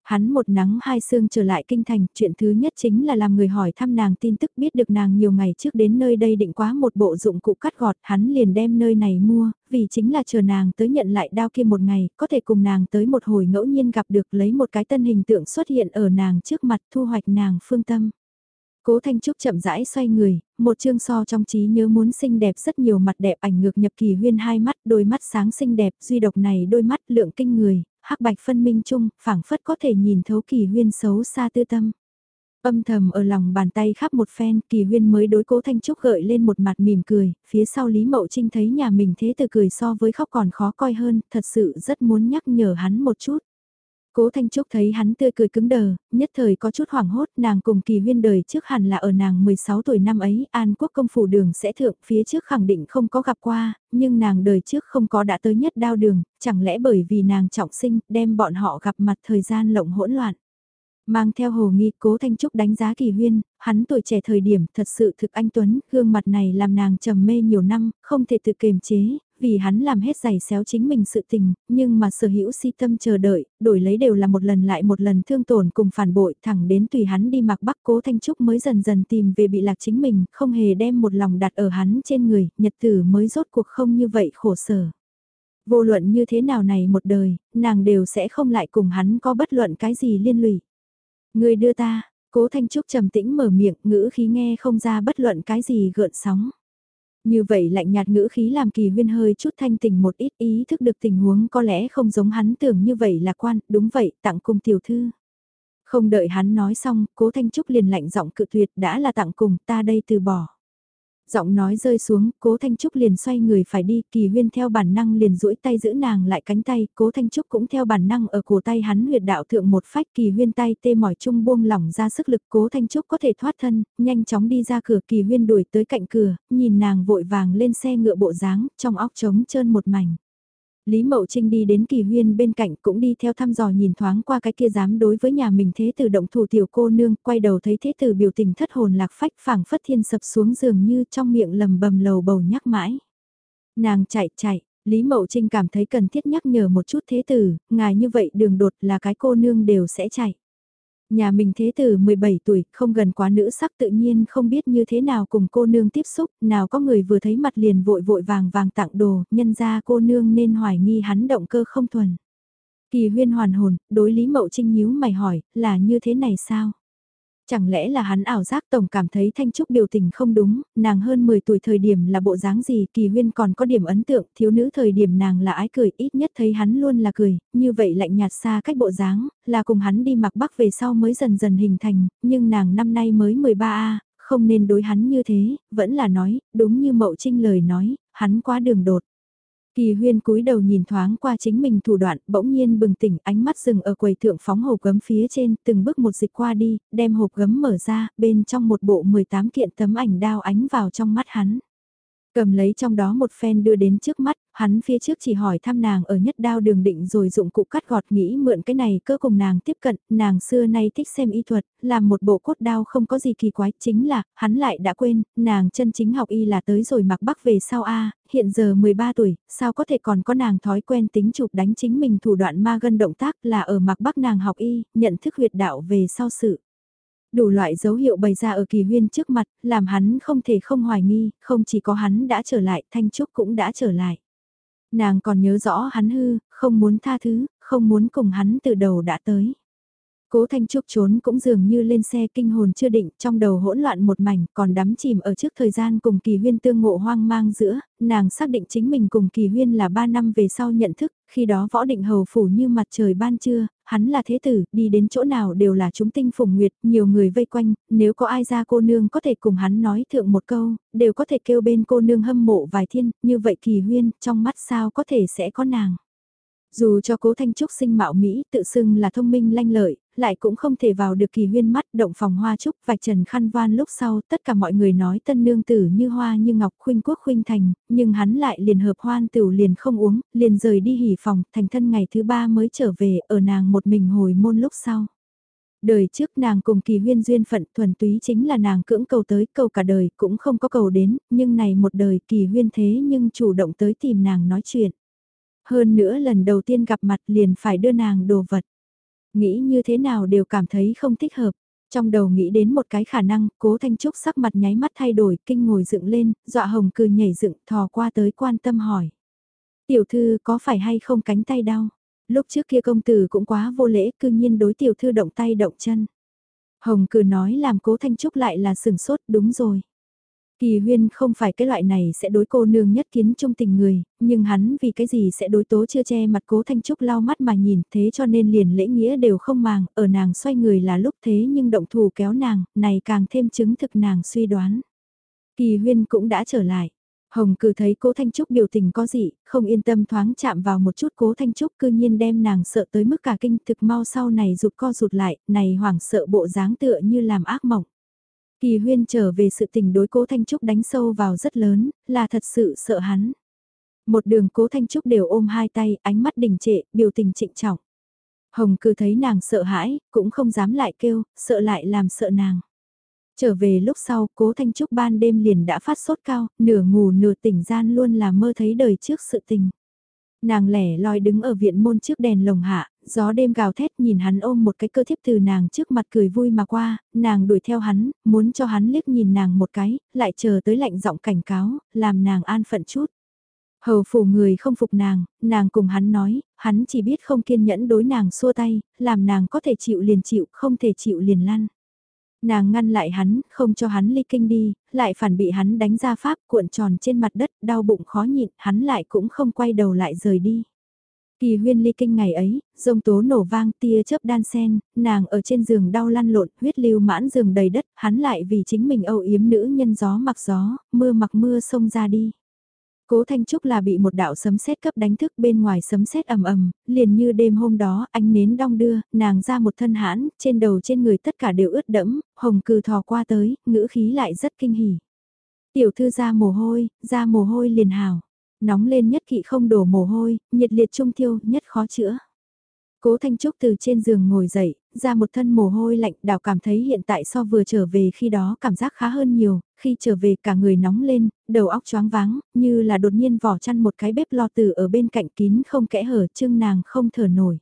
Hắn một nắng hai sương trở lại kinh thành, chuyện thứ nhất chính là làm người hỏi thăm nàng tin tức biết được nàng nhiều ngày trước đến nơi đây định quá một bộ dụng cụ cắt gọt, hắn liền đem nơi này mua, vì chính là chờ nàng tới nhận lại đao kia một ngày, có thể cùng nàng tới một hồi ngẫu nhiên gặp được lấy một cái tân hình tượng xuất hiện ở nàng trước mặt thu hoạch nàng phương tâm. Cố Thanh Trúc chậm rãi xoay người, một chương so trong trí nhớ muốn xinh đẹp rất nhiều mặt đẹp ảnh ngược nhập kỳ huyên hai mắt, đôi mắt sáng xinh đẹp, duy độc này đôi mắt lượng kinh người, hắc bạch phân minh chung, phảng phất có thể nhìn thấu kỳ huyên xấu xa tư tâm. Âm thầm ở lòng bàn tay khắp một phen, kỳ huyên mới đối cố Thanh Trúc gợi lên một mặt mỉm cười, phía sau Lý Mậu Trinh thấy nhà mình thế từ cười so với khóc còn khó coi hơn, thật sự rất muốn nhắc nhở hắn một chút. Cố Thanh Trúc thấy hắn tươi cười cứng đờ, nhất thời có chút hoảng hốt, nàng cùng kỳ huyên đời trước hẳn là ở nàng 16 tuổi năm ấy, An Quốc công phủ đường sẽ thượng, phía trước khẳng định không có gặp qua, nhưng nàng đời trước không có đã tới nhất đao đường, chẳng lẽ bởi vì nàng trọng sinh, đem bọn họ gặp mặt thời gian lộng hỗn loạn. Mang theo hồ nghi, cố Thanh Trúc đánh giá kỳ huyên, hắn tuổi trẻ thời điểm thật sự thực anh Tuấn, gương mặt này làm nàng trầm mê nhiều năm, không thể tự kiềm chế, vì hắn làm hết giày xéo chính mình sự tình, nhưng mà sở hữu si tâm chờ đợi, đổi lấy đều là một lần lại một lần thương tổn cùng phản bội thẳng đến tùy hắn đi mặc bắc cố Thanh Trúc mới dần dần tìm về bị lạc chính mình, không hề đem một lòng đặt ở hắn trên người, nhật tử mới rốt cuộc không như vậy khổ sở. Vô luận như thế nào này một đời, nàng đều sẽ không lại cùng hắn có bất luận cái gì liên lụy. Người đưa ta, cố Thanh Trúc trầm tĩnh mở miệng ngữ khí nghe không ra bất luận cái gì gợn sóng. Như vậy lạnh nhạt ngữ khí làm kỳ huyên hơi chút thanh tình một ít ý thức được tình huống có lẽ không giống hắn tưởng như vậy là quan, đúng vậy, tặng cùng tiểu thư. Không đợi hắn nói xong, cố Thanh Trúc liền lạnh giọng cự tuyệt đã là tặng cùng ta đây từ bỏ. Giọng nói rơi xuống, cố Thanh Trúc liền xoay người phải đi, kỳ huyên theo bản năng liền duỗi tay giữ nàng lại cánh tay, cố Thanh Trúc cũng theo bản năng ở cổ tay hắn huyệt đạo thượng một phách kỳ huyên tay tê mỏi chung buông lỏng ra sức lực cố Thanh Trúc có thể thoát thân, nhanh chóng đi ra cửa kỳ huyên đuổi tới cạnh cửa, nhìn nàng vội vàng lên xe ngựa bộ dáng trong óc trống trơn một mảnh. Lý Mậu Trinh đi đến kỳ huyên bên cạnh cũng đi theo thăm dò nhìn thoáng qua cái kia dám đối với nhà mình thế tử động thủ tiểu cô nương, quay đầu thấy thế tử biểu tình thất hồn lạc phách phảng phất thiên sập xuống giường như trong miệng lầm bầm lầu bầu nhắc mãi. Nàng chạy chạy, Lý Mậu Trinh cảm thấy cần thiết nhắc nhở một chút thế tử, ngài như vậy đường đột là cái cô nương đều sẽ chạy. Nhà mình thế tử 17 tuổi, không gần quá nữ sắc tự nhiên không biết như thế nào cùng cô nương tiếp xúc, nào có người vừa thấy mặt liền vội vội vàng vàng tặng đồ, nhân ra cô nương nên hoài nghi hắn động cơ không thuần. Kỳ huyên hoàn hồn, đối Lý Mậu Trinh nhíu mày hỏi, là như thế này sao? Chẳng lẽ là hắn ảo giác tổng cảm thấy Thanh Trúc biểu tình không đúng, nàng hơn 10 tuổi thời điểm là bộ dáng gì, kỳ huyên còn có điểm ấn tượng, thiếu nữ thời điểm nàng là ái cười, ít nhất thấy hắn luôn là cười, như vậy lạnh nhạt xa cách bộ dáng, là cùng hắn đi mặc bắc về sau mới dần dần hình thành, nhưng nàng năm nay mới 13A, không nên đối hắn như thế, vẫn là nói, đúng như mậu trinh lời nói, hắn quá đường đột. Kỳ huyên cúi đầu nhìn thoáng qua chính mình thủ đoạn, bỗng nhiên bừng tỉnh ánh mắt dừng ở quầy thượng phóng hộp gấm phía trên, từng bước một dịch qua đi, đem hộp gấm mở ra, bên trong một bộ 18 kiện tấm ảnh đao ánh vào trong mắt hắn. Cầm lấy trong đó một phen đưa đến trước mắt, hắn phía trước chỉ hỏi thăm nàng ở nhất đao đường định rồi dụng cụ cắt gọt nghĩ mượn cái này cơ cùng nàng tiếp cận, nàng xưa nay thích xem y thuật, làm một bộ cốt đao không có gì kỳ quái, chính là, hắn lại đã quên, nàng chân chính học y là tới rồi mặc bắc về sau A, hiện giờ 13 tuổi, sao có thể còn có nàng thói quen tính chụp đánh chính mình thủ đoạn ma gân động tác là ở mặc bắc nàng học y, nhận thức huyệt đạo về sau sự. Đủ loại dấu hiệu bày ra ở kỳ huyên trước mặt, làm hắn không thể không hoài nghi, không chỉ có hắn đã trở lại, Thanh Trúc cũng đã trở lại. Nàng còn nhớ rõ hắn hư, không muốn tha thứ, không muốn cùng hắn từ đầu đã tới. Cố Thanh Trúc trốn cũng dường như lên xe kinh hồn chưa định, trong đầu hỗn loạn một mảnh, còn đắm chìm ở trước thời gian cùng Kỳ Huyên tương ngộ hoang mang giữa, nàng xác định chính mình cùng Kỳ Huyên là 3 năm về sau nhận thức, khi đó võ định hầu phủ như mặt trời ban trưa, hắn là thế tử, đi đến chỗ nào đều là chúng tinh phùng nguyệt, nhiều người vây quanh, nếu có ai ra cô nương có thể cùng hắn nói thượng một câu, đều có thể kêu bên cô nương hâm mộ vài thiên, như vậy Kỳ Huyên, trong mắt sao có thể sẽ có nàng. Dù cho cố Thanh Trúc sinh mạo Mỹ tự xưng là thông minh lanh lợi, lại cũng không thể vào được kỳ huyên mắt động phòng hoa trúc vạch trần khăn van lúc sau tất cả mọi người nói tân nương tử như hoa như ngọc khuynh quốc khuynh thành, nhưng hắn lại liền hợp hoan tửu liền không uống, liền rời đi hỉ phòng, thành thân ngày thứ ba mới trở về ở nàng một mình hồi môn lúc sau. Đời trước nàng cùng kỳ huyên duyên phận thuần túy chính là nàng cưỡng cầu tới cầu cả đời cũng không có cầu đến, nhưng này một đời kỳ huyên thế nhưng chủ động tới tìm nàng nói chuyện. Hơn nữa lần đầu tiên gặp mặt liền phải đưa nàng đồ vật. Nghĩ như thế nào đều cảm thấy không thích hợp. Trong đầu nghĩ đến một cái khả năng, cố Thanh Trúc sắc mặt nháy mắt thay đổi, kinh ngồi dựng lên, dọa hồng cừ nhảy dựng thò qua tới quan tâm hỏi. Tiểu thư có phải hay không cánh tay đau? Lúc trước kia công tử cũng quá vô lễ, cư nhiên đối tiểu thư động tay động chân. Hồng cừ nói làm cố Thanh Trúc lại là sừng sốt, đúng rồi. Kỳ huyên không phải cái loại này sẽ đối cô nương nhất kiến trung tình người, nhưng hắn vì cái gì sẽ đối tố chưa che mặt cố thanh trúc lau mắt mà nhìn thế cho nên liền lễ nghĩa đều không màng, ở nàng xoay người là lúc thế nhưng động thù kéo nàng, này càng thêm chứng thực nàng suy đoán. Kỳ huyên cũng đã trở lại. Hồng cử thấy cố Thanh Trúc biểu tình có gì, không yên tâm thoáng chạm vào một chút cố Thanh Trúc cư nhiên đem nàng sợ tới mức cả kinh thực mau sau này rụt co rụt lại, này hoảng sợ bộ dáng tựa như làm ác mộng. Kỳ huyên trở về sự tình đối cố Thanh Trúc đánh sâu vào rất lớn, là thật sự sợ hắn. Một đường cố Thanh Trúc đều ôm hai tay, ánh mắt đình trệ, biểu tình trịnh trọng. Hồng cứ thấy nàng sợ hãi, cũng không dám lại kêu, sợ lại làm sợ nàng. Trở về lúc sau, cố Thanh Trúc ban đêm liền đã phát sốt cao, nửa ngủ nửa tỉnh gian luôn là mơ thấy đời trước sự tình. Nàng lẻ loi đứng ở viện môn trước đèn lồng hạ, gió đêm gào thét nhìn hắn ôm một cái cơ thiếp từ nàng trước mặt cười vui mà qua, nàng đuổi theo hắn, muốn cho hắn liếc nhìn nàng một cái, lại chờ tới lạnh giọng cảnh cáo, làm nàng an phận chút. Hầu phủ người không phục nàng, nàng cùng hắn nói, hắn chỉ biết không kiên nhẫn đối nàng xua tay, làm nàng có thể chịu liền chịu, không thể chịu liền lăn. Nàng ngăn lại hắn, không cho hắn ly kinh đi, lại phản bị hắn đánh ra pháp cuộn tròn trên mặt đất, đau bụng khó nhịn, hắn lại cũng không quay đầu lại rời đi. Kỳ huyên ly kinh ngày ấy, rông tố nổ vang tia chớp đan sen, nàng ở trên giường đau lăn lộn, huyết lưu mãn giường đầy đất, hắn lại vì chính mình âu yếm nữ nhân gió mặc gió, mưa mặc mưa xông ra đi. Cố Thanh Trúc là bị một đạo sấm sét cấp đánh thức bên ngoài sấm sét ầm ầm, liền như đêm hôm đó, ánh nến đong đưa, nàng ra một thân hãn, trên đầu trên người tất cả đều ướt đẫm, hồng cừ thò qua tới, ngữ khí lại rất kinh hỉ. Tiểu thư ra mồ hôi, ra mồ hôi liền hào. Nóng lên nhất kỵ không đổ mồ hôi, nhiệt liệt trung thiêu, nhất khó chữa. Cố Thanh Trúc từ trên giường ngồi dậy, ra một thân mồ hôi lạnh đào cảm thấy hiện tại so vừa trở về khi đó cảm giác khá hơn nhiều, khi trở về cả người nóng lên, đầu óc choáng váng, như là đột nhiên vỏ chăn một cái bếp lo từ ở bên cạnh kín không kẽ hở chưng nàng không thở nổi.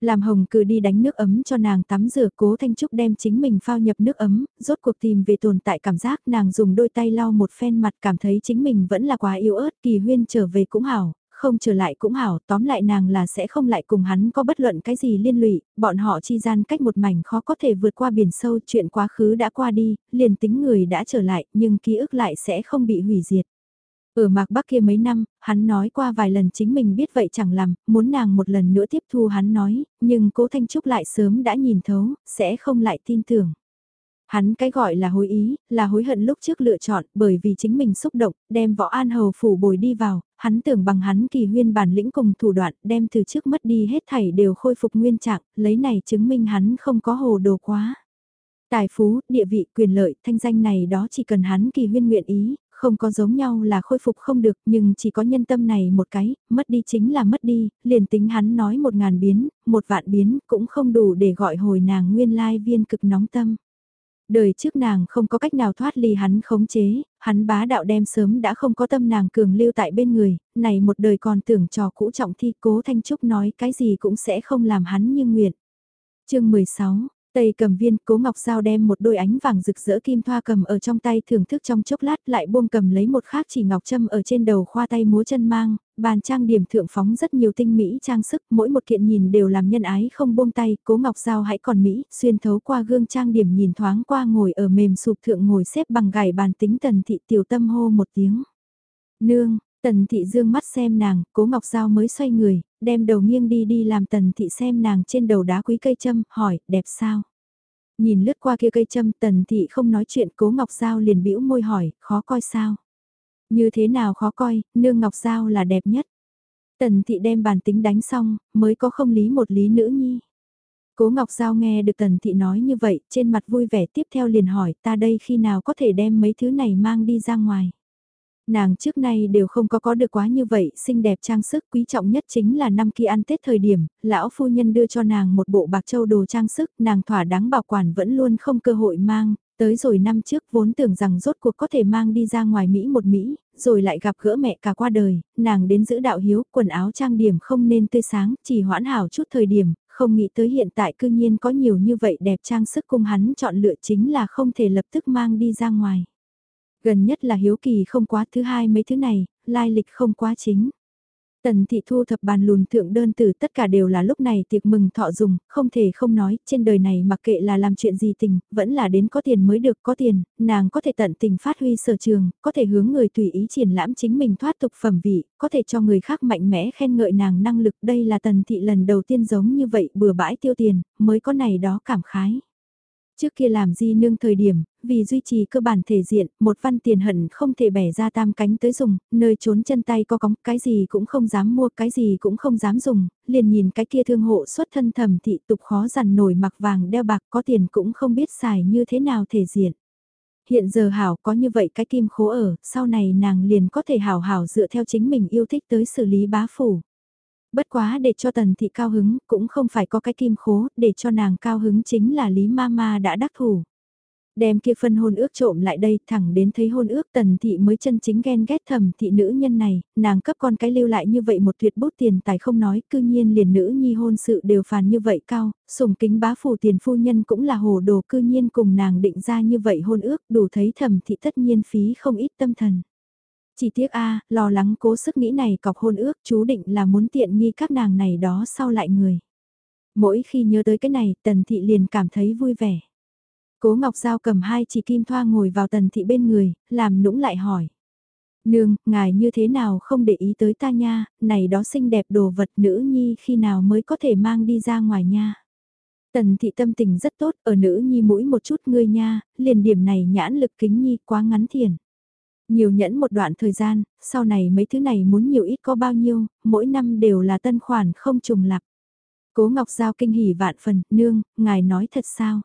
Làm hồng cử đi đánh nước ấm cho nàng tắm rửa cố thanh trúc đem chính mình phao nhập nước ấm, rốt cuộc tìm về tồn tại cảm giác nàng dùng đôi tay lau một phen mặt cảm thấy chính mình vẫn là quá yếu ớt kỳ huyên trở về cũng hảo, không trở lại cũng hảo, tóm lại nàng là sẽ không lại cùng hắn có bất luận cái gì liên lụy, bọn họ chi gian cách một mảnh khó có thể vượt qua biển sâu, chuyện quá khứ đã qua đi, liền tính người đã trở lại, nhưng ký ức lại sẽ không bị hủy diệt. Ở mạc bắc kia mấy năm, hắn nói qua vài lần chính mình biết vậy chẳng làm, muốn nàng một lần nữa tiếp thu hắn nói, nhưng cố Thanh Trúc lại sớm đã nhìn thấu, sẽ không lại tin tưởng. Hắn cái gọi là hối ý, là hối hận lúc trước lựa chọn bởi vì chính mình xúc động, đem võ an hầu phủ bồi đi vào, hắn tưởng bằng hắn kỳ huyên bản lĩnh cùng thủ đoạn đem từ trước mất đi hết thảy đều khôi phục nguyên trạng, lấy này chứng minh hắn không có hồ đồ quá. Tài phú, địa vị, quyền lợi, thanh danh này đó chỉ cần hắn kỳ huyên nguyện ý, không có giống nhau là khôi phục không được nhưng chỉ có nhân tâm này một cái, mất đi chính là mất đi, liền tính hắn nói một ngàn biến, một vạn biến cũng không đủ để gọi hồi nàng nguyên lai viên cực nóng tâm. Đời trước nàng không có cách nào thoát ly hắn khống chế, hắn bá đạo đem sớm đã không có tâm nàng cường lưu tại bên người, này một đời còn tưởng trò cũ trọng thi cố Thanh Trúc nói cái gì cũng sẽ không làm hắn như nguyện. chương 16 Tây cầm viên, cố ngọc sao đem một đôi ánh vàng rực rỡ kim thoa cầm ở trong tay thưởng thức trong chốc lát lại buông cầm lấy một khác chỉ ngọc châm ở trên đầu khoa tay múa chân mang, bàn trang điểm thượng phóng rất nhiều tinh mỹ trang sức, mỗi một kiện nhìn đều làm nhân ái không buông tay, cố ngọc giao hãy còn mỹ, xuyên thấu qua gương trang điểm nhìn thoáng qua ngồi ở mềm sụp thượng ngồi xếp bằng gải bàn tính tần thị tiểu tâm hô một tiếng. Nương, tần thị dương mắt xem nàng, cố ngọc giao mới xoay người, đem đầu nghiêng đi đi làm tần thị xem nàng trên đầu đá quý cây châm, hỏi, đẹp sao? Nhìn lướt qua kia cây châm tần thị không nói chuyện cố ngọc giao liền bĩu môi hỏi, khó coi sao? Như thế nào khó coi, nương ngọc giao là đẹp nhất. Tần thị đem bàn tính đánh xong, mới có không lý một lý nữ nhi. Cố Ngọc Giao nghe được Tần Thị nói như vậy, trên mặt vui vẻ tiếp theo liền hỏi ta đây khi nào có thể đem mấy thứ này mang đi ra ngoài. Nàng trước nay đều không có có được quá như vậy, xinh đẹp trang sức quý trọng nhất chính là năm kia ăn Tết thời điểm, lão phu nhân đưa cho nàng một bộ bạc châu đồ trang sức, nàng thỏa đáng bảo quản vẫn luôn không cơ hội mang, tới rồi năm trước vốn tưởng rằng rốt cuộc có thể mang đi ra ngoài Mỹ một Mỹ, rồi lại gặp gỡ mẹ cả qua đời, nàng đến giữ đạo hiếu, quần áo trang điểm không nên tươi sáng, chỉ hoãn hảo chút thời điểm, không nghĩ tới hiện tại cư nhiên có nhiều như vậy đẹp trang sức cung hắn chọn lựa chính là không thể lập tức mang đi ra ngoài. Gần nhất là hiếu kỳ không quá thứ hai mấy thứ này, lai lịch không quá chính. Tần thị thu thập bàn lùn thượng đơn từ tất cả đều là lúc này tiệc mừng thọ dùng, không thể không nói, trên đời này mặc kệ là làm chuyện gì tình, vẫn là đến có tiền mới được có tiền, nàng có thể tận tình phát huy sở trường, có thể hướng người tùy ý triển lãm chính mình thoát tục phẩm vị, có thể cho người khác mạnh mẽ khen ngợi nàng năng lực, đây là tần thị lần đầu tiên giống như vậy bừa bãi tiêu tiền, mới có này đó cảm khái. Trước kia làm di nương thời điểm, vì duy trì cơ bản thể diện, một văn tiền hận không thể bẻ ra tam cánh tới dùng, nơi trốn chân tay có cóng, cái gì cũng không dám mua, cái gì cũng không dám dùng, liền nhìn cái kia thương hộ xuất thân thầm thị tục khó dằn nổi mặc vàng đeo bạc có tiền cũng không biết xài như thế nào thể diện. Hiện giờ hảo có như vậy cái kim khố ở, sau này nàng liền có thể hảo hảo dựa theo chính mình yêu thích tới xử lý bá phủ. Bất quá để cho tần thị cao hứng cũng không phải có cái kim khố, để cho nàng cao hứng chính là Lý Mama đã đắc thủ. Đem kia phân hôn ước trộm lại đây thẳng đến thấy hôn ước tần thị mới chân chính ghen ghét thầm thị nữ nhân này, nàng cấp con cái lưu lại như vậy một tuyệt bút tiền tài không nói, cư nhiên liền nữ nhi hôn sự đều phàn như vậy cao, sùng kính bá phủ tiền phu nhân cũng là hồ đồ cư nhiên cùng nàng định ra như vậy hôn ước đủ thấy thầm thị tất nhiên phí không ít tâm thần. Chỉ tiếc a lo lắng cố sức nghĩ này cọc hôn ước chú định là muốn tiện nghi các nàng này đó sau lại người. Mỗi khi nhớ tới cái này tần thị liền cảm thấy vui vẻ. Cố Ngọc Giao cầm hai chỉ kim thoa ngồi vào tần thị bên người, làm nũng lại hỏi. Nương, ngài như thế nào không để ý tới ta nha, này đó xinh đẹp đồ vật nữ nhi khi nào mới có thể mang đi ra ngoài nha. Tần thị tâm tình rất tốt, ở nữ nhi mũi một chút ngươi nha, liền điểm này nhãn lực kính nhi quá ngắn thiền. Nhiều nhẫn một đoạn thời gian, sau này mấy thứ này muốn nhiều ít có bao nhiêu, mỗi năm đều là tân khoản không trùng lặp. Cố Ngọc Giao kinh hỉ vạn phần, nương, ngài nói thật sao?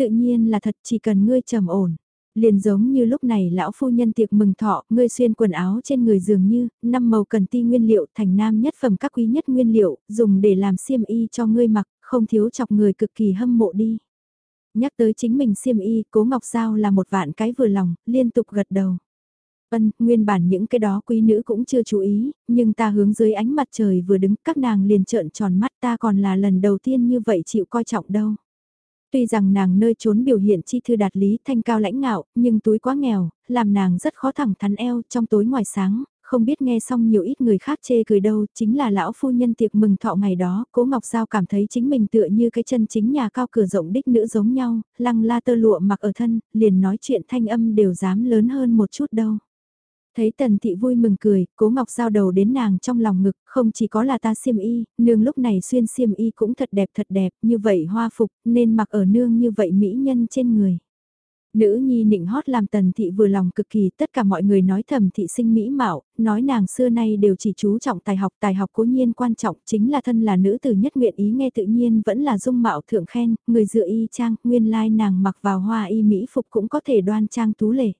Tự nhiên là thật chỉ cần ngươi trầm ổn. Liền giống như lúc này lão phu nhân tiệc mừng thọ, ngươi xuyên quần áo trên người dường như, năm màu cần ti nguyên liệu thành nam nhất phẩm các quý nhất nguyên liệu, dùng để làm xiêm y cho ngươi mặc, không thiếu chọc người cực kỳ hâm mộ đi. Nhắc tới chính mình xiêm y, cố ngọc giao là một vạn cái vừa lòng, liên tục gật đầu. Ân, nguyên bản những cái đó quý nữ cũng chưa chú ý, nhưng ta hướng dưới ánh mặt trời vừa đứng, các nàng liền trợn tròn mắt ta còn là lần đầu tiên như vậy chịu coi trọng đâu. Tuy rằng nàng nơi trốn biểu hiện chi thư đạt lý thanh cao lãnh ngạo, nhưng túi quá nghèo, làm nàng rất khó thẳng thắn eo trong tối ngoài sáng, không biết nghe xong nhiều ít người khác chê cười đâu, chính là lão phu nhân tiệc mừng thọ ngày đó, cố Ngọc Giao cảm thấy chính mình tựa như cái chân chính nhà cao cửa rộng đích nữ giống nhau, lăng la tơ lụa mặc ở thân, liền nói chuyện thanh âm đều dám lớn hơn một chút đâu. Thấy tần thị vui mừng cười, cố ngọc giao đầu đến nàng trong lòng ngực, không chỉ có là ta xiêm y, nương lúc này xuyên xiêm y cũng thật đẹp thật đẹp, như vậy hoa phục, nên mặc ở nương như vậy mỹ nhân trên người. Nữ nhi nịnh hót làm tần thị vừa lòng cực kỳ, tất cả mọi người nói thầm thị sinh mỹ mạo, nói nàng xưa nay đều chỉ chú trọng tài học, tài học cố nhiên quan trọng, chính là thân là nữ tử nhất nguyện ý nghe tự nhiên vẫn là dung mạo thượng khen, người dựa y trang, nguyên lai nàng mặc vào hoa y mỹ phục cũng có thể đoan trang tú lệ.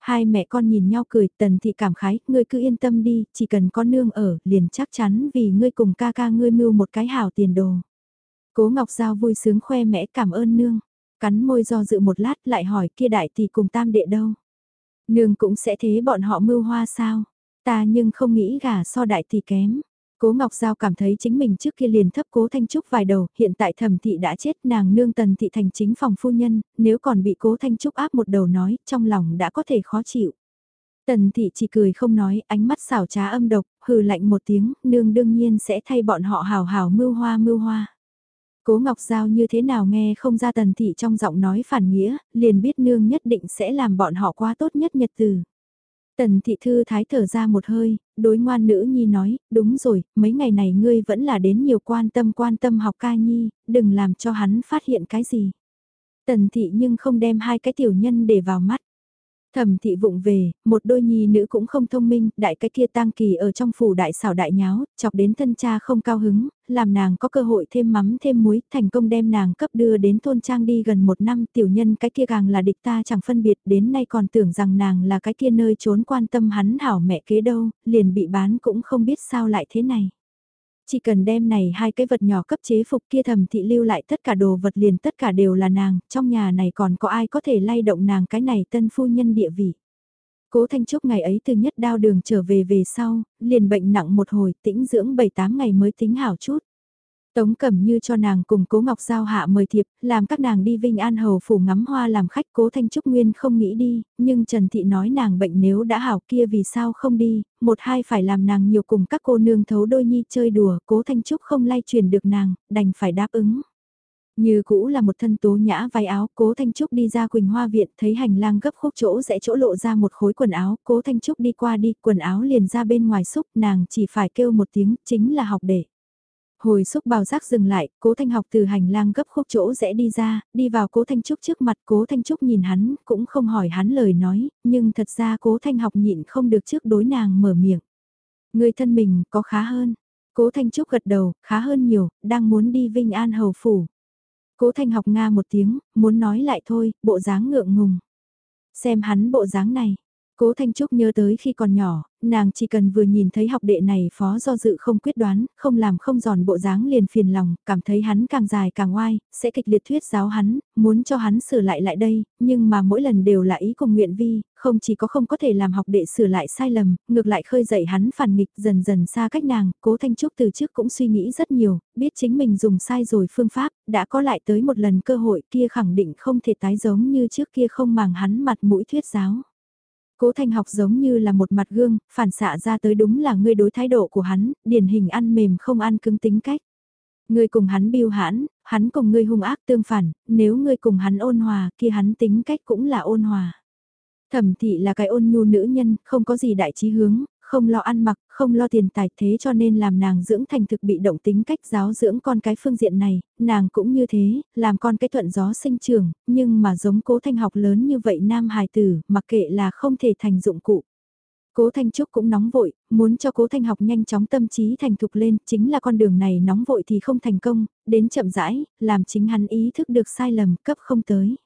Hai mẹ con nhìn nhau cười, tần thị cảm khái, ngươi cứ yên tâm đi, chỉ cần có nương ở, liền chắc chắn vì ngươi cùng ca ca ngươi mưu một cái hảo tiền đồ. Cố Ngọc Giao vui sướng khoe mẽ cảm ơn nương, cắn môi do dự một lát lại hỏi kia đại thì cùng tam đệ đâu. Nương cũng sẽ thế bọn họ mưu hoa sao, ta nhưng không nghĩ gà so đại thì kém. Cố Ngọc Giao cảm thấy chính mình trước kia liền thấp Cố Thanh Trúc vài đầu, hiện tại thẩm thị đã chết nàng nương tần thị thành chính phòng phu nhân, nếu còn bị Cố Thanh Trúc áp một đầu nói, trong lòng đã có thể khó chịu. Tần thị chỉ cười không nói, ánh mắt xảo trá âm độc, hừ lạnh một tiếng, nương đương nhiên sẽ thay bọn họ hào hào mưu hoa mưu hoa. Cố Ngọc Giao như thế nào nghe không ra tần thị trong giọng nói phản nghĩa, liền biết nương nhất định sẽ làm bọn họ quá tốt nhất nhật từ. Tần thị thư thái thở ra một hơi, đối ngoan nữ nhi nói, đúng rồi, mấy ngày này ngươi vẫn là đến nhiều quan tâm quan tâm học ca nhi, đừng làm cho hắn phát hiện cái gì. Tần thị nhưng không đem hai cái tiểu nhân để vào mắt. Thẩm thị vụng về, một đôi nhi nữ cũng không thông minh, đại cái kia tang kỳ ở trong phủ đại xảo đại nháo, chọc đến thân cha không cao hứng, làm nàng có cơ hội thêm mắm thêm muối, thành công đem nàng cấp đưa đến thôn trang đi gần một năm, tiểu nhân cái kia càng là địch ta chẳng phân biệt, đến nay còn tưởng rằng nàng là cái kia nơi trốn quan tâm hắn hảo mẹ kế đâu, liền bị bán cũng không biết sao lại thế này chỉ cần đem này hai cái vật nhỏ cấp chế phục kia thầm thị lưu lại tất cả đồ vật liền tất cả đều là nàng, trong nhà này còn có ai có thể lay động nàng cái này tân phu nhân địa vị. Cố Thanh Trúc ngày ấy từ nhất đao đường trở về về sau, liền bệnh nặng một hồi tĩnh dưỡng 7-8 ngày mới tính hảo chút. Tống Cẩm Như cho nàng cùng Cố Ngọc Giao hạ mời thiệp, làm các nàng đi Vinh An Hầu phủ ngắm hoa làm khách Cố Thanh Trúc Nguyên không nghĩ đi, nhưng Trần Thị nói nàng bệnh nếu đã hảo kia vì sao không đi, một hai phải làm nàng nhiều cùng các cô nương thấu đôi nhi chơi đùa, Cố Thanh Trúc không lay truyền được nàng, đành phải đáp ứng. Như cũ là một thân tố nhã váy áo, Cố Thanh Trúc đi ra Quỳnh Hoa Viện, thấy hành lang gấp khúc chỗ sẽ chỗ lộ ra một khối quần áo, Cố Thanh Trúc đi qua đi, quần áo liền ra bên ngoài xúc, nàng chỉ phải kêu một tiếng, chính là học để. Hồi xúc bào giác dừng lại, cố thanh học từ hành lang gấp khúc chỗ rẽ đi ra, đi vào cố thanh trúc trước mặt cố thanh trúc nhìn hắn, cũng không hỏi hắn lời nói, nhưng thật ra cố thanh học nhịn không được trước đối nàng mở miệng. Người thân mình có khá hơn. Cố thanh trúc gật đầu, khá hơn nhiều, đang muốn đi Vinh An Hầu Phủ. Cố thanh học Nga một tiếng, muốn nói lại thôi, bộ dáng ngượng ngùng. Xem hắn bộ dáng này, Cố Thanh Trúc nhớ tới khi còn nhỏ, nàng chỉ cần vừa nhìn thấy học đệ này phó do dự không quyết đoán, không làm không giòn bộ dáng liền phiền lòng, cảm thấy hắn càng dài càng oai, sẽ kịch liệt thuyết giáo hắn, muốn cho hắn sửa lại lại đây, nhưng mà mỗi lần đều là ý cùng nguyện vi, không chỉ có không có thể làm học đệ sửa lại sai lầm, ngược lại khơi dậy hắn phản nghịch dần dần xa cách nàng, cố Thanh Trúc từ trước cũng suy nghĩ rất nhiều, biết chính mình dùng sai rồi phương pháp, đã có lại tới một lần cơ hội kia khẳng định không thể tái giống như trước kia không màng hắn mặt mũi thuyết giáo. Cố Thanh học giống như là một mặt gương, phản xạ ra tới đúng là ngươi đối thái độ của hắn, điển hình ăn mềm không ăn cứng tính cách. Ngươi cùng hắn biêu hãn, hắn cùng ngươi hung ác tương phản, nếu ngươi cùng hắn ôn hòa kia hắn tính cách cũng là ôn hòa. Thẩm thị là cái ôn nhu nữ nhân, không có gì đại trí hướng, không lo ăn mặc, không lo tiền tài thế cho nên làm nàng dưỡng thành thực bị động tính cách giáo dưỡng con cái phương diện này, nàng cũng như thế, làm con cái thuận gió sinh trường, nhưng mà giống cố thanh học lớn như vậy nam hài tử, mặc kệ là không thể thành dụng cụ. Cố Thanh Trúc cũng nóng vội, muốn cho Cố Thanh học nhanh chóng tâm trí thành thục lên, chính là con đường này nóng vội thì không thành công, đến chậm rãi, làm chính hắn ý thức được sai lầm, cấp không tới.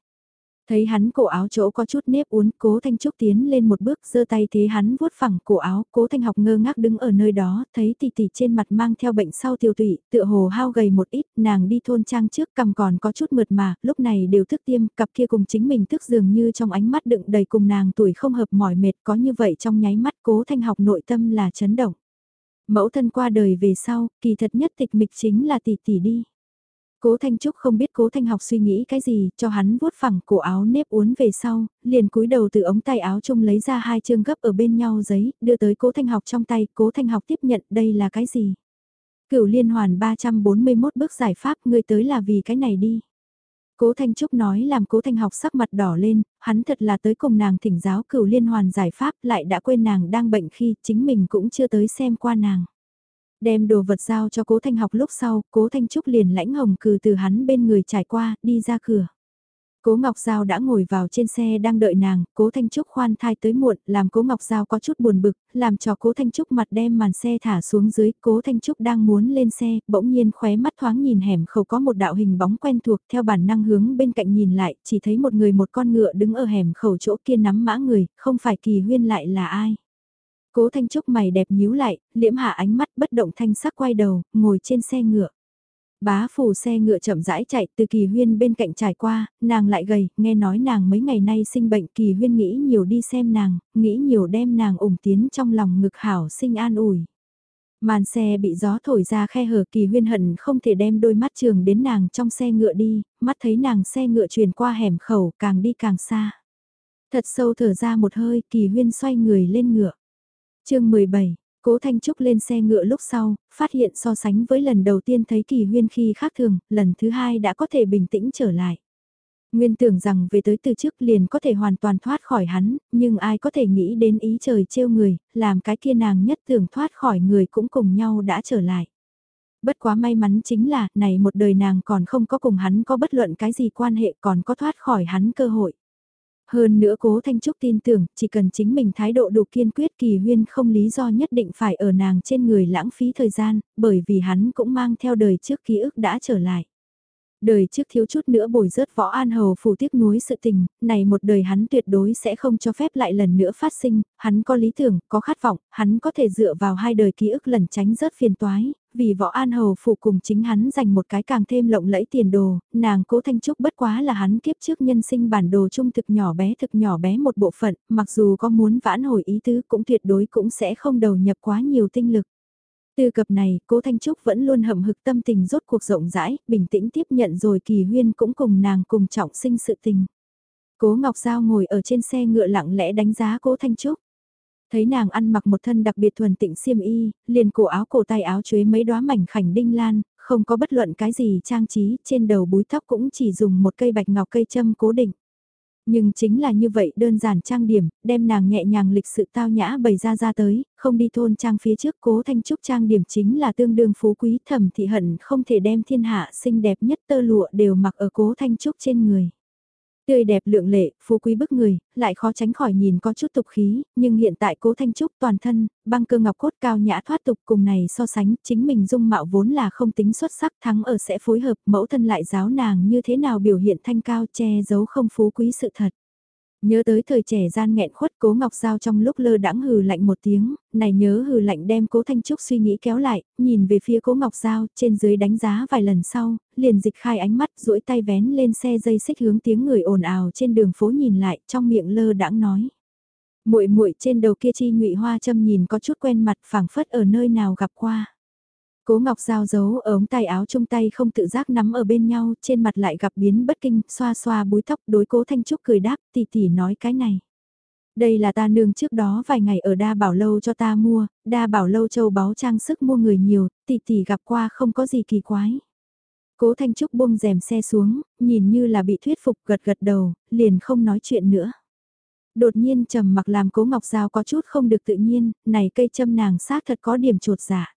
Thấy hắn cổ áo chỗ có chút nếp uốn, cố Thanh Trúc tiến lên một bước giơ tay thế hắn vuốt phẳng cổ áo, cố Thanh học ngơ ngác đứng ở nơi đó, thấy tỷ tỷ trên mặt mang theo bệnh sau tiêu tụy, tựa hồ hao gầy một ít, nàng đi thôn trang trước cầm còn có chút mượt mà, lúc này đều thức tiêm, cặp kia cùng chính mình thức dường như trong ánh mắt đựng đầy cùng nàng tuổi không hợp mỏi mệt có như vậy trong nháy mắt cố Thanh học nội tâm là chấn động. Mẫu thân qua đời về sau, kỳ thật nhất tịch mịch chính là tỷ tỷ đi. Cố Thanh Trúc không biết Cố Thanh học suy nghĩ cái gì, cho hắn vuốt phẳng cổ áo nếp uốn về sau, liền cúi đầu từ ống tay áo chung lấy ra hai chương gấp ở bên nhau giấy, đưa tới Cố Thanh học trong tay, Cố Thanh học tiếp nhận đây là cái gì. Cửu liên hoàn 341 bước giải pháp ngươi tới là vì cái này đi. Cố Thanh Trúc nói làm Cố Thanh học sắc mặt đỏ lên, hắn thật là tới cùng nàng thỉnh giáo cửu liên hoàn giải pháp lại đã quên nàng đang bệnh khi chính mình cũng chưa tới xem qua nàng. Đem đồ vật giao cho cố thanh học lúc sau, cố thanh trúc liền lãnh hồng cừ từ hắn bên người trải qua, đi ra cửa. Cố Ngọc Giao đã ngồi vào trên xe đang đợi nàng, Cố Thanh Trúc khoan thai tới muộn, làm Cố Ngọc Giao có chút buồn bực, làm cho Cố Thanh Trúc mặt đem màn xe thả xuống dưới, Cố Thanh Trúc đang muốn lên xe, bỗng nhiên khóe mắt thoáng nhìn hẻm khẩu có một đạo hình bóng quen thuộc theo bản năng hướng bên cạnh nhìn lại, chỉ thấy một người một con ngựa đứng ở hẻm khẩu chỗ kia nắm mã người, không phải kỳ huyên lại là ai. Cố Thanh Trúc mày đẹp nhíu lại, liễm hạ ánh mắt bất động thanh sắc quay đầu, ngồi trên xe ngựa. Bá phủ xe ngựa chậm rãi chạy từ kỳ huyên bên cạnh trải qua, nàng lại gầy, nghe nói nàng mấy ngày nay sinh bệnh kỳ huyên nghĩ nhiều đi xem nàng, nghĩ nhiều đem nàng ủng tiến trong lòng ngực hảo sinh an ủi. Màn xe bị gió thổi ra khe hở kỳ huyên hận không thể đem đôi mắt trường đến nàng trong xe ngựa đi, mắt thấy nàng xe ngựa truyền qua hẻm khẩu càng đi càng xa. Thật sâu thở ra một hơi, kỳ huyên xoay người lên ngựa chương 17, Cố Thanh Trúc lên xe ngựa lúc sau, phát hiện so sánh với lần đầu tiên thấy kỳ huyên khi khác thường, lần thứ hai đã có thể bình tĩnh trở lại. Nguyên tưởng rằng về tới từ trước liền có thể hoàn toàn thoát khỏi hắn, nhưng ai có thể nghĩ đến ý trời trêu người, làm cái kia nàng nhất tưởng thoát khỏi người cũng cùng nhau đã trở lại. Bất quá may mắn chính là, này một đời nàng còn không có cùng hắn có bất luận cái gì quan hệ còn có thoát khỏi hắn cơ hội. Hơn nữa cố Thanh Trúc tin tưởng, chỉ cần chính mình thái độ đủ kiên quyết kỳ huyên không lý do nhất định phải ở nàng trên người lãng phí thời gian, bởi vì hắn cũng mang theo đời trước ký ức đã trở lại. Đời trước thiếu chút nữa bồi rớt võ an hầu phủ tiếc nuối sự tình, này một đời hắn tuyệt đối sẽ không cho phép lại lần nữa phát sinh, hắn có lý tưởng, có khát vọng, hắn có thể dựa vào hai đời ký ức lần tránh rớt phiền toái, vì võ an hầu phủ cùng chính hắn dành một cái càng thêm lộng lẫy tiền đồ, nàng cố thanh trúc bất quá là hắn kiếp trước nhân sinh bản đồ trung thực nhỏ bé thực nhỏ bé một bộ phận, mặc dù có muốn vãn hồi ý tứ cũng tuyệt đối cũng sẽ không đầu nhập quá nhiều tinh lực. Từ cập này, cố Thanh Trúc vẫn luôn hậm hực tâm tình rốt cuộc rộng rãi, bình tĩnh tiếp nhận rồi kỳ huyên cũng cùng nàng cùng trọng sinh sự tình. Cố Ngọc Giao ngồi ở trên xe ngựa lặng lẽ đánh giá cố Thanh Trúc. Thấy nàng ăn mặc một thân đặc biệt thuần tịnh xiêm y, liền cổ áo cổ tay áo chuế mấy đóa mảnh khảnh đinh lan, không có bất luận cái gì trang trí, trên đầu búi tóc cũng chỉ dùng một cây bạch ngọc cây châm cố định. Nhưng chính là như vậy đơn giản trang điểm, đem nàng nhẹ nhàng lịch sự tao nhã bày ra ra tới, không đi thôn trang phía trước cố thanh trúc trang điểm chính là tương đương phú quý thẩm thị hận không thể đem thiên hạ xinh đẹp nhất tơ lụa đều mặc ở cố thanh trúc trên người. Tươi đẹp lượng lệ, phú quý bức người, lại khó tránh khỏi nhìn có chút tục khí, nhưng hiện tại cố thanh trúc toàn thân, băng cơ ngọc cốt cao nhã thoát tục cùng này so sánh, chính mình dung mạo vốn là không tính xuất sắc thắng ở sẽ phối hợp mẫu thân lại giáo nàng như thế nào biểu hiện thanh cao che giấu không phú quý sự thật. Nhớ tới thời trẻ gian nghẹn khuất cố ngọc giao trong lúc lơ đãng hừ lạnh một tiếng, này nhớ hừ lạnh đem cố thanh trúc suy nghĩ kéo lại, nhìn về phía cố ngọc giao trên dưới đánh giá vài lần sau, liền dịch khai ánh mắt duỗi tay vén lên xe dây xích hướng tiếng người ồn ào trên đường phố nhìn lại trong miệng lơ đãng nói. muội muội trên đầu kia chi ngụy hoa châm nhìn có chút quen mặt phảng phất ở nơi nào gặp qua. Cố Ngọc Giao giấu ở ống tay áo trong tay không tự giác nắm ở bên nhau, trên mặt lại gặp biến bất kinh, xoa xoa búi tóc đối cố Thanh Trúc cười đáp, tỷ tỷ nói cái này. Đây là ta nương trước đó vài ngày ở đa bảo lâu cho ta mua, đa bảo lâu châu báu trang sức mua người nhiều, tỷ tỷ gặp qua không có gì kỳ quái. Cố Thanh Trúc buông rèm xe xuống, nhìn như là bị thuyết phục gật gật đầu, liền không nói chuyện nữa. Đột nhiên trầm mặc làm cố Ngọc Giao có chút không được tự nhiên, này cây châm nàng sát thật có điểm trột dạ.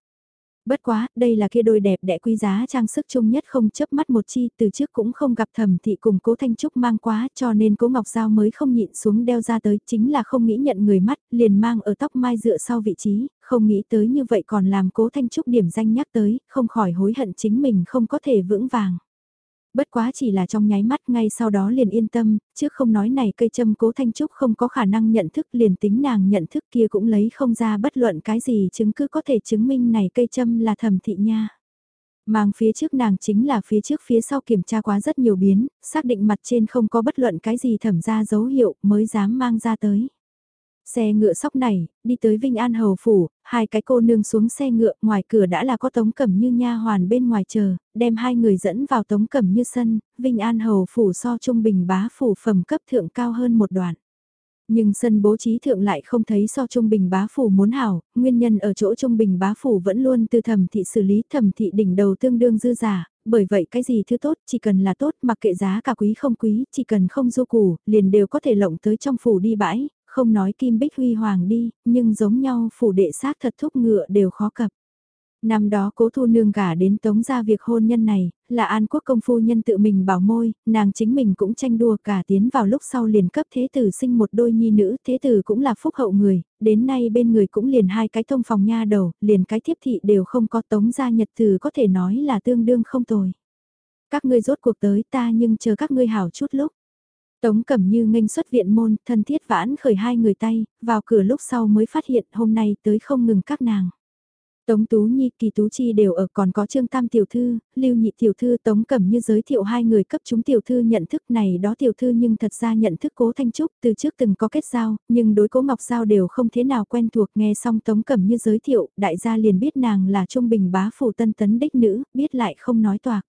Bất quá, đây là kia đôi đẹp đẽ quý giá trang sức chung nhất không chấp mắt một chi, từ trước cũng không gặp thẩm thị cùng cố Thanh Trúc mang quá cho nên cố Ngọc Giao mới không nhịn xuống đeo ra tới, chính là không nghĩ nhận người mắt, liền mang ở tóc mai dựa sau vị trí, không nghĩ tới như vậy còn làm cố Thanh Trúc điểm danh nhắc tới, không khỏi hối hận chính mình không có thể vững vàng. Bất quá chỉ là trong nháy mắt ngay sau đó liền yên tâm, trước không nói này cây châm cố Thanh Trúc không có khả năng nhận thức liền tính nàng nhận thức kia cũng lấy không ra bất luận cái gì chứng cứ có thể chứng minh này cây châm là thẩm thị nha. Mang phía trước nàng chính là phía trước phía sau kiểm tra quá rất nhiều biến, xác định mặt trên không có bất luận cái gì thẩm ra dấu hiệu mới dám mang ra tới. Xe ngựa sóc này, đi tới Vinh An Hầu Phủ, hai cái cô nương xuống xe ngựa, ngoài cửa đã là có tống cẩm như nha hoàn bên ngoài chờ, đem hai người dẫn vào tống cẩm như sân, Vinh An Hầu Phủ so trung bình bá phủ phẩm cấp thượng cao hơn một đoạn. Nhưng sân bố trí thượng lại không thấy so trung bình bá phủ muốn hảo, nguyên nhân ở chỗ trung bình bá phủ vẫn luôn từ thẩm thị xử lý thẩm thị đỉnh đầu tương đương dư giả, bởi vậy cái gì thứ tốt chỉ cần là tốt mặc kệ giá cả quý không quý, chỉ cần không du củ, liền đều có thể lộng tới trong phủ đi bãi, không nói kim bích huy hoàng đi, nhưng giống nhau phủ đệ xác thật thúc ngựa đều khó cập. Năm đó cố thu nương gả đến tống ra việc hôn nhân này, là an quốc công phu nhân tự mình bảo môi, nàng chính mình cũng tranh đua cả tiến vào lúc sau liền cấp thế tử sinh một đôi nhi nữ, thế tử cũng là phúc hậu người, đến nay bên người cũng liền hai cái thông phòng nha đầu, liền cái thiếp thị đều không có tống ra nhật tử có thể nói là tương đương không tồi. Các ngươi rốt cuộc tới ta nhưng chờ các ngươi hảo chút lúc. Tống Cẩm Như nghênh xuất viện môn, thân thiết vãn khởi hai người tay, vào cửa lúc sau mới phát hiện hôm nay tới không ngừng các nàng. Tống Tú Nhi, Kỳ Tú Chi đều ở còn có Trương Tam Tiểu Thư, Lưu Nhị Tiểu Thư Tống Cẩm Như giới thiệu hai người cấp chúng Tiểu Thư nhận thức này đó Tiểu Thư nhưng thật ra nhận thức Cố Thanh Trúc từ trước từng có kết giao, nhưng đối Cố Ngọc Giao đều không thế nào quen thuộc nghe xong Tống Cẩm Như giới thiệu, đại gia liền biết nàng là Trung Bình bá phủ tân tấn đích nữ, biết lại không nói toạc.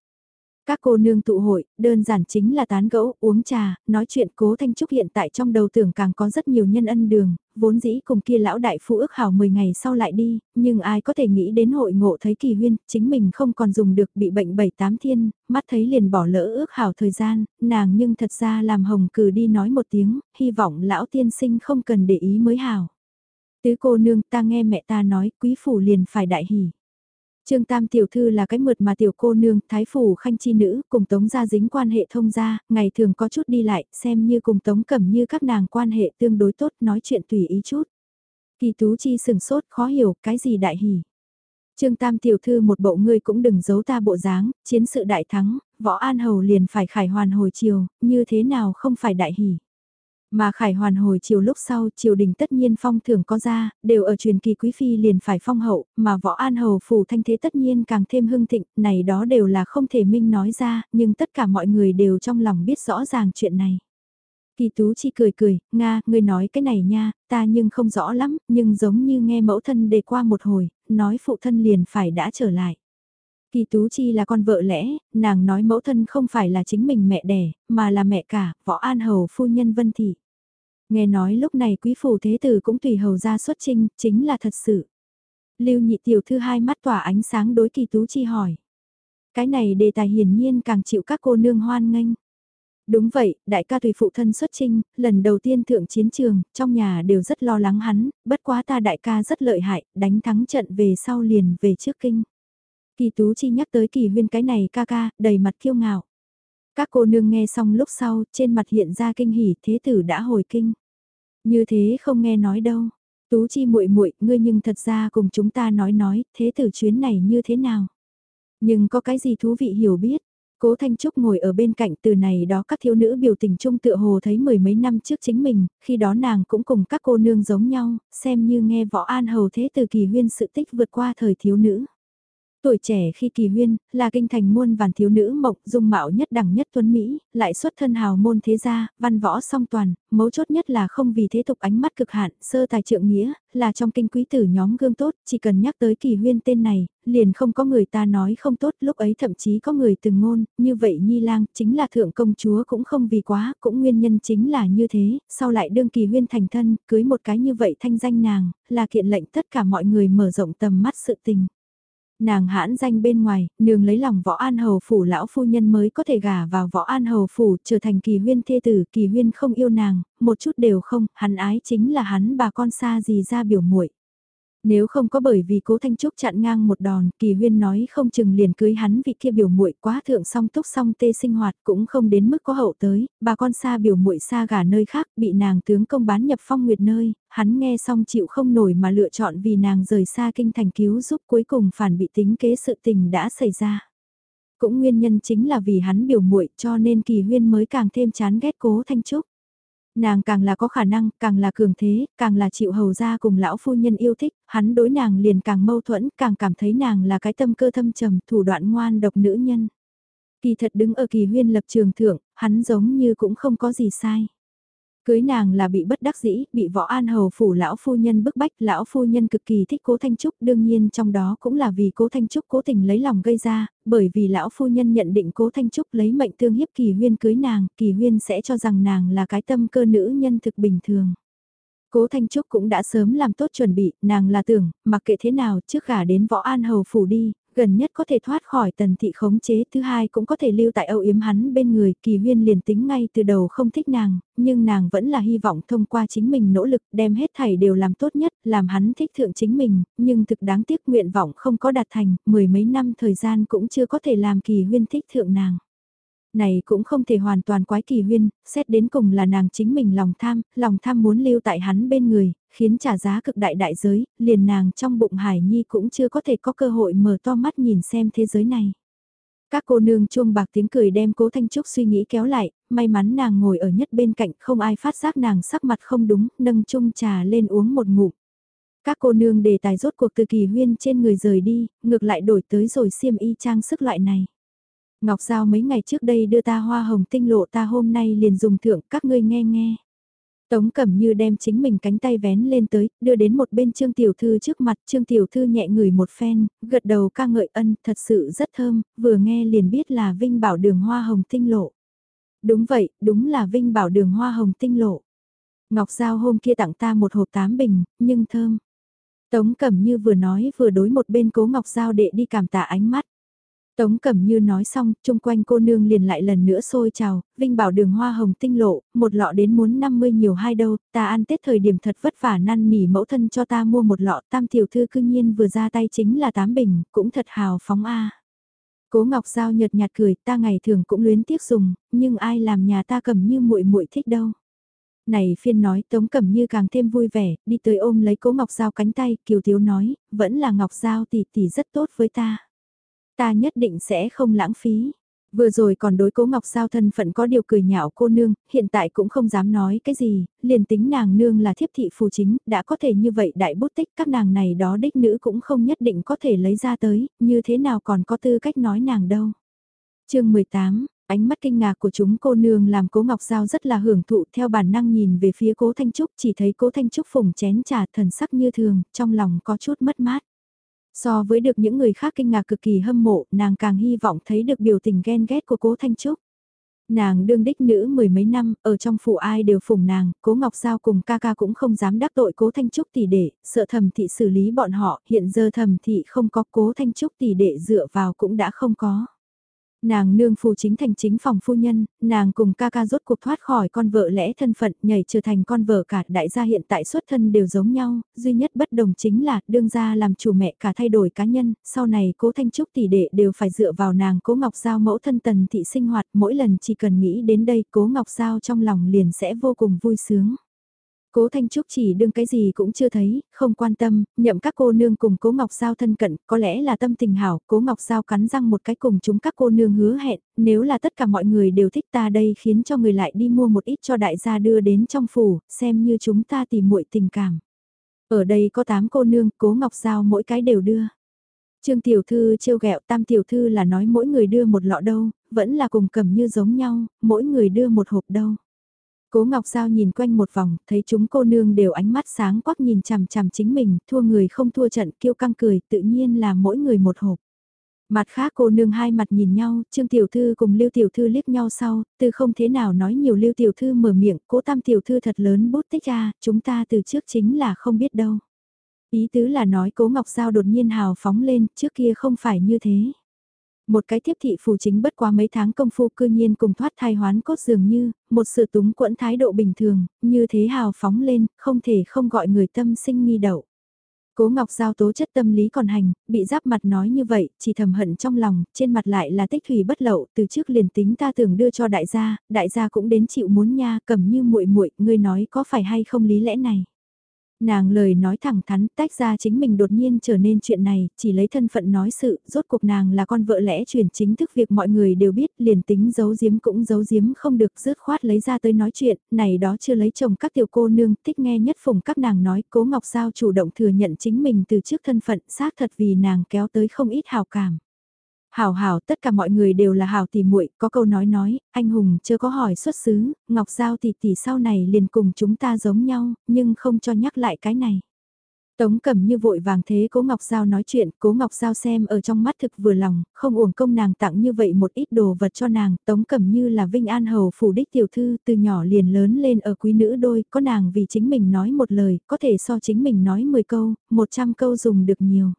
Các cô nương tụ hội, đơn giản chính là tán gẫu, uống trà, nói chuyện cố Thanh Trúc hiện tại trong đầu tưởng càng có rất nhiều nhân ân đường, vốn dĩ cùng kia lão đại phu ước hảo 10 ngày sau lại đi, nhưng ai có thể nghĩ đến hội ngộ thấy kỳ huyên, chính mình không còn dùng được bị bệnh 7-8 thiên, mắt thấy liền bỏ lỡ ước hảo thời gian, nàng nhưng thật ra làm hồng cử đi nói một tiếng, hy vọng lão tiên sinh không cần để ý mới hảo. Tứ cô nương ta nghe mẹ ta nói quý phủ liền phải đại hỉ. Trương Tam tiểu thư là cái mượt mà tiểu cô nương, thái phủ khanh chi nữ, cùng Tống gia dính quan hệ thông gia, ngày thường có chút đi lại, xem như cùng Tống cẩm như các nàng quan hệ tương đối tốt, nói chuyện tùy ý chút. Kỳ tú chi sừng sốt, khó hiểu, cái gì đại hỉ. Trương Tam tiểu thư một bộ ngươi cũng đừng giấu ta bộ dáng, chiến sự đại thắng, võ an hầu liền phải khải hoàn hồi chiều, như thế nào không phải đại hỉ. Mà khải hoàn hồi chiều lúc sau triều đình tất nhiên phong thưởng có ra, đều ở truyền kỳ quý phi liền phải phong hậu, mà võ an hầu phủ thanh thế tất nhiên càng thêm hưng thịnh, này đó đều là không thể minh nói ra, nhưng tất cả mọi người đều trong lòng biết rõ ràng chuyện này. Kỳ tú chi cười cười, Nga, ngươi nói cái này nha, ta nhưng không rõ lắm, nhưng giống như nghe mẫu thân đề qua một hồi, nói phụ thân liền phải đã trở lại. Kỳ Tú Chi là con vợ lẽ, nàng nói mẫu thân không phải là chính mình mẹ đẻ, mà là mẹ cả, võ an hầu phu nhân Vân Thị. Nghe nói lúc này quý phủ thế tử cũng tùy hầu ra xuất trinh, chính là thật sự. Lưu nhị tiểu thư hai mắt tỏa ánh sáng đối Kỳ Tú Chi hỏi. Cái này đề tài hiển nhiên càng chịu các cô nương hoan nghênh. Đúng vậy, đại ca tùy phụ thân xuất trinh, lần đầu tiên thượng chiến trường, trong nhà đều rất lo lắng hắn, bất quá ta đại ca rất lợi hại, đánh thắng trận về sau liền về trước kinh. Kỳ Tú Chi nhắc tới kỳ huyên cái này ca ca, đầy mặt kiêu ngạo. Các cô nương nghe xong lúc sau, trên mặt hiện ra kinh hỉ, thế tử đã hồi kinh. Như thế không nghe nói đâu. Tú Chi muội muội, ngươi nhưng thật ra cùng chúng ta nói nói, thế tử chuyến này như thế nào? Nhưng có cái gì thú vị hiểu biết? Cố Thanh Trúc ngồi ở bên cạnh từ này đó các thiếu nữ biểu tình trung tựa hồ thấy mười mấy năm trước chính mình, khi đó nàng cũng cùng các cô nương giống nhau, xem như nghe võ an hầu thế từ kỳ huyên sự tích vượt qua thời thiếu nữ. Tuổi trẻ khi kỳ huyên, là kinh thành muôn vàn thiếu nữ mộng, dung mạo nhất đẳng nhất tuấn Mỹ, lại xuất thân hào môn thế gia, văn võ song toàn, mấu chốt nhất là không vì thế tục ánh mắt cực hạn, sơ tài trượng nghĩa, là trong kinh quý tử nhóm gương tốt, chỉ cần nhắc tới kỳ huyên tên này, liền không có người ta nói không tốt, lúc ấy thậm chí có người từng ngôn, như vậy Nhi Lang, chính là thượng công chúa cũng không vì quá, cũng nguyên nhân chính là như thế, sau lại đương kỳ huyên thành thân, cưới một cái như vậy thanh danh nàng, là kiện lệnh tất cả mọi người mở rộng tầm mắt sự tình nàng hãn danh bên ngoài, nương lấy lòng võ an hầu phủ lão phu nhân mới có thể gả vào võ an hầu phủ trở thành kỳ huyên thê tử, kỳ huyên không yêu nàng, một chút đều không, hắn ái chính là hắn bà con xa gì ra biểu muội nếu không có bởi vì cố Thanh Trúc chặn ngang một đòn, Kỳ Huyên nói không chừng liền cưới hắn vị kia biểu muội quá thượng song túc song tê sinh hoạt cũng không đến mức có hậu tới, bà con xa biểu muội xa gả nơi khác bị nàng tướng công bán nhập phong nguyệt nơi, hắn nghe xong chịu không nổi mà lựa chọn vì nàng rời xa kinh thành cứu giúp cuối cùng phản bị tính kế sự tình đã xảy ra. Cũng nguyên nhân chính là vì hắn biểu muội cho nên Kỳ Huyên mới càng thêm chán ghét cố Thanh Trúc. Nàng càng là có khả năng, càng là cường thế, càng là chịu hầu ra cùng lão phu nhân yêu thích, hắn đối nàng liền càng mâu thuẫn, càng cảm thấy nàng là cái tâm cơ thâm trầm, thủ đoạn ngoan độc nữ nhân. Kỳ thật đứng ở kỳ huyên lập trường thượng, hắn giống như cũng không có gì sai. Cưới nàng là bị bất đắc dĩ, bị võ an hầu phủ lão phu nhân bức bách, lão phu nhân cực kỳ thích cố Thanh Trúc, đương nhiên trong đó cũng là vì cố Thanh Trúc cố tình lấy lòng gây ra, bởi vì lão phu nhân nhận định cố Thanh Trúc lấy mệnh tương hiếp kỳ huyên cưới nàng, kỳ huyên sẽ cho rằng nàng là cái tâm cơ nữ nhân thực bình thường. Cố Thanh Trúc cũng đã sớm làm tốt chuẩn bị, nàng là tưởng, mặc kệ thế nào trước gả đến võ an hầu phủ đi, gần nhất có thể thoát khỏi tần thị khống chế, thứ hai cũng có thể lưu tại âu yếm hắn bên người, kỳ huyên liền tính ngay từ đầu không thích nàng, nhưng nàng vẫn là hy vọng thông qua chính mình nỗ lực đem hết thảy đều làm tốt nhất, làm hắn thích thượng chính mình, nhưng thực đáng tiếc nguyện vọng không có đạt thành, mười mấy năm thời gian cũng chưa có thể làm kỳ huyên thích thượng nàng. Này cũng không thể hoàn toàn quái kỳ huyên, xét đến cùng là nàng chính mình lòng tham, lòng tham muốn lưu tại hắn bên người, khiến trả giá cực đại đại giới, liền nàng trong bụng Hải Nhi cũng chưa có thể có cơ hội mở to mắt nhìn xem thế giới này. Các cô nương chuông bạc tiếng cười đem cố Thanh Trúc suy nghĩ kéo lại, may mắn nàng ngồi ở nhất bên cạnh không ai phát giác nàng sắc mặt không đúng, nâng chung trà lên uống một ngụm. Các cô nương đề tài rốt cuộc từ kỳ huyên trên người rời đi, ngược lại đổi tới rồi xiêm y trang sức loại này. Ngọc Giao mấy ngày trước đây đưa ta hoa hồng tinh lộ ta hôm nay liền dùng thưởng các ngươi nghe nghe. Tống Cẩm Như đem chính mình cánh tay vén lên tới, đưa đến một bên Trương Tiểu Thư trước mặt, Trương Tiểu Thư nhẹ ngửi một phen, gật đầu ca ngợi ân, thật sự rất thơm, vừa nghe liền biết là Vinh Bảo đường hoa hồng tinh lộ. Đúng vậy, đúng là Vinh Bảo đường hoa hồng tinh lộ. Ngọc Giao hôm kia tặng ta một hộp tám bình, nhưng thơm. Tống Cẩm Như vừa nói vừa đối một bên cố Ngọc Giao đệ đi cảm tạ ánh mắt. Tống Cẩm Như nói xong, chung quanh cô nương liền lại lần nữa xôi chào, Vinh bảo đường hoa hồng tinh lộ, một lọ đến muốn 50 nhiều hai đâu, ta ăn Tết thời điểm thật vất vả năn nỉ mẫu thân cho ta mua một lọ, tam tiểu thư cư nhiên vừa ra tay chính là tám bình, cũng thật hào phóng a. Cố Ngọc Giao nhợt nhạt cười, ta ngày thường cũng luyến tiếc dùng, nhưng ai làm nhà ta cầm như muội muội thích đâu. Này phiên nói Tống Cẩm Như càng thêm vui vẻ, đi tới ôm lấy Cố Ngọc Giao cánh tay, Kiều Thiếu nói, vẫn là Ngọc Giao tỷ tỷ rất tốt với ta. Ta nhất định sẽ không lãng phí. Vừa rồi còn đối cố Ngọc Giao thân phận có điều cười nhạo cô nương, hiện tại cũng không dám nói cái gì, liền tính nàng nương là thiếp thị phù chính, đã có thể như vậy đại bút tích các nàng này đó đích nữ cũng không nhất định có thể lấy ra tới, như thế nào còn có tư cách nói nàng đâu. chương 18, ánh mắt kinh ngạc của chúng cô nương làm cố Ngọc Giao rất là hưởng thụ theo bản năng nhìn về phía cố Thanh Trúc chỉ thấy cố Thanh Trúc phùng chén trà thần sắc như thường, trong lòng có chút mất mát. So với được những người khác kinh ngạc cực kỳ hâm mộ, nàng càng hy vọng thấy được biểu tình ghen ghét của cố Thanh Trúc. Nàng đương đích nữ mười mấy năm, ở trong phủ ai đều phụng nàng, cố Ngọc Giao cùng ca ca cũng không dám đắc tội cố Thanh Trúc tỷ đệ, sợ thầm thị xử lý bọn họ, hiện giờ thầm thị không có cố Thanh Trúc tỷ đệ dựa vào cũng đã không có. Nàng nương phù chính thành chính phòng phu nhân, nàng cùng ca ca rốt cuộc thoát khỏi con vợ lẽ thân phận nhảy trở thành con vợ cả đại gia hiện tại xuất thân đều giống nhau, duy nhất bất đồng chính là đương gia làm chủ mẹ cả thay đổi cá nhân, sau này cố thanh trúc tỷ đệ đều phải dựa vào nàng cố ngọc giao mẫu thân tần thị sinh hoạt mỗi lần chỉ cần nghĩ đến đây cố ngọc giao trong lòng liền sẽ vô cùng vui sướng. Cố Thanh Trúc chỉ đương cái gì cũng chưa thấy, không quan tâm, nhậm các cô nương cùng Cố Ngọc Giao thân cận, có lẽ là tâm tình hảo, Cố Ngọc Giao cắn răng một cái cùng chúng các cô nương hứa hẹn, nếu là tất cả mọi người đều thích ta đây khiến cho người lại đi mua một ít cho đại gia đưa đến trong phủ, xem như chúng ta tìm muội tình cảm. Ở đây có 8 cô nương, Cố Ngọc Giao mỗi cái đều đưa. Trương Tiểu Thư trêu ghẹo Tam Tiểu Thư là nói mỗi người đưa một lọ đâu, vẫn là cùng cầm như giống nhau, mỗi người đưa một hộp đâu. Cố Ngọc Giao nhìn quanh một vòng, thấy chúng cô nương đều ánh mắt sáng quắc nhìn chằm chằm chính mình, thua người không thua trận, kêu căng cười, tự nhiên là mỗi người một hộp. Mặt khác cô nương hai mặt nhìn nhau, Trương Tiểu Thư cùng Lưu Tiểu Thư liếc nhau sau, từ không thế nào nói nhiều Lưu Tiểu Thư mở miệng, cố Tam Tiểu Thư thật lớn bút tích ra, chúng ta từ trước chính là không biết đâu. Ý tứ là nói cố Ngọc Giao đột nhiên hào phóng lên, trước kia không phải như thế. Một cái tiếp thị phù chính bất quá mấy tháng công phu cư nhiên cùng thoát thai hoán cốt dường như, một sự túng quẫn thái độ bình thường, như thế hào phóng lên, không thể không gọi người tâm sinh nghi đậu. Cố Ngọc Giao tố chất tâm lý còn hành, bị giáp mặt nói như vậy, chỉ thầm hận trong lòng, trên mặt lại là tích thủy bất lậu, từ trước liền tính ta tưởng đưa cho đại gia, đại gia cũng đến chịu muốn nha, cầm như muội muội, ngươi nói có phải hay không lý lẽ này. Nàng lời nói thẳng thắn tách ra chính mình đột nhiên trở nên chuyện này, chỉ lấy thân phận nói sự, rốt cuộc nàng là con vợ lẽ truyền chính thức việc mọi người đều biết, liền tính giấu giếm cũng giấu giếm không được rớt khoát lấy ra tới nói chuyện, này đó chưa lấy chồng các tiểu cô nương, thích nghe nhất phùng các nàng nói, cố Ngọc sao chủ động thừa nhận chính mình từ trước thân phận, xác thật vì nàng kéo tới không ít hào cảm. Hảo hảo, tất cả mọi người đều là hảo tỷ muội, có câu nói nói, anh hùng chưa có hỏi xuất xứ, Ngọc Giao tỷ tỷ sau này liền cùng chúng ta giống nhau, nhưng không cho nhắc lại cái này. Tống cầm như vội vàng thế cố Ngọc Giao nói chuyện, cố Ngọc Giao xem ở trong mắt thực vừa lòng, không uổng công nàng tặng như vậy một ít đồ vật cho nàng, Tống cầm như là Vinh An Hầu phủ đích tiểu thư từ nhỏ liền lớn lên ở quý nữ đôi, có nàng vì chính mình nói một lời, có thể so chính mình nói 10 câu, 100 câu dùng được nhiều.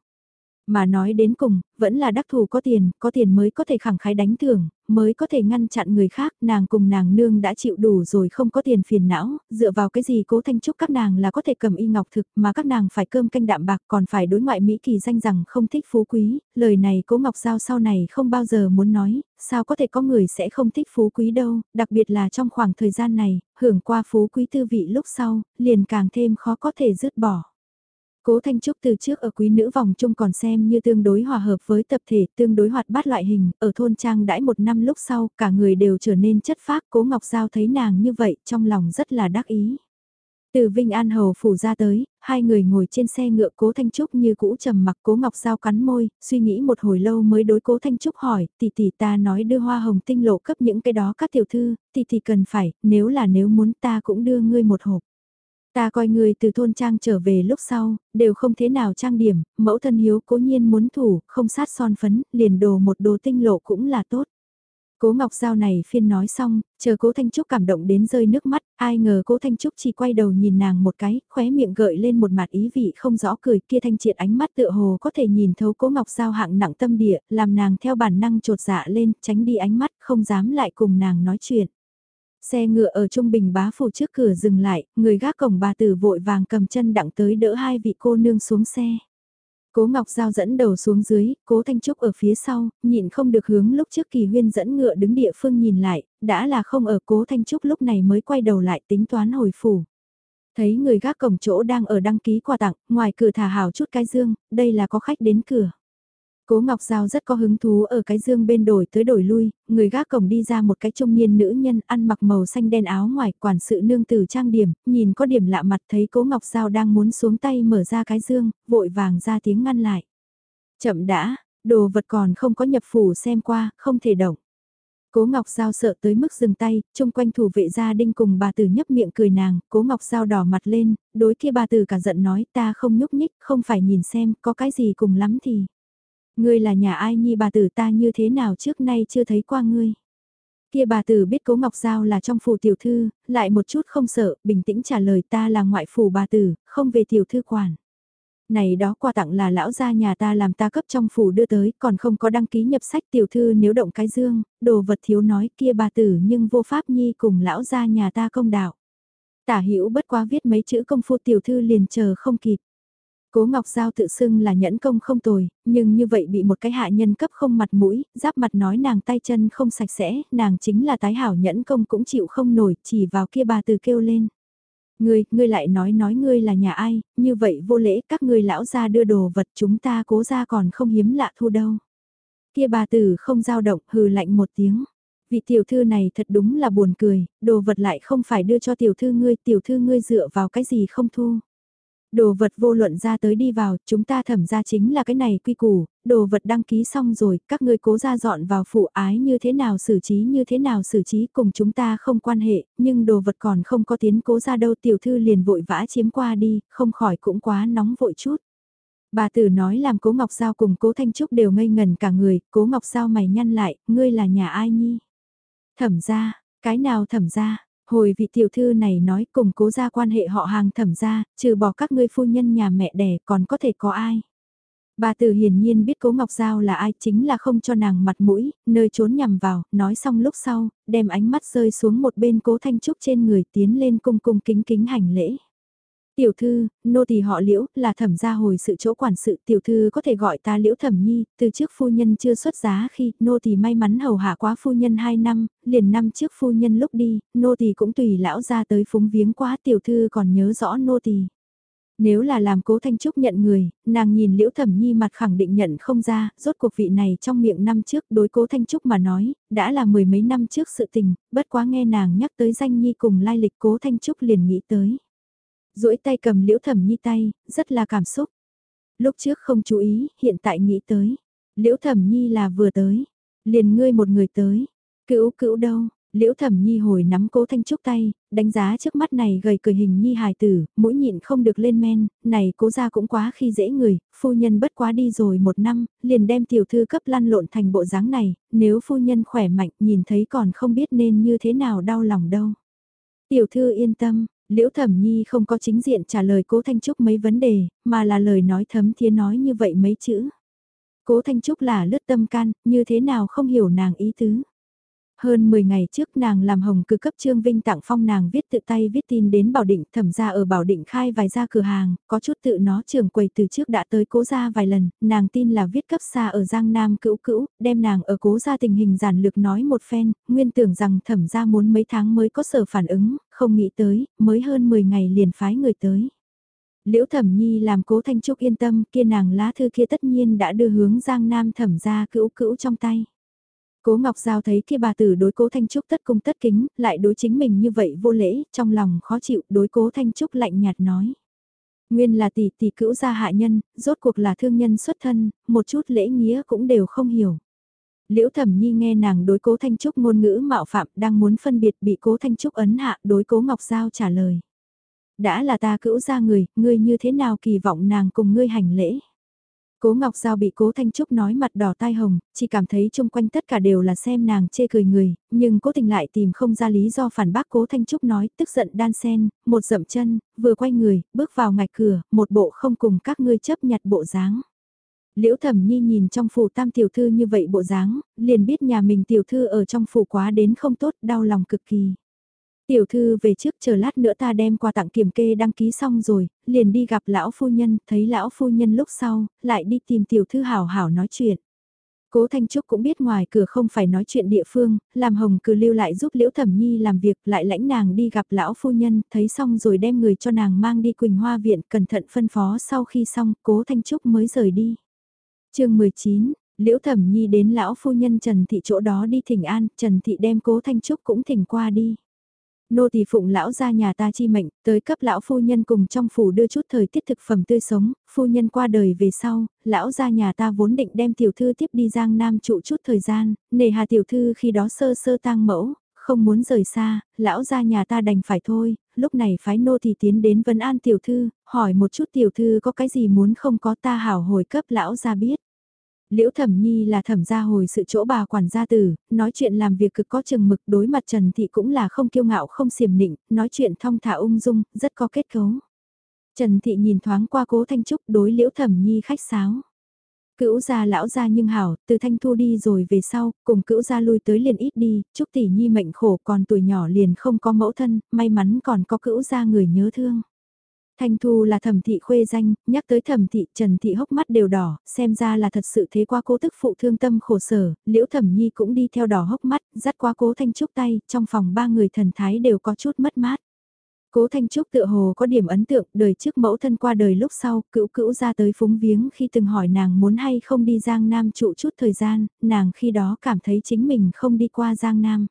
Mà nói đến cùng, vẫn là đắc thù có tiền, có tiền mới có thể khẳng khái đánh thưởng, mới có thể ngăn chặn người khác, nàng cùng nàng nương đã chịu đủ rồi không có tiền phiền não, dựa vào cái gì cố thanh trúc các nàng là có thể cầm y ngọc thực mà các nàng phải cơm canh đạm bạc còn phải đối ngoại Mỹ kỳ danh rằng không thích phú quý, lời này cố ngọc giao sau này không bao giờ muốn nói, sao có thể có người sẽ không thích phú quý đâu, đặc biệt là trong khoảng thời gian này, hưởng qua phú quý tư vị lúc sau, liền càng thêm khó có thể dứt bỏ. Cố Thanh Trúc từ trước ở quý nữ vòng chung còn xem như tương đối hòa hợp với tập thể, tương đối hoạt bát loại hình, ở thôn trang đãi một năm lúc sau, cả người đều trở nên chất phác, Cố Ngọc Giao thấy nàng như vậy, trong lòng rất là đắc ý. Từ Vinh An Hầu phủ ra tới, hai người ngồi trên xe ngựa cố Thanh Trúc như cũ trầm mặc cố Ngọc Giao cắn môi, suy nghĩ một hồi lâu mới đối cố Thanh Trúc hỏi, tỷ tỷ ta nói đưa hoa hồng tinh lộ cấp những cái đó các tiểu thư, tỷ tỷ cần phải, nếu là nếu muốn ta cũng đưa ngươi một hộp. Ta coi người từ thôn trang trở về lúc sau, đều không thế nào trang điểm, mẫu thân hiếu cố nhiên muốn thủ, không sát son phấn, liền đồ một đồ tinh lộ cũng là tốt. Cố Ngọc Giao này phiên nói xong, chờ cố Thanh Trúc cảm động đến rơi nước mắt, ai ngờ cố Thanh Trúc chỉ quay đầu nhìn nàng một cái, khóe miệng gợi lên một mặt ý vị không rõ cười kia thanh triệt ánh mắt tựa hồ có thể nhìn thấu cố Ngọc Giao hạng nặng tâm địa, làm nàng theo bản năng trột dạ lên, tránh đi ánh mắt, không dám lại cùng nàng nói chuyện. Xe ngựa ở Trung Bình bá phủ trước cửa dừng lại, người gác cổng bà tử vội vàng cầm chân đặng tới đỡ hai vị cô nương xuống xe. Cố Ngọc Giao dẫn đầu xuống dưới, Cố Thanh Trúc ở phía sau, nhịn không được hướng lúc trước kỳ huyên dẫn ngựa đứng địa phương nhìn lại, đã là không ở Cố Thanh Trúc lúc này mới quay đầu lại tính toán hồi phủ. Thấy người gác cổng chỗ đang ở đăng ký quà tặng, ngoài cửa thả hào chút cái dương, đây là có khách đến cửa. Cố Ngọc Giao rất có hứng thú ở cái dương bên đổi tới đổi lui, người gác cổng đi ra một cái trung niên nữ nhân ăn mặc màu xanh đen áo ngoài quản sự nương tử trang điểm, nhìn có điểm lạ mặt thấy Cố Ngọc Giao đang muốn xuống tay mở ra cái dương, vội vàng ra tiếng ngăn lại. Chậm đã, đồ vật còn không có nhập phủ xem qua, không thể động. Cố Ngọc Giao sợ tới mức dừng tay, chung quanh thủ vệ gia đinh cùng bà tử nhấp miệng cười nàng, Cố Ngọc Giao đỏ mặt lên, đối kia bà tử cả giận nói ta không nhúc nhích, không phải nhìn xem, có cái gì cùng lắm thì. Ngươi là nhà ai nhi bà tử ta như thế nào trước nay chưa thấy qua ngươi. Kia bà tử biết cố Ngọc Giao là trong phủ tiểu thư, lại một chút không sợ, bình tĩnh trả lời ta là ngoại phủ bà tử, không về tiểu thư quản. Này đó quà tặng là lão gia nhà ta làm ta cấp trong phủ đưa tới, còn không có đăng ký nhập sách tiểu thư nếu động cái dương, đồ vật thiếu nói kia bà tử nhưng vô pháp nhi cùng lão gia nhà ta công đạo. Tả hữu bất quá viết mấy chữ công phu tiểu thư liền chờ không kịp. Cố Ngọc Giao tự xưng là nhẫn công không tồi, nhưng như vậy bị một cái hạ nhân cấp không mặt mũi, giáp mặt nói nàng tay chân không sạch sẽ, nàng chính là tái hảo nhẫn công cũng chịu không nổi, chỉ vào kia bà từ kêu lên. Ngươi, ngươi lại nói nói ngươi là nhà ai, như vậy vô lễ các ngươi lão ra đưa đồ vật chúng ta cố ra còn không hiếm lạ thu đâu. Kia bà tử không giao động hừ lạnh một tiếng. Vị tiểu thư này thật đúng là buồn cười, đồ vật lại không phải đưa cho tiểu thư ngươi, tiểu thư ngươi dựa vào cái gì không thu. Đồ vật vô luận ra tới đi vào, chúng ta thẩm ra chính là cái này quy củ, đồ vật đăng ký xong rồi, các ngươi cố ra dọn vào phụ ái như thế nào xử trí như thế nào xử trí cùng chúng ta không quan hệ, nhưng đồ vật còn không có tiến cố ra đâu tiểu thư liền vội vã chiếm qua đi, không khỏi cũng quá nóng vội chút. Bà tử nói làm cố Ngọc Giao cùng cố Thanh Trúc đều ngây ngần cả người, cố Ngọc Giao mày nhăn lại, ngươi là nhà ai nhi? Thẩm ra, cái nào thẩm ra? Hồi vị tiểu thư này nói cùng cố ra quan hệ họ hàng thẩm ra, trừ bỏ các ngươi phu nhân nhà mẹ đẻ còn có thể có ai. Bà tử hiển nhiên biết cố Ngọc Giao là ai chính là không cho nàng mặt mũi, nơi trốn nhằm vào, nói xong lúc sau, đem ánh mắt rơi xuống một bên cố Thanh Trúc trên người tiến lên cung cung kính kính hành lễ. Tiểu thư, nô tỳ họ liễu, là thẩm gia hồi sự chỗ quản sự, tiểu thư có thể gọi ta liễu thẩm nhi, từ trước phu nhân chưa xuất giá khi, nô tỳ may mắn hầu hạ quá phu nhân 2 năm, liền năm trước phu nhân lúc đi, nô tỳ cũng tùy lão ra tới phúng viếng quá tiểu thư còn nhớ rõ nô tỳ. Nếu là làm cố Thanh Trúc nhận người, nàng nhìn Liễu Thẩm Nhi mặt khẳng định nhận không ra, rốt cuộc vị này trong miệng năm trước đối cố Thanh Trúc mà nói, đã là mười mấy năm trước sự tình, bất quá nghe nàng nhắc tới danh Nhi cùng lai lịch cố Thanh Trúc liền nghĩ tới duỗi tay cầm liễu thẩm nhi tay, rất là cảm xúc. Lúc trước không chú ý, hiện tại nghĩ tới. Liễu thẩm nhi là vừa tới. Liền ngươi một người tới. Cữu cữu đâu, liễu thẩm nhi hồi nắm cố thanh trúc tay, đánh giá trước mắt này gầy cười hình nhi hài tử, mũi nhịn không được lên men, này cố ra cũng quá khi dễ người, phu nhân bất quá đi rồi một năm, liền đem tiểu thư cấp lăn lộn thành bộ dáng này, nếu phu nhân khỏe mạnh nhìn thấy còn không biết nên như thế nào đau lòng đâu. Tiểu thư yên tâm, Liễu Thẩm Nhi không có chính diện trả lời Cố Thanh Trúc mấy vấn đề, mà là lời nói thấm thía nói như vậy mấy chữ. Cố Thanh Trúc là lướt tâm can, như thế nào không hiểu nàng ý tứ. Hơn 10 ngày trước nàng làm hồng cử cấp Trương Vinh tặng phong nàng viết tự tay viết tin đến Bảo Định thẩm ra ở Bảo Định khai vài ra cửa hàng, có chút tự nó trưởng quầy từ trước đã tới cố ra vài lần, nàng tin là viết cấp xa ở Giang Nam cữu cữu, đem nàng ở cố ra tình hình giản lược nói một phen, nguyên tưởng rằng thẩm ra muốn mấy tháng mới có sở phản ứng, không nghĩ tới, mới hơn 10 ngày liền phái người tới. Liễu Thẩm Nhi làm cố Thanh Trúc yên tâm kia nàng lá thư kia tất nhiên đã đưa hướng Giang Nam thẩm ra cữu cữu trong tay. Cố Ngọc Giao thấy kia bà tử đối cố Thanh Trúc tất cung tất kính, lại đối chính mình như vậy vô lễ, trong lòng khó chịu, đối cố Thanh Trúc lạnh nhạt nói. Nguyên là tỷ tỷ cữu gia hạ nhân, rốt cuộc là thương nhân xuất thân, một chút lễ nghĩa cũng đều không hiểu. Liễu Thẩm Nhi nghe nàng đối cố Thanh Trúc ngôn ngữ mạo phạm đang muốn phân biệt bị cố Thanh Trúc ấn hạ đối cố Ngọc Giao trả lời. Đã là ta cữu gia người, ngươi như thế nào kỳ vọng nàng cùng ngươi hành lễ. Cố Ngọc Giao bị Cố Thanh Trúc nói mặt đỏ tai hồng, chỉ cảm thấy chung quanh tất cả đều là xem nàng chê cười người, nhưng cố tình lại tìm không ra lý do phản bác Cố Thanh Trúc nói, tức giận đan sen, một dậm chân, vừa quay người, bước vào ngạch cửa, một bộ không cùng các ngươi chấp nhặt bộ dáng. Liễu Thẩm Nhi nhìn trong phủ tam tiểu thư như vậy bộ dáng, liền biết nhà mình tiểu thư ở trong phủ quá đến không tốt, đau lòng cực kỳ. Tiểu thư về trước chờ lát nữa ta đem quà tặng kiểm kê đăng ký xong rồi, liền đi gặp lão phu nhân, thấy lão phu nhân lúc sau, lại đi tìm tiểu thư hảo hảo nói chuyện. Cố Thanh Trúc cũng biết ngoài cửa không phải nói chuyện địa phương, làm hồng cứ lưu lại giúp Liễu Thẩm Nhi làm việc lại lãnh nàng đi gặp lão phu nhân, thấy xong rồi đem người cho nàng mang đi Quỳnh Hoa Viện cẩn thận phân phó sau khi xong, Cố Thanh Trúc mới rời đi. chương 19, Liễu Thẩm Nhi đến lão phu nhân Trần Thị chỗ đó đi thỉnh an, Trần Thị đem Cố Thanh Trúc cũng thỉnh qua đi nô tỳ phụng lão ra nhà ta chi mệnh, tới cấp lão phu nhân cùng trong phủ đưa chút thời tiết thực phẩm tươi sống, phu nhân qua đời về sau, lão ra nhà ta vốn định đem tiểu thư tiếp đi Giang Nam trụ chút thời gian, nề hà tiểu thư khi đó sơ sơ tang mẫu, không muốn rời xa, lão ra nhà ta đành phải thôi, lúc này phái nô tỳ tiến đến vấn an tiểu thư, hỏi một chút tiểu thư có cái gì muốn không có ta hảo hồi cấp lão ra biết. Liễu Thẩm Nhi là thẩm gia hồi sự chỗ bà quản gia tử, nói chuyện làm việc cực có chừng mực đối mặt Trần Thị cũng là không kiêu ngạo không xiểm nịnh, nói chuyện thong thả ung dung, rất có kết cấu. Trần Thị nhìn thoáng qua cố Thanh Trúc đối Liễu Thẩm Nhi khách sáo. Cữu gia lão gia nhưng hảo, từ Thanh Thu đi rồi về sau, cùng cữu gia lui tới liền ít đi, Trúc Tỷ Nhi mệnh khổ còn tuổi nhỏ liền không có mẫu thân, may mắn còn có cữu gia người nhớ thương. Thanh Thu là thẩm thị khuê danh, nhắc tới thẩm thị Trần Thị hốc mắt đều đỏ, xem ra là thật sự thế qua cố tức phụ thương tâm khổ sở, liễu thẩm nhi cũng đi theo đỏ hốc mắt, dắt qua cố Thanh Trúc tay, trong phòng ba người thần thái đều có chút mất mát. Cố Thanh Trúc tựa hồ có điểm ấn tượng, đời trước mẫu thân qua đời lúc sau, cữu cữu ra tới phúng viếng khi từng hỏi nàng muốn hay không đi Giang Nam trụ chút thời gian, nàng khi đó cảm thấy chính mình không đi qua Giang Nam.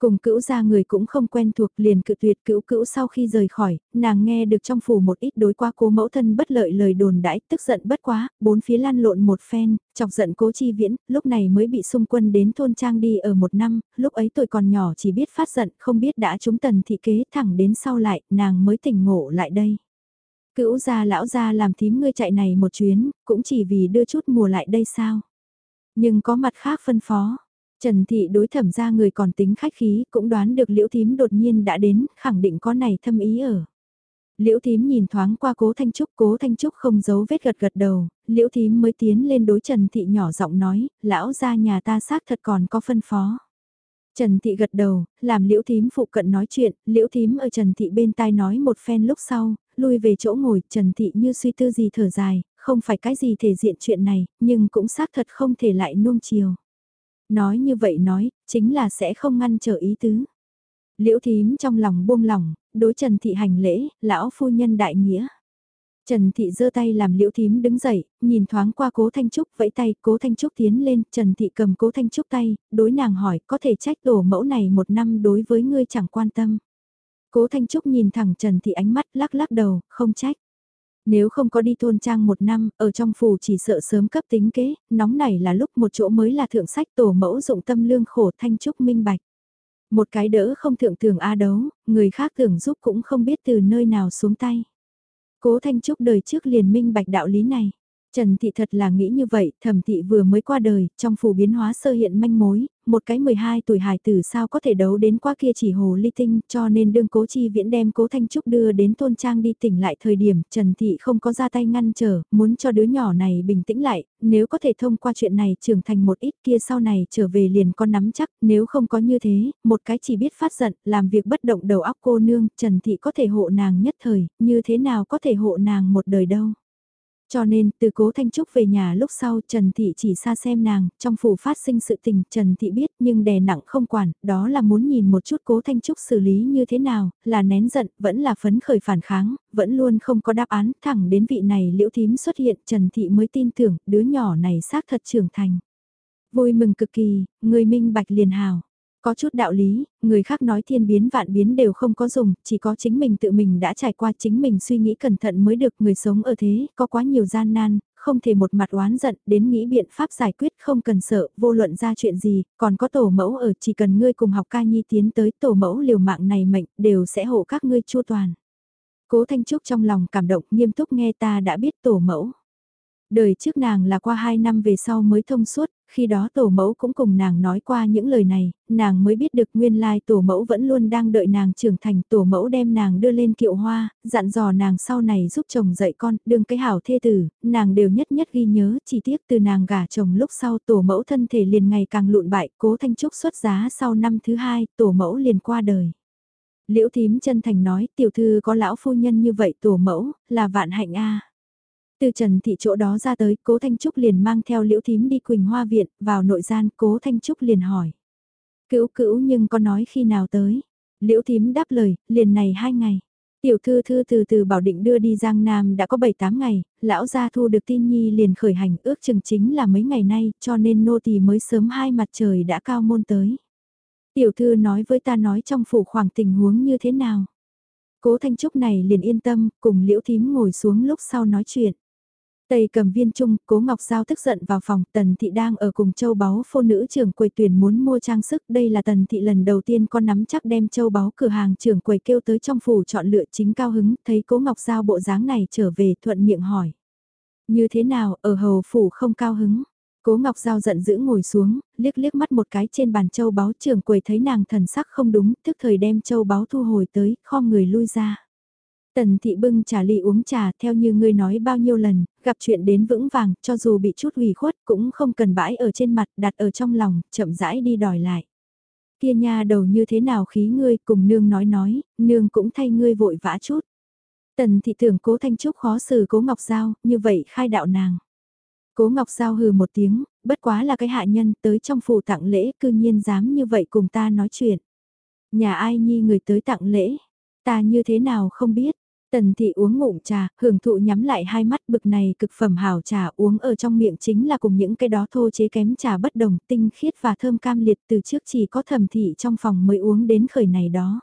Cùng cữu gia người cũng không quen thuộc liền cự tuyệt cữu cữu sau khi rời khỏi, nàng nghe được trong phủ một ít đối qua cố mẫu thân bất lợi lời đồn đãi, tức giận bất quá, bốn phía lan lộn một phen, chọc giận cố chi viễn, lúc này mới bị xung quân đến thôn trang đi ở một năm, lúc ấy tôi còn nhỏ chỉ biết phát giận, không biết đã trúng tần thị kế thẳng đến sau lại, nàng mới tỉnh ngộ lại đây. Cữu gia lão gia làm thím ngươi chạy này một chuyến, cũng chỉ vì đưa chút mùa lại đây sao. Nhưng có mặt khác phân phó Trần Thị đối thẩm ra người còn tính khách khí, cũng đoán được Liễu Thím đột nhiên đã đến, khẳng định có này thâm ý ở. Liễu Thím nhìn thoáng qua Cố Thanh Trúc, Cố Thanh Trúc không giấu vết gật gật đầu, Liễu Thím mới tiến lên đối Trần Thị nhỏ giọng nói, lão ra nhà ta xác thật còn có phân phó. Trần Thị gật đầu, làm Liễu Thím phụ cận nói chuyện, Liễu Thím ở Trần Thị bên tai nói một phen lúc sau, lui về chỗ ngồi, Trần Thị như suy tư gì thở dài, không phải cái gì thể diện chuyện này, nhưng cũng xác thật không thể lại nuông chiều. Nói như vậy nói, chính là sẽ không ngăn trở ý tứ. Liễu thím trong lòng buông lòng, đối Trần Thị hành lễ, lão phu nhân đại nghĩa. Trần Thị giơ tay làm liễu thím đứng dậy, nhìn thoáng qua cố Thanh Trúc vẫy tay, cố Thanh Trúc tiến lên, Trần Thị cầm cố Thanh Trúc tay, đối nàng hỏi có thể trách tổ mẫu này một năm đối với ngươi chẳng quan tâm. Cố Thanh Trúc nhìn thẳng Trần Thị ánh mắt lắc lắc đầu, không trách. Nếu không có đi thôn trang một năm, ở trong phủ chỉ sợ sớm cấp tính kế, nóng này là lúc một chỗ mới là thượng sách tổ mẫu dụng tâm lương khổ thanh trúc minh bạch. Một cái đỡ không thượng thường A đấu, người khác tưởng giúp cũng không biết từ nơi nào xuống tay. Cố thanh trúc đời trước liền minh bạch đạo lý này. Trần Thị thật là nghĩ như vậy, thẩm thị vừa mới qua đời, trong phủ biến hóa sơ hiện manh mối, một cái 12 tuổi hài tử sao có thể đấu đến qua kia chỉ hồ ly tinh, cho nên đương cố chi viễn đem cố Thanh Trúc đưa đến tôn trang đi tỉnh lại thời điểm, Trần Thị không có ra tay ngăn trở, muốn cho đứa nhỏ này bình tĩnh lại, nếu có thể thông qua chuyện này trưởng thành một ít kia sau này trở về liền con nắm chắc, nếu không có như thế, một cái chỉ biết phát giận, làm việc bất động đầu óc cô nương, Trần Thị có thể hộ nàng nhất thời, như thế nào có thể hộ nàng một đời đâu. Cho nên, từ cố Thanh Trúc về nhà lúc sau Trần Thị chỉ xa xem nàng, trong phủ phát sinh sự tình Trần Thị biết nhưng đè nặng không quản, đó là muốn nhìn một chút cố Thanh Trúc xử lý như thế nào, là nén giận, vẫn là phấn khởi phản kháng, vẫn luôn không có đáp án, thẳng đến vị này liễu thím xuất hiện Trần Thị mới tin tưởng đứa nhỏ này xác thật trưởng thành. Vui mừng cực kỳ, người minh bạch liền hào. Có chút đạo lý, người khác nói thiên biến vạn biến đều không có dùng, chỉ có chính mình tự mình đã trải qua chính mình suy nghĩ cẩn thận mới được người sống ở thế, có quá nhiều gian nan, không thể một mặt oán giận, đến nghĩ biện pháp giải quyết không cần sợ, vô luận ra chuyện gì, còn có tổ mẫu ở chỉ cần ngươi cùng học ca nhi tiến tới tổ mẫu liều mạng này mệnh, đều sẽ hộ các ngươi chua toàn. Cố Thanh Trúc trong lòng cảm động nghiêm túc nghe ta đã biết tổ mẫu. Đời trước nàng là qua 2 năm về sau mới thông suốt, khi đó tổ mẫu cũng cùng nàng nói qua những lời này, nàng mới biết được nguyên lai tổ mẫu vẫn luôn đang đợi nàng trưởng thành, tổ mẫu đem nàng đưa lên kiệu hoa, dặn dò nàng sau này giúp chồng dạy con, đương cái hảo thê tử, nàng đều nhất nhất ghi nhớ, chi tiết từ nàng gả chồng lúc sau tổ mẫu thân thể liền ngày càng lụn bại, cố thanh trúc xuất giá sau năm thứ hai, tổ mẫu liền qua đời. Liễu thím chân thành nói, tiểu thư có lão phu nhân như vậy tổ mẫu, là vạn hạnh a từ Trần Thị chỗ đó ra tới, Cố Thanh Trúc liền mang theo Liễu Thím đi Quỳnh Hoa Viện, vào nội gian, Cố Thanh Trúc liền hỏi. Cữu cữu nhưng có nói khi nào tới? Liễu Thím đáp lời, liền này hai ngày. Tiểu thư thư từ từ bảo định đưa đi Giang Nam đã có 7-8 ngày, lão gia thu được tin nhi liền khởi hành ước chừng chính là mấy ngày nay, cho nên nô tỳ mới sớm hai mặt trời đã cao môn tới. Tiểu thư nói với ta nói trong phủ khoảng tình huống như thế nào. Cố Thanh Trúc này liền yên tâm, cùng Liễu Thím ngồi xuống lúc sau nói chuyện. Tây cầm viên trung, cố Ngọc Giao tức giận vào phòng, Tần Thị đang ở cùng châu báu phô nữ trưởng quầy tuyển muốn mua trang sức, đây là Tần Thị lần đầu tiên con nắm chắc đem châu báu cửa hàng trưởng quầy kêu tới trong phủ chọn lựa chính cao hứng, thấy cố Ngọc Giao bộ dáng này trở về thuận miệng hỏi. Như thế nào, ở hầu phủ không cao hứng? Cố Ngọc Giao giận dữ ngồi xuống, liếc liếc mắt một cái trên bàn châu báu trưởng quầy thấy nàng thần sắc không đúng, tức thời đem châu báu thu hồi tới, kho người lui ra. Tần thị bưng trà ly uống trà theo như ngươi nói bao nhiêu lần, gặp chuyện đến vững vàng, cho dù bị chút hủy khuất cũng không cần bãi ở trên mặt, đặt ở trong lòng, chậm rãi đi đòi lại. Kia nha đầu như thế nào khí ngươi cùng nương nói nói, nương cũng thay ngươi vội vã chút. Tần thị tưởng cố thanh trúc khó xử cố ngọc giao, như vậy khai đạo nàng. Cố ngọc giao hừ một tiếng, bất quá là cái hạ nhân tới trong phủ tặng lễ cư nhiên dám như vậy cùng ta nói chuyện. Nhà ai nhi người tới tặng lễ, ta như thế nào không biết, Tần thị uống ngụm trà, hưởng thụ nhắm lại hai mắt bực này cực phẩm hảo trà uống ở trong miệng chính là cùng những cái đó thô chế kém trà bất đồng tinh khiết và thơm cam liệt từ trước chỉ có thẩm thị trong phòng mới uống đến khởi này đó.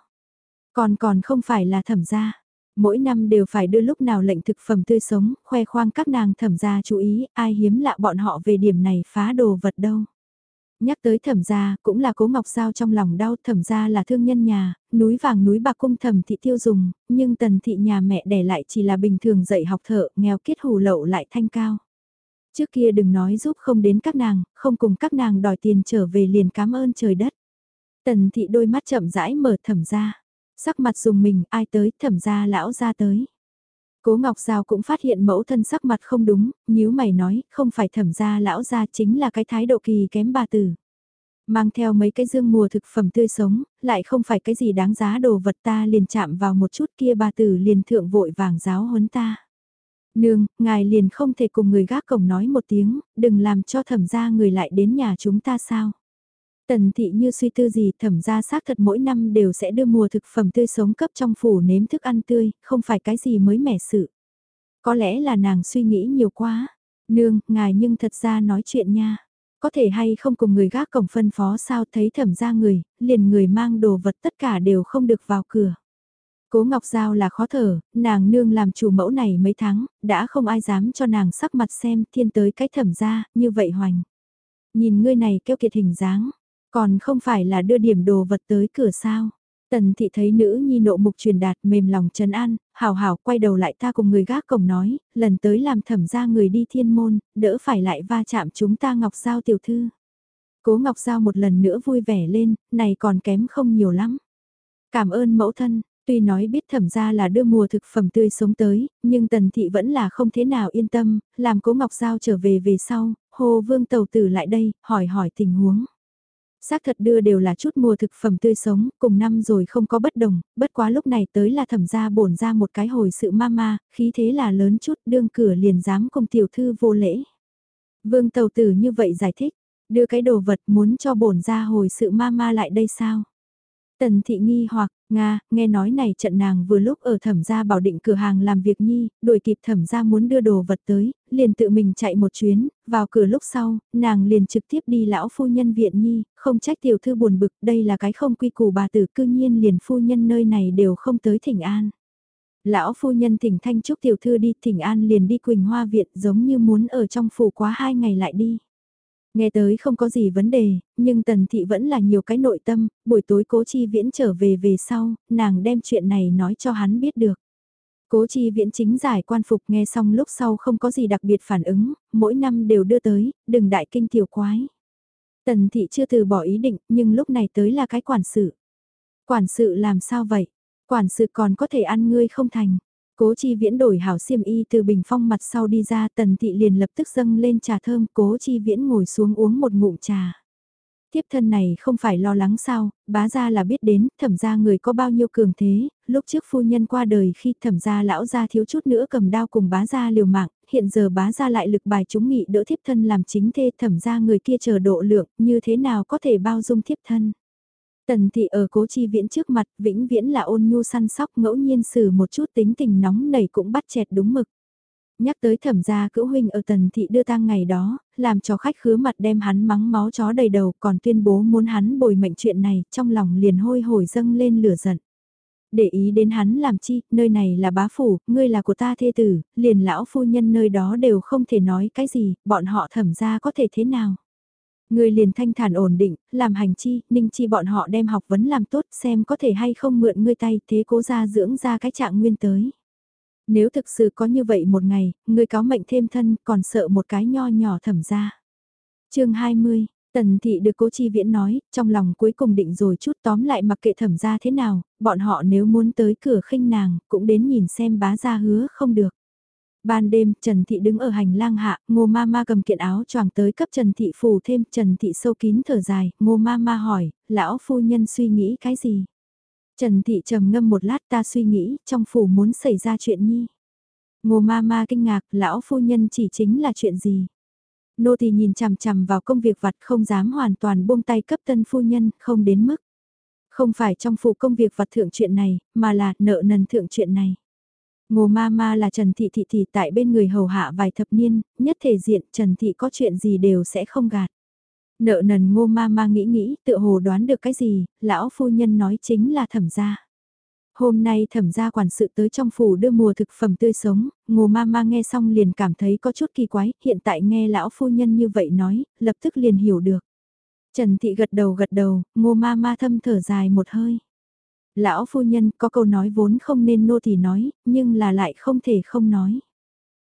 Còn còn không phải là thẩm gia. Mỗi năm đều phải đưa lúc nào lệnh thực phẩm tươi sống, khoe khoang các nàng thẩm gia chú ý, ai hiếm lạ bọn họ về điểm này phá đồ vật đâu. Nhắc tới thẩm gia, cũng là cố ngọc sao trong lòng đau thẩm gia là thương nhân nhà, núi vàng núi bạc cung thẩm thị tiêu dùng, nhưng tần thị nhà mẹ đẻ lại chỉ là bình thường dạy học thợ, nghèo kết hù lậu lại thanh cao. Trước kia đừng nói giúp không đến các nàng, không cùng các nàng đòi tiền trở về liền cảm ơn trời đất. Tần thị đôi mắt chậm rãi mở thẩm gia, sắc mặt dùng mình ai tới thẩm gia lão ra tới. Cố Ngọc Giao cũng phát hiện mẫu thân sắc mặt không đúng, nếu mày nói, không phải thẩm gia lão gia chính là cái thái độ kỳ kém bà tử. Mang theo mấy cái dương mùa thực phẩm tươi sống, lại không phải cái gì đáng giá đồ vật ta liền chạm vào một chút kia bà tử liền thượng vội vàng giáo huấn ta. Nương, ngài liền không thể cùng người gác cổng nói một tiếng, đừng làm cho thẩm gia người lại đến nhà chúng ta sao. Tần thị như suy tư gì thẩm ra xác thật mỗi năm đều sẽ đưa mùa thực phẩm tươi sống cấp trong phủ nếm thức ăn tươi, không phải cái gì mới mẻ sự. Có lẽ là nàng suy nghĩ nhiều quá. Nương, ngài nhưng thật ra nói chuyện nha. Có thể hay không cùng người gác cổng phân phó sao thấy thẩm ra người, liền người mang đồ vật tất cả đều không được vào cửa. Cố Ngọc Giao là khó thở, nàng nương làm chủ mẫu này mấy tháng, đã không ai dám cho nàng sắc mặt xem thiên tới cái thẩm ra, như vậy hoành. Nhìn ngươi này kêu kiệt hình dáng, còn không phải là đưa điểm đồ vật tới cửa sao. Tần thị thấy nữ nhi nộ mục truyền đạt mềm lòng trấn an, hào hào quay đầu lại ta cùng người gác cổng nói, lần tới làm thẩm ra người đi thiên môn, đỡ phải lại va chạm chúng ta Ngọc Giao tiểu thư. Cố Ngọc Giao một lần nữa vui vẻ lên, này còn kém không nhiều lắm. Cảm ơn mẫu thân, tuy nói biết thẩm ra là đưa mùa thực phẩm tươi sống tới, nhưng tần thị vẫn là không thế nào yên tâm, làm cố Ngọc Giao trở về về sau, hồ vương tàu tử lại đây, hỏi hỏi tình huống. Xác thật đưa đều là chút mùa thực phẩm tươi sống, cùng năm rồi không có bất đồng, bất quá lúc này tới là thẩm gia bổn ra một cái hồi sự mama, khí thế là lớn chút đương cửa liền dám cùng tiểu thư vô lễ. Vương tàu tử như vậy giải thích, đưa cái đồ vật muốn cho bổn ra hồi sự mama lại đây sao? Tần thị nghi hoặc, Nga, nghe nói này trận nàng vừa lúc ở thẩm gia bảo định cửa hàng làm việc nhi, đuổi kịp thẩm gia muốn đưa đồ vật tới, liền tự mình chạy một chuyến, vào cửa lúc sau, nàng liền trực tiếp đi lão phu nhân viện nhi, không trách tiểu thư buồn bực, đây là cái không quy củ bà tử cư nhiên liền phu nhân nơi này đều không tới thỉnh an. Lão phu nhân thỉnh thanh chúc tiểu thư đi thỉnh an liền đi Quỳnh Hoa viện giống như muốn ở trong phủ quá hai ngày lại đi. Nghe tới không có gì vấn đề, nhưng tần thị vẫn là nhiều cái nội tâm, buổi tối cố chi viễn trở về về sau, nàng đem chuyện này nói cho hắn biết được. Cố chi viễn chính giải quan phục nghe xong lúc sau không có gì đặc biệt phản ứng, mỗi năm đều đưa tới, đừng đại kinh tiểu quái. Tần thị chưa từ bỏ ý định, nhưng lúc này tới là cái quản sự. Quản sự làm sao vậy? Quản sự còn có thể ăn ngươi không thành. Cố chi viễn đổi hảo xiêm y từ bình phong mặt sau đi ra tần thị liền lập tức dâng lên trà thơm cố chi viễn ngồi xuống uống một ngụm trà. Tiếp thân này không phải lo lắng sao, bá gia là biết đến, thẩm gia người có bao nhiêu cường thế, lúc trước phu nhân qua đời khi thẩm gia lão gia thiếu chút nữa cầm đao cùng bá gia liều mạng, hiện giờ bá gia lại lực bài chúng nghị đỡ thiếp thân làm chính thê thẩm gia người kia chờ độ lượng, như thế nào có thể bao dung thiếp thân. Tần thị ở cố chi viễn trước mặt, vĩnh viễn là ôn nhu săn sóc ngẫu nhiên xử một chút tính tình nóng nảy cũng bắt chẹt đúng mực. Nhắc tới thẩm gia cữu huynh ở tần thị đưa tang ngày đó, làm cho khách khứa mặt đem hắn mắng máu chó đầy đầu còn tuyên bố muốn hắn bồi mệnh chuyện này, trong lòng liền hôi hổi dâng lên lửa giận. Để ý đến hắn làm chi, nơi này là bá phủ, ngươi là của ta thê tử, liền lão phu nhân nơi đó đều không thể nói cái gì, bọn họ thẩm gia có thể thế nào. Người liền thanh thản ổn định, làm hành chi, ninh chi bọn họ đem học vấn làm tốt xem có thể hay không mượn ngươi tay thế cố ra dưỡng ra cái trạng nguyên tới. Nếu thực sự có như vậy một ngày, ngươi cáo mệnh thêm thân còn sợ một cái nho nhỏ thẩm ra. chương 20, Tần thị được cố chi viễn nói, trong lòng cuối cùng định rồi chút tóm lại mặc kệ thẩm ra thế nào, bọn họ nếu muốn tới cửa khinh nàng, cũng đến nhìn xem bá ra hứa không được. Ban đêm, Trần Thị đứng ở hành lang hạ, ngô ma ma cầm kiện áo choàng tới cấp Trần Thị phủ thêm, Trần Thị sâu kín thở dài, ngô ma ma hỏi, lão phu nhân suy nghĩ cái gì? Trần Thị trầm ngâm một lát ta suy nghĩ, trong phủ muốn xảy ra chuyện nhi. Ngô ma ma kinh ngạc, lão phu nhân chỉ chính là chuyện gì? Nô tỳ nhìn chằm chằm vào công việc vặt không dám hoàn toàn buông tay cấp tân phu nhân, không đến mức. Không phải trong phủ công việc vặt thượng chuyện này, mà là nợ nần thượng chuyện này. Ngô ma ma là Trần Thị Thị Thị tại bên người hầu hạ vài thập niên, nhất thể diện Trần Thị có chuyện gì đều sẽ không gạt. Nợ nần ngô ma ma nghĩ nghĩ, tự hồ đoán được cái gì, lão phu nhân nói chính là thẩm gia. Hôm nay thẩm gia quản sự tới trong phủ đưa mùa thực phẩm tươi sống, ngô ma ma nghe xong liền cảm thấy có chút kỳ quái, hiện tại nghe lão phu nhân như vậy nói, lập tức liền hiểu được. Trần Thị gật đầu gật đầu, ngô ma ma thâm thở dài một hơi. Lão phu nhân có câu nói vốn không nên nô thì nói, nhưng là lại không thể không nói.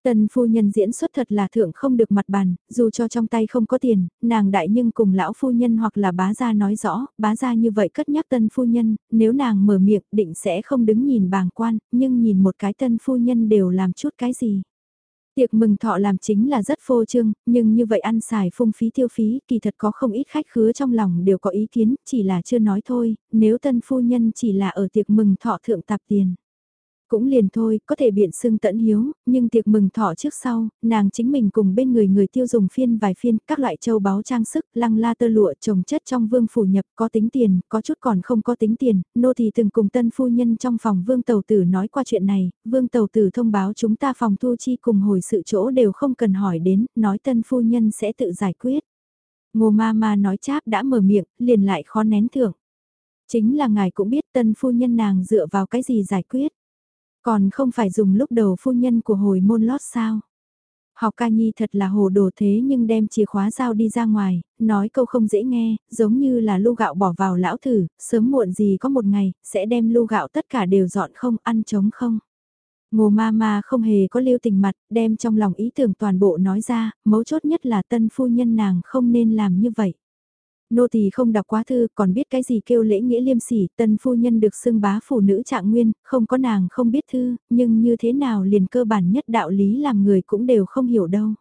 Tần phu nhân diễn xuất thật là thượng không được mặt bàn, dù cho trong tay không có tiền, nàng đại nhưng cùng lão phu nhân hoặc là bá gia nói rõ, bá gia như vậy cất nhắc tân phu nhân, nếu nàng mở miệng định sẽ không đứng nhìn bàng quan, nhưng nhìn một cái tân phu nhân đều làm chút cái gì. Tiệc mừng thọ làm chính là rất phô trương, nhưng như vậy ăn xài phung phí tiêu phí, kỳ thật có không ít khách khứa trong lòng đều có ý kiến, chỉ là chưa nói thôi, nếu tân phu nhân chỉ là ở tiệc mừng thọ thượng tạp tiền. Cũng liền thôi, có thể biện xưng tận hiếu, nhưng tiệc mừng thọ trước sau, nàng chính mình cùng bên người người tiêu dùng phiên vài phiên, các loại châu báu trang sức, lăng la tơ lụa trồng chất trong vương phủ nhập có tính tiền, có chút còn không có tính tiền, nô thì từng cùng tân phu nhân trong phòng vương tàu tử nói qua chuyện này, vương tàu tử thông báo chúng ta phòng thu chi cùng hồi sự chỗ đều không cần hỏi đến, nói tân phu nhân sẽ tự giải quyết. Ngô ma ma nói cháp đã mở miệng, liền lại khó nén thưởng. Chính là ngài cũng biết tân phu nhân nàng dựa vào cái gì giải quyết. Còn không phải dùng lúc đầu phu nhân của hồi môn lót sao? Học ca nhi thật là hồ đồ thế nhưng đem chìa khóa giao đi ra ngoài, nói câu không dễ nghe, giống như là lu gạo bỏ vào lão thử, sớm muộn gì có một ngày, sẽ đem lu gạo tất cả đều dọn không, ăn trống không. Ngô ma ma không hề có lưu tình mặt, đem trong lòng ý tưởng toàn bộ nói ra, mấu chốt nhất là tân phu nhân nàng không nên làm như vậy. Nô tỳ không đọc quá thư, còn biết cái gì kêu lễ nghĩa liêm sỉ, tân phu nhân được xưng bá phụ nữ trạng nguyên, không có nàng không biết thư, nhưng như thế nào liền cơ bản nhất đạo lý làm người cũng đều không hiểu đâu.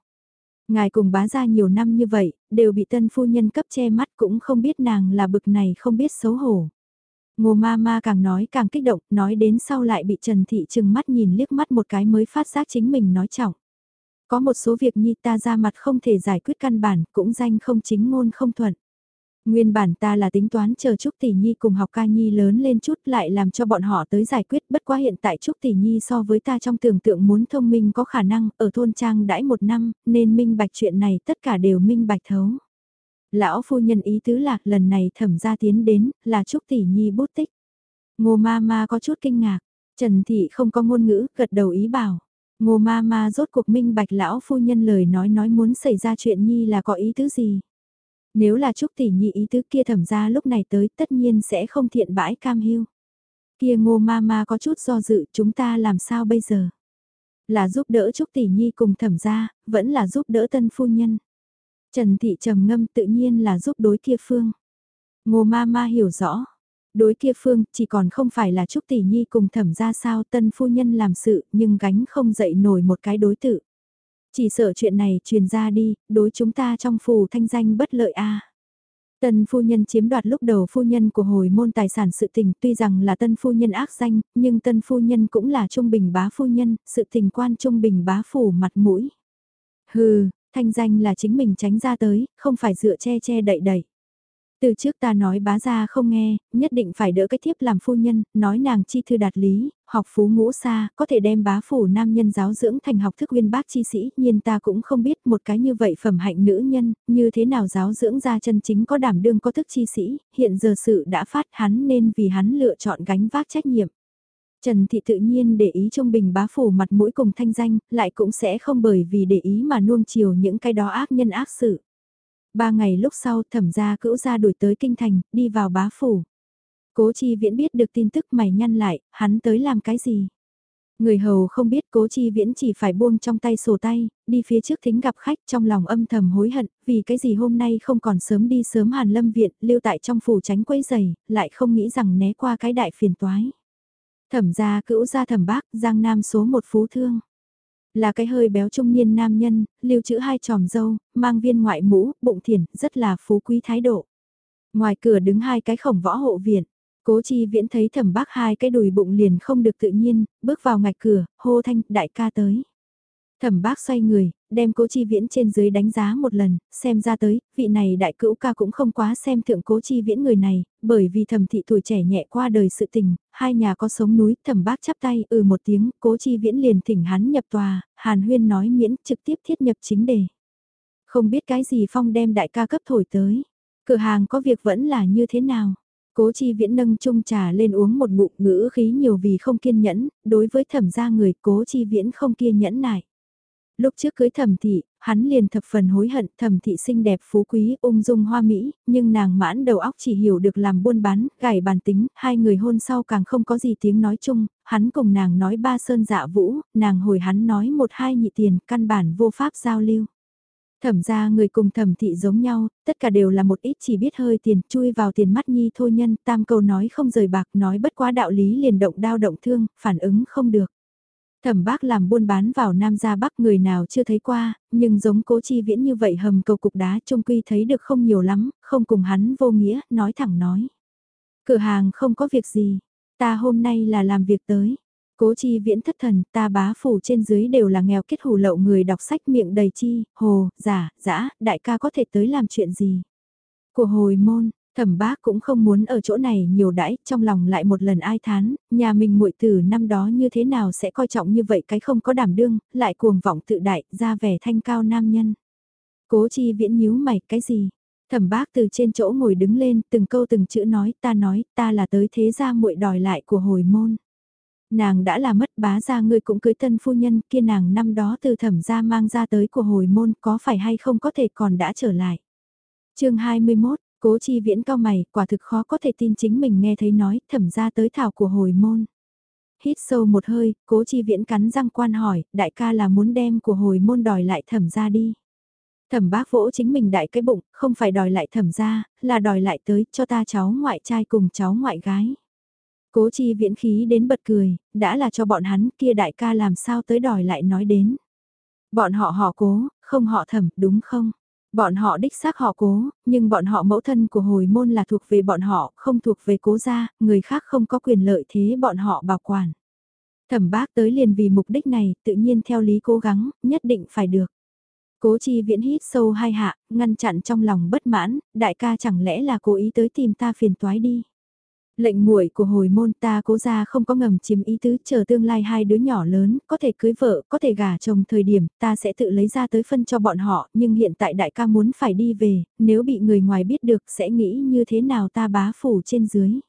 Ngài cùng bá ra nhiều năm như vậy, đều bị tân phu nhân cấp che mắt cũng không biết nàng là bực này không biết xấu hổ. Ngô ma ma càng nói càng kích động, nói đến sau lại bị Trần Thị chừng mắt nhìn liếc mắt một cái mới phát giác chính mình nói trọng. Có một số việc nhi ta ra mặt không thể giải quyết căn bản, cũng danh không chính ngôn không thuận. Nguyên bản ta là tính toán chờ Trúc Tỷ Nhi cùng học ca Nhi lớn lên chút lại làm cho bọn họ tới giải quyết bất quá hiện tại Trúc Tỷ Nhi so với ta trong tưởng tượng muốn thông minh có khả năng ở thôn trang đãi một năm nên minh bạch chuyện này tất cả đều minh bạch thấu. Lão phu nhân ý tứ là lần này thẩm gia tiến đến là Trúc Tỷ Nhi bút tích. Ngô ma ma có chút kinh ngạc, Trần Thị không có ngôn ngữ gật đầu ý bảo. Ngô ma ma rốt cuộc minh bạch lão phu nhân lời nói nói muốn xảy ra chuyện Nhi là có ý tứ gì. Nếu là Trúc Tỷ Nhi ý tứ kia thẩm ra lúc này tới tất nhiên sẽ không thiện bãi cam hiu. Kia ngô ma ma có chút do dự chúng ta làm sao bây giờ? Là giúp đỡ Trúc Tỷ Nhi cùng thẩm ra, vẫn là giúp đỡ tân phu nhân. Trần Thị trầm ngâm tự nhiên là giúp đối kia phương. Ngô ma ma hiểu rõ. Đối kia phương chỉ còn không phải là Trúc Tỷ Nhi cùng thẩm ra sao tân phu nhân làm sự nhưng gánh không dậy nổi một cái đối tự. Chỉ sợ chuyện này truyền ra đi, đối chúng ta trong phù thanh danh bất lợi a. Tân phu nhân chiếm đoạt lúc đầu phu nhân của hồi môn tài sản sự tình tuy rằng là tân phu nhân ác danh, nhưng tân phu nhân cũng là trung bình bá phu nhân, sự tình quan trung bình bá phủ mặt mũi. Hừ, thanh danh là chính mình tránh ra tới, không phải dựa che che đậy đậy. Từ trước ta nói bá gia không nghe, nhất định phải đỡ cái thiếp làm phu nhân, nói nàng chi thư đạt lý, học phú ngũ xa, có thể đem bá phủ nam nhân giáo dưỡng thành học thức uyên bác chi sĩ, nhiên ta cũng không biết một cái như vậy phẩm hạnh nữ nhân, như thế nào giáo dưỡng ra chân chính có đảm đương có thức chi sĩ, hiện giờ sự đã phát hắn nên vì hắn lựa chọn gánh vác trách nhiệm. Trần Thị tự nhiên để ý trong bình bá phủ mặt mũi cùng thanh danh, lại cũng sẽ không bởi vì để ý mà nuông chiều những cái đó ác nhân ác sự. Ba ngày lúc sau thẩm gia cữu gia đuổi tới kinh thành, đi vào bá phủ. Cố chi viễn biết được tin tức mày nhăn lại, hắn tới làm cái gì? Người hầu không biết cố chi viễn chỉ phải buông trong tay sổ tay, đi phía trước thính gặp khách trong lòng âm thầm hối hận, vì cái gì hôm nay không còn sớm đi sớm hàn lâm viện, lưu tại trong phủ tránh quấy giày, lại không nghĩ rằng né qua cái đại phiền toái. Thẩm gia cữu gia thẩm bác, giang nam số một phú thương. Là cái hơi béo trung niên nam nhân, lưu trữ hai tròm dâu, mang viên ngoại mũ, bụng thiển, rất là phú quý thái độ. Ngoài cửa đứng hai cái khổng võ hộ viện. Cố chi viễn thấy thẩm bác hai cái đùi bụng liền không được tự nhiên, bước vào ngạch cửa, hô thanh, đại ca tới. Thẩm bác xoay người, đem cố chi viễn trên dưới đánh giá một lần, xem ra tới, vị này đại cữu ca cũng không quá xem thượng cố chi viễn người này, bởi vì thẩm thị tuổi trẻ nhẹ qua đời sự tình, hai nhà có sống núi, thẩm bác chắp tay, ừ một tiếng, cố chi viễn liền thỉnh hắn nhập tòa, hàn huyên nói miễn trực tiếp thiết nhập chính đề. Không biết cái gì phong đem đại ca cấp thổi tới, cửa hàng có việc vẫn là như thế nào. Cố chi viễn nâng chung trà lên uống một bụng ngữ khí nhiều vì không kiên nhẫn, đối với thẩm gia người cố chi viễn không kiên nhẫn nại. Lúc trước cưới thẩm thị, hắn liền thập phần hối hận thẩm thị xinh đẹp phú quý ung dung hoa mỹ, nhưng nàng mãn đầu óc chỉ hiểu được làm buôn bán, gảy bàn tính, hai người hôn sau càng không có gì tiếng nói chung, hắn cùng nàng nói ba sơn dạ vũ, nàng hồi hắn nói một hai nhị tiền, căn bản vô pháp giao lưu. Thẩm ra người cùng thẩm thị giống nhau, tất cả đều là một ít chỉ biết hơi tiền, chui vào tiền mắt nhi thôi nhân, tam câu nói không rời bạc, nói bất quá đạo lý liền động đao động thương, phản ứng không được. Thẩm bác làm buôn bán vào Nam ra Bắc người nào chưa thấy qua, nhưng giống cố chi viễn như vậy hầm cầu cục đá trung quy thấy được không nhiều lắm, không cùng hắn vô nghĩa, nói thẳng nói. Cửa hàng không có việc gì, ta hôm nay là làm việc tới. Cố chi viễn thất thần, ta bá phủ trên dưới đều là nghèo kết hủ lậu người đọc sách miệng đầy chi, hồ, giả, dã đại ca có thể tới làm chuyện gì. Của hồi môn, Thẩm bác cũng không muốn ở chỗ này nhiều đãi, trong lòng lại một lần ai thán, nhà mình muội tử năm đó như thế nào sẽ coi trọng như vậy cái không có đảm đương, lại cuồng vọng tự đại, ra vẻ thanh cao nam nhân. Cố chi viễn nhíu mày, cái gì? Thẩm bác từ trên chỗ ngồi đứng lên, từng câu từng chữ nói, ta nói, ta là tới thế gia muội đòi lại của hồi môn. Nàng đã là mất bá gia ngươi cũng cưới tân phu nhân kia nàng năm đó từ thẩm gia mang ra tới của hồi môn có phải hay không có thể còn đã trở lại. chương 21, Cố chi viễn cao mày, quả thực khó có thể tin chính mình nghe thấy nói, thẩm ra tới thảo của hồi môn. Hít sâu một hơi, cố chi viễn cắn răng quan hỏi, đại ca là muốn đem của hồi môn đòi lại thẩm ra đi. Thẩm bác vỗ chính mình đại cái bụng, không phải đòi lại thẩm ra, là đòi lại tới cho ta cháu ngoại trai cùng cháu ngoại gái. Cố chi viễn khí đến bật cười, đã là cho bọn hắn kia đại ca làm sao tới đòi lại nói đến. Bọn họ họ cố, không họ thẩm, đúng không? Bọn họ đích xác họ cố, nhưng bọn họ mẫu thân của hồi môn là thuộc về bọn họ, không thuộc về cố gia, người khác không có quyền lợi thế bọn họ bảo quản. Thẩm bác tới liền vì mục đích này, tự nhiên theo lý cố gắng, nhất định phải được. Cố chi viễn hít sâu hai hạ, ngăn chặn trong lòng bất mãn, đại ca chẳng lẽ là cố ý tới tìm ta phiền toái đi. Lệnh muội của hồi môn ta cố ra không có ngầm chiếm ý tứ chờ tương lai hai đứa nhỏ lớn, có thể cưới vợ, có thể gả chồng thời điểm, ta sẽ tự lấy ra tới phân cho bọn họ, nhưng hiện tại đại ca muốn phải đi về, nếu bị người ngoài biết được sẽ nghĩ như thế nào ta bá phủ trên dưới.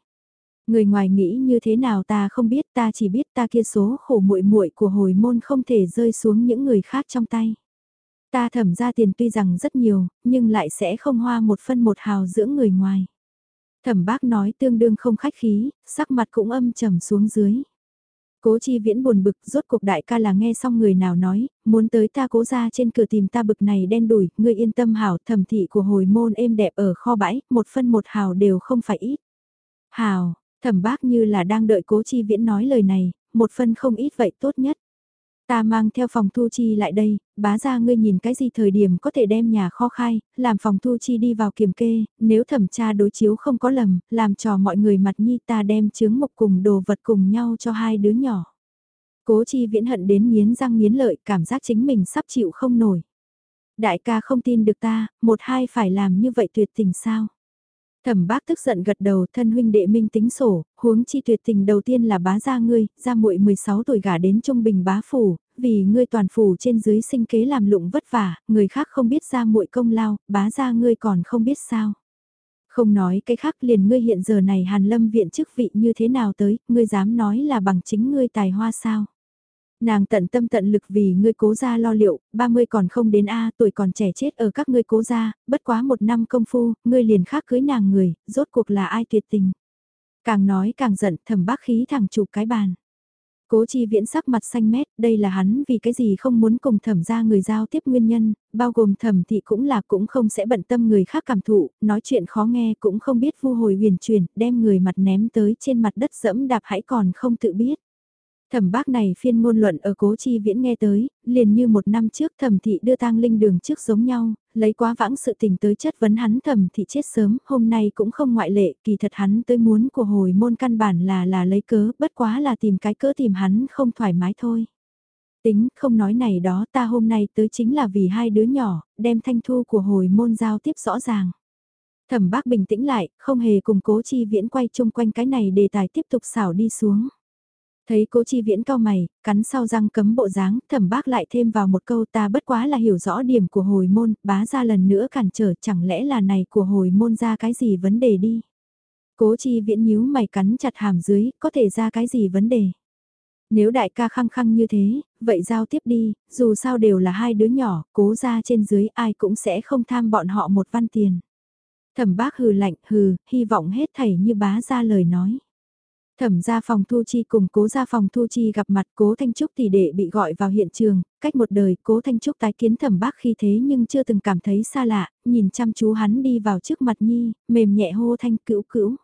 Người ngoài nghĩ như thế nào ta không biết, ta chỉ biết ta kia số khổ muội muội của hồi môn không thể rơi xuống những người khác trong tay. Ta thẩm ra tiền tuy rằng rất nhiều, nhưng lại sẽ không hoa một phân một hào dưỡng người ngoài. Thẩm bác nói tương đương không khách khí, sắc mặt cũng âm trầm xuống dưới. Cố chi viễn buồn bực, rốt cuộc đại ca là nghe xong người nào nói, muốn tới ta cố ra trên cửa tìm ta bực này đen đủi, ngươi yên tâm hảo, thẩm thị của hồi môn êm đẹp ở kho bãi, một phân một hào đều không phải ít. Hào, thẩm bác như là đang đợi cố chi viễn nói lời này, một phân không ít vậy tốt nhất. Ta mang theo phòng thu chi lại đây, bá ra ngươi nhìn cái gì thời điểm có thể đem nhà kho khai, làm phòng thu chi đi vào kiểm kê, nếu thẩm tra đối chiếu không có lầm, làm cho mọi người mặt nhi ta đem chướng mộc cùng đồ vật cùng nhau cho hai đứa nhỏ. Cố chi viễn hận đến miến răng miến lợi, cảm giác chính mình sắp chịu không nổi. Đại ca không tin được ta, một hai phải làm như vậy tuyệt tình sao? Thẩm bác tức giận gật đầu thân huynh đệ minh tính sổ, huống chi tuyệt tình đầu tiên là bá gia ngươi, gia muội 16 tuổi gả đến trung bình bá phủ, vì ngươi toàn phủ trên dưới sinh kế làm lụng vất vả, người khác không biết gia muội công lao, bá gia ngươi còn không biết sao. Không nói cái khác liền ngươi hiện giờ này hàn lâm viện chức vị như thế nào tới, ngươi dám nói là bằng chính ngươi tài hoa sao. Nàng tận tâm tận lực vì ngươi cố gia lo liệu, 30 còn không đến A tuổi còn trẻ chết ở các ngươi cố gia, bất quá một năm công phu, ngươi liền khác cưới nàng người, rốt cuộc là ai tuyệt tình. Càng nói càng giận thầm bác khí thẳng chụp cái bàn. Cố chi viễn sắc mặt xanh mét, đây là hắn vì cái gì không muốn cùng thẩm ra người giao tiếp nguyên nhân, bao gồm thẩm thị cũng là cũng không sẽ bận tâm người khác cảm thụ, nói chuyện khó nghe cũng không biết vu hồi huyền truyền, đem người mặt ném tới trên mặt đất dẫm đạp hãy còn không tự biết. Thẩm bác này phiên ngôn luận ở cố chi viễn nghe tới, liền như một năm trước thẩm thị đưa tang linh đường trước giống nhau, lấy quá vãng sự tình tới chất vấn hắn thẩm thị chết sớm, hôm nay cũng không ngoại lệ, kỳ thật hắn tới muốn của hồi môn căn bản là là lấy cớ, bất quá là tìm cái cớ tìm hắn không thoải mái thôi. Tính, không nói này đó ta hôm nay tới chính là vì hai đứa nhỏ, đem thanh thu của hồi môn giao tiếp rõ ràng. Thẩm bác bình tĩnh lại, không hề cùng cố chi viễn quay chung quanh cái này đề tài tiếp tục xảo đi xuống. Thấy cố chi viễn cao mày, cắn sau răng cấm bộ dáng, thẩm bác lại thêm vào một câu ta bất quá là hiểu rõ điểm của hồi môn, bá ra lần nữa cản trở chẳng lẽ là này của hồi môn ra cái gì vấn đề đi. Cố chi viễn nhíu mày cắn chặt hàm dưới, có thể ra cái gì vấn đề. Nếu đại ca khăng khăng như thế, vậy giao tiếp đi, dù sao đều là hai đứa nhỏ, cố ra trên dưới ai cũng sẽ không tham bọn họ một văn tiền. Thẩm bác hừ lạnh hừ, hy vọng hết thảy như bá ra lời nói. Thẩm ra phòng Thu Chi cùng cố ra phòng Thu Chi gặp mặt cố Thanh Trúc tỷ đệ bị gọi vào hiện trường, cách một đời cố Thanh Trúc tái kiến thẩm bác khi thế nhưng chưa từng cảm thấy xa lạ, nhìn chăm chú hắn đi vào trước mặt Nhi, mềm nhẹ hô thanh cữu cữu.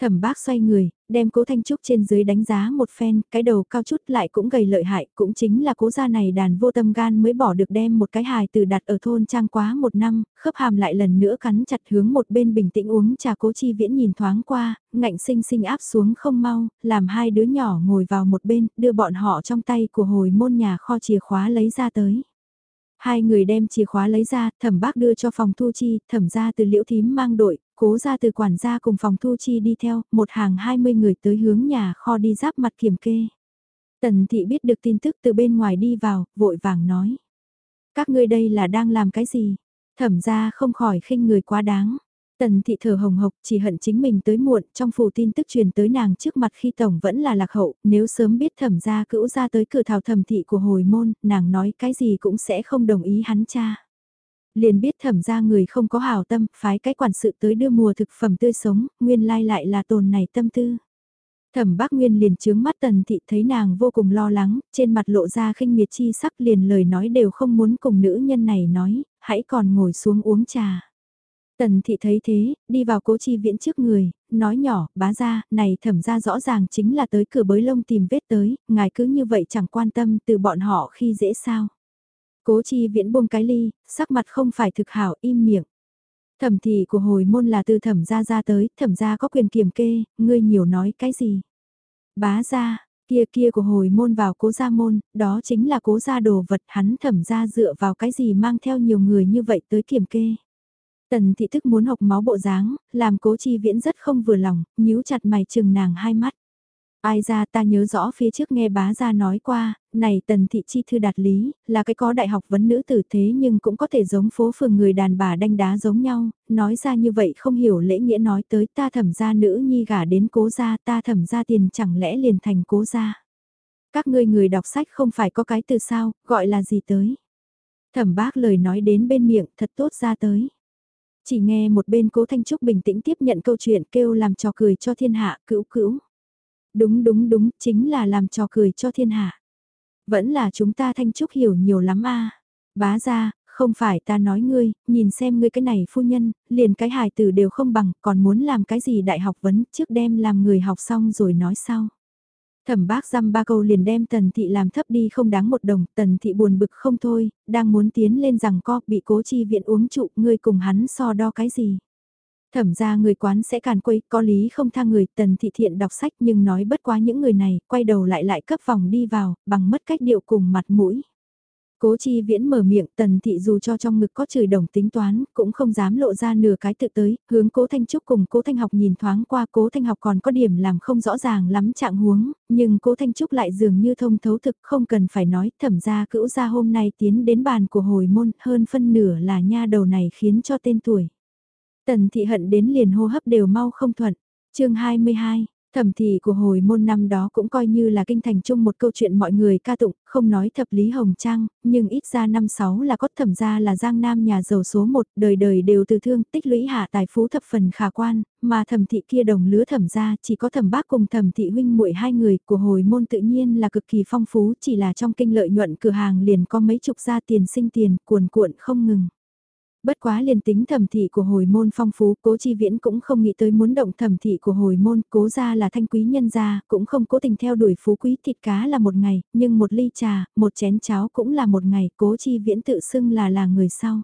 Thẩm bác xoay người, đem cố Thanh Trúc trên dưới đánh giá một phen, cái đầu cao chút lại cũng gầy lợi hại, cũng chính là cố gia này đàn vô tâm gan mới bỏ được đem một cái hài từ đặt ở thôn trang quá một năm, khớp hàm lại lần nữa cắn chặt hướng một bên bình tĩnh uống trà cố chi viễn nhìn thoáng qua, ngạnh sinh sinh áp xuống không mau, làm hai đứa nhỏ ngồi vào một bên, đưa bọn họ trong tay của hồi môn nhà kho chìa khóa lấy ra tới. Hai người đem chìa khóa lấy ra, thẩm bác đưa cho phòng thu chi, thẩm ra từ liễu thím mang đội, cố ra từ quản gia cùng phòng thu chi đi theo, một hàng 20 người tới hướng nhà kho đi giáp mặt kiểm kê. Tần thị biết được tin tức từ bên ngoài đi vào, vội vàng nói. Các ngươi đây là đang làm cái gì? Thẩm ra không khỏi khinh người quá đáng. Tần thị thở hồng hộc chỉ hận chính mình tới muộn trong phủ tin tức truyền tới nàng trước mặt khi tổng vẫn là lạc hậu, nếu sớm biết thẩm gia cữu ra tới cửa thảo thẩm thị của hồi môn, nàng nói cái gì cũng sẽ không đồng ý hắn cha. Liền biết thẩm gia người không có hào tâm, phái cái quản sự tới đưa mùa thực phẩm tươi sống, nguyên lai lại là tồn này tâm tư. Thẩm bác Nguyên liền chướng mắt tần thị thấy nàng vô cùng lo lắng, trên mặt lộ ra khinh miệt chi sắc liền lời nói đều không muốn cùng nữ nhân này nói, hãy còn ngồi xuống uống trà. Tần thị thấy thế, đi vào cố chi viễn trước người, nói nhỏ, bá ra, này thẩm ra rõ ràng chính là tới cửa bới lông tìm vết tới, ngài cứ như vậy chẳng quan tâm từ bọn họ khi dễ sao. Cố chi viễn buông cái ly, sắc mặt không phải thực hảo im miệng. Thẩm thị của hồi môn là từ thẩm gia ra tới, thẩm gia có quyền kiểm kê, ngươi nhiều nói cái gì. Bá gia, Kia kia của hồi môn vào cố gia môn, đó chính là cố gia đồ vật hắn thẩm gia dựa vào cái gì mang theo nhiều người như vậy tới kiểm kê. Tần thị thức muốn học máu bộ dáng, làm cố chi viễn rất không vừa lòng, nhíu chặt mày chừng nàng hai mắt. Ai ra ta nhớ rõ phía trước nghe bá gia nói qua, này tần thị chi thư đạt lý, là cái có đại học vấn nữ tử thế nhưng cũng có thể giống phố phường người đàn bà đanh đá giống nhau, nói ra như vậy không hiểu lễ nghĩa nói tới ta thẩm gia nữ nhi gả đến cố gia ta thẩm gia tiền chẳng lẽ liền thành cố gia. Các ngươi người đọc sách không phải có cái từ sao, gọi là gì tới. Thẩm bác lời nói đến bên miệng thật tốt ra tới. Chỉ nghe một bên cố Thanh Trúc bình tĩnh tiếp nhận câu chuyện kêu làm trò cười cho thiên hạ cữu cữu. Đúng đúng đúng, chính là làm trò cười cho thiên hạ. Vẫn là chúng ta Thanh Trúc hiểu nhiều lắm a Bá ra, không phải ta nói ngươi, nhìn xem ngươi cái này phu nhân, liền cái hài tử đều không bằng, còn muốn làm cái gì đại học vấn trước đem làm người học xong rồi nói sau. Thẩm bác dăm ba câu liền đem tần thị làm thấp đi không đáng một đồng, tần thị buồn bực không thôi, đang muốn tiến lên rằng co, bị cố chi viện uống trụ, ngươi cùng hắn so đo cái gì. Thẩm ra người quán sẽ càn quấy, có lý không tha người, tần thị thiện đọc sách nhưng nói bất quá những người này, quay đầu lại lại cấp vòng đi vào, bằng mất cách điệu cùng mặt mũi. Cố chi viễn mở miệng tần thị dù cho trong ngực có chửi đồng tính toán, cũng không dám lộ ra nửa cái tự tới, hướng cố thanh trúc cùng cố thanh học nhìn thoáng qua cố thanh học còn có điểm làm không rõ ràng lắm trạng huống, nhưng cố thanh trúc lại dường như thông thấu thực không cần phải nói thẩm ra cữu ra hôm nay tiến đến bàn của hồi môn hơn phân nửa là nha đầu này khiến cho tên tuổi. Tần thị hận đến liền hô hấp đều mau không thuận. chương 22, thẩm thị của hồi môn năm đó cũng coi như là kinh thành chung một câu chuyện mọi người ca tụng, không nói thập lý hồng trang, nhưng ít ra năm sáu là có thẩm gia là giang nam nhà giàu số một, đời đời đều từ thương tích lũy hạ tài phú thập phần khả quan, mà thẩm thị kia đồng lứa thẩm gia chỉ có thẩm bác cùng thẩm thị huynh muội hai người của hồi môn tự nhiên là cực kỳ phong phú, chỉ là trong kinh lợi nhuận cửa hàng liền có mấy chục gia tiền sinh tiền, cuồn cuộn không ngừng. Bất quá liền tính thẩm thị của hồi môn phong phú, cố chi viễn cũng không nghĩ tới muốn động thẩm thị của hồi môn, cố ra là thanh quý nhân gia, cũng không cố tình theo đuổi phú quý thịt cá là một ngày, nhưng một ly trà, một chén cháo cũng là một ngày, cố chi viễn tự xưng là là người sau.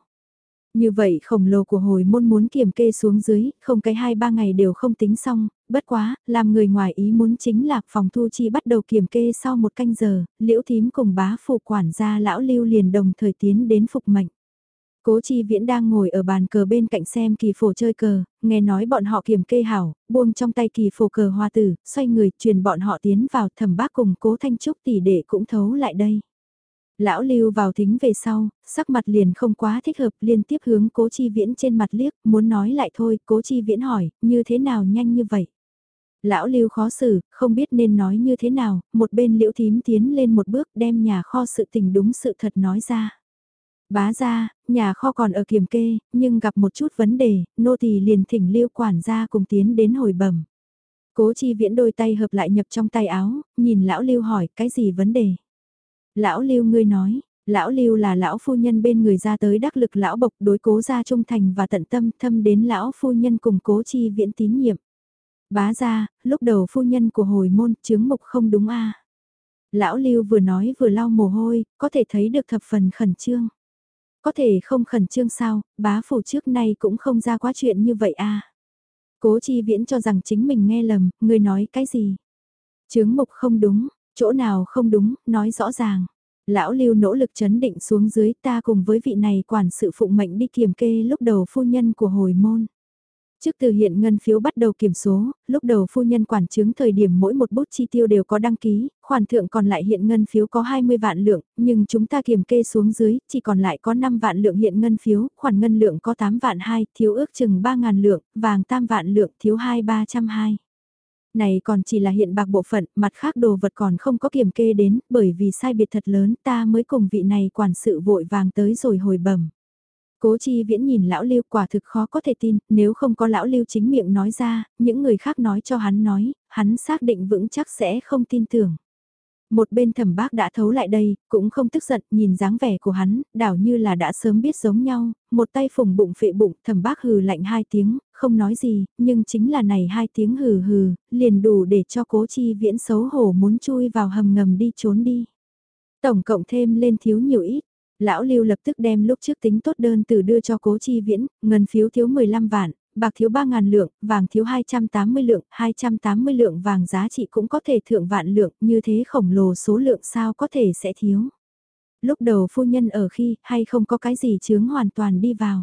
Như vậy khổng lồ của hồi môn muốn kiểm kê xuống dưới, không cái hai ba ngày đều không tính xong, bất quá, làm người ngoài ý muốn chính là phòng thu chi bắt đầu kiểm kê sau một canh giờ, liễu thím cùng bá phụ quản gia lão lưu liền đồng thời tiến đến phục mệnh. Cố Chi Viễn đang ngồi ở bàn cờ bên cạnh xem kỳ phổ chơi cờ, nghe nói bọn họ kiểm kê hảo, buông trong tay kỳ phổ cờ hoa tử, xoay người truyền bọn họ tiến vào thẩm bác cùng cố Thanh Trúc tỷ đệ cũng thấu lại đây. Lão lưu vào thính về sau, sắc mặt liền không quá thích hợp liên tiếp hướng cố chi viễn trên mặt liếc, muốn nói lại thôi, cố chi viễn hỏi, như thế nào nhanh như vậy? Lão lưu khó xử, không biết nên nói như thế nào, một bên liễu thím tiến lên một bước đem nhà kho sự tình đúng sự thật nói ra. Bá ra, nhà kho còn ở kiểm kê, nhưng gặp một chút vấn đề, nô tỳ liền thỉnh lưu quản gia cùng tiến đến hồi bẩm. Cố chi viễn đôi tay hợp lại nhập trong tay áo, nhìn lão lưu hỏi cái gì vấn đề. Lão lưu ngươi nói, lão lưu là lão phu nhân bên người ra tới đắc lực lão bộc đối cố gia trung thành và tận tâm thâm đến lão phu nhân cùng cố chi viễn tín nhiệm. Bá ra, lúc đầu phu nhân của hồi môn chứng mục không đúng a Lão lưu vừa nói vừa lau mồ hôi, có thể thấy được thập phần khẩn trương. Có thể không khẩn trương sao, bá phủ trước nay cũng không ra quá chuyện như vậy à. Cố chi viễn cho rằng chính mình nghe lầm, người nói cái gì. Chướng mục không đúng, chỗ nào không đúng, nói rõ ràng. Lão lưu nỗ lực chấn định xuống dưới ta cùng với vị này quản sự phụng mệnh đi kiểm kê lúc đầu phu nhân của hồi môn. Trước từ hiện ngân phiếu bắt đầu kiểm số, lúc đầu phu nhân quản chứng thời điểm mỗi một bút chi tiêu đều có đăng ký, khoản thượng còn lại hiện ngân phiếu có 20 vạn lượng, nhưng chúng ta kiểm kê xuống dưới, chỉ còn lại có 5 vạn lượng hiện ngân phiếu, khoản ngân lượng có 8 vạn 2, thiếu ước chừng 3 ngàn lượng, vàng tam vạn lượng, thiếu 2 302 này còn chỉ là hiện bạc bộ phận, mặt khác đồ vật còn không có kiểm kê đến, bởi vì sai biệt thật lớn ta mới cùng vị này quản sự vội vàng tới rồi hồi bẩm. Cố chi viễn nhìn lão lưu quả thực khó có thể tin, nếu không có lão lưu chính miệng nói ra, những người khác nói cho hắn nói, hắn xác định vững chắc sẽ không tin tưởng. Một bên thẩm bác đã thấu lại đây, cũng không tức giận, nhìn dáng vẻ của hắn, đảo như là đã sớm biết giống nhau, một tay phùng bụng phệ bụng, thẩm bác hừ lạnh hai tiếng, không nói gì, nhưng chính là này hai tiếng hừ hừ, liền đủ để cho cố chi viễn xấu hổ muốn chui vào hầm ngầm đi trốn đi. Tổng cộng thêm lên thiếu nhiều ít, Lão Lưu lập tức đem lúc trước tính tốt đơn từ đưa cho cố chi viễn, ngân phiếu thiếu 15 vạn, bạc thiếu 3.000 lượng, vàng thiếu 280 lượng, 280 lượng vàng giá trị cũng có thể thượng vạn lượng, như thế khổng lồ số lượng sao có thể sẽ thiếu. Lúc đầu phu nhân ở khi, hay không có cái gì chướng hoàn toàn đi vào.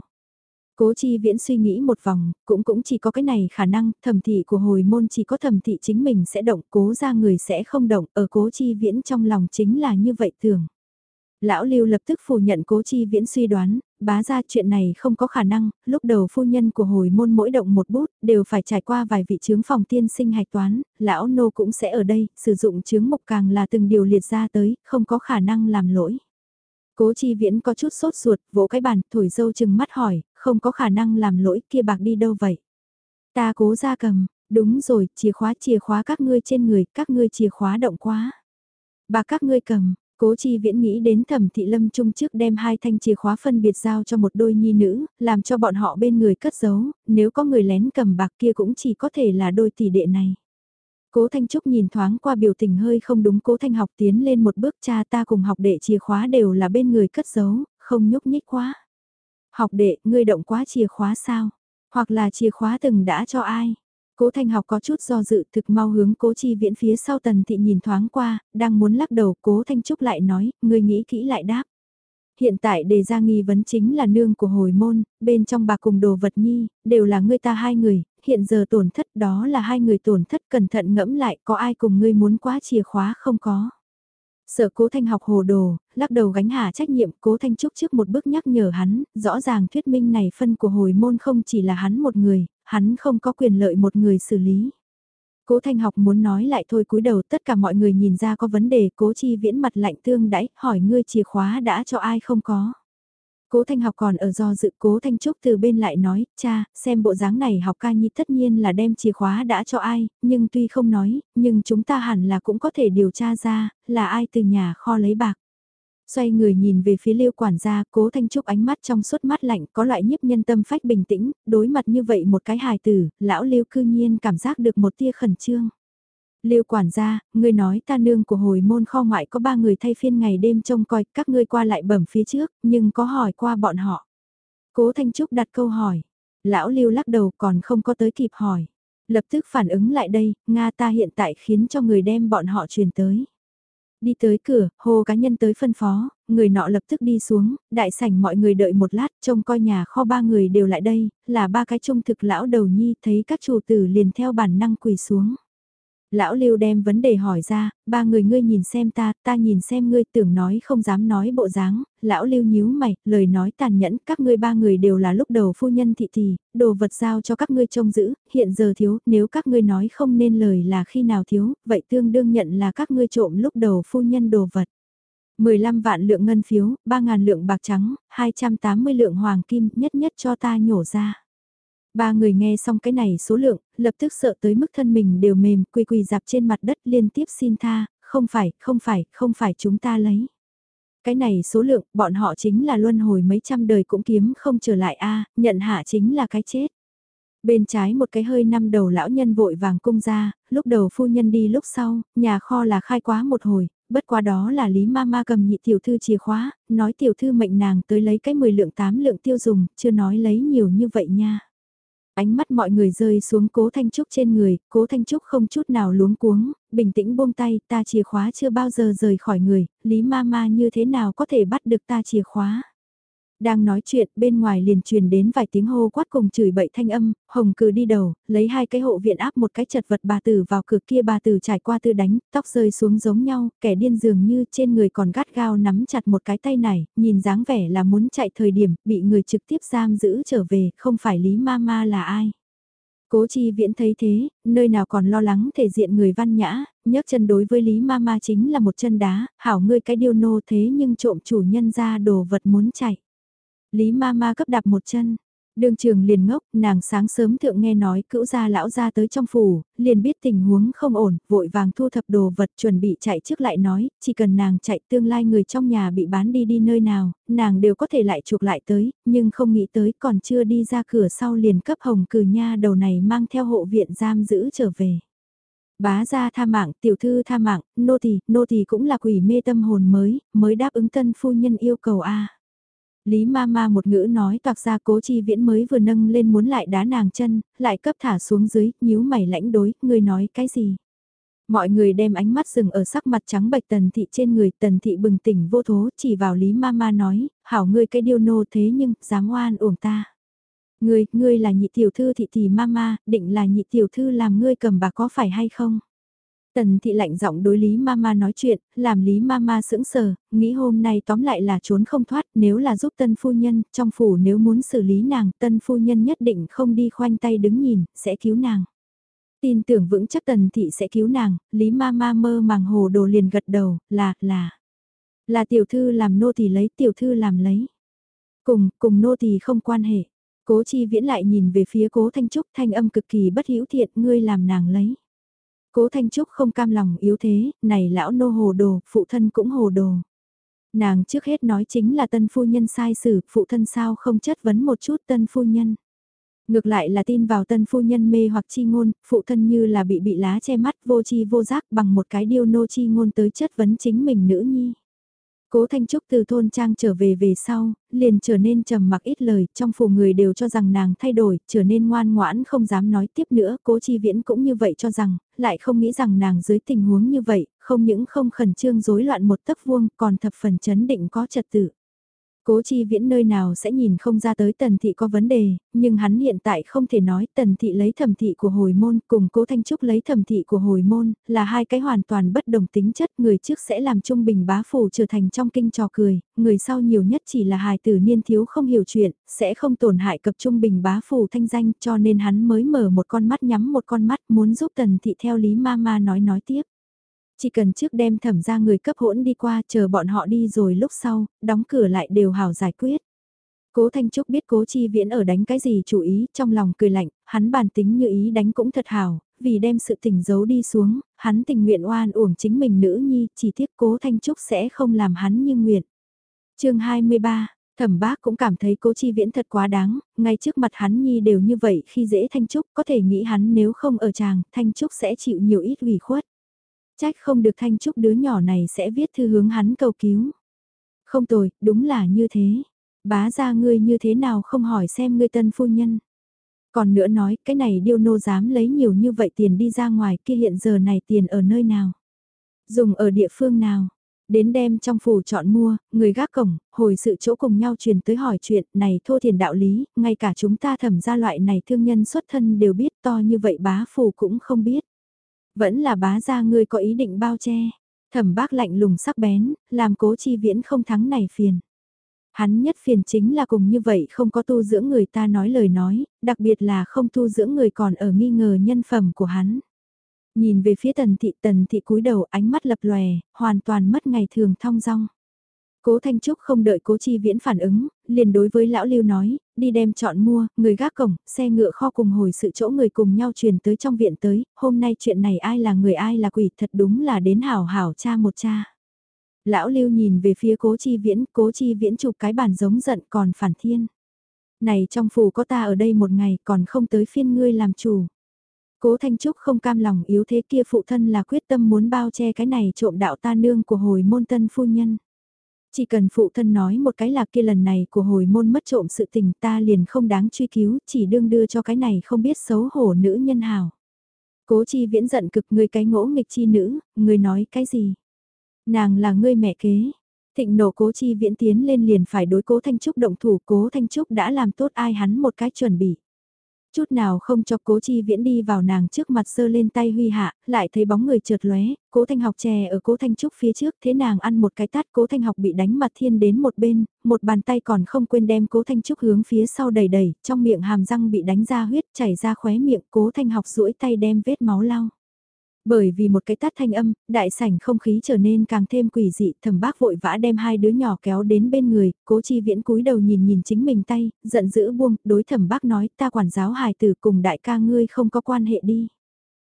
Cố chi viễn suy nghĩ một vòng, cũng cũng chỉ có cái này khả năng, thẩm thị của hồi môn chỉ có thẩm thị chính mình sẽ động, cố ra người sẽ không động, ở cố chi viễn trong lòng chính là như vậy thường. Lão Lưu lập tức phủ nhận cố chi viễn suy đoán, bá ra chuyện này không có khả năng, lúc đầu phu nhân của hồi môn mỗi động một bút, đều phải trải qua vài vị chướng phòng tiên sinh hạch toán, lão nô cũng sẽ ở đây, sử dụng chướng mục càng là từng điều liệt ra tới, không có khả năng làm lỗi. Cố chi viễn có chút sốt ruột, vỗ cái bàn, thổi dâu chừng mắt hỏi, không có khả năng làm lỗi kia bạc đi đâu vậy? Ta cố ra cầm, đúng rồi, chìa khóa chìa khóa các ngươi trên người, các ngươi chìa khóa động quá. Bạc các ngươi cầm, Cố chi viễn nghĩ đến thẩm thị lâm trung trước đem hai thanh chìa khóa phân biệt giao cho một đôi nhi nữ, làm cho bọn họ bên người cất giấu, nếu có người lén cầm bạc kia cũng chỉ có thể là đôi tỷ đệ này. Cố Thanh Trúc nhìn thoáng qua biểu tình hơi không đúng Cố Thanh học tiến lên một bước cha ta cùng học đệ chìa khóa đều là bên người cất giấu, không nhúc nhích quá. Học đệ, ngươi động quá chìa khóa sao? Hoặc là chìa khóa từng đã cho ai? Cố Thanh học có chút do dự thực mau hướng cố chi viễn phía sau tần thị nhìn thoáng qua, đang muốn lắc đầu cố Thanh Trúc lại nói, ngươi nghĩ kỹ lại đáp. Hiện tại đề ra nghi vấn chính là nương của hồi môn, bên trong bà cùng đồ vật nhi, đều là ngươi ta hai người, hiện giờ tổn thất đó là hai người tổn thất cẩn thận ngẫm lại có ai cùng ngươi muốn quá chìa khóa không có. Sợ cố thanh học hồ đồ, lắc đầu gánh hạ trách nhiệm cố thanh trúc trước một bước nhắc nhở hắn, rõ ràng thuyết minh này phân của hồi môn không chỉ là hắn một người, hắn không có quyền lợi một người xử lý. Cố Thanh học muốn nói lại thôi cúi đầu tất cả mọi người nhìn ra có vấn đề cố chi viễn mặt lạnh tương đãi hỏi ngươi chìa khóa đã cho ai không có. Cố Thanh học còn ở do dự cố Thanh Trúc từ bên lại nói, cha, xem bộ dáng này học ca nhi tất nhiên là đem chìa khóa đã cho ai, nhưng tuy không nói, nhưng chúng ta hẳn là cũng có thể điều tra ra, là ai từ nhà kho lấy bạc xoay người nhìn về phía Lưu quản gia, cố thanh trúc ánh mắt trong suốt mắt lạnh, có loại nhiếp nhân tâm phách bình tĩnh, đối mặt như vậy một cái hài tử, lão Lưu cư nhiên cảm giác được một tia khẩn trương. Lưu quản gia, ngươi nói ta nương của hồi môn kho ngoại có ba người thay phiên ngày đêm trông coi, các ngươi qua lại bẩm phía trước, nhưng có hỏi qua bọn họ. Cố Thanh Trúc đặt câu hỏi, lão Lưu lắc đầu còn không có tới kịp hỏi. Lập tức phản ứng lại đây, Nga ta hiện tại khiến cho người đem bọn họ truyền tới. Đi tới cửa, hồ cá nhân tới phân phó, người nọ lập tức đi xuống, đại sảnh mọi người đợi một lát, trông coi nhà kho ba người đều lại đây, là ba cái trung thực lão đầu nhi, thấy các chủ tử liền theo bản năng quỳ xuống. Lão Lưu đem vấn đề hỏi ra, ba người ngươi nhìn xem ta, ta nhìn xem ngươi tưởng nói không dám nói bộ dáng, lão Lưu nhíu mày, lời nói tàn nhẫn, các ngươi ba người đều là lúc đầu phu nhân thị thì, đồ vật giao cho các ngươi trông giữ, hiện giờ thiếu, nếu các ngươi nói không nên lời là khi nào thiếu, vậy tương đương nhận là các ngươi trộm lúc đầu phu nhân đồ vật. 15 vạn lượng ngân phiếu, 3.000 lượng bạc trắng, 280 lượng hoàng kim nhất nhất cho ta nhổ ra. Ba người nghe xong cái này số lượng, lập tức sợ tới mức thân mình đều mềm, quỳ quỳ dạp trên mặt đất liên tiếp xin tha, không phải, không phải, không phải chúng ta lấy. Cái này số lượng, bọn họ chính là luân hồi mấy trăm đời cũng kiếm không trở lại a nhận hạ chính là cái chết. Bên trái một cái hơi năm đầu lão nhân vội vàng cung ra, lúc đầu phu nhân đi lúc sau, nhà kho là khai quá một hồi, bất quá đó là Lý Mama cầm nhị tiểu thư chìa khóa, nói tiểu thư mệnh nàng tới lấy cái 10 lượng 8 lượng tiêu dùng, chưa nói lấy nhiều như vậy nha. Ánh mắt mọi người rơi xuống cố Thanh Trúc trên người, cố Thanh Trúc không chút nào luống cuống, bình tĩnh buông tay, ta chìa khóa chưa bao giờ rời khỏi người, Lý ma ma như thế nào có thể bắt được ta chìa khóa. Đang nói chuyện, bên ngoài liền truyền đến vài tiếng hô quát cùng chửi bậy thanh âm, hồng cử đi đầu, lấy hai cái hộ viện áp một cái chật vật bà tử vào cửa kia bà tử trải qua tư đánh, tóc rơi xuống giống nhau, kẻ điên dường như trên người còn gắt gao nắm chặt một cái tay này, nhìn dáng vẻ là muốn chạy thời điểm, bị người trực tiếp giam giữ trở về, không phải Lý Mama là ai. Cố chi viễn thấy thế, nơi nào còn lo lắng thể diện người văn nhã, nhấc chân đối với Lý Mama chính là một chân đá, hảo ngươi cái điêu nô thế nhưng trộm chủ nhân ra đồ vật muốn chạy. Lý ma ma cấp đạp một chân. Đường trường liền ngốc, nàng sáng sớm thượng nghe nói cữu gia lão gia tới trong phủ, liền biết tình huống không ổn, vội vàng thu thập đồ vật chuẩn bị chạy trước lại nói, chỉ cần nàng chạy tương lai người trong nhà bị bán đi đi nơi nào, nàng đều có thể lại chuộc lại tới, nhưng không nghĩ tới còn chưa đi ra cửa sau liền cấp hồng cử nha đầu này mang theo hộ viện giam giữ trở về. Bá gia tha mạng, tiểu thư tha mạng, nô tỳ, nô tỳ cũng là quỷ mê tâm hồn mới, mới đáp ứng tân phu nhân yêu cầu a. Lý ma ma một ngữ nói toạc ra cố chi viễn mới vừa nâng lên muốn lại đá nàng chân, lại cấp thả xuống dưới, nhíu mày lãnh đối, ngươi nói cái gì? Mọi người đem ánh mắt dừng ở sắc mặt trắng bạch tần thị trên người, tần thị bừng tỉnh vô thố, chỉ vào Lý ma ma nói, hảo ngươi cái điêu nô thế nhưng, dám oan uổng ta. Ngươi, ngươi là nhị tiểu thư thị tỷ ma ma, định là nhị tiểu thư làm ngươi cầm bà có phải hay không? Tần thị lạnh giọng đối Lý Mama nói chuyện, làm Lý Mama sững sờ, nghĩ hôm nay tóm lại là trốn không thoát, nếu là giúp tân phu nhân, trong phủ nếu muốn xử lý nàng, tân phu nhân nhất định không đi khoanh tay đứng nhìn, sẽ cứu nàng. Tin tưởng vững chắc tần thị sẽ cứu nàng, Lý Mama mơ màng hồ đồ liền gật đầu, là, là, là tiểu thư làm nô tỳ lấy, tiểu thư làm lấy. Cùng, cùng nô tỳ không quan hệ. Cố chi viễn lại nhìn về phía cố Thanh Trúc thanh âm cực kỳ bất hữu thiện, ngươi làm nàng lấy. Cố Thanh Trúc không cam lòng yếu thế, này lão nô hồ đồ, phụ thân cũng hồ đồ. Nàng trước hết nói chính là tân phu nhân sai xử, phụ thân sao không chất vấn một chút tân phu nhân. Ngược lại là tin vào tân phu nhân mê hoặc chi ngôn, phụ thân như là bị bị lá che mắt vô chi vô giác bằng một cái điêu nô chi ngôn tới chất vấn chính mình nữ nhi. Cố Thanh Trúc từ thôn trang trở về về sau, liền trở nên trầm mặc ít lời, trong phủ người đều cho rằng nàng thay đổi, trở nên ngoan ngoãn không dám nói tiếp nữa, cố chi viễn cũng như vậy cho rằng, lại không nghĩ rằng nàng dưới tình huống như vậy, không những không khẩn trương rối loạn một tấc vuông, còn thập phần chấn định có trật tự. Cố chi viễn nơi nào sẽ nhìn không ra tới tần thị có vấn đề, nhưng hắn hiện tại không thể nói tần thị lấy thẩm thị của hồi môn cùng cố thanh trúc lấy thẩm thị của hồi môn là hai cái hoàn toàn bất đồng tính chất người trước sẽ làm trung bình bá phủ trở thành trong kinh trò cười, người sau nhiều nhất chỉ là hài tử niên thiếu không hiểu chuyện, sẽ không tổn hại cập trung bình bá phủ thanh danh cho nên hắn mới mở một con mắt nhắm một con mắt muốn giúp tần thị theo lý ma ma nói nói tiếp chỉ cần trước đem thẩm ra người cấp hỗn đi qua chờ bọn họ đi rồi lúc sau, đóng cửa lại đều hào giải quyết. Cố Thanh Trúc biết cố chi viễn ở đánh cái gì chủ ý, trong lòng cười lạnh, hắn bản tính như ý đánh cũng thật hào vì đem sự tình giấu đi xuống, hắn tình nguyện oan uổng chính mình nữ nhi, chỉ tiếc cố Thanh Trúc sẽ không làm hắn như nguyện. chương 23 Thẩm bác cũng cảm thấy cố chi viễn thật quá đáng, ngay trước mặt hắn nhi đều như vậy khi dễ Thanh Trúc có thể nghĩ hắn nếu không ở chàng, Thanh Trúc sẽ chịu nhiều ít ủy khuất. Trách không được Thanh Trúc đứa nhỏ này sẽ viết thư hướng hắn cầu cứu. Không tồi, đúng là như thế. Bá ra ngươi như thế nào không hỏi xem ngươi tân phu nhân. Còn nữa nói, cái này điêu nô dám lấy nhiều như vậy tiền đi ra ngoài kia hiện giờ này tiền ở nơi nào. Dùng ở địa phương nào. Đến đem trong phủ chọn mua, người gác cổng, hồi sự chỗ cùng nhau truyền tới hỏi chuyện này thô thiền đạo lý, ngay cả chúng ta thẩm ra loại này thương nhân xuất thân đều biết to như vậy bá phủ cũng không biết. Vẫn là bá gia ngươi có ý định bao che. Thẩm bác lạnh lùng sắc bén, làm cố chi viễn không thắng này phiền. Hắn nhất phiền chính là cùng như vậy không có tu dưỡng người ta nói lời nói, đặc biệt là không tu dưỡng người còn ở nghi ngờ nhân phẩm của hắn. Nhìn về phía tần thị tần thị cúi đầu ánh mắt lập lòe, hoàn toàn mất ngày thường thong dong. Cố Thanh Trúc không đợi Cố Chi Viễn phản ứng, liền đối với lão Lưu nói, đi đem chọn mua, người gác cổng, xe ngựa kho cùng hồi sự chỗ người cùng nhau truyền tới trong viện tới, hôm nay chuyện này ai là người ai là quỷ thật đúng là đến hảo hảo cha một cha. Lão Lưu nhìn về phía Cố Chi Viễn, Cố Chi Viễn chụp cái bàn giống giận còn phản thiên. Này trong phủ có ta ở đây một ngày còn không tới phiên ngươi làm chủ. Cố Thanh Trúc không cam lòng yếu thế kia phụ thân là quyết tâm muốn bao che cái này trộm đạo ta nương của hồi môn tân phu nhân. Chỉ cần phụ thân nói một cái là kia lần này của hồi môn mất trộm sự tình ta liền không đáng truy cứu, chỉ đương đưa cho cái này không biết xấu hổ nữ nhân hào. Cố chi viễn giận cực người cái ngỗ nghịch chi nữ, người nói cái gì? Nàng là ngươi mẹ kế. Thịnh nổ cố chi viễn tiến lên liền phải đối cố Thanh Trúc động thủ cố Thanh Trúc đã làm tốt ai hắn một cái chuẩn bị. Chút nào không cho cố chi viễn đi vào nàng trước mặt sơ lên tay huy hạ, lại thấy bóng người trượt lóe cố thanh học chè ở cố thanh trúc phía trước thế nàng ăn một cái tát cố thanh học bị đánh mặt thiên đến một bên, một bàn tay còn không quên đem cố thanh trúc hướng phía sau đầy đầy, trong miệng hàm răng bị đánh ra huyết chảy ra khóe miệng cố thanh học duỗi tay đem vết máu lau. Bởi vì một cái tát thanh âm, đại sảnh không khí trở nên càng thêm quỷ dị, thẩm bác vội vã đem hai đứa nhỏ kéo đến bên người, cố chi viễn cúi đầu nhìn nhìn chính mình tay, giận dữ buông, đối thẩm bác nói ta quản giáo hài tử cùng đại ca ngươi không có quan hệ đi.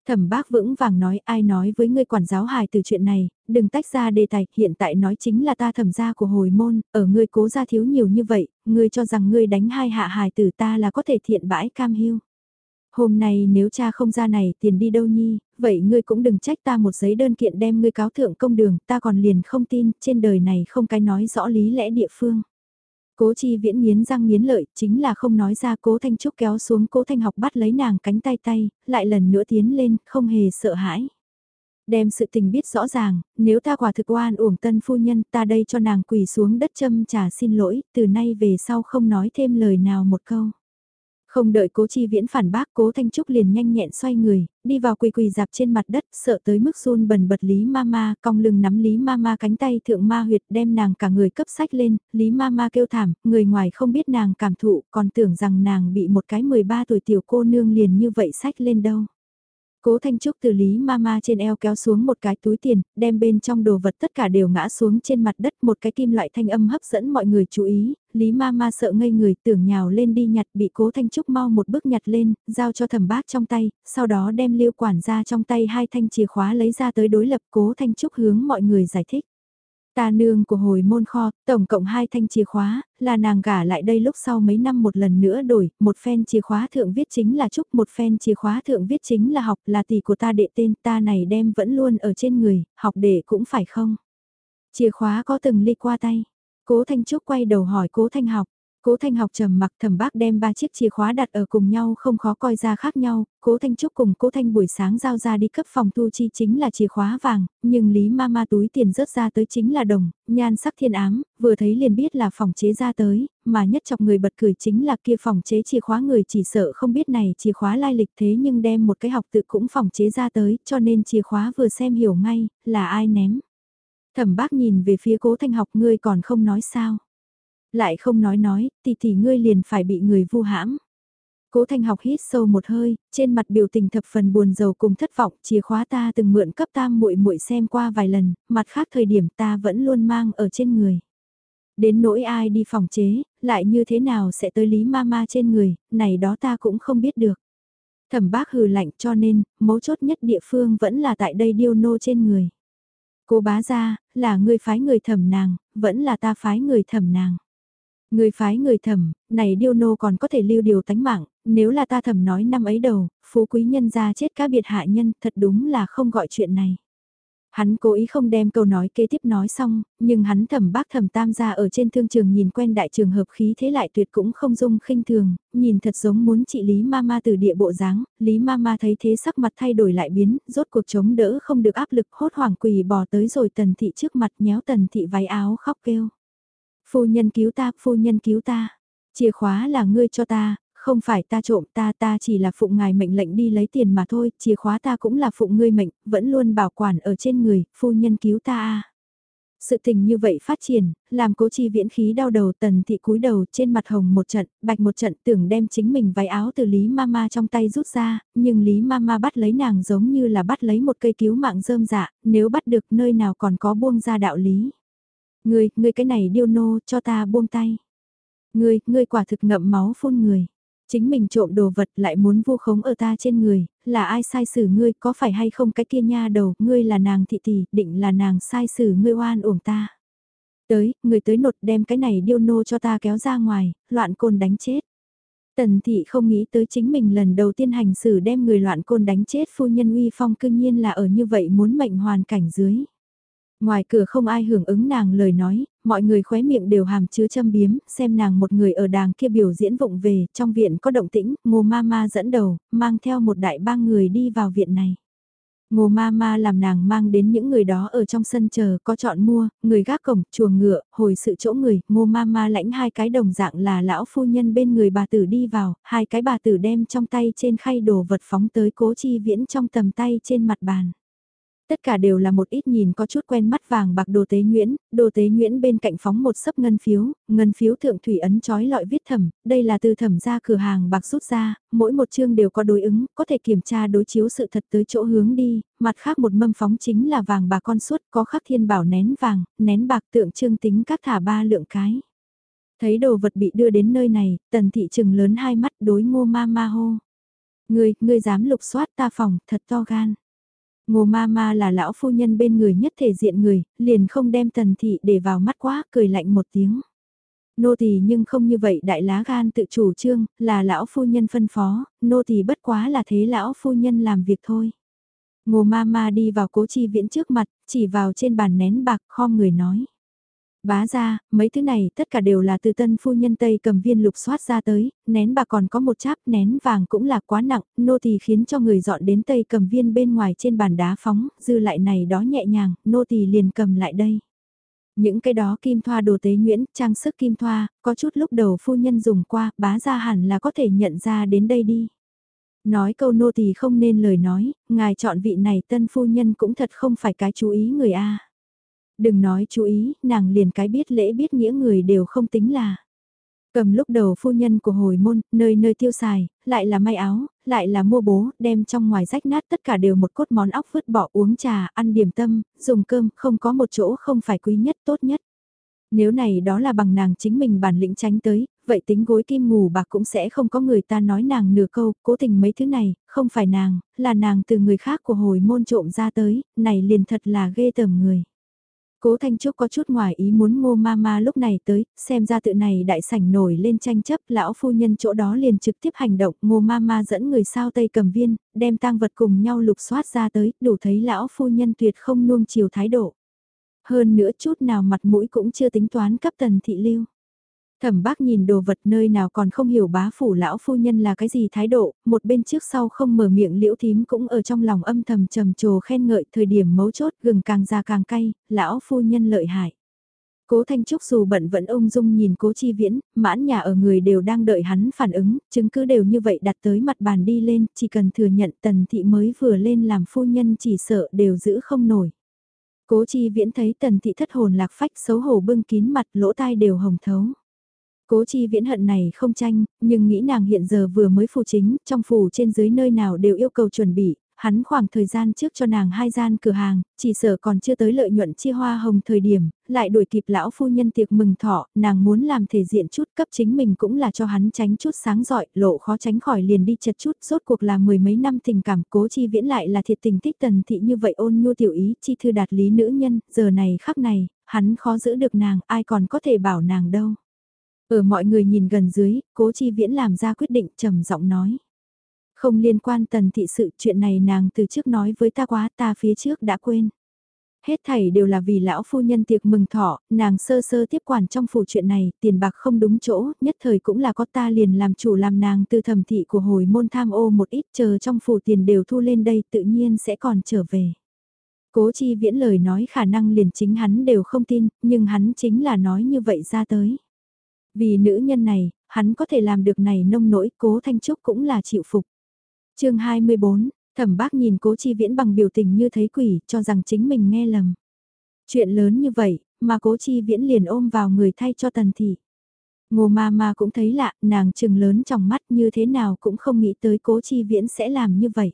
Thẩm bác vững vàng nói ai nói với ngươi quản giáo hài từ chuyện này, đừng tách ra đề tài, hiện tại nói chính là ta thẩm gia của hồi môn, ở ngươi cố gia thiếu nhiều như vậy, ngươi cho rằng ngươi đánh hai hạ hài tử ta là có thể thiện bãi cam hiu. Hôm nay nếu cha không ra này tiền đi đâu nhi, vậy ngươi cũng đừng trách ta một giấy đơn kiện đem ngươi cáo thượng công đường, ta còn liền không tin, trên đời này không cái nói rõ lý lẽ địa phương. Cố chi viễn nghiến răng nghiến lợi, chính là không nói ra cố Thanh Trúc kéo xuống cố Thanh học bắt lấy nàng cánh tay tay, lại lần nữa tiến lên, không hề sợ hãi. Đem sự tình biết rõ ràng, nếu ta quả thực oan uổng tân phu nhân ta đây cho nàng quỳ xuống đất châm trà xin lỗi, từ nay về sau không nói thêm lời nào một câu. Không đợi cố chi viễn phản bác cố Thanh Trúc liền nhanh nhẹn xoay người, đi vào quỳ quỳ dạp trên mặt đất sợ tới mức run bần bật Lý Mama, cong lưng nắm Lý Mama cánh tay thượng ma huyệt đem nàng cả người cấp sách lên, Lý Mama kêu thảm, người ngoài không biết nàng cảm thụ còn tưởng rằng nàng bị một cái 13 tuổi tiểu cô nương liền như vậy sách lên đâu. Cố Thanh Trúc từ Lý Mama trên eo kéo xuống một cái túi tiền, đem bên trong đồ vật tất cả đều ngã xuống trên mặt đất một cái kim loại thanh âm hấp dẫn mọi người chú ý, Lý Mama sợ ngây người tưởng nhào lên đi nhặt bị Cố Thanh Trúc mau một bước nhặt lên, giao cho thẩm bác trong tay, sau đó đem liêu quản ra trong tay hai thanh chìa khóa lấy ra tới đối lập Cố Thanh Trúc hướng mọi người giải thích. Ta nương của hồi môn kho, tổng cộng hai thanh chìa khóa, là nàng gả lại đây lúc sau mấy năm một lần nữa đổi, một phen chìa khóa thượng viết chính là Trúc, một phen chìa khóa thượng viết chính là học là tỷ của ta đệ tên ta này đem vẫn luôn ở trên người, học đệ cũng phải không? Chìa khóa có từng ly qua tay. Cố Thanh Trúc quay đầu hỏi Cố Thanh học, Cố Thanh học trầm mặc thầm bác đem ba chiếc chìa khóa đặt ở cùng nhau không khó coi ra khác nhau, Cố Thanh Trúc cùng Cố Thanh buổi sáng giao ra đi cấp phòng thu chi chính là chìa khóa vàng, nhưng Lý ma ma túi tiền rớt ra tới chính là đồng, nhan sắc thiên ám, vừa thấy liền biết là phòng chế ra tới, mà nhất chọc người bật cười chính là kia phòng chế chìa khóa người chỉ sợ không biết này chìa khóa lai lịch thế nhưng đem một cái học tự cũng phòng chế ra tới, cho nên chìa khóa vừa xem hiểu ngay, là ai ném. Thẩm bác nhìn về phía cố thanh học ngươi còn không nói sao. Lại không nói nói, thì thì ngươi liền phải bị người vu hãm. Cố Thanh học hít sâu một hơi, trên mặt biểu tình thập phần buồn rầu cùng thất vọng, chìa khóa ta từng mượn cấp tam muội muội xem qua vài lần, mặt khác thời điểm ta vẫn luôn mang ở trên người. Đến nỗi ai đi phòng chế, lại như thế nào sẽ tới Lý ma ma trên người, này đó ta cũng không biết được. Thẩm bác hừ lạnh cho nên, mấu chốt nhất địa phương vẫn là tại đây điêu nô trên người. Cô bá ra, là người phái người thẩm nàng, vẫn là ta phái người thẩm nàng. Người phái người thẩm, này điêu nô còn có thể lưu điều tánh mạng, nếu là ta thẩm nói năm ấy đầu, phú quý nhân ra chết cá biệt hạ nhân, thật đúng là không gọi chuyện này. Hắn cố ý không đem câu nói kế tiếp nói xong, nhưng hắn thẩm bác thẩm tam gia ở trên thương trường nhìn quen đại trường hợp khí thế lại tuyệt cũng không dung khinh thường, nhìn thật giống muốn trị Lý Mama từ địa bộ dáng Lý Mama thấy thế sắc mặt thay đổi lại biến, rốt cuộc chống đỡ không được áp lực hốt hoảng quỳ bò tới rồi tần thị trước mặt nhéo tần thị váy áo khóc kêu. Phu nhân cứu ta, phu nhân cứu ta. Chìa khóa là ngươi cho ta, không phải ta trộm ta ta chỉ là phụng ngài mệnh lệnh đi lấy tiền mà thôi, chìa khóa ta cũng là phụng ngươi mệnh, vẫn luôn bảo quản ở trên người, phu nhân cứu ta a. Sự tình như vậy phát triển, làm cố chi viễn khí đau đầu tần thị cúi đầu trên mặt hồng một trận, bạch một trận tưởng đem chính mình váy áo từ Lý Mama trong tay rút ra, nhưng Lý Mama bắt lấy nàng giống như là bắt lấy một cây cứu mạng rơm dạ, nếu bắt được nơi nào còn có buông ra đạo lý. Ngươi, ngươi cái này điêu nô, cho ta buông tay. Ngươi, ngươi quả thực ngậm máu phun người. Chính mình trộm đồ vật lại muốn vu khống ở ta trên người, là ai sai xử ngươi, có phải hay không cái kia nha đầu, ngươi là nàng thị tỷ, định là nàng sai xử ngươi oan uổng ta. Tới, người tới nột đem cái này điêu nô cho ta kéo ra ngoài, loạn côn đánh chết. Tần thị không nghĩ tới chính mình lần đầu tiên hành xử đem người loạn côn đánh chết phu nhân uy phong cương nhiên là ở như vậy muốn mệnh hoàn cảnh dưới. Ngoài cửa không ai hưởng ứng nàng lời nói, mọi người khóe miệng đều hàm chứa châm biếm, xem nàng một người ở đàng kia biểu diễn vụng về, trong viện có động tĩnh, ngô ma ma dẫn đầu, mang theo một đại ba người đi vào viện này. Ngô ma ma làm nàng mang đến những người đó ở trong sân chờ, có chọn mua, người gác cổng, chuồng ngựa, hồi sự chỗ người, ngô ma ma lãnh hai cái đồng dạng là lão phu nhân bên người bà tử đi vào, hai cái bà tử đem trong tay trên khay đồ vật phóng tới cố chi viễn trong tầm tay trên mặt bàn. Tất cả đều là một ít nhìn có chút quen mắt vàng bạc đồ tế nhuyễn, đồ tế nhuyễn bên cạnh phóng một sấp ngân phiếu, ngân phiếu thượng thủy ấn trói lọi viết thẩm, đây là từ thẩm ra cửa hàng bạc rút ra, mỗi một chương đều có đối ứng, có thể kiểm tra đối chiếu sự thật tới chỗ hướng đi, mặt khác một mâm phóng chính là vàng bạc con suốt có khắc thiên bảo nén vàng, nén bạc tượng trưng tính các thả ba lượng cái. Thấy đồ vật bị đưa đến nơi này, tần thị trừng lớn hai mắt đối ngô ma ma hô. Ngươi, ngươi dám lục soát ta phòng, thật to gan. Ngô ma ma là lão phu nhân bên người nhất thể diện người, liền không đem tần thị để vào mắt quá, cười lạnh một tiếng. Nô tỳ nhưng không như vậy đại lá gan tự chủ trương, là lão phu nhân phân phó, nô tỳ bất quá là thế lão phu nhân làm việc thôi. Ngô ma ma đi vào cố chi viễn trước mặt, chỉ vào trên bàn nén bạc khom người nói. Bá ra, mấy thứ này tất cả đều là từ tân phu nhân Tây cầm viên lục soát ra tới, nén bà còn có một cháp nén vàng cũng là quá nặng, nô tỳ khiến cho người dọn đến Tây cầm viên bên ngoài trên bàn đá phóng, dư lại này đó nhẹ nhàng, nô tỳ liền cầm lại đây. Những cái đó kim thoa đồ tế nhuyễn, trang sức kim thoa, có chút lúc đầu phu nhân dùng qua, bá ra hẳn là có thể nhận ra đến đây đi. Nói câu nô tỳ không nên lời nói, ngài chọn vị này tân phu nhân cũng thật không phải cái chú ý người A. Đừng nói chú ý, nàng liền cái biết lễ biết nghĩa người đều không tính là. Cầm lúc đầu phu nhân của hồi môn, nơi nơi tiêu xài, lại là may áo, lại là mua bố, đem trong ngoài rách nát tất cả đều một cốt món óc vứt bỏ uống trà, ăn điểm tâm, dùng cơm, không có một chỗ không phải quý nhất tốt nhất. Nếu này đó là bằng nàng chính mình bản lĩnh tránh tới, vậy tính gối kim ngủ bạc cũng sẽ không có người ta nói nàng nửa câu, cố tình mấy thứ này, không phải nàng, là nàng từ người khác của hồi môn trộm ra tới, này liền thật là ghê tởm người. Cố Thanh Trúc có chút ngoài ý muốn ngô ma ma lúc này tới, xem ra tự này đại sảnh nổi lên tranh chấp, lão phu nhân chỗ đó liền trực tiếp hành động, ngô ma ma dẫn người sao tây cầm viên, đem tang vật cùng nhau lục soát ra tới, đủ thấy lão phu nhân tuyệt không nuông chiều thái độ. Hơn nữa chút nào mặt mũi cũng chưa tính toán cấp tần thị lưu. Thẩm bác nhìn đồ vật nơi nào còn không hiểu bá phủ lão phu nhân là cái gì thái độ, một bên trước sau không mở miệng liễu thím cũng ở trong lòng âm thầm trầm trồ khen ngợi thời điểm mấu chốt gừng càng ra càng cay, lão phu nhân lợi hại. Cố Thanh Trúc dù bận vẫn ung dung nhìn cố chi viễn, mãn nhà ở người đều đang đợi hắn phản ứng, chứng cứ đều như vậy đặt tới mặt bàn đi lên, chỉ cần thừa nhận tần thị mới vừa lên làm phu nhân chỉ sợ đều giữ không nổi. Cố chi viễn thấy tần thị thất hồn lạc phách xấu hổ bưng kín mặt lỗ tai đều hồng thấu. Cố chi viễn hận này không tranh, nhưng nghĩ nàng hiện giờ vừa mới phù chính, trong phủ trên dưới nơi nào đều yêu cầu chuẩn bị, hắn khoảng thời gian trước cho nàng hai gian cửa hàng, chỉ sợ còn chưa tới lợi nhuận chia hoa hồng thời điểm, lại đuổi kịp lão phu nhân tiệc mừng thọ, nàng muốn làm thể diện chút cấp chính mình cũng là cho hắn tránh chút sáng giỏi, lộ khó tránh khỏi liền đi chật chút, rốt cuộc là mười mấy năm tình cảm cố chi viễn lại là thiệt tình thích tần thị như vậy ôn nhu tiểu ý chi thư đạt lý nữ nhân, giờ này khắc này, hắn khó giữ được nàng, ai còn có thể bảo nàng đâu. Ở mọi người nhìn gần dưới, cố chi viễn làm ra quyết định trầm giọng nói. Không liên quan tần thị sự chuyện này nàng từ trước nói với ta quá ta phía trước đã quên. Hết thảy đều là vì lão phu nhân tiệc mừng thọ, nàng sơ sơ tiếp quản trong phủ chuyện này, tiền bạc không đúng chỗ, nhất thời cũng là có ta liền làm chủ làm nàng từ thẩm thị của hồi môn tham ô một ít chờ trong phủ tiền đều thu lên đây tự nhiên sẽ còn trở về. Cố chi viễn lời nói khả năng liền chính hắn đều không tin, nhưng hắn chính là nói như vậy ra tới. Vì nữ nhân này, hắn có thể làm được này nông nỗi cố Thanh Trúc cũng là chịu phục. chương 24, thẩm bác nhìn cố chi viễn bằng biểu tình như thấy quỷ cho rằng chính mình nghe lầm. Chuyện lớn như vậy, mà cố chi viễn liền ôm vào người thay cho tần thị. Ngô ma ma cũng thấy lạ, nàng trừng lớn trong mắt như thế nào cũng không nghĩ tới cố chi viễn sẽ làm như vậy.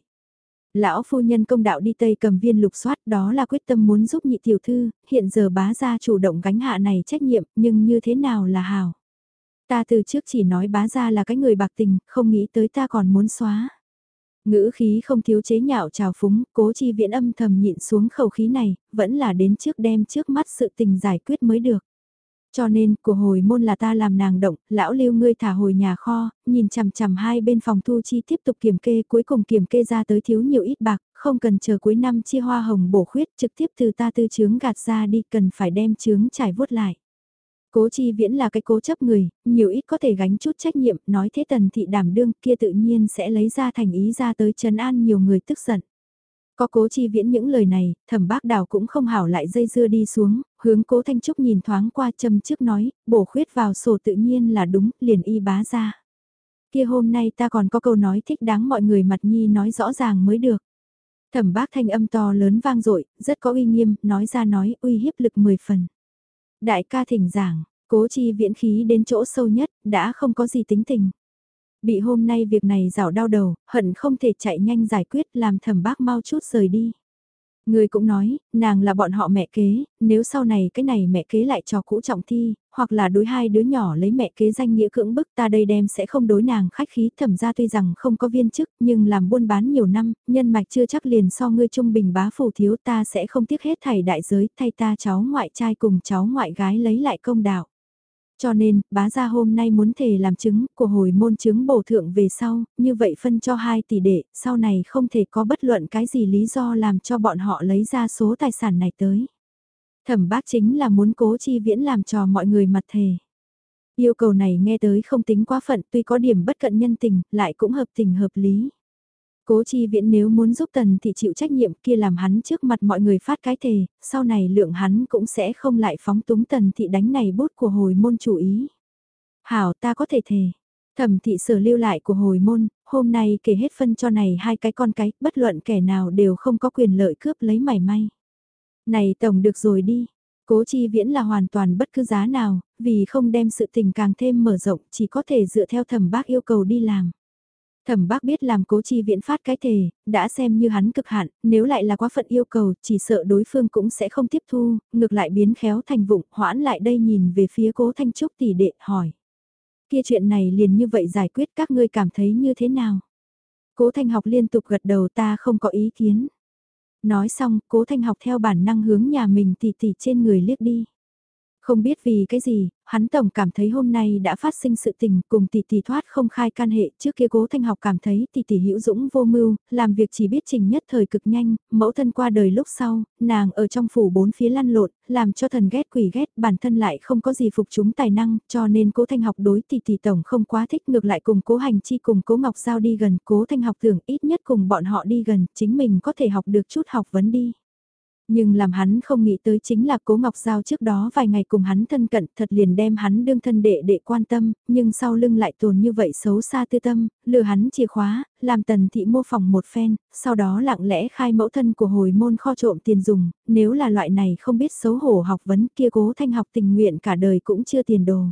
Lão phu nhân công đạo đi Tây cầm viên lục soát đó là quyết tâm muốn giúp nhị tiểu thư, hiện giờ bá gia chủ động gánh hạ này trách nhiệm nhưng như thế nào là hào. Ta từ trước chỉ nói bá ra là cái người bạc tình, không nghĩ tới ta còn muốn xóa. Ngữ khí không thiếu chế nhạo trào phúng, cố chi viễn âm thầm nhịn xuống khẩu khí này, vẫn là đến trước đem trước mắt sự tình giải quyết mới được. Cho nên, của hồi môn là ta làm nàng động, lão lưu ngươi thả hồi nhà kho, nhìn chằm chằm hai bên phòng thu chi tiếp tục kiểm kê cuối cùng kiểm kê ra tới thiếu nhiều ít bạc, không cần chờ cuối năm chia hoa hồng bổ khuyết trực tiếp từ ta tư chướng gạt ra đi cần phải đem chướng trải vuốt lại. Cố chi viễn là cái cố chấp người, nhiều ít có thể gánh chút trách nhiệm, nói thế tần thị đảm đương kia tự nhiên sẽ lấy ra thành ý ra tới trấn an nhiều người tức giận. Có cố chi viễn những lời này, thẩm bác đào cũng không hảo lại dây dưa đi xuống, hướng cố thanh trúc nhìn thoáng qua châm trước nói, bổ khuyết vào sổ tự nhiên là đúng, liền y bá ra. Kia hôm nay ta còn có câu nói thích đáng mọi người mặt nhi nói rõ ràng mới được. Thẩm bác thanh âm to lớn vang dội rất có uy nghiêm, nói ra nói uy hiếp lực 10 phần. Đại ca thỉnh giảng, cố chi viễn khí đến chỗ sâu nhất, đã không có gì tính tình. Bị hôm nay việc này rào đau đầu, hận không thể chạy nhanh giải quyết làm thầm bác mau chút rời đi. Người cũng nói, nàng là bọn họ mẹ kế, nếu sau này cái này mẹ kế lại cho cũ trọng thi, hoặc là đối hai đứa nhỏ lấy mẹ kế danh nghĩa cưỡng bức ta đây đem sẽ không đối nàng khách khí thẩm ra tuy rằng không có viên chức nhưng làm buôn bán nhiều năm, nhân mạch chưa chắc liền so ngươi trung bình bá phủ thiếu ta sẽ không tiếc hết thảy đại giới thay ta cháu ngoại trai cùng cháu ngoại gái lấy lại công đạo. Cho nên, bá gia hôm nay muốn thề làm chứng của hồi môn chứng bổ thượng về sau, như vậy phân cho hai tỷ đệ, sau này không thể có bất luận cái gì lý do làm cho bọn họ lấy ra số tài sản này tới. Thẩm bác chính là muốn cố chi viễn làm trò mọi người mặt thề. Yêu cầu này nghe tới không tính quá phận tuy có điểm bất cận nhân tình, lại cũng hợp tình hợp lý. Cố chi viễn nếu muốn giúp tần thì chịu trách nhiệm kia làm hắn trước mặt mọi người phát cái thề, sau này lượng hắn cũng sẽ không lại phóng túng tần thị đánh này bút của hồi môn chủ ý. Hảo ta có thể thề. Thẩm thị sở lưu lại của hồi môn, hôm nay kể hết phân cho này hai cái con cái, bất luận kẻ nào đều không có quyền lợi cướp lấy mảy may. Này tổng được rồi đi, cố chi viễn là hoàn toàn bất cứ giá nào, vì không đem sự tình càng thêm mở rộng chỉ có thể dựa theo thẩm bác yêu cầu đi làm. Thẩm bác biết làm cố chi viễn phát cái thề, đã xem như hắn cực hạn, nếu lại là quá phận yêu cầu, chỉ sợ đối phương cũng sẽ không tiếp thu, ngược lại biến khéo thành vụng, hoãn lại đây nhìn về phía cố Thanh Trúc tỷ đệ, hỏi. Kia chuyện này liền như vậy giải quyết các ngươi cảm thấy như thế nào? Cố Thanh học liên tục gật đầu ta không có ý kiến. Nói xong, cố Thanh học theo bản năng hướng nhà mình tỉ tỉ trên người liếc đi. Không biết vì cái gì, hắn tổng cảm thấy hôm nay đã phát sinh sự tình cùng tỷ tỷ thoát không khai can hệ trước kia cố thanh học cảm thấy tỷ tỷ hữu dũng vô mưu, làm việc chỉ biết trình nhất thời cực nhanh, mẫu thân qua đời lúc sau, nàng ở trong phủ bốn phía lăn lộn, làm cho thần ghét quỷ ghét, bản thân lại không có gì phục chúng tài năng, cho nên cố thanh học đối tỷ tỷ tổng không quá thích ngược lại cùng cố hành chi cùng cố ngọc giao đi gần, cố thanh học tưởng ít nhất cùng bọn họ đi gần, chính mình có thể học được chút học vấn đi. Nhưng làm hắn không nghĩ tới chính là Cố Ngọc Giao trước đó vài ngày cùng hắn thân cận thật liền đem hắn đương thân đệ đệ quan tâm, nhưng sau lưng lại tồn như vậy xấu xa tư tâm, lừa hắn chìa khóa, làm tần thị mô phỏng một phen, sau đó lặng lẽ khai mẫu thân của hồi môn kho trộm tiền dùng, nếu là loại này không biết xấu hổ học vấn kia cố thanh học tình nguyện cả đời cũng chưa tiền đồ.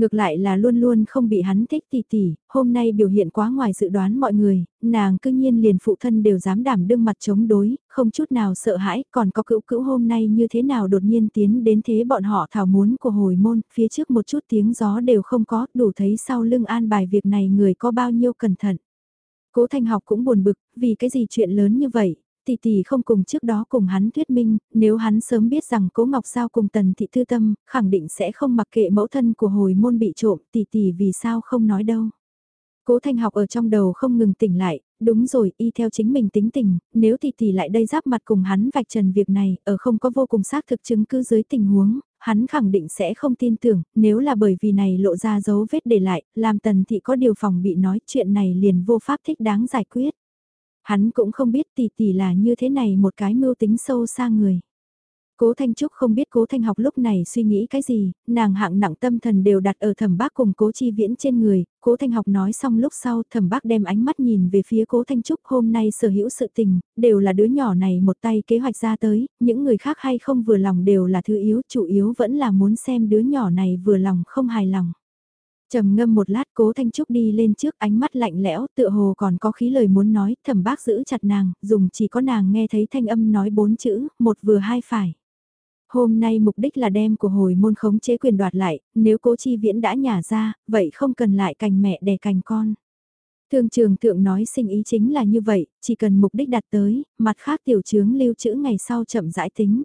Ngược lại là luôn luôn không bị hắn thích tỷ tỷ, hôm nay biểu hiện quá ngoài dự đoán mọi người, nàng cư nhiên liền phụ thân đều dám đảm đương mặt chống đối, không chút nào sợ hãi, còn có cữu cữu hôm nay như thế nào đột nhiên tiến đến thế bọn họ thảo muốn của hồi môn, phía trước một chút tiếng gió đều không có, đủ thấy sau lưng an bài việc này người có bao nhiêu cẩn thận. Cố Thanh học cũng buồn bực, vì cái gì chuyện lớn như vậy, tỷ tỷ không cùng trước đó cùng hắn thuyết minh, nếu hắn sớm biết rằng Cố Ngọc Giao cùng Tần Thị Thư Tâm, khẳng định sẽ không mặc kệ mẫu thân của hồi môn bị trộm, tỷ tỷ vì sao không nói đâu. Cố Thanh học ở trong đầu không ngừng tỉnh lại, đúng rồi, y theo chính mình tính tình, nếu tỷ tỷ lại đây giáp mặt cùng hắn vạch trần việc này, ở không có vô cùng xác thực chứng cứ dưới tình huống, hắn khẳng định sẽ không tin tưởng, nếu là bởi vì này lộ ra dấu vết để lại, làm tần thị có điều phòng bị nói chuyện này liền vô pháp thích đáng giải quyết. Hắn cũng không biết tỷ tỷ là như thế này một cái mưu tính sâu xa người. Cố Thanh Trúc không biết Cố Thanh học lúc này suy nghĩ cái gì, nàng hạng nặng tâm thần đều đặt ở thẩm bác cùng Cố Chi Viễn trên người, Cố Thanh học nói xong lúc sau thẩm bác đem ánh mắt nhìn về phía Cố Thanh Trúc hôm nay sở hữu sự tình, đều là đứa nhỏ này một tay kế hoạch ra tới, những người khác hay không vừa lòng đều là thứ yếu, chủ yếu vẫn là muốn xem đứa nhỏ này vừa lòng không hài lòng trầm ngâm một lát cố thanh trúc đi lên trước ánh mắt lạnh lẽo tựa hồ còn có khí lời muốn nói thẩm bác giữ chặt nàng dùng chỉ có nàng nghe thấy thanh âm nói bốn chữ một vừa hai phải hôm nay mục đích là đem của hồi môn khống chế quyền đoạt lại nếu cố chi viễn đã nhả ra vậy không cần lại cành mẹ đẻ cành con Thương trường thượng nói sinh ý chính là như vậy, chỉ cần mục đích đạt tới, mặt khác tiểu chướng lưu trữ ngày sau chậm rãi tính.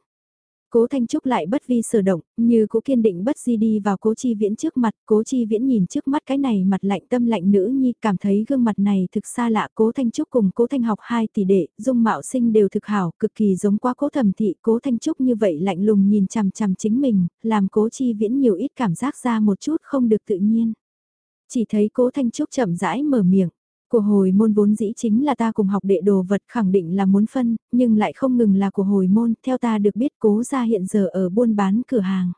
Cố Thanh Trúc lại bất vi sở động, như cố kiên định bất di đi vào cố chi viễn trước mặt, cố chi viễn nhìn trước mắt cái này mặt lạnh tâm lạnh nữ nhi cảm thấy gương mặt này thực xa lạ. Cố Thanh Trúc cùng cố Thanh học hai tỷ đệ, dung mạo sinh đều thực hảo, cực kỳ giống quá cố thẩm thị, cố Thanh Trúc như vậy lạnh lùng nhìn chằm chằm chính mình, làm cố chi viễn nhiều ít cảm giác ra một chút không được tự nhiên. Chỉ thấy cố Thanh Trúc chậm rãi mở miệng, của hồi môn vốn dĩ chính là ta cùng học đệ đồ vật khẳng định là muốn phân, nhưng lại không ngừng là của hồi môn, theo ta được biết cố gia hiện giờ ở buôn bán cửa hàng.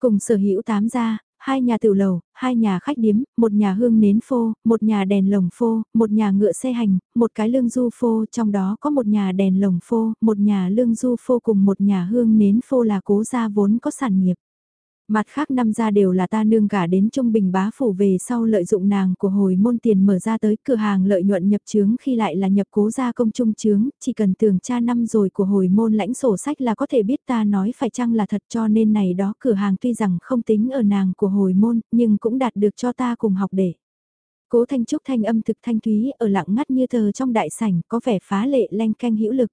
Cùng sở hữu tám gia, hai nhà tiểu lầu, hai nhà khách điếm, một nhà hương nến phô, một nhà đèn lồng phô, một nhà ngựa xe hành, một cái lương du phô, trong đó có một nhà đèn lồng phô, một nhà lương du phô cùng một nhà hương nến phô là cố gia vốn có sản nghiệp. Mặt khác năm ra đều là ta nương cả đến Trung Bình bá phủ về sau lợi dụng nàng của hồi môn tiền mở ra tới cửa hàng lợi nhuận nhập trướng khi lại là nhập cố gia công trung trướng, chỉ cần tường tra năm rồi của hồi môn lãnh sổ sách là có thể biết ta nói phải chăng là thật cho nên này đó cửa hàng tuy rằng không tính ở nàng của hồi môn nhưng cũng đạt được cho ta cùng học để. Cố Thanh Trúc thanh âm thực thanh thúy ở lặng ngắt như thờ trong đại sảnh có vẻ phá lệ len canh hữu lực.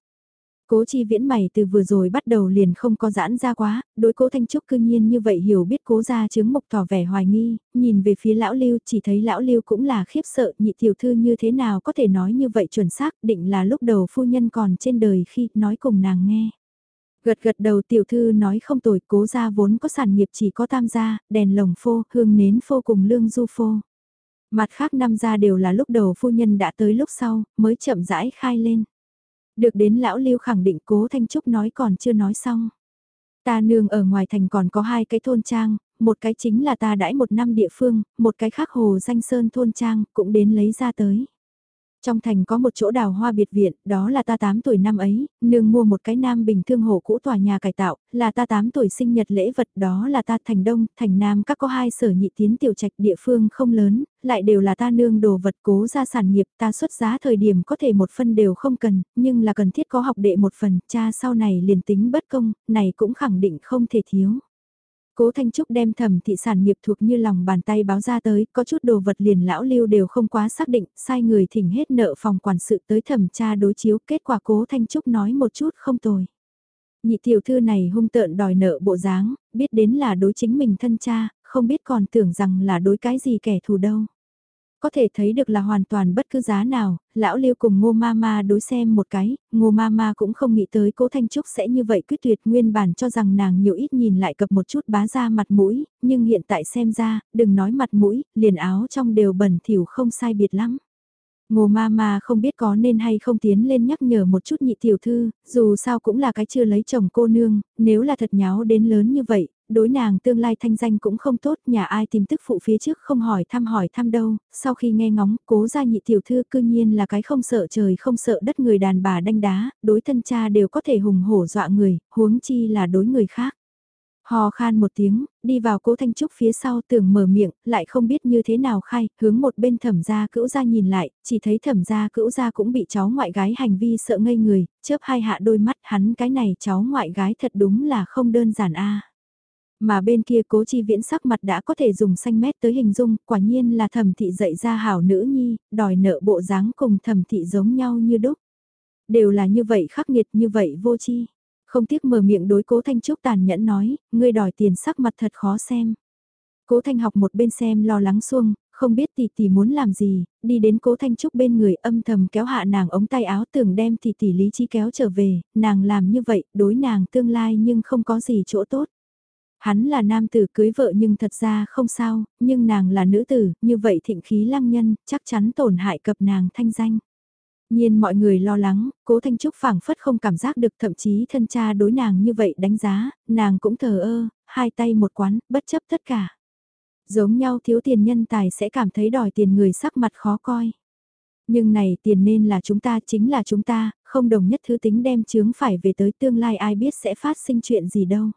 Cố chi viễn mày từ vừa rồi bắt đầu liền không có giãn ra quá, đối cố Thanh Trúc cư nhiên như vậy hiểu biết cố ra chứng mục tỏ vẻ hoài nghi, nhìn về phía lão lưu chỉ thấy lão lưu cũng là khiếp sợ nhị tiểu thư như thế nào có thể nói như vậy chuẩn xác định là lúc đầu phu nhân còn trên đời khi nói cùng nàng nghe. Gật gật đầu tiểu thư nói không tồi cố gia vốn có sản nghiệp chỉ có tam gia, đèn lồng phô, hương nến phô cùng lương du phô. Mặt khác năm gia đều là lúc đầu phu nhân đã tới lúc sau, mới chậm rãi khai lên. Được đến lão lưu khẳng định cố Thanh Trúc nói còn chưa nói xong. Ta nương ở ngoài thành còn có hai cái thôn trang, một cái chính là ta đãi một năm địa phương, một cái khác hồ danh sơn thôn trang cũng đến lấy ra tới. Trong thành có một chỗ đào hoa biệt viện, đó là ta 8 tuổi năm ấy, nương mua một cái nam bình thương hộ cũ tòa nhà cải tạo, là ta 8 tuổi sinh nhật lễ vật, đó là ta thành đông, thành nam các có hai sở nhị tiến tiểu trạch địa phương không lớn, lại đều là ta nương đồ vật cố ra sản nghiệp, ta xuất giá thời điểm có thể một phân đều không cần, nhưng là cần thiết có học đệ một phần, cha sau này liền tính bất công, này cũng khẳng định không thể thiếu. Cố Thanh Trúc đem thẩm thị sản nghiệp thuộc như lòng bàn tay báo ra tới, có chút đồ vật liền lão lưu đều không quá xác định, sai người thỉnh hết nợ phòng quản sự tới thẩm tra đối chiếu, kết quả Cố Thanh Trúc nói một chút không tồi. Nhị tiểu thư này hung tợn đòi nợ bộ dáng, biết đến là đối chính mình thân cha, không biết còn tưởng rằng là đối cái gì kẻ thù đâu có thể thấy được là hoàn toàn bất cứ giá nào, lão liêu cùng ngô ma ma đối xem một cái, ngô ma ma cũng không nghĩ tới cố Thanh Trúc sẽ như vậy quyết tuyệt nguyên bản cho rằng nàng nhiều ít nhìn lại cập một chút bá ra mặt mũi, nhưng hiện tại xem ra, đừng nói mặt mũi, liền áo trong đều bẩn thỉu không sai biệt lắm. Ngô ma ma không biết có nên hay không tiến lên nhắc nhở một chút nhị tiểu thư, dù sao cũng là cái chưa lấy chồng cô nương, nếu là thật nháo đến lớn như vậy, đối nàng tương lai thanh danh cũng không tốt, nhà ai tìm tức phụ phía trước không hỏi thăm hỏi thăm đâu, sau khi nghe ngóng, cố gia nhị tiểu thư cư nhiên là cái không sợ trời không sợ đất người đàn bà đanh đá, đối thân cha đều có thể hùng hổ dọa người, huống chi là đối người khác. Hò khan một tiếng, đi vào cố Thanh Trúc phía sau tưởng mở miệng, lại không biết như thế nào khai, hướng một bên thẩm gia cữu gia nhìn lại, chỉ thấy thẩm gia cữu gia cũng bị cháu ngoại gái hành vi sợ ngây người, chớp hai hạ đôi mắt hắn cái này cháu ngoại gái thật đúng là không đơn giản a mà bên kia cố chi viễn sắc mặt đã có thể dùng xanh mét tới hình dung, quả nhiên là thẩm thị dạy ra hảo nữ nhi, đòi nợ bộ dáng cùng thẩm thị giống nhau như đúc. Đều là như vậy khắc nghiệt như vậy vô chi không tiếc mở miệng đối cố Thanh Trúc tàn nhẫn nói, ngươi đòi tiền sắc mặt thật khó xem. Cố Thanh học một bên xem lo lắng xuông, không biết tỷ tỷ muốn làm gì, đi đến cố Thanh Trúc bên người âm thầm kéo hạ nàng ống tay áo tưởng đem tỷ tỷ lý trí kéo trở về, nàng làm như vậy, đối nàng tương lai nhưng không có gì chỗ tốt. Hắn là nam tử cưới vợ nhưng thật ra không sao, nhưng nàng là nữ tử, như vậy thịnh khí lăng nhân, chắc chắn tổn hại cập nàng thanh danh. Nhiên mọi người lo lắng, cố Thanh Trúc phảng phất không cảm giác được thậm chí thân cha đối nàng như vậy đánh giá, nàng cũng thờ ơ, hai tay một quán, bất chấp tất cả. Giống nhau thiếu tiền nhân tài sẽ cảm thấy đòi tiền người sắc mặt khó coi. Nhưng này tiền nên là chúng ta chính là chúng ta, không đồng nhất thứ tính đem chướng phải về tới tương lai ai biết sẽ phát sinh chuyện gì đâu.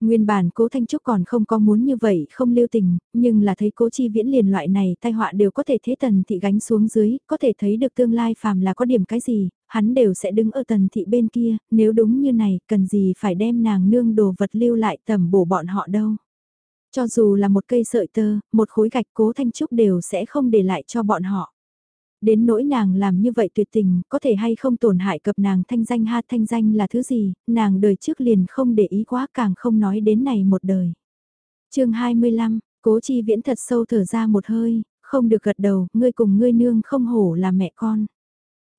Nguyên bản cố Thanh Trúc còn không có muốn như vậy không lưu tình, nhưng là thấy cố chi viễn liền loại này tai họa đều có thể thế tần thị gánh xuống dưới, có thể thấy được tương lai phàm là có điểm cái gì, hắn đều sẽ đứng ở tần thị bên kia, nếu đúng như này cần gì phải đem nàng nương đồ vật lưu lại tầm bổ bọn họ đâu. Cho dù là một cây sợi tơ, một khối gạch cố Thanh Trúc đều sẽ không để lại cho bọn họ. Đến nỗi nàng làm như vậy tuyệt tình, có thể hay không tổn hại cập nàng thanh danh ha thanh danh là thứ gì, nàng đời trước liền không để ý quá càng không nói đến này một đời. chương 25, cố chi viễn thật sâu thở ra một hơi, không được gật đầu, ngươi cùng ngươi nương không hổ là mẹ con.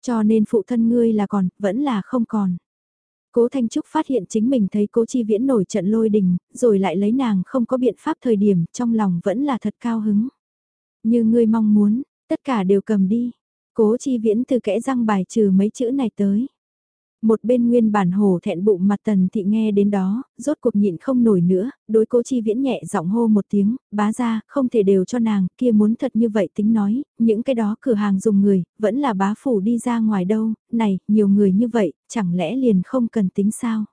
Cho nên phụ thân ngươi là còn, vẫn là không còn. Cố Thanh Trúc phát hiện chính mình thấy cố chi viễn nổi trận lôi đình, rồi lại lấy nàng không có biện pháp thời điểm, trong lòng vẫn là thật cao hứng. Như ngươi mong muốn, Tất cả đều cầm đi. Cố chi viễn từ kẽ răng bài trừ mấy chữ này tới. Một bên nguyên bản hồ thẹn bụng mặt tần thị nghe đến đó, rốt cuộc nhịn không nổi nữa, đối cố chi viễn nhẹ giọng hô một tiếng, bá ra, không thể đều cho nàng, kia muốn thật như vậy tính nói, những cái đó cửa hàng dùng người, vẫn là bá phủ đi ra ngoài đâu, này, nhiều người như vậy, chẳng lẽ liền không cần tính sao?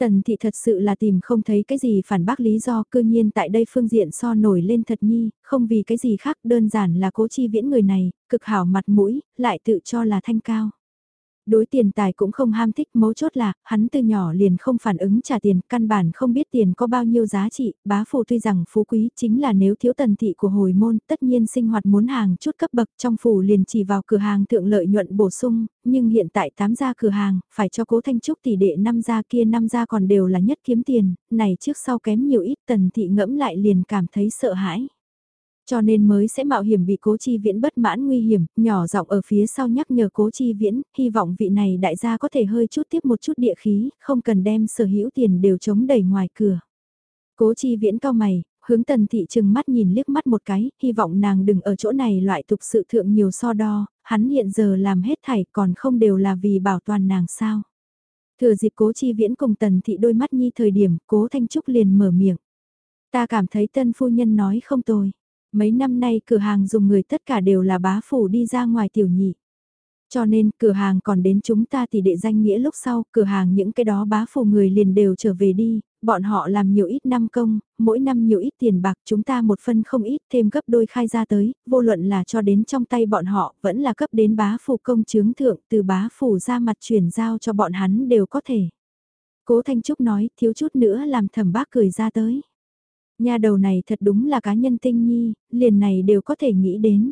Tần thị thật sự là tìm không thấy cái gì phản bác lý do cư nhiên tại đây phương diện so nổi lên thật nhi, không vì cái gì khác đơn giản là cố chi viễn người này, cực hảo mặt mũi, lại tự cho là thanh cao. Đối tiền tài cũng không ham thích mấu chốt là, hắn từ nhỏ liền không phản ứng trả tiền, căn bản không biết tiền có bao nhiêu giá trị, bá phụ tuy rằng phú quý chính là nếu thiếu tần thị của hồi môn, tất nhiên sinh hoạt muốn hàng chút cấp bậc trong phủ liền chỉ vào cửa hàng thượng lợi nhuận bổ sung, nhưng hiện tại tám gia cửa hàng, phải cho cố thanh trúc tỷ đệ năm gia kia năm gia còn đều là nhất kiếm tiền, này trước sau kém nhiều ít tần thị ngẫm lại liền cảm thấy sợ hãi. Cho nên mới sẽ mạo hiểm bị cố chi viễn bất mãn nguy hiểm, nhỏ giọng ở phía sau nhắc nhở cố chi viễn, hy vọng vị này đại gia có thể hơi chút tiếp một chút địa khí, không cần đem sở hữu tiền đều chống đẩy ngoài cửa. Cố chi viễn cao mày, hướng tần thị chừng mắt nhìn liếc mắt một cái, hy vọng nàng đừng ở chỗ này loại tục sự thượng nhiều so đo, hắn hiện giờ làm hết thảy còn không đều là vì bảo toàn nàng sao. Thừa dịp cố chi viễn cùng tần thị đôi mắt nhi thời điểm, cố thanh trúc liền mở miệng. Ta cảm thấy tân phu nhân nói không tồi. Mấy năm nay cửa hàng dùng người tất cả đều là bá phủ đi ra ngoài tiểu nhị. Cho nên cửa hàng còn đến chúng ta thì đệ danh nghĩa lúc sau, cửa hàng những cái đó bá phủ người liền đều trở về đi, bọn họ làm nhiều ít năm công, mỗi năm nhiều ít tiền bạc chúng ta một phân không ít thêm gấp đôi khai ra tới, vô luận là cho đến trong tay bọn họ vẫn là cấp đến bá phủ công chứng thượng từ bá phủ ra mặt chuyển giao cho bọn hắn đều có thể. Cố Thanh Trúc nói thiếu chút nữa làm thẩm bác cười ra tới. Nhà đầu này thật đúng là cá nhân tinh nhi, liền này đều có thể nghĩ đến.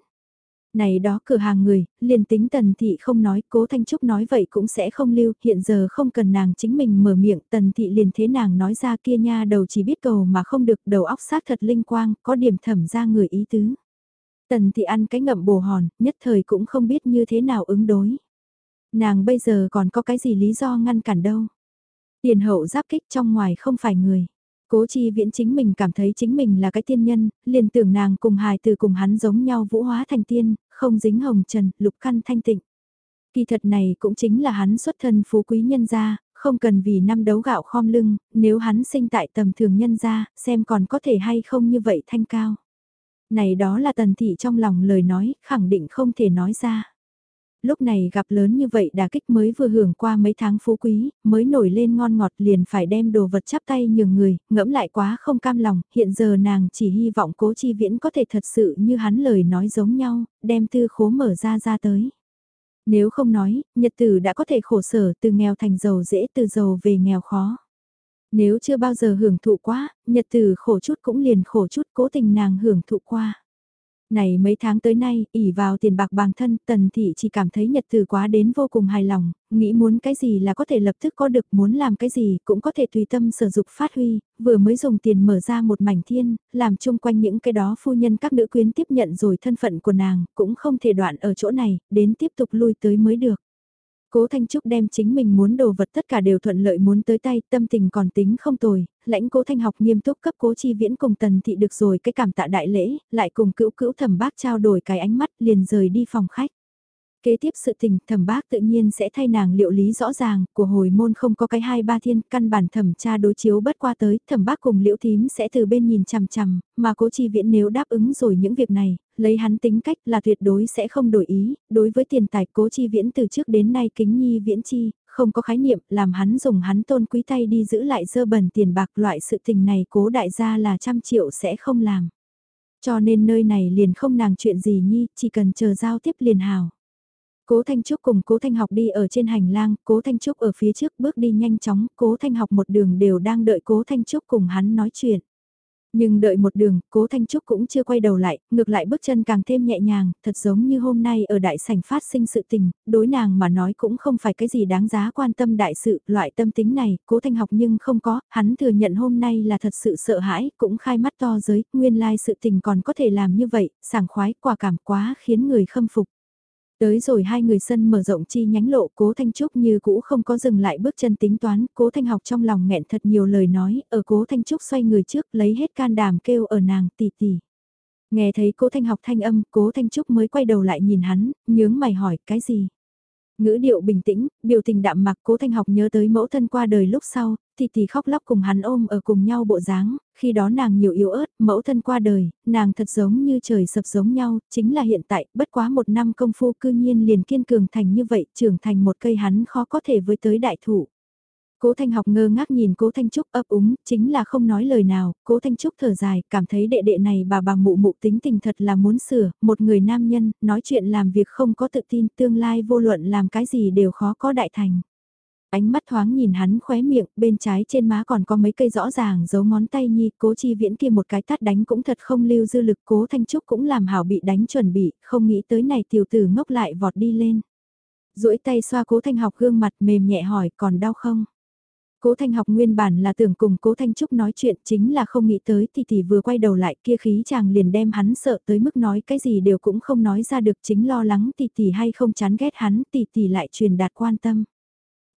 Này đó cửa hàng người, liền tính tần thị không nói, cố Thanh Trúc nói vậy cũng sẽ không lưu, hiện giờ không cần nàng chính mình mở miệng, tần thị liền thế nàng nói ra kia nha đầu chỉ biết cầu mà không được, đầu óc sát thật linh quang, có điểm thẩm ra người ý tứ. Tần thị ăn cái ngậm bồ hòn, nhất thời cũng không biết như thế nào ứng đối. Nàng bây giờ còn có cái gì lý do ngăn cản đâu. Tiền hậu giáp kích trong ngoài không phải người. Cố chi viễn chính mình cảm thấy chính mình là cái tiên nhân, liền tưởng nàng cùng hài từ cùng hắn giống nhau vũ hóa thành tiên, không dính hồng trần, lục căn thanh tịnh. Kỳ thật này cũng chính là hắn xuất thân phú quý nhân gia, không cần vì năm đấu gạo khom lưng, nếu hắn sinh tại tầm thường nhân gia, xem còn có thể hay không như vậy thanh cao. Này đó là tần thị trong lòng lời nói, khẳng định không thể nói ra lúc này gặp lớn như vậy đà kích mới vừa hưởng qua mấy tháng phú quý, mới nổi lên ngon ngọt liền phải đem đồ vật chắp tay nhường người, ngẫm lại quá không cam lòng, hiện giờ nàng chỉ hy vọng cố chi viễn có thể thật sự như hắn lời nói giống nhau, đem tư khố mở ra ra tới. Nếu không nói, nhật tử đã có thể khổ sở từ nghèo thành giàu dễ từ giàu về nghèo khó. Nếu chưa bao giờ hưởng thụ quá, nhật tử khổ chút cũng liền khổ chút cố tình nàng hưởng thụ qua. Này mấy tháng tới nay, ỉ vào tiền bạc bằng thân, tần thị chỉ cảm thấy nhật từ quá đến vô cùng hài lòng, nghĩ muốn cái gì là có thể lập tức có được, muốn làm cái gì cũng có thể tùy tâm sử dụng phát huy, vừa mới dùng tiền mở ra một mảnh thiên, làm chung quanh những cái đó phu nhân các nữ quyến tiếp nhận rồi thân phận của nàng, cũng không thể đoạn ở chỗ này, đến tiếp tục lui tới mới được. Cố Thanh Trúc đem chính mình muốn đồ vật tất cả đều thuận lợi muốn tới tay, tâm tình còn tính không tồi, lãnh Cố Thanh học nghiêm túc cấp Cố Chi Viễn cùng Tần Thị được rồi cái cảm tạ đại lễ, lại cùng cữu cữu thẩm bác trao đổi cái ánh mắt liền rời đi phòng khách. Kế tiếp sự tình thẩm bác tự nhiên sẽ thay nàng liệu lý rõ ràng, của hồi môn không có cái hai ba thiên, căn bản thẩm tra đối chiếu bất qua tới, thẩm bác cùng liễu thím sẽ từ bên nhìn chằm chằm, mà cố chi viễn nếu đáp ứng rồi những việc này, lấy hắn tính cách là tuyệt đối sẽ không đổi ý, đối với tiền tài cố chi viễn từ trước đến nay kính nhi viễn chi, không có khái niệm, làm hắn dùng hắn tôn quý tay đi giữ lại dơ bẩn tiền bạc loại sự tình này cố đại gia là trăm triệu sẽ không làm. Cho nên nơi này liền không nàng chuyện gì nhi, chỉ cần chờ giao tiếp liền hào. Cố Thanh Trúc cùng Cố Thanh học đi ở trên hành lang, Cố Thanh Trúc ở phía trước bước đi nhanh chóng, Cố Thanh học một đường đều đang đợi Cố Thanh Trúc cùng hắn nói chuyện. Nhưng đợi một đường, Cố Thanh Trúc cũng chưa quay đầu lại, ngược lại bước chân càng thêm nhẹ nhàng, thật giống như hôm nay ở đại sảnh phát sinh sự tình, đối nàng mà nói cũng không phải cái gì đáng giá quan tâm đại sự, loại tâm tính này, Cố Thanh học nhưng không có, hắn thừa nhận hôm nay là thật sự sợ hãi, cũng khai mắt to giới, nguyên lai sự tình còn có thể làm như vậy, sảng khoái, quả cảm quá khiến người khâm phục. Tới rồi hai người sân mở rộng chi nhánh lộ cố Thanh Trúc như cũ không có dừng lại bước chân tính toán, cố Thanh học trong lòng nghẹn thật nhiều lời nói, ở cố Thanh Trúc xoay người trước lấy hết can đảm kêu ở nàng tỷ tỷ. Nghe thấy cố Thanh học thanh âm, cố Thanh Trúc mới quay đầu lại nhìn hắn, nhướng mày hỏi cái gì. Ngữ điệu bình tĩnh, biểu tình đạm mạc, cố thanh học nhớ tới mẫu thân qua đời lúc sau, thì thì khóc lóc cùng hắn ôm ở cùng nhau bộ dáng, khi đó nàng nhiều yếu ớt, mẫu thân qua đời, nàng thật giống như trời sập giống nhau, chính là hiện tại, bất quá một năm công phu cư nhiên liền kiên cường thành như vậy, trưởng thành một cây hắn khó có thể với tới đại thủ. Cố Thanh học ngơ ngác nhìn Cố Thanh Trúc ấp úng, chính là không nói lời nào, Cố Thanh Trúc thở dài, cảm thấy đệ đệ này bà bà mụ mụ tính tình thật là muốn sửa, một người nam nhân, nói chuyện làm việc không có tự tin, tương lai vô luận làm cái gì đều khó có đại thành. Ánh mắt thoáng nhìn hắn khóe miệng, bên trái trên má còn có mấy cây rõ ràng giấu ngón tay nhi, cố chi viễn kia một cái tát đánh cũng thật không lưu dư lực, cố Thanh Trúc cũng làm hảo bị đánh chuẩn bị, không nghĩ tới này tiểu tử ngốc lại vọt đi lên. duỗi tay xoa cố Thanh học gương mặt mềm nhẹ hỏi còn đau không? Cố Thanh học nguyên bản là tưởng cùng Cố Thanh Trúc nói chuyện chính là không nghĩ tới thì tỷ vừa quay đầu lại kia khí chàng liền đem hắn sợ tới mức nói cái gì đều cũng không nói ra được chính lo lắng tỷ tỷ hay không chán ghét hắn tỷ tỷ lại truyền đạt quan tâm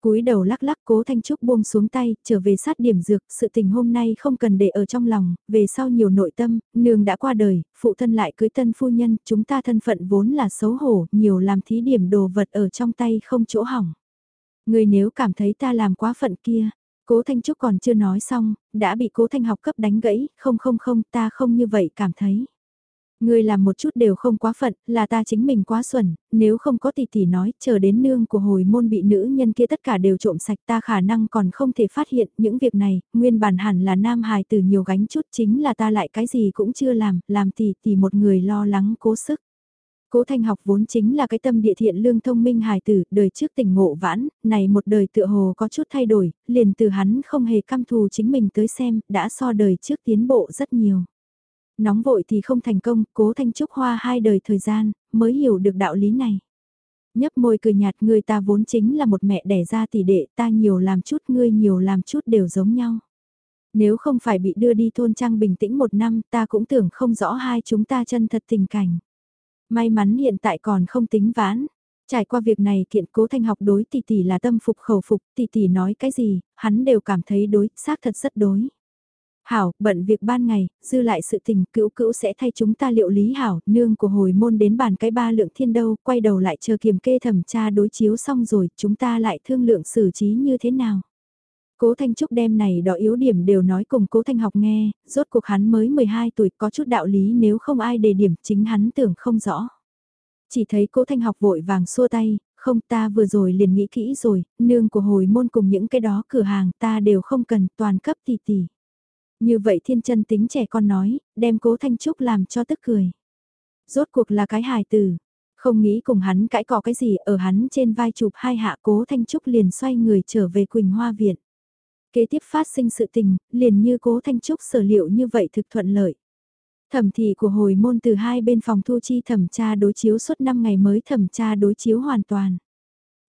cúi đầu lắc lắc cố Thanh Trúc buông xuống tay, trở về sát điểm dược, sự tình hôm nay không cần để ở trong lòng, về sau nhiều nội tâm, nương đã qua đời, phụ thân lại cưới tân phu nhân, chúng ta thân phận vốn là xấu hổ, nhiều làm thí điểm đồ vật ở trong tay không chỗ hỏng. Người nếu cảm thấy ta làm quá phận kia, cố Thanh Trúc còn chưa nói xong, đã bị cố Thanh học cấp đánh gãy, không không không ta không như vậy cảm thấy. người làm một chút đều không quá phận, là ta chính mình quá xuẩn, nếu không có tỷ tỷ nói, chờ đến nương của hồi môn bị nữ nhân kia tất cả đều trộm sạch ta khả năng còn không thể phát hiện những việc này, nguyên bản hẳn là nam hài từ nhiều gánh chút chính là ta lại cái gì cũng chưa làm, làm tỷ tỷ một người lo lắng cố sức. Cố Thanh học vốn chính là cái tâm địa thiện lương thông minh hài tử, đời trước tình ngộ vãn, này một đời tựa hồ có chút thay đổi, liền từ hắn không hề căm thù chính mình tới xem, đã so đời trước tiến bộ rất nhiều. Nóng vội thì không thành công, cố Thanh Trúc hoa hai đời thời gian, mới hiểu được đạo lý này. Nhấp môi cười nhạt người ta vốn chính là một mẹ đẻ ra tỷ đệ ta nhiều làm chút ngươi nhiều làm chút đều giống nhau. Nếu không phải bị đưa đi thôn trang bình tĩnh một năm ta cũng tưởng không rõ hai chúng ta chân thật tình cảnh. May mắn hiện tại còn không tính vãn. Trải qua việc này kiện cố thanh học đối tỷ tỷ là tâm phục khẩu phục, tỷ tỷ nói cái gì, hắn đều cảm thấy đối, xác thật rất đối. Hảo, bận việc ban ngày, dư lại sự tình, cữu cữu sẽ thay chúng ta liệu lý hảo, nương của hồi môn đến bàn cái ba lượng thiên đâu, quay đầu lại chờ kiềm kê thẩm tra đối chiếu xong rồi, chúng ta lại thương lượng xử trí như thế nào. Cố Thanh Trúc đem này đó yếu điểm đều nói cùng Cố Thanh học nghe, rốt cuộc hắn mới 12 tuổi có chút đạo lý nếu không ai đề điểm chính hắn tưởng không rõ. Chỉ thấy Cố Thanh học vội vàng xua tay, không ta vừa rồi liền nghĩ kỹ rồi, nương của hồi môn cùng những cái đó cửa hàng ta đều không cần toàn cấp tỷ tỷ. Như vậy thiên chân tính trẻ con nói, đem cố Thanh Trúc làm cho tức cười. Rốt cuộc là cái hài tử, không nghĩ cùng hắn cãi cọ cái gì ở hắn trên vai chụp hai hạ cố Thanh Trúc liền xoay người trở về Quỳnh Hoa Viện. Kế tiếp phát sinh sự tình, liền như cố Thanh Trúc sở liệu như vậy thực thuận lợi. Thẩm thị của hồi môn từ hai bên phòng thu chi thẩm tra đối chiếu suốt 5 ngày mới thẩm tra đối chiếu hoàn toàn.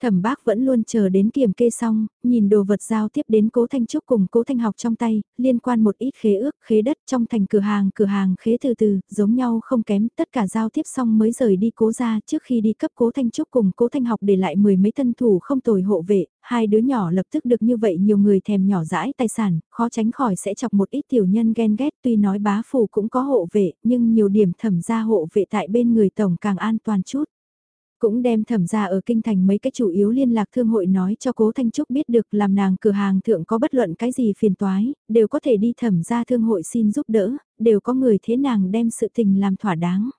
Thẩm bác vẫn luôn chờ đến kiểm kê xong, nhìn đồ vật giao tiếp đến cố Thanh Trúc cùng cố Thanh học trong tay, liên quan một ít khế ước, khế đất trong thành cửa hàng, cửa hàng khế từ từ, giống nhau không kém, tất cả giao tiếp xong mới rời đi cố ra trước khi đi cấp cố Thanh Trúc cùng cố Thanh học để lại mười mấy thân thủ không tồi hộ vệ, hai đứa nhỏ lập tức được như vậy nhiều người thèm nhỏ dãi tài sản, khó tránh khỏi sẽ chọc một ít tiểu nhân ghen ghét tuy nói bá phủ cũng có hộ vệ, nhưng nhiều điểm thẩm ra hộ vệ tại bên người tổng càng an toàn chút. Cũng đem thẩm ra ở kinh thành mấy cái chủ yếu liên lạc thương hội nói cho cố Thanh Trúc biết được làm nàng cửa hàng thượng có bất luận cái gì phiền toái, đều có thể đi thẩm ra thương hội xin giúp đỡ, đều có người thế nàng đem sự tình làm thỏa đáng.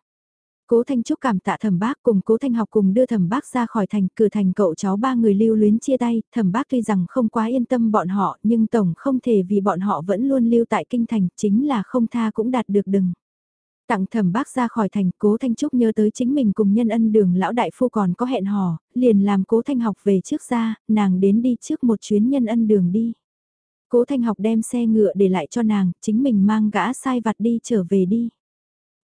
Cố Thanh Trúc cảm tạ thẩm bác cùng cố Thanh học cùng đưa thẩm bác ra khỏi thành cửa thành cậu cháu ba người lưu luyến chia tay, thẩm bác tuy rằng không quá yên tâm bọn họ nhưng tổng không thể vì bọn họ vẫn luôn lưu tại kinh thành chính là không tha cũng đạt được đừng. Tặng thẩm bác ra khỏi thành, cố Thanh Trúc nhớ tới chính mình cùng nhân ân đường lão đại phu còn có hẹn hò, liền làm cố Thanh học về trước ra, nàng đến đi trước một chuyến nhân ân đường đi. Cố Thanh học đem xe ngựa để lại cho nàng, chính mình mang gã sai vặt đi trở về đi.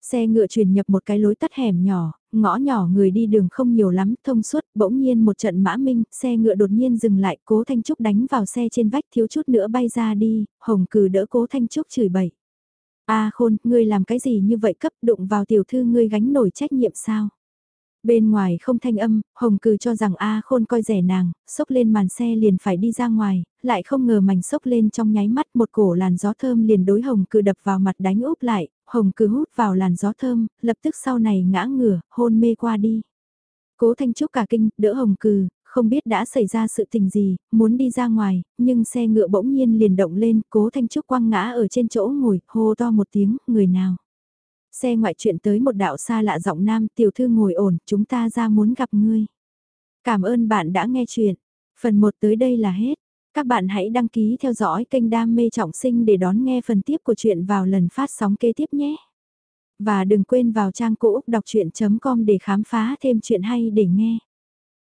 Xe ngựa truyền nhập một cái lối tắt hẻm nhỏ, ngõ nhỏ người đi đường không nhiều lắm, thông suốt, bỗng nhiên một trận mã minh, xe ngựa đột nhiên dừng lại, cố Thanh Trúc đánh vào xe trên vách thiếu chút nữa bay ra đi, hồng cử đỡ cố Thanh Trúc chửi bậy. A khôn, ngươi làm cái gì như vậy cấp đụng vào tiểu thư ngươi gánh nổi trách nhiệm sao? Bên ngoài không thanh âm, Hồng Cừ cho rằng A khôn coi rẻ nàng, sốc lên màn xe liền phải đi ra ngoài, lại không ngờ mảnh sốc lên trong nháy mắt một cổ làn gió thơm liền đối Hồng Cừ đập vào mặt đánh úp lại, Hồng Cừ hút vào làn gió thơm, lập tức sau này ngã ngửa, hôn mê qua đi. Cố Thanh Trúc cả kinh, đỡ Hồng Cừ, không biết đã xảy ra sự tình gì, muốn đi ra ngoài, nhưng xe ngựa bỗng nhiên liền động lên, cố Thanh Trúc quăng ngã ở trên chỗ ngồi, hô to một tiếng, người nào. Xe ngoại chuyện tới một đạo xa lạ giọng nam, tiểu thư ngồi ổn, chúng ta ra muốn gặp ngươi. Cảm ơn bạn đã nghe chuyện. Phần 1 tới đây là hết. Các bạn hãy đăng ký theo dõi kênh Đam Mê Trọng Sinh để đón nghe phần tiếp của chuyện vào lần phát sóng kế tiếp nhé. Và đừng quên vào trang cũ đọc chuyện.com để khám phá thêm chuyện hay để nghe.